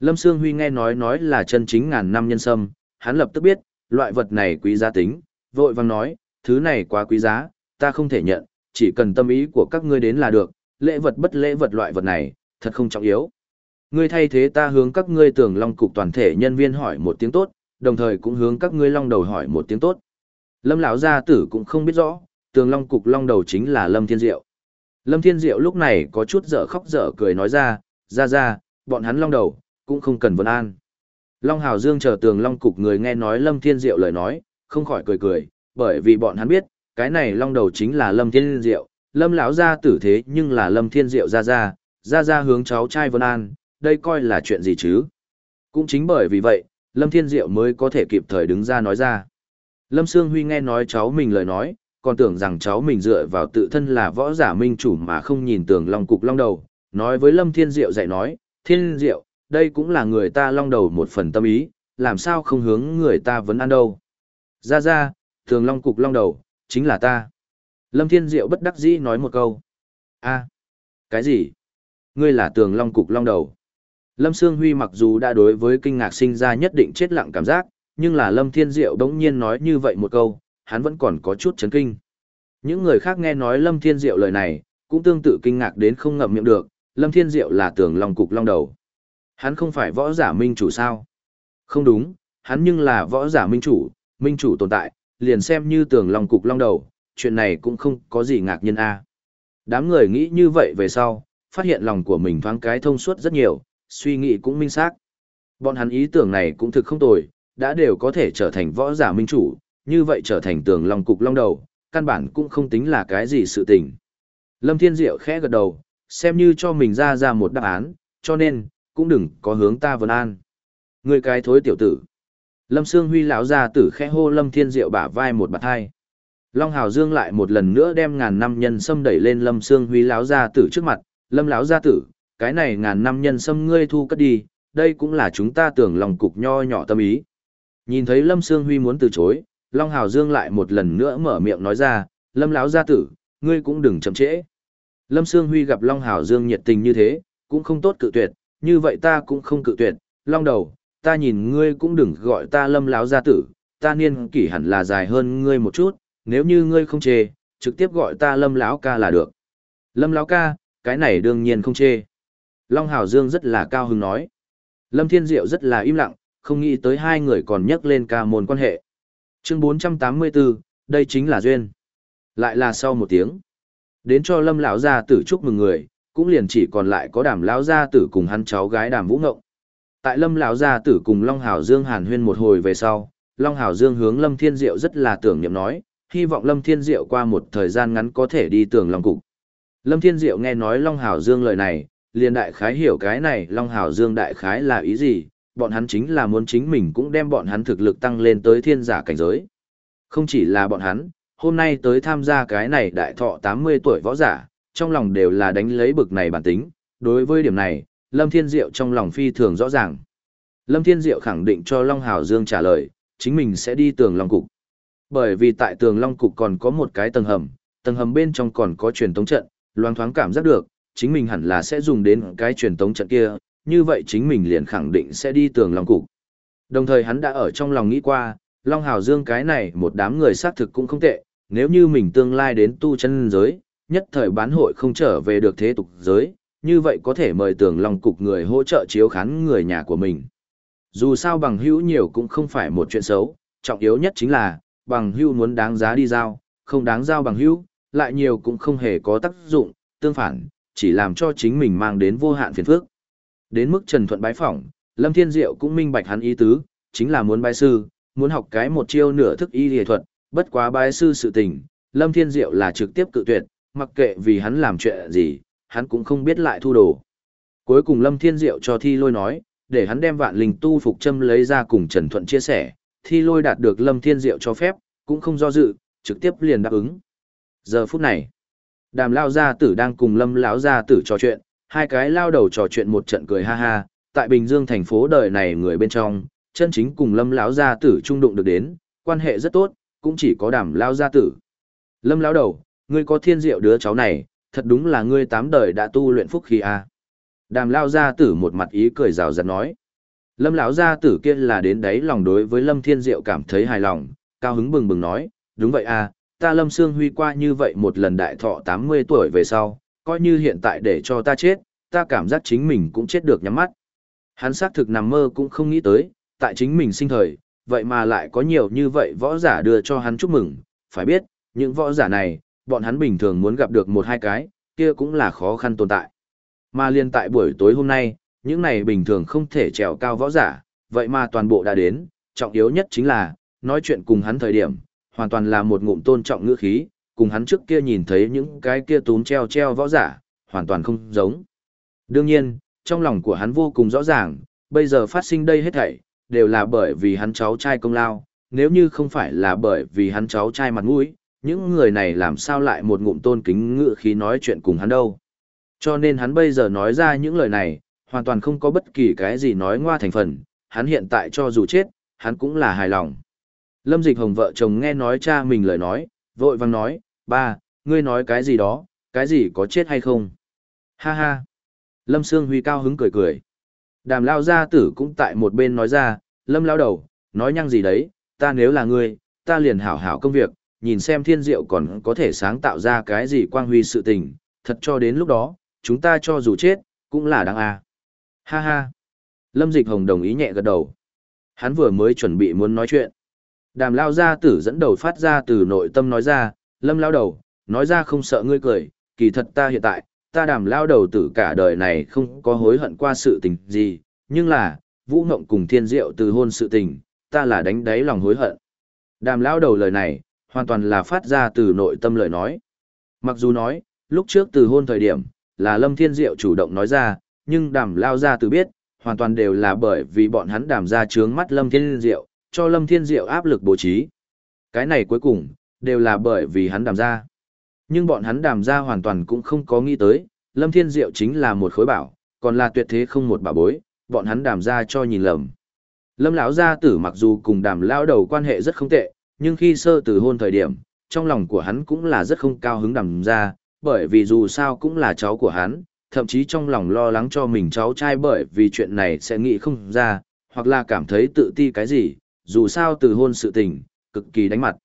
Lâm Sương Huy nghe nói nói là chân chính ngàn năm nhân sâm, hắn lập tức biết, loại vật này quý giá tính, vội vàng nói, thứ này quá quý giá, ta không thể nhận, chỉ cần tâm ý của các ngươi đến là được, lễ vật bất lễ vật loại vật này, thật không trọng yếu. Ngươi thay thế ta hướng các ngươi tường long cục toàn thể nhân viên hỏi một tiếng tốt, đồng thời cũng hướng các ngươi long đầu hỏi một tiếng tốt. Lâm lão gia tử cũng không biết rõ, tường long cục long đầu chính là Lâm Thiên Diệu. Lâm Thiên Diệu lúc này có chút dở khóc dở cười nói ra, ra ra, bọn hắn long đầu, cũng không cần vân an. Long Hào Dương chờ tường long cục người nghe nói Lâm Thiên Diệu lời nói, không khỏi cười cười, bởi vì bọn hắn biết, cái này long đầu chính là Lâm Thiên Diệu, Lâm lão gia tử thế nhưng là Lâm Thiên Diệu ra ra, ra ra hướng cháu trai Vân An, đây coi là chuyện gì chứ? Cũng chính bởi vì vậy, Lâm Thiên Diệu mới có thể kịp thời đứng ra nói ra. Lâm Sương Huy nghe nói cháu mình lời nói, còn tưởng rằng cháu mình dựa vào tự thân là võ giả minh chủ mà không nhìn tưởng long cục long đầu, nói với Lâm Thiên Diệu dạy nói, Thiên Diệu, đây cũng là người ta long đầu một phần tâm ý, làm sao không hướng người ta vẫn ăn đâu. Ra ra, thường long cục long đầu, chính là ta. Lâm Thiên Diệu bất đắc dĩ nói một câu. a cái gì? Ngươi là tường long cục long đầu. Lâm Sương Huy mặc dù đã đối với kinh ngạc sinh ra nhất định chết lặng cảm giác, nhưng là Lâm Thiên Diệu đống nhiên nói như vậy một câu, hắn vẫn còn có chút chấn kinh. Những người khác nghe nói Lâm Thiên Diệu lời này, cũng tương tự kinh ngạc đến không ngậm miệng được, Lâm Thiên Diệu là tường long cục long đầu. Hắn không phải võ giả minh chủ sao? Không đúng, hắn nhưng là võ giả minh chủ, minh chủ tồn tại, liền xem như tường long cục long đầu, chuyện này cũng không có gì ngạc nhiên a. Đám người nghĩ như vậy về sau, phát hiện lòng của mình thoáng cái thông suốt rất nhiều, suy nghĩ cũng minh xác. Bọn hắn ý tưởng này cũng thực không tồi, đã đều có thể trở thành võ giả minh chủ, như vậy trở thành tường long cục long đầu, căn bản cũng không tính là cái gì sự tình. Lâm Thiên Diệu khẽ gật đầu, xem như cho mình ra ra một đáp án, cho nên, cũng đừng có hướng ta vấn an. Người cái thối tiểu tử. Lâm Sương Huy lão ra tử khẽ hô Lâm Thiên Diệu bả vai một bạt hai. Long Hào Dương lại một lần nữa đem ngàn năm nhân sâm đẩy lên Lâm Sương Huy lão gia tử trước mặt, "Lâm lão gia tử, cái này ngàn năm nhân sâm ngươi thu cất đi, đây cũng là chúng ta tưởng lòng cục nho nhỏ tâm ý." Nhìn thấy Lâm Sương Huy muốn từ chối, Long Hào Dương lại một lần nữa mở miệng nói ra, "Lâm lão gia tử, ngươi cũng đừng chậm trễ." Lâm Sương Huy gặp Long Hào Dương nhiệt tình như thế, cũng không tốt cự tuyệt, như vậy ta cũng không cự tuyệt, Long đầu, ta nhìn ngươi cũng đừng gọi ta Lâm lão gia tử, ta niên kỷ hẳn là dài hơn ngươi một chút, nếu như ngươi không chê, trực tiếp gọi ta Lâm lão ca là được. Lâm lão ca, cái này đương nhiên không chê. Long Hảo Dương rất là cao hứng nói. Lâm Thiên Diệu rất là im lặng, không nghĩ tới hai người còn nhắc lên ca môn quan hệ. Chương 484, đây chính là duyên. Lại là sau một tiếng. Đến cho Lâm lão gia tử chúc mừng người, cũng liền chỉ còn lại có Đàm lão gia tử cùng hắn cháu gái Đàm Vũ Ngộng. Tại Lâm lão gia tử cùng Long Hảo Dương hàn huyên một hồi về sau, Long Hảo Dương hướng Lâm Thiên Diệu rất là tưởng niệm nói, hy vọng Lâm Thiên Diệu qua một thời gian ngắn có thể đi tường Long Cục. Lâm Thiên Diệu nghe nói Long Hảo Dương lời này, liền đại khái hiểu cái này Long Hảo Dương đại khái là ý gì, bọn hắn chính là muốn chính mình cũng đem bọn hắn thực lực tăng lên tới thiên giả cảnh giới. Không chỉ là bọn hắn, hôm nay tới tham gia cái này đại thọ 80 tuổi võ giả, trong lòng đều là đánh lấy bực này bản tính, đối với điểm này, Lâm Thiên Diệu trong lòng phi thường rõ ràng. Lâm Thiên Diệu khẳng định cho Long Hảo Dương trả lời, chính mình sẽ đi tường Long Cục. Bởi vì tại tường Long Cục còn có một cái tầng hầm, tầng hầm bên trong còn có truyền tống trận, loang thoáng cảm giác được, chính mình hẳn là sẽ dùng đến cái truyền tống trận kia, như vậy chính mình liền khẳng định sẽ đi tường Long Cục. Đồng thời hắn đã ở trong lòng nghĩ qua, Long Hào Dương cái này một đám người xác thực cũng không tệ, nếu như mình tương lai đến tu chân giới, nhất thời bán hội không trở về được thế tục giới, như vậy có thể mời tường Long Cục người hỗ trợ chiếu khán người nhà của mình. Dù sao bằng hữu nhiều cũng không phải một chuyện xấu, trọng yếu nhất chính là, bằng hữu muốn đáng giá đi giao, không đáng giao bằng hữu, lại nhiều cũng không hề có tác dụng, tương phản, chỉ làm cho chính mình mang đến vô hạn phiền phức. Đến mức Trần Thuận bái phỏng, Lâm Thiên Diệu cũng minh bạch hắn ý tứ, chính là muốn bái sư, muốn học cái một chiêu nửa thức y y thuật, bất quá bái sư sự tình, Lâm Thiên Diệu là trực tiếp cự tuyệt, mặc kệ vì hắn làm chuyện gì, hắn cũng không biết lại thu đồ. Cuối cùng Lâm Thiên Diệu cho Thi Lôi nói, để hắn đem vạn linh tu phục châm lấy ra cùng Trần Thuận chia sẻ, Thi Lôi đạt được Lâm Thiên Diệu cho phép, cũng không do dự, trực tiếp liền đáp ứng. Giờ phút này, đàm lao gia tử đang cùng lâm lão gia tử trò chuyện, hai cái lao đầu trò chuyện một trận cười ha ha, tại Bình Dương thành phố đời này người bên trong, chân chính cùng lâm lão gia tử trung đụng được đến, quan hệ rất tốt, cũng chỉ có đàm Lão gia tử. Lâm lão đầu, ngươi có thiên diệu đứa cháu này, thật đúng là ngươi tám đời đã tu luyện phúc khí a. Đàm Lão gia tử một mặt ý cười rào rạt nói. Lâm lão gia tử kia là đến đấy lòng đối với Lâm Thiên Diệu cảm thấy hài lòng, cao hứng bừng bừng nói, đúng vậy a, ta Lâm Sương Huy qua như vậy một lần đại thọ 80 tuổi về sau, coi như hiện tại để cho ta chết, ta cảm giác chính mình cũng chết được nhắm mắt. Hắn xác thực nằm mơ cũng không nghĩ tới, tại chính mình sinh thời, vậy mà lại có nhiều như vậy võ giả đưa cho hắn chúc mừng, phải biết, những võ giả này, bọn hắn bình thường muốn gặp được một hai cái, kia cũng là khó khăn tồn tại. Mà liên tại buổi tối hôm nay, những này bình thường không thể trèo cao võ giả, vậy mà toàn bộ đã đến, trọng yếu nhất chính là, nói chuyện cùng hắn thời điểm, hoàn toàn là một ngụm tôn trọng ngữ khí, cùng hắn trước kia nhìn thấy những cái kia túm treo treo võ giả, hoàn toàn không giống. Đương nhiên, trong lòng của hắn vô cùng rõ ràng, bây giờ phát sinh đây hết thảy, đều là bởi vì hắn cháu trai công lao, nếu như không phải là bởi vì hắn cháu trai mặt mũi, những người này làm sao lại một ngụm tôn kính ngựa khí nói chuyện cùng hắn đâu. Cho nên hắn bây giờ nói ra những lời này, hoàn toàn không có bất kỳ cái gì nói ngoa thành phần, hắn hiện tại cho dù chết, hắn cũng là hài lòng. Lâm Dịch Hồng vợ chồng nghe nói cha mình lời nói, vội vàng nói, ba, ngươi nói cái gì đó, cái gì có chết hay không? Ha ha. Lâm Sương Huy cao hứng cười cười. Đàm lao gia tử cũng tại một bên nói ra, Lâm lao đầu, nói nhăng gì đấy, ta nếu là ngươi, ta liền hảo hảo công việc, nhìn xem thiên diệu còn có thể sáng tạo ra cái gì quang huy sự tình, thật cho đến lúc đó, chúng ta cho dù chết, cũng là đáng a. Ha ha. Lâm Dịch Hồng đồng ý nhẹ gật đầu. Hắn vừa mới chuẩn bị muốn nói chuyện. Đàm lao gia tử dẫn đầu phát ra từ nội tâm nói ra, Lâm lao đầu, nói ra không sợ ngươi cười, kỳ thật ta hiện tại, ta đàm lao đầu tử cả đời này không có hối hận qua sự tình gì, nhưng là, vũ ngộng cùng thiên diệu từ hôn sự tình, ta là đánh đáy lòng hối hận. Đàm lao đầu lời này, hoàn toàn là phát ra từ nội tâm lời nói. Mặc dù nói, lúc trước từ hôn thời điểm, là Lâm Thiên Diệu chủ động nói ra, nhưng đàm lao ra từ biết, hoàn toàn đều là bởi vì bọn hắn đàm ra trướng mắt Lâm Thiên Diệu, cho Lâm Thiên Diệu áp lực bố trí. Cái này cuối cùng, đều là bởi vì hắn đàm ra. Nhưng bọn hắn đàm ra hoàn toàn cũng không có nghĩ tới, Lâm Thiên Diệu chính là một khối bảo, còn là tuyệt thế không một bảo bối, bọn hắn đàm ra cho nhìn lầm. Lâm lão gia tử mặc dù cùng đàm lao đầu quan hệ rất không tệ, nhưng khi sơ từ hôn thời điểm, trong lòng của hắn cũng là rất không cao hứng đàm ra, bởi vì dù sao cũng là cháu của hắn, thậm chí trong lòng lo lắng cho mình cháu trai bởi vì chuyện này sẽ nghĩ không ra, hoặc là cảm thấy tự ti cái gì, dù sao từ hôn sự tình, cực kỳ đánh mặt.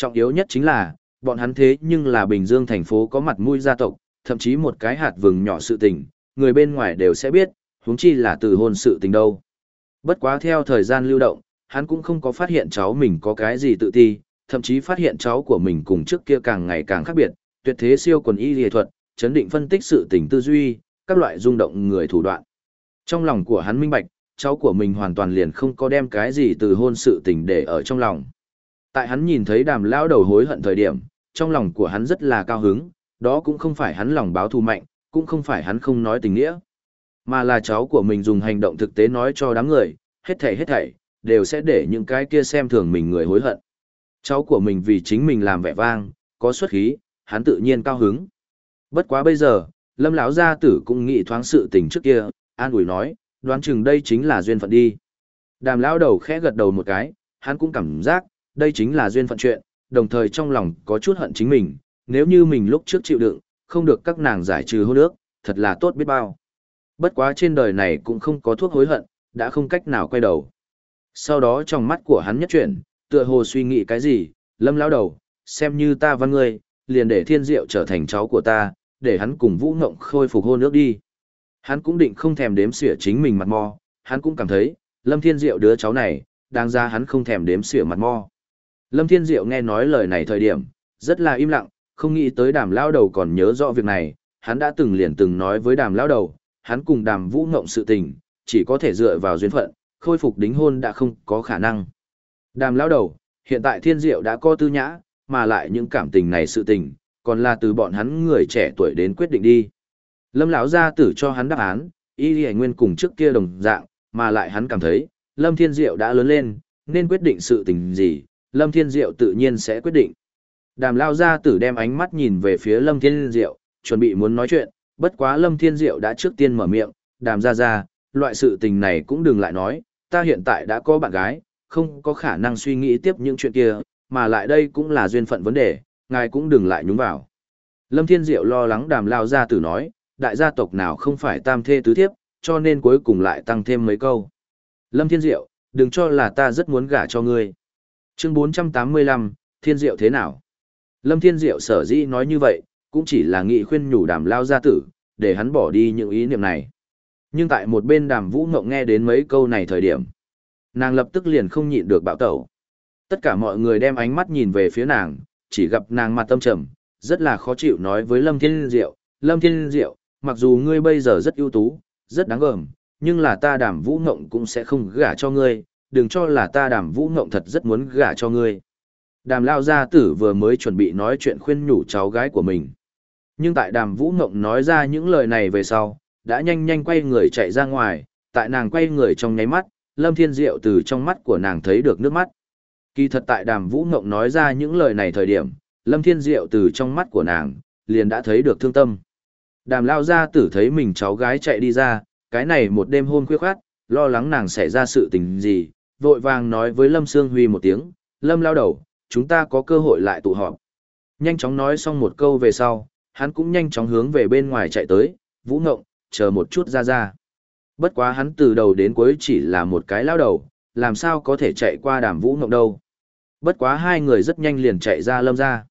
Trọng yếu nhất chính là, bọn hắn thế nhưng là Bình Dương thành phố có mặt mũi gia tộc, thậm chí một cái hạt vừng nhỏ sự tình, người bên ngoài đều sẽ biết, huống chi là từ hôn sự tình đâu. Bất quá theo thời gian lưu động, hắn cũng không có phát hiện cháu mình có cái gì tự ti, thậm chí phát hiện cháu của mình cùng trước kia càng ngày càng khác biệt, tuyệt thế siêu quần y lý thuật, chấn định phân tích sự tình tư duy, các loại rung động người thủ đoạn. Trong lòng của hắn minh bạch, cháu của mình hoàn toàn liền không có đem cái gì từ hôn sự tình để ở trong lòng. Tại hắn nhìn thấy đàm lão đầu hối hận thời điểm, trong lòng của hắn rất là cao hứng, đó cũng không phải hắn lòng báo thù mạnh, cũng không phải hắn không nói tình nghĩa, mà là cháu của mình dùng hành động thực tế nói cho đám người, hết thảy hết thảy, đều sẽ để những cái kia xem thường mình người hối hận. Cháu của mình vì chính mình làm vẻ vang, có xuất khí, hắn tự nhiên cao hứng. Bất quá bây giờ, Lâm lão gia tử cũng nghĩ thoáng sự tình trước kia, an ủi nói, đoán chừng đây chính là duyên phận đi. Đàm lão đầu khẽ gật đầu một cái, hắn cũng cảm giác, đây chính là duyên phận chuyện, đồng thời trong lòng có chút hận chính mình, nếu như mình lúc trước chịu đựng, không được các nàng giải trừ hôn ước, thật là tốt biết bao. Bất quá trên đời này cũng không có thuốc hối hận, đã không cách nào quay đầu. Sau đó trong mắt của hắn nhất chuyển, tựa hồ suy nghĩ cái gì, lâm lão đầu, xem như ta văn ngươi, liền để thiên diệu trở thành cháu của ta, để hắn cùng vũ ngộng khôi phục hôn ước đi. Hắn cũng định không thèm đếm xỉa chính mình mặt mò, hắn cũng cảm thấy, lâm thiên diệu đứa cháu này, đáng ra hắn không thèm đếm xỉa mặt mò. Lâm thiên diệu nghe nói lời này thời điểm, rất là im lặng, không nghĩ tới đàm lao đầu còn nhớ rõ việc này, hắn đã từng liền từng nói với đàm lao đầu, hắn cùng đàm vũ ngộng sự tình, chỉ có thể dựa vào duyên phận, khôi phục đính hôn đã không có khả năng. Đàm lao đầu, hiện tại thiên diệu đã có tư nhã, mà lại những cảm tình này sự tình, còn là từ bọn hắn người trẻ tuổi đến quyết định đi. Lâm lão gia tử cho hắn đáp án, y lì nguyên cùng trước kia đồng dạng, mà lại hắn cảm thấy, Lâm Thiên Diệu đã lớn lên, nên quyết định sự tình gì, Lâm Thiên Diệu tự nhiên sẽ quyết định. Đàm lao gia tử đem ánh mắt nhìn về phía Lâm Thiên Diệu, chuẩn bị muốn nói chuyện, bất quá Lâm Thiên Diệu đã trước tiên mở miệng, đàm ra ra, loại sự tình này cũng đừng lại nói, ta hiện tại đã có bạn gái, không có khả năng suy nghĩ tiếp những chuyện kia, mà lại đây cũng là duyên phận vấn đề, ngài cũng đừng lại nhúng vào. Lâm Thiên Diệu lo lắng đàm lao gia tử nói, đại gia tộc nào không phải tam thê tứ thiếp, cho nên cuối cùng lại tăng thêm mấy câu. Lâm Thiên Diệu, đừng cho là ta rất muốn gả cho ngươi. Chương 485, Thiên Diệu thế nào? Lâm Thiên Diệu sở dĩ nói như vậy, cũng chỉ là nghị khuyên nhủ đàm lao gia tử, để hắn bỏ đi những ý niệm này. Nhưng tại một bên đàm vũ mộng nghe đến mấy câu này thời điểm, nàng lập tức liền không nhịn được bạo tẩu. Tất cả mọi người đem ánh mắt nhìn về phía nàng, chỉ gặp nàng mặt tâm trầm, rất là khó chịu nói với Lâm Thiên Diệu, Lâm Thiên Diệu, mặc dù ngươi bây giờ rất ưu tú, rất đáng gờm, nhưng là ta đàm vũ ngộng cũng sẽ không gả cho ngươi, đừng cho là ta đàm vũ ngộng thật rất muốn gả cho ngươi. Đàm lao gia tử vừa mới chuẩn bị nói chuyện khuyên nhủ cháu gái của mình. Nhưng tại đàm vũ ngộng nói ra những lời này về sau, đã nhanh nhanh quay người chạy ra ngoài, tại nàng quay người trong nháy mắt, Lâm Thiên Diệu từ trong mắt của nàng thấy được nước mắt. Kỳ thật tại đàm vũ ngộng nói ra những lời này thời điểm, Lâm Thiên Diệu từ trong mắt của nàng, liền đã thấy được thương tâm. Đàm lao gia tử thấy mình cháu gái chạy đi ra, cái này một đêm hôn khuya khoát, lo lắng nàng xảy ra sự tình gì, vội vàng nói với Lâm Sương Huy một tiếng, Lâm lao đầu, chúng ta có cơ hội lại tụ họp. Nhanh chóng nói xong một câu về sau, hắn cũng nhanh chóng hướng về bên ngoài chạy tới, Vũ Ngộng, chờ một chút ra ra. Bất quá hắn từ đầu đến cuối chỉ là một cái lao đầu, làm sao có thể chạy qua đàm Vũ Ngộng đâu. Bất quá hai người rất nhanh liền chạy ra lâm ra.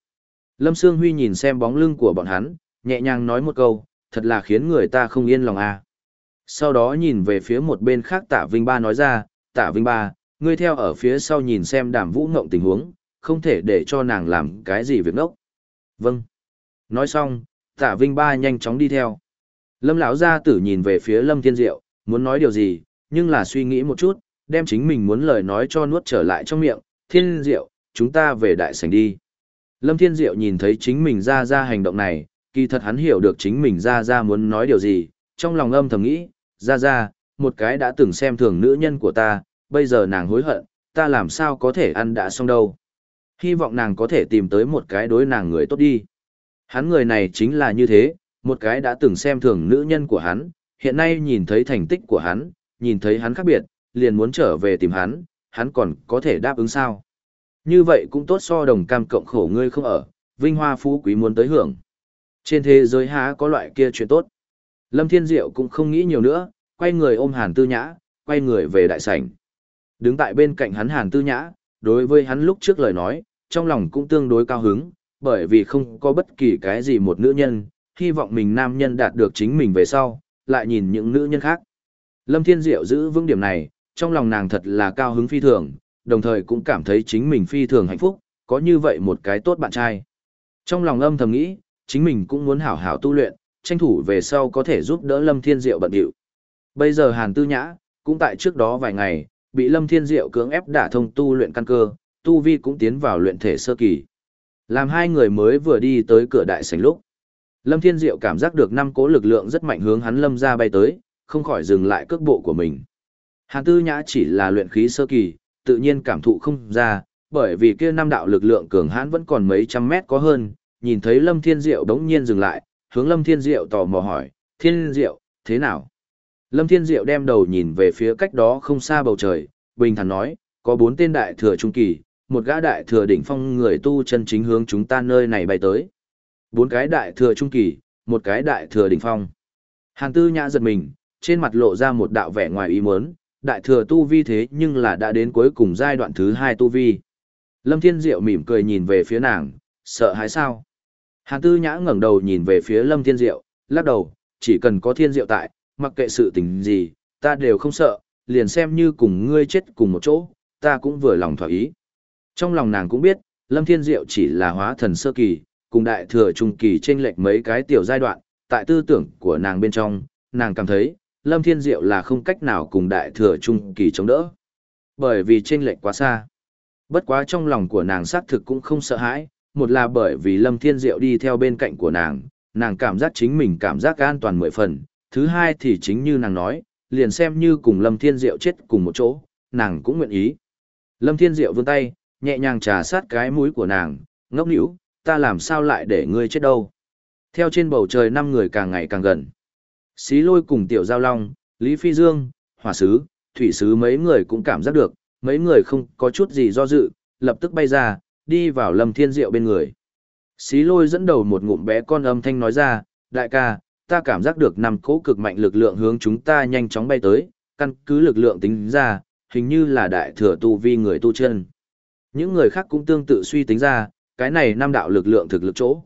Lâm Sương Huy nhìn xem bóng lưng của bọn hắn, nhẹ nhàng nói một câu, thật là khiến người ta không yên lòng à. Sau đó nhìn về phía một bên khác Tạ Vinh Ba nói ra, Tạ Vinh Ba, ngươi theo ở phía sau nhìn xem đàm vũ ngộng tình huống, không thể để cho nàng làm cái gì việc nốc. Vâng. Nói xong, Tạ Vinh Ba nhanh chóng đi theo. Lâm lão gia tử nhìn về phía Lâm Thiên Diệu, muốn nói điều gì, nhưng là suy nghĩ một chút, đem chính mình muốn lời nói cho nuốt trở lại trong miệng, Thiên Diệu, chúng ta về đại sảnh đi. Lâm Thiên Diệu nhìn thấy chính mình ra ra hành động này, kỳ thật hắn hiểu được chính mình ra ra muốn nói điều gì, trong lòng âm thầm nghĩ, ra ra, một cái đã từng xem thường nữ nhân của ta, bây giờ nàng hối hận, ta làm sao có thể ăn đã xong đâu. Hy vọng nàng có thể tìm tới một cái đối nàng người tốt đi. Hắn người này chính là như thế, một cái đã từng xem thường nữ nhân của hắn, hiện nay nhìn thấy thành tích của hắn, nhìn thấy hắn khác biệt, liền muốn trở về tìm hắn, hắn còn có thể đáp ứng sao. Như vậy cũng tốt so đồng cam cộng khổ ngươi không ở, vinh hoa phú quý muốn tới hưởng. Trên thế giới há có loại kia chuyện tốt. Lâm Thiên Diệu cũng không nghĩ nhiều nữa, quay người ôm Hàn Tư Nhã, quay người về đại sảnh. Đứng tại bên cạnh hắn Hàn Tư Nhã, đối với hắn lúc trước lời nói, trong lòng cũng tương đối cao hứng, bởi vì không có bất kỳ cái gì một nữ nhân, hy vọng mình nam nhân đạt được chính mình về sau, lại nhìn những nữ nhân khác. Lâm Thiên Diệu giữ vững điểm này, trong lòng nàng thật là cao hứng phi thường, đồng thời cũng cảm thấy chính mình phi thường hạnh phúc, có như vậy một cái tốt bạn trai. Trong lòng âm thầm nghĩ, chính mình cũng muốn hảo hảo tu luyện, tranh thủ về sau có thể giúp đỡ Lâm Thiên Diệu bận điệu. Bây giờ Hàn Tư Nhã, cũng tại trước đó vài ngày, bị Lâm Thiên Diệu cưỡng ép đả thông tu luyện căn cơ, tu vi cũng tiến vào luyện thể sơ kỳ. Làm hai người mới vừa đi tới cửa đại sảnh lúc. Lâm Thiên Diệu cảm giác được năm cố lực lượng rất mạnh hướng hắn lâm ra bay tới, không khỏi dừng lại cước bộ của mình. Hàn Tư Nhã chỉ là luyện khí sơ kỳ, tự nhiên cảm thụ không ra, bởi vì kia năm đạo lực lượng cường hãn vẫn còn mấy trăm mét có hơn, nhìn thấy Lâm Thiên Diệu đống nhiên dừng lại, hướng Lâm Thiên Diệu tò mò hỏi, Thiên Diệu, thế nào? Lâm Thiên Diệu đem đầu nhìn về phía cách đó không xa bầu trời, bình thản nói, có bốn tên đại thừa trung kỳ, một gã đại thừa đỉnh phong người tu chân chính hướng chúng ta nơi này bay tới. Bốn cái đại thừa trung kỳ, một cái đại thừa đỉnh phong. Hàn Tư Nhã giật mình, trên mặt lộ ra một đạo vẻ ngoài ý muốn, đại thừa tu vi thế nhưng là đã đến cuối cùng giai đoạn thứ hai tu vi. Lâm Thiên Diệu mỉm cười nhìn về phía nàng, sợ hãi sao? Hàn Tư Nhã ngẩng đầu nhìn về phía Lâm Thiên Diệu, lắc đầu, chỉ cần có Thiên Diệu tại, mặc kệ sự tình gì, ta đều không sợ, liền xem như cùng ngươi chết cùng một chỗ, ta cũng vừa lòng thỏa ý. Trong lòng nàng cũng biết, Lâm Thiên Diệu chỉ là hóa thần sơ kỳ, cùng đại thừa trung kỳ chênh lệch mấy cái tiểu giai đoạn, tại tư tưởng của nàng bên trong, nàng cảm thấy, Lâm Thiên Diệu là không cách nào cùng đại thừa trung kỳ chống đỡ. Bởi vì chênh lệch quá xa. Bất quá trong lòng của nàng xác thực cũng không sợ hãi, một là bởi vì Lâm Thiên Diệu đi theo bên cạnh của nàng, nàng cảm giác chính mình cảm giác an toàn mười phần, thứ hai thì chính như nàng nói, liền xem như cùng Lâm Thiên Diệu chết cùng một chỗ, nàng cũng nguyện ý. Lâm Thiên Diệu vươn tay, nhẹ nhàng trà sát cái mũi của nàng, ngốc nỉu, ta làm sao lại để ngươi chết đâu. Theo trên bầu trời năm người càng ngày càng gần. Xí lôi cùng tiểu giao long, Lý Phi Dương, hỏa sứ, thủy sứ mấy người cũng cảm giác được, mấy người không có chút gì do dự, lập tức bay ra, đi vào lâm thiên diệu bên người. Xí lôi dẫn đầu một ngụm bé con âm thanh nói ra, đại ca, ta cảm giác được năm cỗ cực mạnh lực lượng hướng chúng ta nhanh chóng bay tới, căn cứ lực lượng tính ra, hình như là đại thừa tu vi người tu chân. Những người khác cũng tương tự suy tính ra, cái này năm đạo lực lượng thực lực chỗ.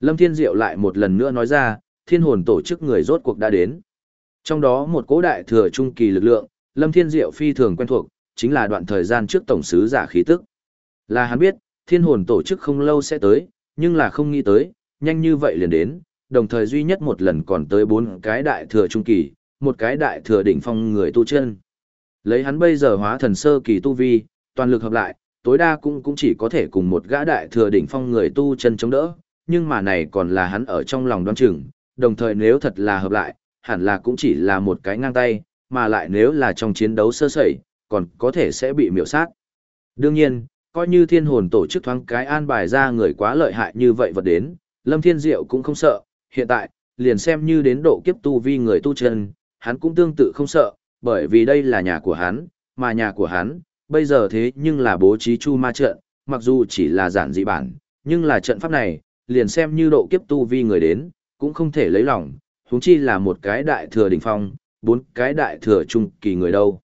Lâm Thiên Diệu lại một lần nữa nói ra, thiên hồn tổ chức người rốt cuộc đã đến. Trong đó một cố đại thừa trung kỳ lực lượng, Lâm Thiên Diệu phi thường quen thuộc, chính là đoạn thời gian trước tổng sứ giả khí tức. Là hắn biết, thiên hồn tổ chức không lâu sẽ tới, nhưng là không nghĩ tới, nhanh như vậy liền đến, đồng thời duy nhất một lần còn tới bốn cái đại thừa trung kỳ, một cái đại thừa đỉnh phong người tu chân. Lấy hắn bây giờ hóa thần sơ kỳ tu vi, toàn lực hợp lại, tối đa cũng cũng chỉ có thể cùng một gã đại thừa đỉnh phong người tu chân chống đỡ, nhưng mà này còn là hắn ở trong lòng đoán chừng, đồng thời nếu thật là hợp lại, hẳn là cũng chỉ là một cái ngang tay, mà lại nếu là trong chiến đấu sơ sẩy, còn có thể sẽ bị miểu sát. Đương nhiên, coi như thiên hồn tổ chức thoáng cái an bài ra người quá lợi hại như vậy vật đến, Lâm Thiên Diệu cũng không sợ, hiện tại, liền xem như đến độ kiếp tu vi người tu chân, hắn cũng tương tự không sợ, bởi vì đây là nhà của hắn, mà nhà của hắn, bây giờ thế nhưng là bố trí chu ma trận, mặc dù chỉ là giản dị bản, nhưng là trận pháp này, liền xem như độ kiếp tu vi người đến, cũng không thể lấy lòng, huống chi là một cái đại thừa đỉnh phong, bốn cái đại thừa trung kỳ người đâu.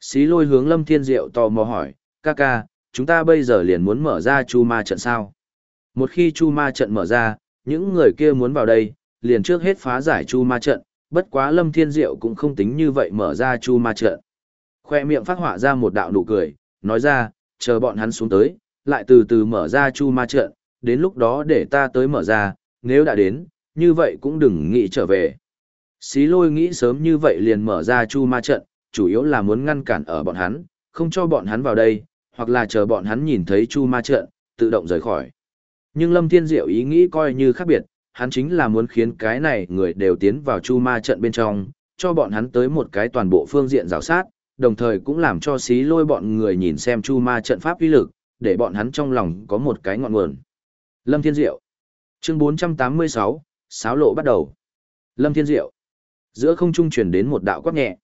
Xí lôi hướng Lâm Thiên Diệu tò mò hỏi, ca ca, chúng ta bây giờ liền muốn mở ra chu ma trận sao? Một khi chu ma trận mở ra, những người kia muốn vào đây, liền trước hết phá giải chu ma trận, bất quá Lâm Thiên Diệu cũng không tính như vậy mở ra chu ma trận. Khoe miệng phát họa ra một đạo nụ cười, nói ra, chờ bọn hắn xuống tới, lại từ từ mở ra chu ma trận, đến lúc đó để ta tới mở ra, nếu đã đến, như vậy cũng đừng nghĩ trở về. Xí lôi nghĩ sớm như vậy liền mở ra chu ma trận, chủ yếu là muốn ngăn cản ở bọn hắn, không cho bọn hắn vào đây, hoặc là chờ bọn hắn nhìn thấy chu ma trận, tự động rời khỏi. Nhưng Lâm Thiên Diệu ý nghĩ coi như khác biệt, hắn chính là muốn khiến cái này người đều tiến vào chu ma trận bên trong, cho bọn hắn tới một cái toàn bộ phương diện rào sát, đồng thời cũng làm cho xí lôi bọn người nhìn xem chu ma trận pháp uy lực, để bọn hắn trong lòng có một cái ngọn nguồn. Lâm Thiên Diệu Chương 486, Sáo lộ bắt đầu. Lâm Thiên Diệu Giữa không trung truyền đến một đạo quát nhẹ.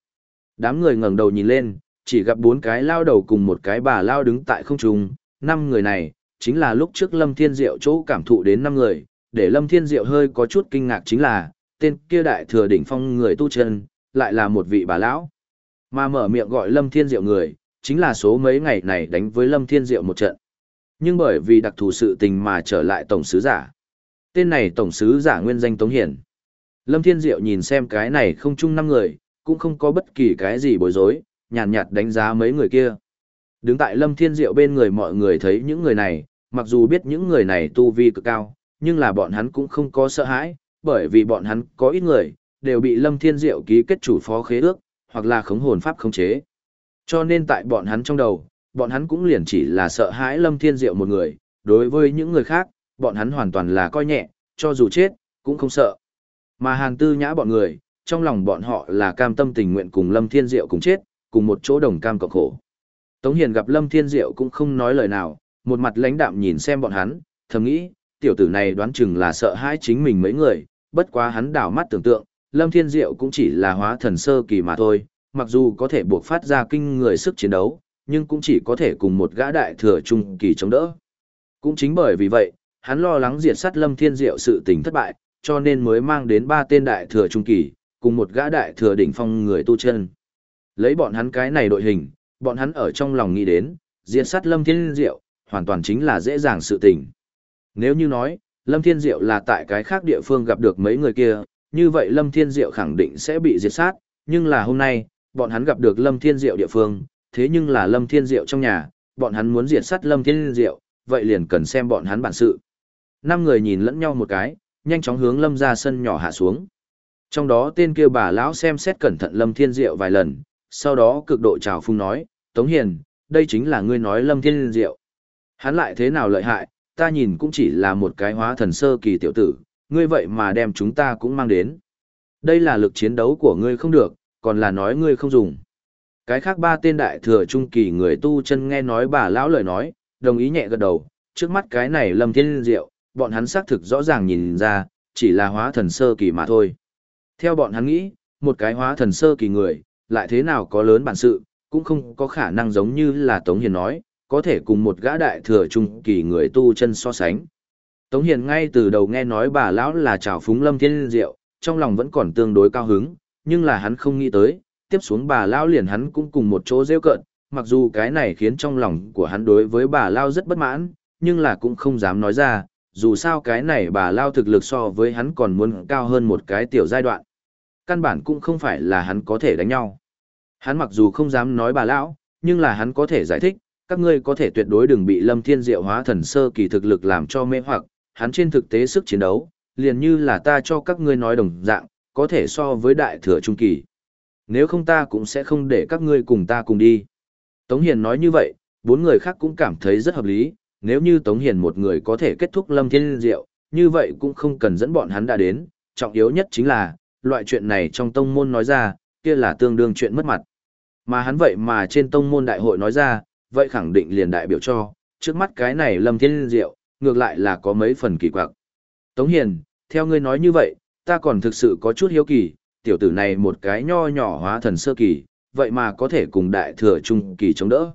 Đám người ngẩng đầu nhìn lên, chỉ gặp bốn cái lao đầu cùng một cái bà lao đứng tại không trung, năm người này, chính là lúc trước Lâm Thiên Diệu chỗ cảm thụ đến năm người, để Lâm Thiên Diệu hơi có chút kinh ngạc chính là, tên kia đại thừa đỉnh phong người tu chân, lại là một vị bà lão. Mà mở miệng gọi Lâm Thiên Diệu người, chính là số mấy ngày này đánh với Lâm Thiên Diệu một trận. Nhưng bởi vì đặc thù sự tình mà trở lại tổng sứ giả. Tên này tổng sứ giả nguyên danh Tống Hiển. Lâm Thiên Diệu nhìn xem cái này không chung năm người, cũng không có bất kỳ cái gì bối rối, nhàn nhạt, nhạt đánh giá mấy người kia. Đứng tại Lâm Thiên Diệu bên người mọi người thấy những người này, mặc dù biết những người này tu vi cực cao, nhưng là bọn hắn cũng không có sợ hãi, bởi vì bọn hắn có ít người, đều bị Lâm Thiên Diệu ký kết chủ phó khế ước, hoặc là khống hồn pháp khống chế. Cho nên tại bọn hắn trong đầu, bọn hắn cũng liền chỉ là sợ hãi Lâm Thiên Diệu một người, đối với những người khác, bọn hắn hoàn toàn là coi nhẹ, cho dù chết, cũng không sợ. Mà hàng Tư Nhã bọn người, trong lòng bọn họ là cam tâm tình nguyện cùng Lâm Thiên Diệu cùng chết, cùng một chỗ đồng cam cộng khổ. Tống Hiền gặp Lâm Thiên Diệu cũng không nói lời nào, một mặt lãnh đạm nhìn xem bọn hắn, thầm nghĩ, tiểu tử này đoán chừng là sợ hãi chính mình mấy người, bất quá hắn đảo mắt tưởng tượng, Lâm Thiên Diệu cũng chỉ là hóa thần sơ kỳ mà thôi, mặc dù có thể buộc phát ra kinh người sức chiến đấu, nhưng cũng chỉ có thể cùng một gã đại thừa trung kỳ chống đỡ. Cũng chính bởi vì vậy, hắn lo lắng diệt sát Lâm Thiên Diệu sự tình thất bại, cho nên mới mang đến ba tên đại thừa trung kỳ, cùng một gã đại thừa đỉnh phong người tu chân. Lấy bọn hắn cái này đội hình, bọn hắn ở trong lòng nghĩ đến, diệt sát Lâm Thiên Diệu, hoàn toàn chính là dễ dàng sự tình. Nếu như nói, Lâm Thiên Diệu là tại cái khác địa phương gặp được mấy người kia, như vậy Lâm Thiên Diệu khẳng định sẽ bị diệt sát, nhưng là hôm nay, bọn hắn gặp được Lâm Thiên Diệu địa phương, thế nhưng là Lâm Thiên Diệu trong nhà, bọn hắn muốn diệt sát Lâm Thiên Diệu, vậy liền cần xem bọn hắn bản sự. Năm người nhìn lẫn nhau một cái, nhanh chóng hướng Lâm ra sân nhỏ hạ xuống. Trong đó tên kia bà lão xem xét cẩn thận Lâm Thiên Diệu vài lần, sau đó cực độ chào phung nói, Tống Hiền, đây chính là ngươi nói Lâm Thiên Diệu. Hắn lại thế nào lợi hại, ta nhìn cũng chỉ là một cái hóa thần sơ kỳ tiểu tử, ngươi vậy mà đem chúng ta cũng mang đến. Đây là lực chiến đấu của ngươi không được, còn là nói ngươi không dùng. Cái khác ba tên đại thừa trung kỳ người tu chân nghe nói bà lão lời nói, đồng ý nhẹ gật đầu, trước mắt cái này lâm thiên diệu, bọn hắn xác thực rõ ràng nhìn ra, chỉ là hóa thần sơ kỳ mà thôi. Theo bọn hắn nghĩ, một cái hóa thần sơ kỳ người, lại thế nào có lớn bản sự, cũng không có khả năng giống như là Tống Hiền nói, có thể cùng một gã đại thừa trung kỳ người tu chân so sánh. Tống Hiền ngay từ đầu nghe nói bà lão là chào phúng Lâm Thiên Diệu, trong lòng vẫn còn tương đối cao hứng, nhưng là hắn không nghĩ tới, tiếp xuống bà lão liền hắn cũng cùng một chỗ rêu cợt, mặc dù cái này khiến trong lòng của hắn đối với bà lão rất bất mãn, nhưng là cũng không dám nói ra, dù sao cái này bà lão thực lực so với hắn còn muốn cao hơn một cái tiểu giai đoạn. Căn bản cũng không phải là hắn có thể đánh nhau. Hắn mặc dù không dám nói bà lão, nhưng là hắn có thể giải thích, các ngươi có thể tuyệt đối đừng bị Lâm Thiên Diệu hóa thần sơ kỳ thực lực làm cho mê hoặc, hắn trên thực tế sức chiến đấu, liền như là ta cho các ngươi nói đồng dạng, có thể so với đại thừa trung kỳ. Nếu không ta cũng sẽ không để các ngươi cùng ta cùng đi. Tống Hiền nói như vậy, bốn người khác cũng cảm thấy rất hợp lý, nếu như Tống Hiền một người có thể kết thúc Lâm Thiên Diệu, như vậy cũng không cần dẫn bọn hắn đã đến, trọng yếu nhất chính là, loại chuyện này trong tông môn nói ra, kia là tương đương chuyện mất mặt. Mà hắn vậy mà trên tông môn đại hội nói ra, vậy khẳng định liền đại biểu cho, trước mắt cái này Lâm Thiên Diệu, ngược lại là có mấy phần kỳ quặc. Tống Hiền, theo ngươi nói như vậy, ta còn thực sự có chút hiếu kỳ, tiểu tử này một cái nho nhỏ hóa thần sơ kỳ, vậy mà có thể cùng đại thừa trung kỳ chống đỡ.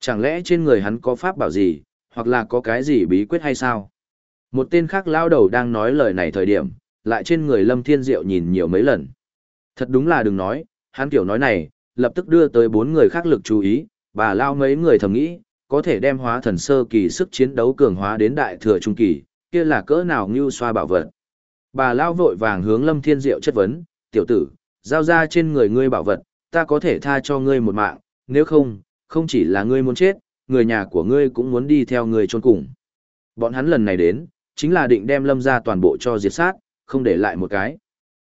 Chẳng lẽ trên người hắn có pháp bảo gì, hoặc là có cái gì bí quyết hay sao? Một tên khác lao đầu đang nói lời này thời điểm, lại trên người Lâm Thiên Diệu nhìn nhiều mấy lần. Thật đúng là đừng nói, hắn tiểu nói này, lập tức đưa tới bốn người khác lực chú ý, bà lao mấy người thầm nghĩ, có thể đem hóa thần sơ kỳ sức chiến đấu cường hóa đến đại thừa trung kỳ, kia là cỡ nào như xoa bảo vật. Bà lao vội vàng hướng Lâm Thiên Diệu chất vấn, tiểu tử, giao ra trên người ngươi bảo vật, ta có thể tha cho ngươi một mạng, nếu không, không chỉ là ngươi muốn chết, người nhà của ngươi cũng muốn đi theo ngươi trốn cùng. Bọn hắn lần này đến, chính là định đem Lâm ra toàn bộ cho diệt sát, không để lại một cái.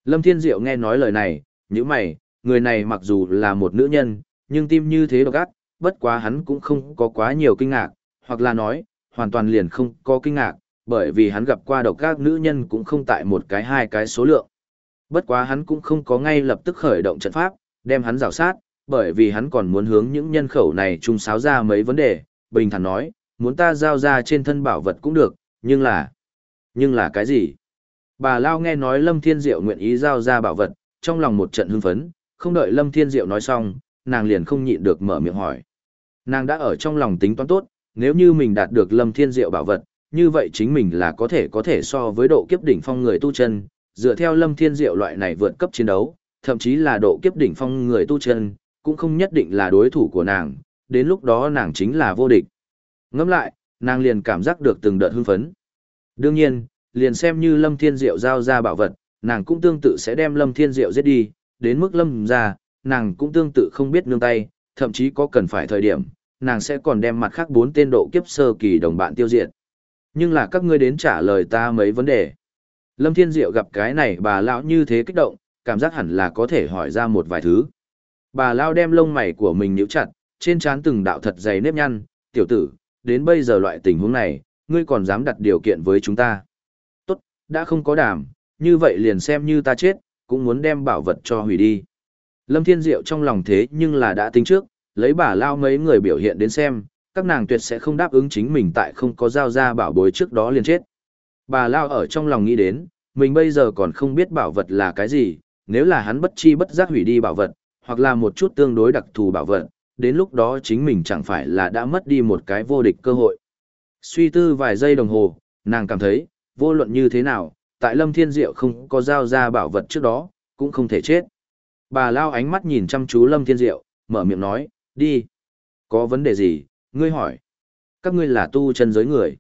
Lâm Thiên Diệu nghe nói lời này, những mày, người này mặc dù là một nữ nhân, nhưng tim như thế độc ác, bất quá hắn cũng không có quá nhiều kinh ngạc, hoặc là nói, hoàn toàn liền không có kinh ngạc, bởi vì hắn gặp qua độc các nữ nhân cũng không tại một cái hai cái số lượng. Bất quá hắn cũng không có ngay lập tức khởi động trận pháp, đem hắn rào sát, bởi vì hắn còn muốn hướng những nhân khẩu này chung sáo ra mấy vấn đề, bình thản nói, muốn ta giao ra trên thân bảo vật cũng được, nhưng là... Nhưng là cái gì? Bà Lao nghe nói Lâm Thiên Diệu nguyện ý giao ra bảo vật, trong lòng một trận hưng phấn, không đợi Lâm Thiên Diệu nói xong, nàng liền không nhịn được mở miệng hỏi. Nàng đã ở trong lòng tính toán tốt, nếu như mình đạt được Lâm Thiên Diệu bảo vật, như vậy chính mình là có thể có thể so với độ kiếp đỉnh phong người tu chân, dựa theo Lâm Thiên Diệu loại này vượt cấp chiến đấu, thậm chí là độ kiếp đỉnh phong người tu chân, cũng không nhất định là đối thủ của nàng, đến lúc đó nàng chính là vô địch. Ngẫm lại, nàng liền cảm giác được từng đợt hưng phấn. Đương nhiên, liền xem như Lâm Thiên Diệu giao ra bảo vật, nàng cũng tương tự sẽ đem Lâm Thiên Diệu giết đi, đến mức Lâm ra, nàng cũng tương tự không biết nương tay, thậm chí có cần phải thời điểm, nàng sẽ còn đem mặt khác bốn tên độ kiếp sơ kỳ đồng bạn tiêu diệt. Nhưng là các ngươi đến trả lời ta mấy vấn đề. Lâm Thiên Diệu gặp cái này bà lão như thế kích động, cảm giác hẳn là có thể hỏi ra một vài thứ. Bà lão đem lông mày của mình nhíu chặt, trên trán từng đạo thật dày nếp nhăn, tiểu tử, đến bây giờ loại tình huống này, ngươi còn dám đặt điều kiện với chúng ta. Tốt, đã không có đảm, như vậy liền xem như ta chết, cũng muốn đem bảo vật cho hủy đi. Lâm Thiên Diệu trong lòng thế nhưng là đã tính trước, lấy bà lao mấy người biểu hiện đến xem, các nàng tuyệt sẽ không đáp ứng chính mình tại không có giao ra bảo bối trước đó liền chết. Bà lao ở trong lòng nghĩ đến, mình bây giờ còn không biết bảo vật là cái gì, nếu là hắn bất chi bất giác hủy đi bảo vật, hoặc là một chút tương đối đặc thù bảo vật, đến lúc đó chính mình chẳng phải là đã mất đi một cái vô địch cơ hội. Suy tư vài giây đồng hồ, nàng cảm thấy, vô luận như thế nào, tại Lâm Thiên Diệu không có giao ra bảo vật trước đó, cũng không thể chết. Bà lao ánh mắt nhìn chăm chú Lâm Thiên Diệu, mở miệng nói, đi. Có vấn đề gì, ngươi hỏi. Các ngươi là tu chân giới người.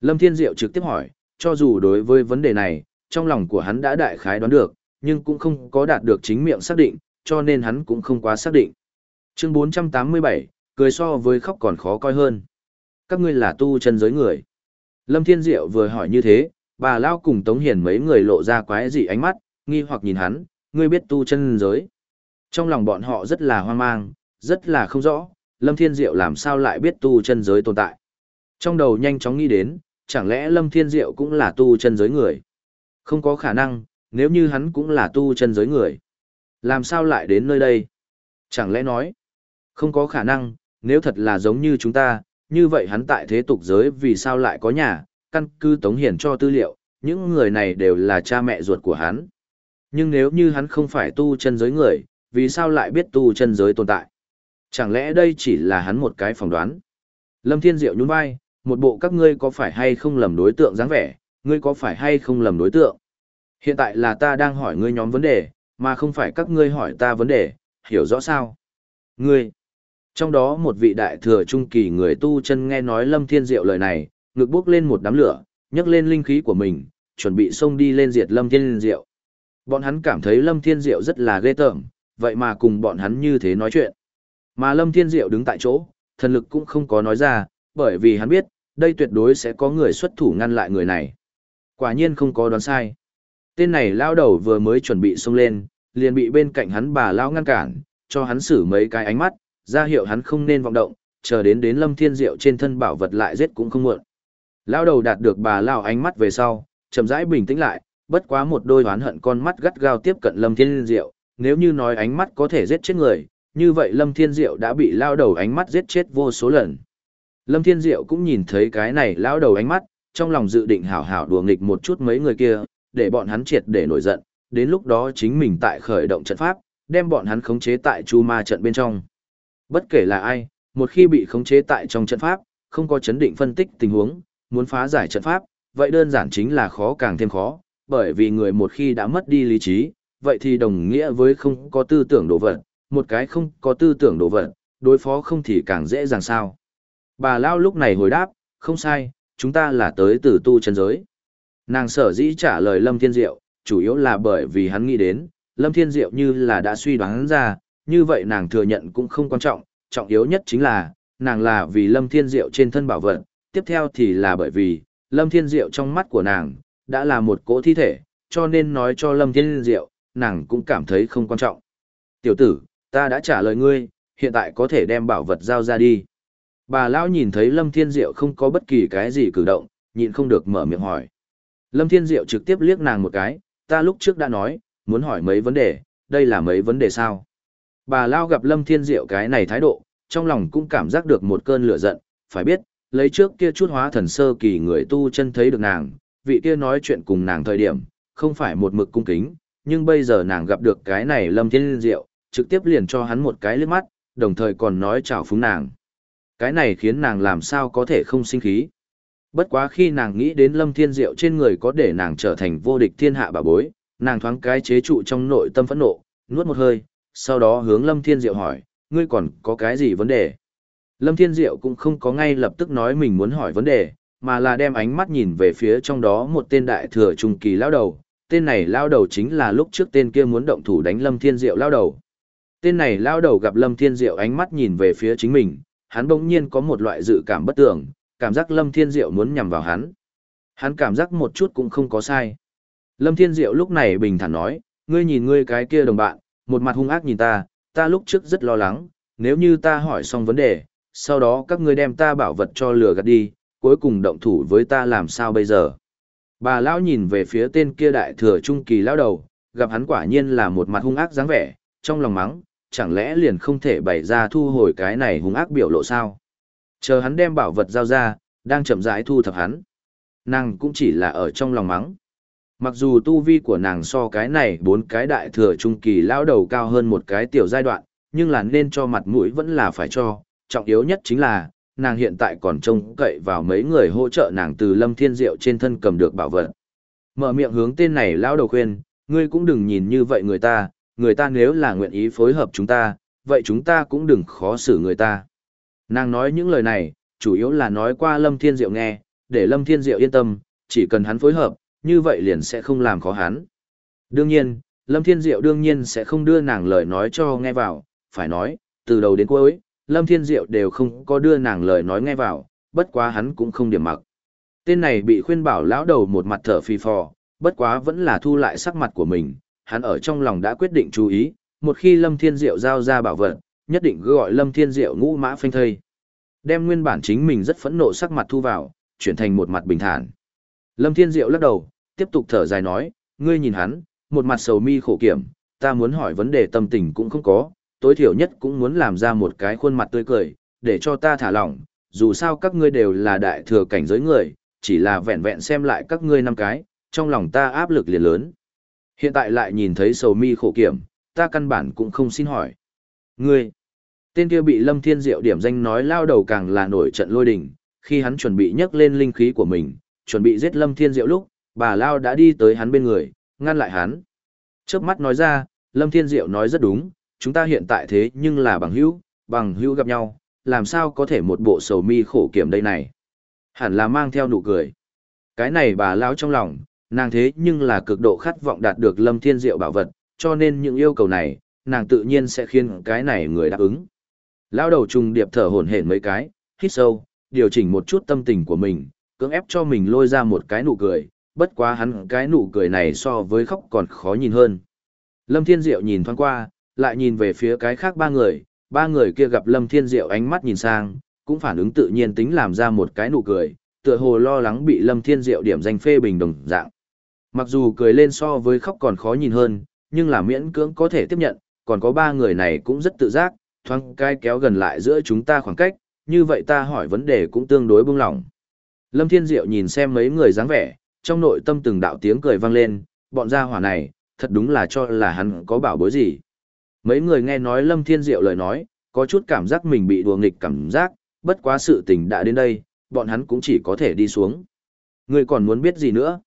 Lâm Thiên Diệu trực tiếp hỏi, cho dù đối với vấn đề này, trong lòng của hắn đã đại khái đoán được, nhưng cũng không có đạt được chính miệng xác định, cho nên hắn cũng không quá xác định. Chương 487, cười so với khóc còn khó coi hơn. Các ngươi là tu chân giới người. Lâm Thiên Diệu vừa hỏi như thế, bà Lao cùng Tống Hiền mấy người lộ ra quái dị ánh mắt, nghi hoặc nhìn hắn, ngươi biết tu chân giới. Trong lòng bọn họ rất là hoang mang, rất là không rõ, Lâm Thiên Diệu làm sao lại biết tu chân giới tồn tại. Trong đầu nhanh chóng nghĩ đến, chẳng lẽ Lâm Thiên Diệu cũng là tu chân giới người? Không có khả năng, nếu như hắn cũng là tu chân giới người. Làm sao lại đến nơi đây? Chẳng lẽ nói, không có khả năng, nếu thật là giống như chúng ta, như vậy hắn tại thế tục giới vì sao lại có nhà, căn cứ tống hiển cho tư liệu, những người này đều là cha mẹ ruột của hắn. Nhưng nếu như hắn không phải tu chân giới người, vì sao lại biết tu chân giới tồn tại? Chẳng lẽ đây chỉ là hắn một cái phỏng đoán? Lâm Thiên Diệu nhún vai, một bộ các ngươi có phải hay không lầm đối tượng dáng vẻ, ngươi có phải hay không lầm đối tượng? Hiện tại là ta đang hỏi ngươi nhóm vấn đề, mà không phải các ngươi hỏi ta vấn đề, hiểu rõ sao? Ngươi! Trong đó một vị đại thừa trung kỳ người tu chân nghe nói Lâm Thiên Diệu lời này, ngực bước lên một đám lửa, nhấc lên linh khí của mình, chuẩn bị xông đi lên diệt Lâm Thiên Diệu. Bọn hắn cảm thấy Lâm Thiên Diệu rất là ghê tởm, vậy mà cùng bọn hắn như thế nói chuyện. Mà Lâm Thiên Diệu đứng tại chỗ, thần lực cũng không có nói ra, bởi vì hắn biết, đây tuyệt đối sẽ có người xuất thủ ngăn lại người này. Quả nhiên không có đoán sai. Tên này lao đầu vừa mới chuẩn bị xông lên, liền bị bên cạnh hắn bà lao ngăn cản, cho hắn xử mấy cái ánh mắt, ra hiệu hắn không nên vọng động, chờ đến đến Lâm Thiên Diệu trên thân bảo vật lại giết cũng không muộn. Lao đầu đạt được bà lao ánh mắt về sau, chậm rãi bình tĩnh lại, bất quá một đôi oán hận con mắt gắt gao tiếp cận Lâm Thiên Diệu, nếu như nói ánh mắt có thể giết chết người, như vậy Lâm Thiên Diệu đã bị lao đầu ánh mắt giết chết vô số lần. Lâm Thiên Diệu cũng nhìn thấy cái này lao đầu ánh mắt, trong lòng dự định hảo hảo đùa nghịch một chút mấy người kia, để bọn hắn triệt để nổi giận, đến lúc đó chính mình tại khởi động trận pháp, đem bọn hắn khống chế tại chu ma trận bên trong. Bất kể là ai, một khi bị khống chế tại trong trận pháp, không có chấn định phân tích tình huống, muốn phá giải trận pháp, vậy đơn giản chính là khó càng thêm khó, bởi vì người một khi đã mất đi lý trí, vậy thì đồng nghĩa với không có tư tưởng đồ vật, một cái không có tư tưởng đồ vật, đối phó không thì càng dễ dàng sao. Bà Lao lúc này hồi đáp, không sai, chúng ta là tới từ tu chân giới. Nàng sở dĩ trả lời Lâm Thiên Diệu, chủ yếu là bởi vì hắn nghĩ đến, Lâm Thiên Diệu như là đã suy đoán ra, như vậy nàng thừa nhận cũng không quan trọng, trọng yếu nhất chính là, nàng là vì Lâm Thiên Diệu trên thân bảo vật, tiếp theo thì là bởi vì, Lâm Thiên Diệu trong mắt của nàng, đã là một cỗ thi thể, cho nên nói cho Lâm Thiên Diệu, nàng cũng cảm thấy không quan trọng. Tiểu tử, ta đã trả lời ngươi, hiện tại có thể đem bảo vật giao ra đi. Bà Lão nhìn thấy Lâm Thiên Diệu không có bất kỳ cái gì cử động, nhịn không được mở miệng hỏi. Lâm Thiên Diệu trực tiếp liếc nàng một cái, ta lúc trước đã nói, muốn hỏi mấy vấn đề, đây là mấy vấn đề sao? Bà lão gặp Lâm Thiên Diệu cái này thái độ, trong lòng cũng cảm giác được một cơn lửa giận, phải biết, lấy trước kia chút hóa thần sơ kỳ người tu chân thấy được nàng, vị kia nói chuyện cùng nàng thời điểm, không phải một mực cung kính, nhưng bây giờ nàng gặp được cái này Lâm Thiên Diệu, trực tiếp liền cho hắn một cái liếc mắt, đồng thời còn nói chào phúng nàng. Cái này khiến nàng làm sao có thể không sinh khí. Bất quá khi nàng nghĩ đến Lâm Thiên Diệu trên người có để nàng trở thành vô địch thiên hạ bà bối, nàng thoáng cái chế trụ trong nội tâm phẫn nộ, nuốt một hơi, sau đó hướng Lâm Thiên Diệu hỏi, ngươi còn có cái gì vấn đề? Lâm Thiên Diệu cũng không có ngay lập tức nói mình muốn hỏi vấn đề, mà là đem ánh mắt nhìn về phía trong đó một tên đại thừa trung kỳ lao đầu. Tên này lao đầu chính là lúc trước tên kia muốn động thủ đánh Lâm Thiên Diệu lao đầu. Tên này lao đầu gặp Lâm Thiên Diệu ánh mắt nhìn về phía chính mình, hắn bỗng nhiên có một loại dự cảm bất tưởng, cảm giác Lâm Thiên Diệu muốn nhằm vào hắn. Hắn cảm giác một chút cũng không có sai. Lâm Thiên Diệu lúc này bình thản nói, ngươi nhìn ngươi cái kia đồng bạn, một mặt hung ác nhìn ta, ta lúc trước rất lo lắng, nếu như ta hỏi xong vấn đề, sau đó các ngươi đem ta bảo vật cho lừa gạt đi, cuối cùng động thủ với ta làm sao bây giờ. Bà lão nhìn về phía tên kia đại thừa trung kỳ lão đầu, gặp hắn quả nhiên là một mặt hung ác dáng vẻ, trong lòng mắng, chẳng lẽ liền không thể bày ra thu hồi cái này hung ác biểu lộ sao? Chờ hắn đem bảo vật giao ra, đang chậm rãi thu thập hắn. Nàng cũng chỉ là ở trong lòng mắng. Mặc dù tu vi của nàng so cái này bốn cái đại thừa trung kỳ lão đầu cao hơn một cái tiểu giai đoạn, nhưng là nên cho mặt mũi vẫn là phải cho, trọng yếu nhất chính là, nàng hiện tại còn trông cậy vào mấy người hỗ trợ nàng từ lâm thiên diệu trên thân cầm được bảo vật. Mở miệng hướng tên này lão đầu khuyên, ngươi cũng đừng nhìn như vậy người ta, người ta nếu là nguyện ý phối hợp chúng ta, vậy chúng ta cũng đừng khó xử người ta. Nàng nói những lời này, chủ yếu là nói qua lâm thiên diệu nghe, để lâm thiên diệu yên tâm, chỉ cần hắn phối hợp, như vậy liền sẽ không làm khó hắn. Đương nhiên, Lâm Thiên Diệu đương nhiên sẽ không đưa nàng lời nói cho nghe vào, phải nói, từ đầu đến cuối, Lâm Thiên Diệu đều không có đưa nàng lời nói nghe vào, bất quá hắn cũng không điểm mặc. Tên này bị khuyên bảo lão đầu một mặt thở phì phò, bất quá vẫn là thu lại sắc mặt của mình, hắn ở trong lòng đã quyết định chú ý, một khi Lâm Thiên Diệu giao ra bảo vật, nhất định gọi Lâm Thiên Diệu ngũ mã phanh thây. Đem nguyên bản chính mình rất phẫn nộ sắc mặt thu vào, chuyển thành một mặt bình thản. Lâm Thiên Diệu lắc đầu, tiếp tục thở dài nói, ngươi nhìn hắn, một mặt sầu mi khổ kiểm, ta muốn hỏi vấn đề tâm tình cũng không có, tối thiểu nhất cũng muốn làm ra một cái khuôn mặt tươi cười, để cho ta thả lỏng, dù sao các ngươi đều là đại thừa cảnh giới người, chỉ là vẹn vẹn xem lại các ngươi năm cái, trong lòng ta áp lực liền lớn. Hiện tại lại nhìn thấy sầu mi khổ kiểm, ta căn bản cũng không xin hỏi. Ngươi, tên kia bị Lâm Thiên Diệu điểm danh nói lao đầu càng là nổi trận lôi đình, khi hắn chuẩn bị nhấc lên linh khí của mình, chuẩn bị giết Lâm Thiên Diệu lúc, bà Lao đã đi tới hắn bên người, ngăn lại hắn. Chớp mắt nói ra, Lâm Thiên Diệu nói rất đúng, chúng ta hiện tại thế nhưng là bằng hữu, bằng hữu gặp nhau, làm sao có thể một bộ sầu mi khổ kiểm đây này. Hẳn là mang theo nụ cười. Cái này bà lão trong lòng, nàng thế nhưng là cực độ khát vọng đạt được lâm thiên diệu bảo vật, cho nên những yêu cầu này, nàng tự nhiên sẽ khiến cái này người đáp ứng. Lão đầu trùng điệp thở hổn hển mấy cái, hít sâu, điều chỉnh một chút tâm tình của mình, cưỡng ép cho mình lôi ra một cái nụ cười, bất quá hắn cái nụ cười này so với khóc còn khó nhìn hơn. Lâm Thiên Diệu nhìn thoáng qua, lại nhìn về phía cái khác ba người, ba người kia gặp Lâm Thiên Diệu ánh mắt nhìn sang, cũng phản ứng tự nhiên tính làm ra một cái nụ cười, tựa hồ lo lắng bị Lâm Thiên Diệu điểm danh phê bình đồng dạng. Mặc dù cười lên so với khóc còn khó nhìn hơn, nhưng là miễn cưỡng có thể tiếp nhận, còn có ba người này cũng rất tự giác, thoáng cái kéo gần lại giữa chúng ta khoảng cách, như vậy ta hỏi vấn đề cũng tương đối buông lỏng. Lâm Thiên Diệu nhìn xem mấy người dáng vẻ, trong nội tâm từng đạo tiếng cười vang lên, bọn gia hỏa này, thật đúng là cho là hắn có bảo bối gì. Mấy người nghe nói Lâm Thiên Diệu lời nói, có chút cảm giác mình bị đùa nghịch cảm giác, bất quá sự tình đã đến đây, bọn hắn cũng chỉ có thể đi xuống. Người còn muốn biết gì nữa?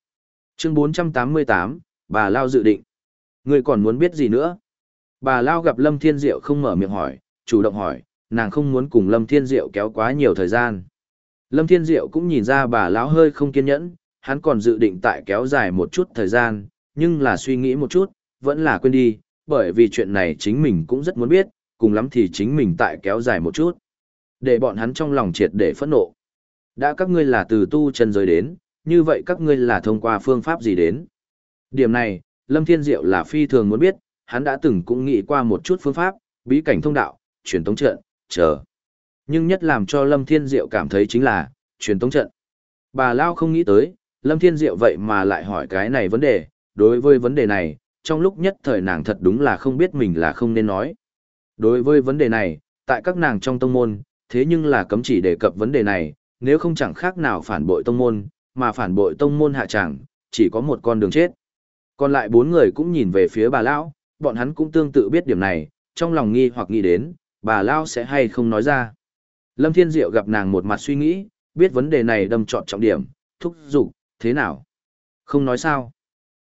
Chương 488, bà Lao dự định. Người còn muốn biết gì nữa? Bà Lao gặp Lâm Thiên Diệu không mở miệng hỏi, chủ động hỏi, nàng không muốn cùng Lâm Thiên Diệu kéo quá nhiều thời gian. Lâm Thiên Diệu cũng nhìn ra bà lão hơi không kiên nhẫn, hắn còn dự định tại kéo dài một chút thời gian, nhưng là suy nghĩ một chút, vẫn là quên đi, bởi vì chuyện này chính mình cũng rất muốn biết, cùng lắm thì chính mình tại kéo dài một chút. Để bọn hắn trong lòng triệt để phẫn nộ. Đã các ngươi là từ tu chân giới đến, như vậy các ngươi là thông qua phương pháp gì đến? Điểm này, Lâm Thiên Diệu là phi thường muốn biết, hắn đã từng cũng nghĩ qua một chút phương pháp, bí cảnh thông đạo, truyền tống trận, chờ. Nhưng nhất làm cho Lâm Thiên Diệu cảm thấy chính là, truyền tống trận. Bà Lao không nghĩ tới, Lâm Thiên Diệu vậy mà lại hỏi cái này vấn đề, đối với vấn đề này, trong lúc nhất thời nàng thật đúng là không biết mình là không nên nói. Đối với vấn đề này, tại các nàng trong tông môn, thế nhưng là cấm chỉ đề cập vấn đề này, nếu không chẳng khác nào phản bội tông môn, mà phản bội tông môn hạ chẳng, chỉ có một con đường chết. Còn lại bốn người cũng nhìn về phía bà Lão, bọn hắn cũng tương tự biết điểm này, trong lòng nghi hoặc nghĩ đến, bà Lão sẽ hay không nói ra. Lâm Thiên Diệu gặp nàng một mặt suy nghĩ, biết vấn đề này đâm trọn trọng điểm, thúc giục, thế nào? Không nói sao.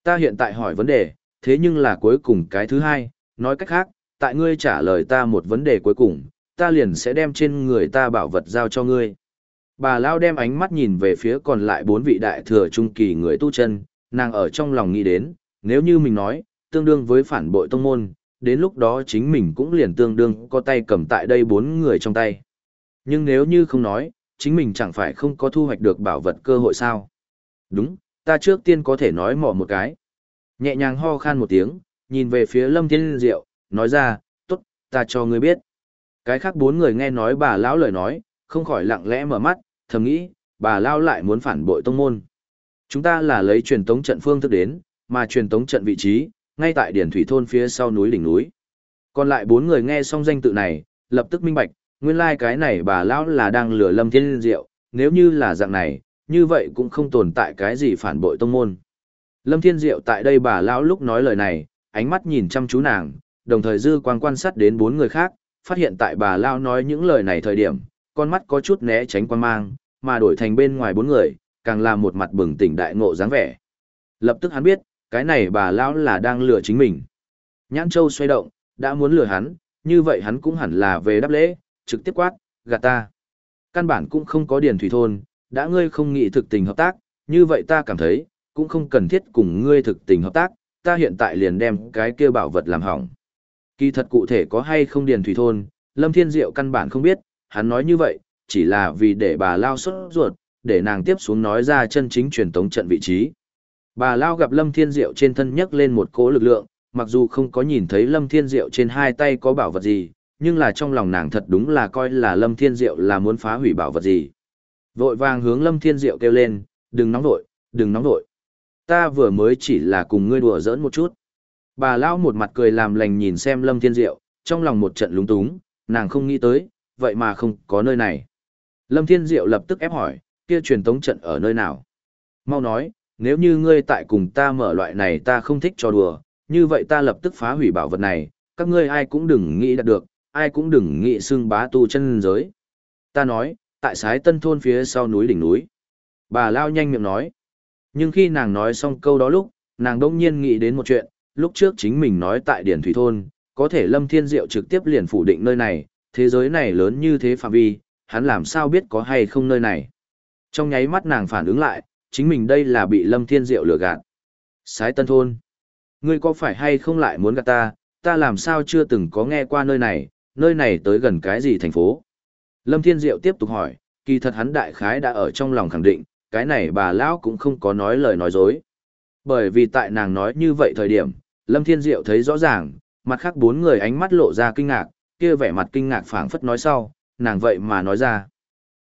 Ta hiện tại hỏi vấn đề, thế nhưng là cuối cùng cái thứ hai, nói cách khác, tại ngươi trả lời ta một vấn đề cuối cùng, ta liền sẽ đem trên người ta bảo vật giao cho ngươi. Bà Lao đem ánh mắt nhìn về phía còn lại bốn vị đại thừa trung kỳ người tu chân, nàng ở trong lòng nghĩ đến, nếu như mình nói, tương đương với phản bội tông môn, đến lúc đó chính mình cũng liền tương đương có tay cầm tại đây bốn người trong tay. Nhưng nếu như không nói, chính mình chẳng phải không có thu hoạch được bảo vật cơ hội sao. Đúng, ta trước tiên có thể nói mỏ một cái. Nhẹ nhàng ho khan một tiếng, nhìn về phía Lâm Thiên Diệu, nói ra, tốt, ta cho ngươi biết. Cái khác bốn người nghe nói bà lão lời nói, không khỏi lặng lẽ mở mắt, thầm nghĩ, bà lão lại muốn phản bội tông môn. Chúng ta là lấy truyền tống trận phương thức đến, mà truyền tống trận vị trí, ngay tại điển thủy thôn phía sau núi đỉnh núi. Còn lại bốn người nghe xong danh tự này, lập tức minh bạch, nguyên lai like cái này bà lão là đang lừa Lâm Thiên Diệu, nếu như là dạng này, như vậy cũng không tồn tại cái gì phản bội tông môn. Lâm Thiên Diệu tại đây bà lão lúc nói lời này, ánh mắt nhìn chăm chú nàng, đồng thời dư quang quan sát đến bốn người khác, phát hiện tại bà lão nói những lời này thời điểm, con mắt có chút né tránh quan mang, mà đổi thành bên ngoài bốn người, càng là một mặt bừng tỉnh đại ngộ dáng vẻ. Lập tức hắn biết, cái này bà lão là đang lừa chính mình. Nhãn Châu xoay động, đã muốn lừa hắn, như vậy hắn cũng hẳn là về đáp lễ, trực tiếp quát, gạt ta. Căn bản cũng không có điền thủy thôn, đã ngươi không nghĩ thực tình hợp tác, như vậy ta cảm thấy, cũng không cần thiết cùng ngươi thực tình hợp tác, ta hiện tại liền đem cái kia bảo vật làm hỏng. Kỳ thật cụ thể có hay không điền thủy thôn, Lâm Thiên Diệu căn bản không biết, hắn nói như vậy, chỉ là vì để bà Lao xuất ruột, để nàng tiếp xuống nói ra chân chính truyền tống trận vị trí. Bà Lao gặp Lâm Thiên Diệu trên thân nhấc lên một cỗ lực lượng, mặc dù không có nhìn thấy Lâm Thiên Diệu trên hai tay có bảo vật gì, nhưng là trong lòng nàng thật đúng là coi là Lâm Thiên Diệu là muốn phá hủy bảo vật gì. Vội vàng hướng Lâm Thiên Diệu kêu lên, đừng nóng vội, đừng nóng vội. Ta vừa mới chỉ là cùng ngươi đùa giỡn một chút. Bà Lão một mặt cười làm lành nhìn xem Lâm Thiên Diệu, trong lòng một trận lúng túng, nàng không nghĩ tới, vậy mà không có nơi này. Lâm Thiên Diệu lập tức ép hỏi, kia truyền tống trận ở nơi nào? Mau nói, nếu như ngươi tại cùng ta mở loại này ta không thích cho đùa, như vậy ta lập tức phá hủy bảo vật này, các ngươi ai cũng đừng nghĩ đạt được, ai cũng đừng nghĩ xưng bá tu chân giới. Ta nói, tại sái tân thôn phía sau núi đỉnh núi. Bà Lao nhanh miệng nói. Nhưng khi nàng nói xong câu đó lúc, nàng đông nhiên nghĩ đến một chuyện, lúc trước chính mình nói tại Điển Thủy Thôn, có thể Lâm Thiên Diệu trực tiếp liền phủ định nơi này, thế giới này lớn như thế phạm vi, hắn làm sao biết có hay không nơi này. Trong nháy mắt nàng phản ứng lại, chính mình đây là bị Lâm Thiên Diệu lừa gạt. Sái Tân Thôn. Ngươi có phải hay không lại muốn gạt ta, ta làm sao chưa từng có nghe qua nơi này, nơi này tới gần cái gì thành phố. Lâm Thiên Diệu tiếp tục hỏi, kỳ thật hắn đại khái đã ở trong lòng khẳng định, cái này bà lão cũng không có nói lời nói dối. Bởi vì tại nàng nói như vậy thời điểm, Lâm Thiên Diệu thấy rõ ràng, mặt khác bốn người ánh mắt lộ ra kinh ngạc, kia vẻ mặt kinh ngạc phảng phất nói sau, nàng vậy mà nói ra.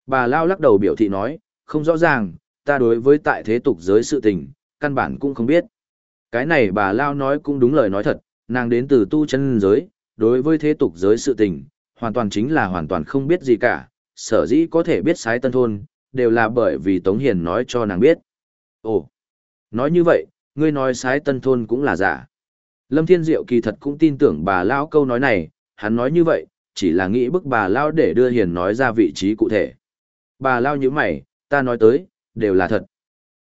Bà Lao lắc đầu biểu thị nói, không rõ ràng, ta đối với tại thế tục giới sự tình, căn bản cũng không biết. Cái này bà Lao nói cũng đúng lời nói thật, nàng đến từ tu chân giới, đối với thế tục giới sự tình, hoàn toàn chính là hoàn toàn không biết gì cả, sở dĩ có thể biết sái tân thôn, đều là bởi vì Tống Hiền nói cho nàng biết. Ồ, nói như vậy, ngươi nói sái tân thôn cũng là giả. Lâm Thiên Diệu kỳ thật cũng tin tưởng bà Lao câu nói này, hắn nói như vậy, chỉ là nghĩ bức bà Lao để đưa Hiền nói ra vị trí cụ thể. Bà Lao như mày, ta nói tới, đều là thật.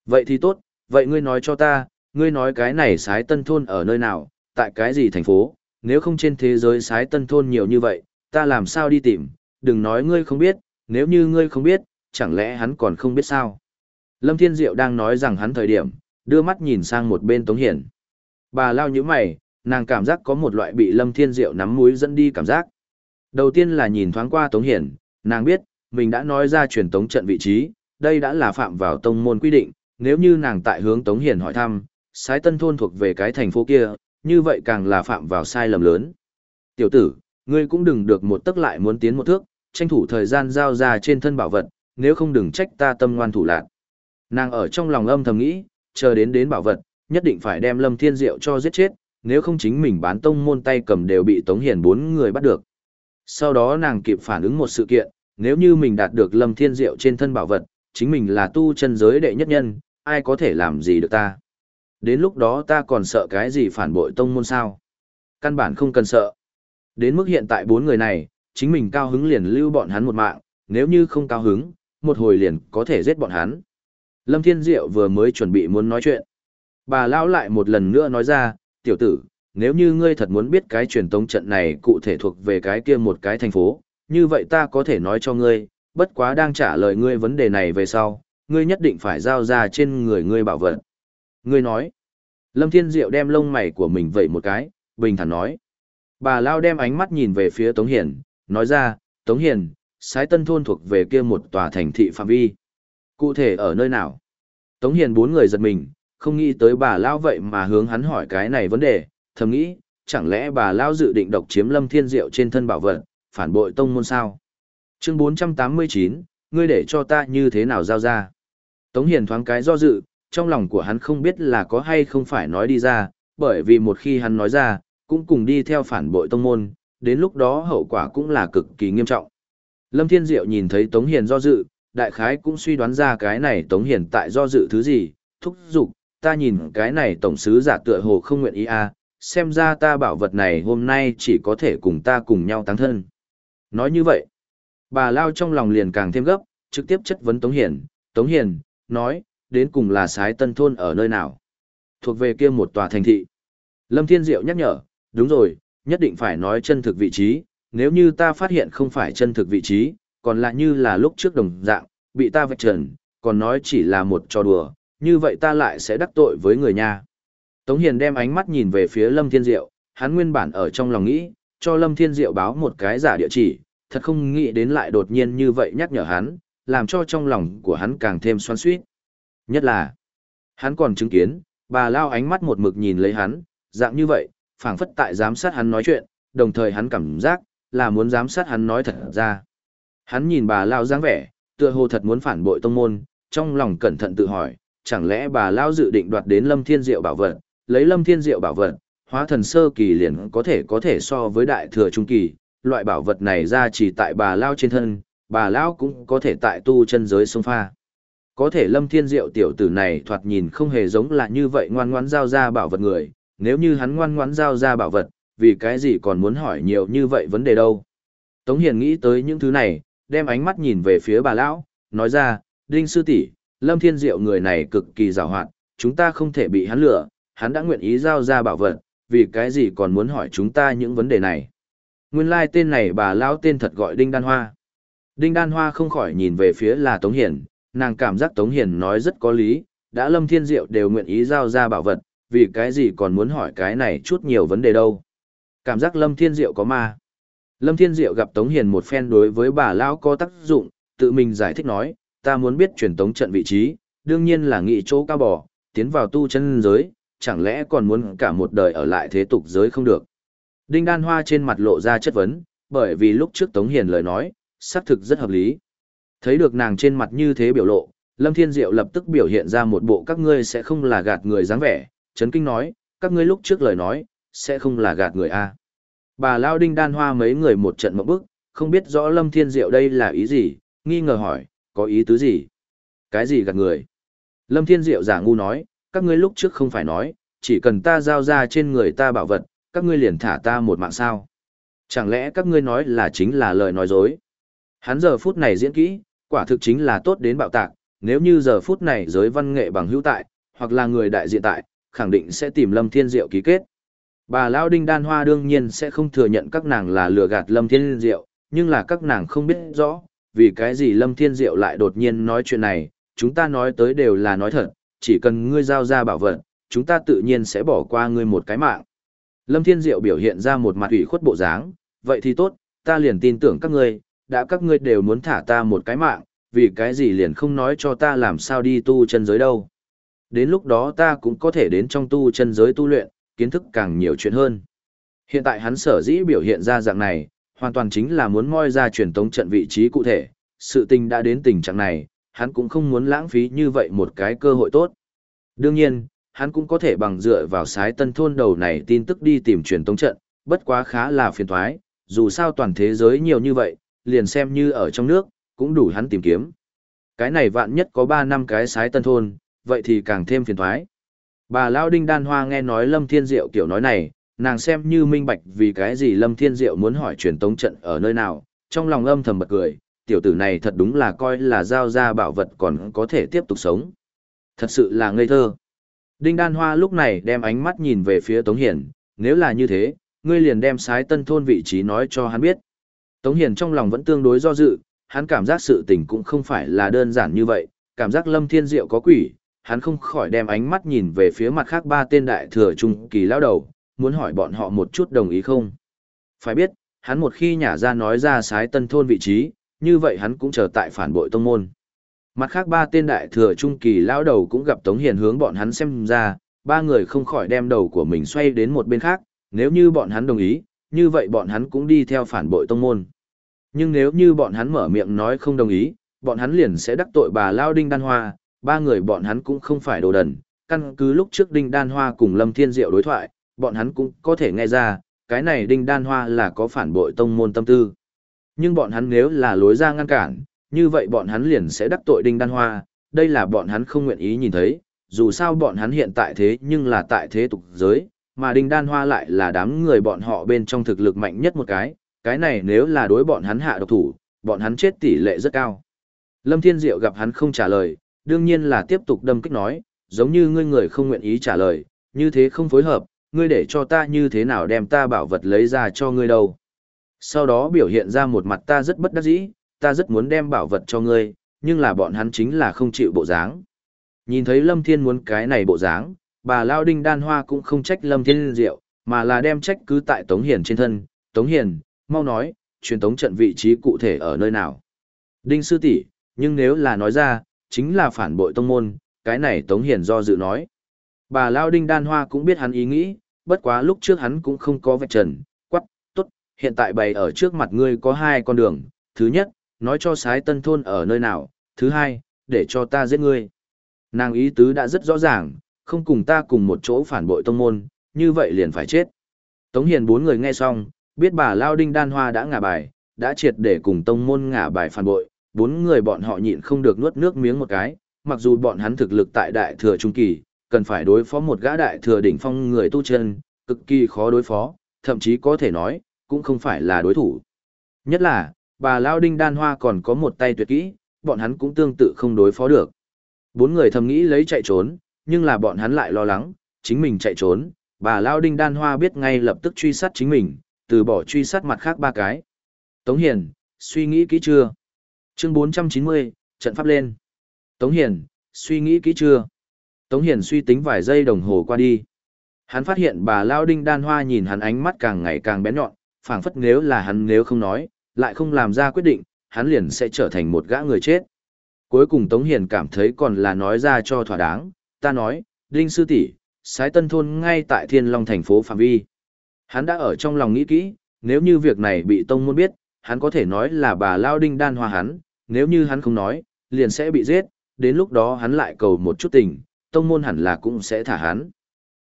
Vậy thì tốt, vậy ngươi nói cho ta, ngươi nói cái này sái tân thôn ở nơi nào, tại cái gì thành phố, nếu không trên thế giới sái tân thôn nhiều như vậy, ta làm sao đi tìm, đừng nói ngươi không biết, nếu như ngươi không biết, chẳng lẽ hắn còn không biết sao. Lâm Thiên Diệu đang nói rằng hắn thời điểm, đưa mắt nhìn sang một bên Tống Hiển. Bà lao như mày, nàng cảm giác có một loại bị Lâm Thiên Diệu nắm mũi dẫn đi cảm giác. Đầu tiên là nhìn thoáng qua Tống Hiển, nàng biết, mình đã nói ra truyền tống trận vị trí, đây đã là phạm vào tông môn quy định, nếu như nàng tại hướng Tống Hiển hỏi thăm, sái tân thôn thuộc về cái thành phố kia, như vậy càng là phạm vào sai lầm lớn. Tiểu tử, ngươi cũng đừng được một tức lại muốn tiến một thước, tranh thủ thời gian giao ra trên thân bảo vật, nếu không đừng trách ta tâm ngoan thủ lạc. Nàng ở trong lòng âm thầm nghĩ, chờ đến đến bảo vật, nhất định phải đem Lâm Thiên Diệu cho giết chết, nếu không chính mình bán tông môn tay cầm đều bị Tống Hiền bốn người bắt được. Sau đó nàng kịp phản ứng một sự kiện, nếu như mình đạt được Lâm Thiên Diệu trên thân bảo vật, chính mình là tu chân giới đệ nhất nhân, ai có thể làm gì được ta. Đến lúc đó ta còn sợ cái gì phản bội tông môn sao? Căn bản không cần sợ. Đến mức hiện tại bốn người này, chính mình cao hứng liền lưu bọn hắn một mạng, nếu như không cao hứng, một hồi liền có thể giết bọn hắn. Lâm Thiên Diệu vừa mới chuẩn bị muốn nói chuyện. Bà lão lại một lần nữa nói ra, tiểu tử, nếu như ngươi thật muốn biết cái truyền tống trận này cụ thể thuộc về cái kia một cái thành phố, như vậy ta có thể nói cho ngươi, bất quá đang trả lời ngươi vấn đề này về sau, ngươi nhất định phải giao ra trên người ngươi bảo vật. Ngươi nói, Lâm Thiên Diệu đem lông mày của mình vẩy một cái, bình thản nói. Bà Lao đem ánh mắt nhìn về phía Tống Hiền, nói ra, Tống Hiền, sái tân thôn thuộc về kia một tòa thành thị phạm vi. Cụ thể ở nơi nào? Tống Hiền bốn người giật mình, không nghĩ tới bà Lao vậy mà hướng hắn hỏi cái này vấn đề, thầm nghĩ, chẳng lẽ bà Lao dự định độc chiếm Lâm Thiên Diệu trên thân bảo vật, phản bội tông môn sao? Chương 489, ngươi để cho ta như thế nào giao ra? Tống Hiền thoáng cái do dự, trong lòng của hắn không biết là có hay không phải nói đi ra, bởi vì một khi hắn nói ra, cũng cùng đi theo phản bội tông môn, đến lúc đó hậu quả cũng là cực kỳ nghiêm trọng. Lâm Thiên Diệu nhìn thấy Tống Hiền do dự, đại khái cũng suy đoán ra cái này Tống Hiền tại do dự thứ gì, thúc giục, ta nhìn cái này tổng sứ giả tựa hồ không nguyện ý a, à, xem ra ta bảo vật này hôm nay chỉ có thể cùng ta cùng nhau tăng thân. Nói như vậy, bà Lao trong lòng liền càng thêm gấp, trực tiếp chất vấn Tống Hiền, Tống Hiền, nói, đến cùng là sái tân thôn ở nơi nào. Thuộc về kia một tòa thành thị. Lâm Thiên Diệu nhắc nhở, đúng rồi, nhất định phải nói chân thực vị trí, nếu như ta phát hiện không phải chân thực vị trí, còn lại như là lúc trước đồng dạng, bị ta vạch trần, còn nói chỉ là một trò đùa, như vậy ta lại sẽ đắc tội với người nha. Tống Hiền đem ánh mắt nhìn về phía Lâm Thiên Diệu, hắn nguyên bản ở trong lòng nghĩ, cho Lâm Thiên Diệu báo một cái giả địa chỉ, thật không nghĩ đến lại đột nhiên như vậy nhắc nhở hắn, làm cho trong lòng của hắn càng thêm xoan suýt. Nhất là, hắn còn chứng kiến, bà lao ánh mắt một mực nhìn lấy hắn, dạng như vậy, phảng phất tại giám sát hắn nói chuyện, đồng thời hắn cảm giác, là muốn giám sát hắn nói thật ra. Hắn nhìn bà lao dáng vẻ, tựa hồ thật muốn phản bội tông môn, trong lòng cẩn thận tự hỏi, chẳng lẽ bà lao dự định đoạt đến lâm thiên diệu bảo vật, lấy lâm thiên diệu bảo vật, hóa thần sơ kỳ liền có thể có thể so với đại thừa trung kỳ, loại bảo vật này ra chỉ tại bà lao trên thân, bà lao cũng có thể tại tu chân giới sông pha. Có thể lâm thiên diệu tiểu tử này thoạt nhìn không hề giống là như vậy ngoan ngoãn giao ra bảo vật người, nếu như hắn ngoan ngoãn giao ra bảo vật, vì cái gì còn muốn hỏi nhiều như vậy vấn đề đâu. Tống Hiền nghĩ tới những thứ này, đem ánh mắt nhìn về phía bà lão, nói ra, Đinh Sư tỷ, Lâm Thiên Diệu người này cực kỳ rào hoạt, chúng ta không thể bị hắn lừa, hắn đã nguyện ý giao ra bảo vật, vì cái gì còn muốn hỏi chúng ta những vấn đề này. Nguyên lai like tên này bà lão tên thật gọi Đinh Đan Hoa. Đinh Đan Hoa không khỏi nhìn về phía là Tống Hiền, nàng cảm giác Tống Hiền nói rất có lý, đã Lâm Thiên Diệu đều nguyện ý giao ra bảo vật, vì cái gì còn muốn hỏi cái này chút nhiều vấn đề đâu. Cảm giác Lâm Thiên Diệu có ma. Lâm Thiên Diệu gặp Tống Hiền một phen đối với bà Lão có tác dụng, tự mình giải thích nói, ta muốn biết truyền tống trận vị trí, đương nhiên là nghị chỗ cao bỏ tiến vào tu chân giới, chẳng lẽ còn muốn cả một đời ở lại thế tục giới không được. Đinh Đan Hoa trên mặt lộ ra chất vấn, bởi vì lúc trước Tống Hiền lời nói, xác thực rất hợp lý. Thấy được nàng trên mặt như thế biểu lộ, Lâm Thiên Diệu lập tức biểu hiện ra một bộ các ngươi sẽ không là gạt người dáng vẻ, chấn kinh nói, các ngươi lúc trước lời nói, sẽ không là gạt người a. Bà Lao Đinh Đan Hoa mấy người một trận mẫu bức, không biết rõ Lâm Thiên Diệu đây là ý gì, nghi ngờ hỏi, có ý tứ gì? Cái gì gạt người? Lâm Thiên Diệu giả ngu nói, các ngươi lúc trước không phải nói, chỉ cần ta giao ra trên người ta bảo vật, các ngươi liền thả ta một mạng sao. Chẳng lẽ các ngươi nói là chính là lời nói dối? Hắn giờ phút này diễn kỹ, quả thực chính là tốt đến bạo tạc, nếu như giờ phút này giới văn nghệ bằng hữu tại, hoặc là người đại diện tại, khẳng định sẽ tìm Lâm Thiên Diệu ký kết. Bà Lão Đinh Đan Hoa đương nhiên sẽ không thừa nhận các nàng là lừa gạt Lâm Thiên Diệu, nhưng là các nàng không biết rõ, vì cái gì Lâm Thiên Diệu lại đột nhiên nói chuyện này, chúng ta nói tới đều là nói thật, chỉ cần ngươi giao ra bảo vật, chúng ta tự nhiên sẽ bỏ qua ngươi một cái mạng. Lâm Thiên Diệu biểu hiện ra một mặt ủy khuất bộ dáng, vậy thì tốt, ta liền tin tưởng các ngươi, đã các ngươi đều muốn thả ta một cái mạng, vì cái gì liền không nói cho ta làm sao đi tu chân giới đâu. Đến lúc đó ta cũng có thể đến trong tu chân giới tu luyện, kiến thức càng nhiều chuyện hơn. Hiện tại hắn sở dĩ biểu hiện ra dạng này, hoàn toàn chính là muốn moi ra truyền tống trận vị trí cụ thể, sự tình đã đến tình trạng này, hắn cũng không muốn lãng phí như vậy một cái cơ hội tốt. Đương nhiên, hắn cũng có thể bằng dựa vào sái tân thôn đầu này tin tức đi tìm truyền tống trận, bất quá khá là phiền thoái, dù sao toàn thế giới nhiều như vậy, liền xem như ở trong nước, cũng đủ hắn tìm kiếm. Cái này vạn nhất có 3 năm cái sái tân thôn, vậy thì càng thêm phiền thoái. Bà Lao Đinh Đan Hoa nghe nói Lâm Thiên Diệu kiểu nói này, nàng xem như minh bạch vì cái gì Lâm Thiên Diệu muốn hỏi truyền tống trận ở nơi nào, trong lòng âm thầm bật cười, tiểu tử này thật đúng là coi là giao ra bảo vật còn có thể tiếp tục sống. Thật sự là ngây thơ. Đinh Đan Hoa lúc này đem ánh mắt nhìn về phía Tống hiển nếu là như thế, ngươi liền đem sái tân thôn vị trí nói cho hắn biết. Tống hiển trong lòng vẫn tương đối do dự, hắn cảm giác sự tình cũng không phải là đơn giản như vậy, cảm giác Lâm Thiên Diệu có quỷ, hắn không khỏi đem ánh mắt nhìn về phía mặt khác ba tên đại thừa trung kỳ lão đầu, muốn hỏi bọn họ một chút đồng ý không. Phải biết, hắn một khi nhả ra nói ra sái tân thôn vị trí, như vậy hắn cũng chờ tại phản bội tông môn. Mặt khác ba tên đại thừa trung kỳ lão đầu cũng gặp Tống Hiền hướng bọn hắn xem ra, ba người không khỏi đem đầu của mình xoay đến một bên khác, nếu như bọn hắn đồng ý, như vậy bọn hắn cũng đi theo phản bội tông môn. Nhưng nếu như bọn hắn mở miệng nói không đồng ý, bọn hắn liền sẽ đắc tội bà Lao Đinh Đan Hoa, ba người bọn hắn cũng không phải đồ đần, căn cứ lúc trước Đinh Đan Hoa cùng Lâm Thiên Diệu đối thoại, bọn hắn cũng có thể nghe ra, cái này Đinh Đan Hoa là có phản bội tông môn tâm tư. Nhưng bọn hắn nếu là lối ra ngăn cản, như vậy bọn hắn liền sẽ đắc tội Đinh Đan Hoa, đây là bọn hắn không nguyện ý nhìn thấy, dù sao bọn hắn hiện tại thế nhưng là tại thế tục giới, mà Đinh Đan Hoa lại là đám người bọn họ bên trong thực lực mạnh nhất một cái, cái này nếu là đối bọn hắn hạ độc thủ, bọn hắn chết tỷ lệ rất cao. Lâm Thiên Diệu gặp hắn không trả lời, đương nhiên là tiếp tục đâm kích nói, giống như ngươi người không nguyện ý trả lời, như thế không phối hợp, ngươi để cho ta như thế nào đem ta bảo vật lấy ra cho ngươi đâu. Sau đó biểu hiện ra một mặt ta rất bất đắc dĩ, ta rất muốn đem bảo vật cho ngươi, nhưng là bọn hắn chính là không chịu bộ dáng. Nhìn thấy Lâm Thiên muốn cái này bộ dáng, bà Lao Đinh Đan Hoa cũng không trách Lâm Thiên Diệu, mà là đem trách cứ tại Tống Hiền trên thân. Tống Hiền, mau nói, truyền tống trận vị trí cụ thể ở nơi nào. Đinh Sư tỷ nhưng nếu là nói ra, chính là phản bội tông môn, cái này Tống Hiền do dự nói. Bà Lao Đinh Đan Hoa cũng biết hắn ý nghĩ, bất quá lúc trước hắn cũng không có vạch trần, quắc, tốt, hiện tại bày ở trước mặt ngươi có hai con đường, thứ nhất, nói cho sái tân thôn ở nơi nào, thứ hai, để cho ta giết ngươi. Nàng ý tứ đã rất rõ ràng, không cùng ta cùng một chỗ phản bội tông môn, như vậy liền phải chết. Tống Hiền bốn người nghe xong, biết bà Lao Đinh Đan Hoa đã ngả bài, đã triệt để cùng tông môn ngả bài phản bội, bốn người bọn họ nhịn không được nuốt nước miếng một cái, mặc dù bọn hắn thực lực tại đại thừa trung kỳ, cần phải đối phó một gã đại thừa đỉnh phong người tu chân, cực kỳ khó đối phó, thậm chí có thể nói, cũng không phải là đối thủ. Nhất là, bà Lao Đinh Đan Hoa còn có một tay tuyệt kỹ, bọn hắn cũng tương tự không đối phó được. Bốn người thầm nghĩ lấy chạy trốn, nhưng là bọn hắn lại lo lắng, chính mình chạy trốn, bà Lao Đinh Đan Hoa biết ngay lập tức truy sát chính mình, từ bỏ truy sát mặt khác ba cái. Tống Hiền, suy nghĩ kỹ chưa? Chương 490, trận pháp lên. Tống Hiền, suy nghĩ kỹ chưa? Tống Hiền suy tính vài giây đồng hồ qua đi. Hắn phát hiện bà Lao Đinh Đan Hoa nhìn hắn ánh mắt càng ngày càng bén nhọn, phảng phất nếu là hắn nếu không nói, lại không làm ra quyết định, hắn liền sẽ trở thành một gã người chết. Cuối cùng Tống Hiền cảm thấy còn là nói ra cho thỏa đáng, ta nói, Đinh Sư tỷ, sái tân thôn ngay tại Thiên Long thành phố Phạm Vi. Hắn đã ở trong lòng nghĩ kỹ, nếu như việc này bị Tông Môn biết, hắn có thể nói là bà Lao Đinh Đan Hoa hắn, nếu như hắn không nói, liền sẽ bị giết, đến lúc đó hắn lại cầu một chút tình, Tông Môn hẳn là cũng sẽ thả hắn.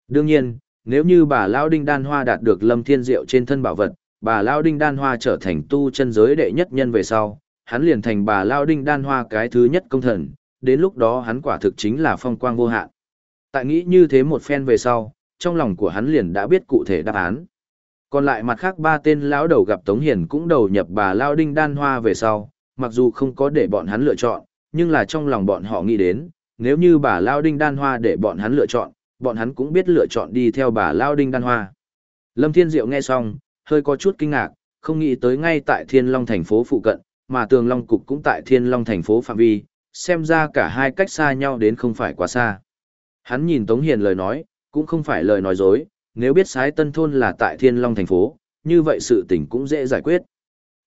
Đương nhiên, nếu như bà Lao Đinh Đan Hoa đạt được Lâm Thiên Diệu trên thân bảo vật, bà Lao Đinh Đan Hoa trở thành tu chân giới đệ nhất nhân về sau, hắn liền thành bà Lao Đinh Đan Hoa cái thứ nhất công thần, đến lúc đó hắn quả thực chính là phong quang vô hạn. Tại nghĩ như thế một phen về sau, trong lòng của hắn liền đã biết cụ thể đáp án. Còn lại mặt khác ba tên lão đầu gặp Tống Hiền cũng đầu nhập bà Lao Đinh Đan Hoa về sau, mặc dù không có để bọn hắn lựa chọn, nhưng là trong lòng bọn họ nghĩ đến, nếu như bà Lao Đinh Đan Hoa để bọn hắn lựa chọn, bọn hắn cũng biết lựa chọn đi theo bà Lao Đinh Đan Hoa. Lâm Thiên Diệu nghe xong, hơi có chút kinh ngạc, không nghĩ tới ngay tại Thiên Long thành phố phụ cận, mà Tường Long Cục cũng tại Thiên Long thành phố phạm vi, xem ra cả hai cách xa nhau đến không phải quá xa. Hắn nhìn Tống Hiền lời nói, cũng không phải lời nói dối, nếu biết sái tân thôn là tại Thiên Long thành phố, như vậy sự tình cũng dễ giải quyết.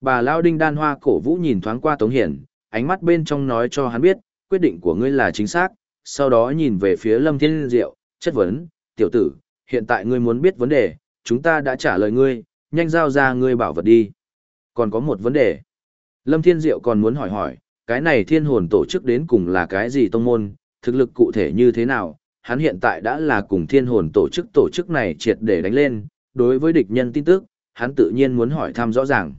Bà Lao Đinh Đan Hoa cổ vũ nhìn thoáng qua Tống Hiền, ánh mắt bên trong nói cho hắn biết, quyết định của ngươi là chính xác, sau đó nhìn về phía Lâm Thiên Diệu, chất vấn, tiểu tử, hiện tại ngươi muốn biết vấn đề, chúng ta đã trả lời ngươi, nhanh giao ra ngươi bảo vật đi. Còn có một vấn đề. Lâm Thiên Diệu còn muốn hỏi hỏi, cái này thiên hồn tổ chức đến cùng là cái gì tông môn, thực lực cụ thể như thế nào, hắn hiện tại đã là cùng thiên hồn tổ chức tổ chức này triệt để đánh lên, đối với địch nhân tin tức, hắn tự nhiên muốn hỏi thăm rõ ràng.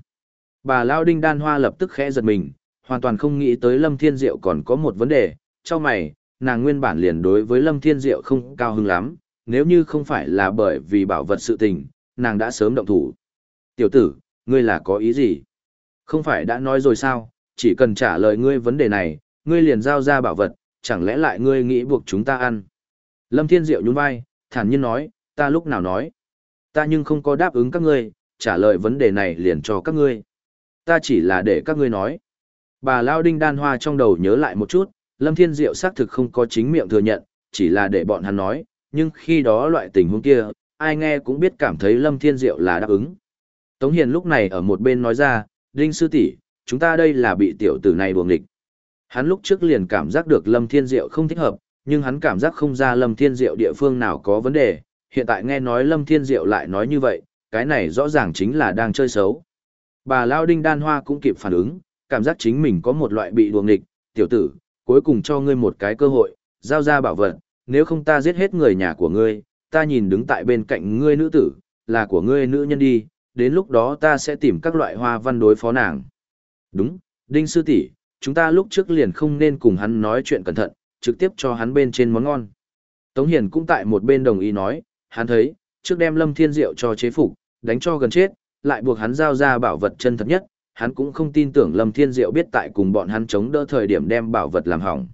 Bà Lao Đinh Đan Hoa lập tức khẽ giật mình, hoàn toàn không nghĩ tới Lâm Thiên Diệu còn có một vấn đề, cho mày, nàng nguyên bản liền đối với Lâm Thiên Diệu không cao hứng lắm, nếu như không phải là bởi vì bảo vật sự tình, nàng đã sớm động thủ. Tiểu tử, ngươi là có ý gì? Không phải đã nói rồi sao, chỉ cần trả lời ngươi vấn đề này, ngươi liền giao ra bảo vật, chẳng lẽ lại ngươi nghĩ buộc chúng ta ăn? Lâm Thiên Diệu nhún vai, thản nhiên nói, ta lúc nào nói? Ta nhưng không có đáp ứng các ngươi, trả lời vấn đề này liền cho các ngươi. Ta chỉ là để các ngươi nói. Bà Lao Đinh Đan Hoa trong đầu nhớ lại một chút, Lâm Thiên Diệu xác thực không có chính miệng thừa nhận, chỉ là để bọn hắn nói, nhưng khi đó loại tình huống kia, ai nghe cũng biết cảm thấy Lâm Thiên Diệu là đáp ứng. Tống Hiền lúc này ở một bên nói ra, Đinh Sư tỷ, chúng ta đây là bị tiểu tử này buồng địch. Hắn lúc trước liền cảm giác được Lâm Thiên Diệu không thích hợp, nhưng hắn cảm giác không ra Lâm Thiên Diệu địa phương nào có vấn đề, hiện tại nghe nói Lâm Thiên Diệu lại nói như vậy, cái này rõ ràng chính là đang chơi xấu. Bà Lao Đinh Đan Hoa cũng kịp phản ứng, cảm giác chính mình có một loại bị đuồng nghịch, tiểu tử, cuối cùng cho ngươi một cái cơ hội, giao ra bảo vật, nếu không ta giết hết người nhà của ngươi, ta nhìn đứng tại bên cạnh ngươi nữ tử, là của ngươi nữ nhân đi, đến lúc đó ta sẽ tìm các loại hoa văn đối phó nàng. Đúng, Đinh Sư tỷ, chúng ta lúc trước liền không nên cùng hắn nói chuyện cẩn thận, trực tiếp cho hắn bên trên món ngon. Tống Hiền cũng tại một bên đồng ý nói, hắn thấy, trước đem Lâm Thiên Diệu cho chế phục, đánh cho gần chết, lại buộc hắn giao ra bảo vật chân thật nhất, hắn cũng không tin tưởng Lâm Thiên Diệu biết tại cùng bọn hắn chống đỡ thời điểm đem bảo vật làm hỏng.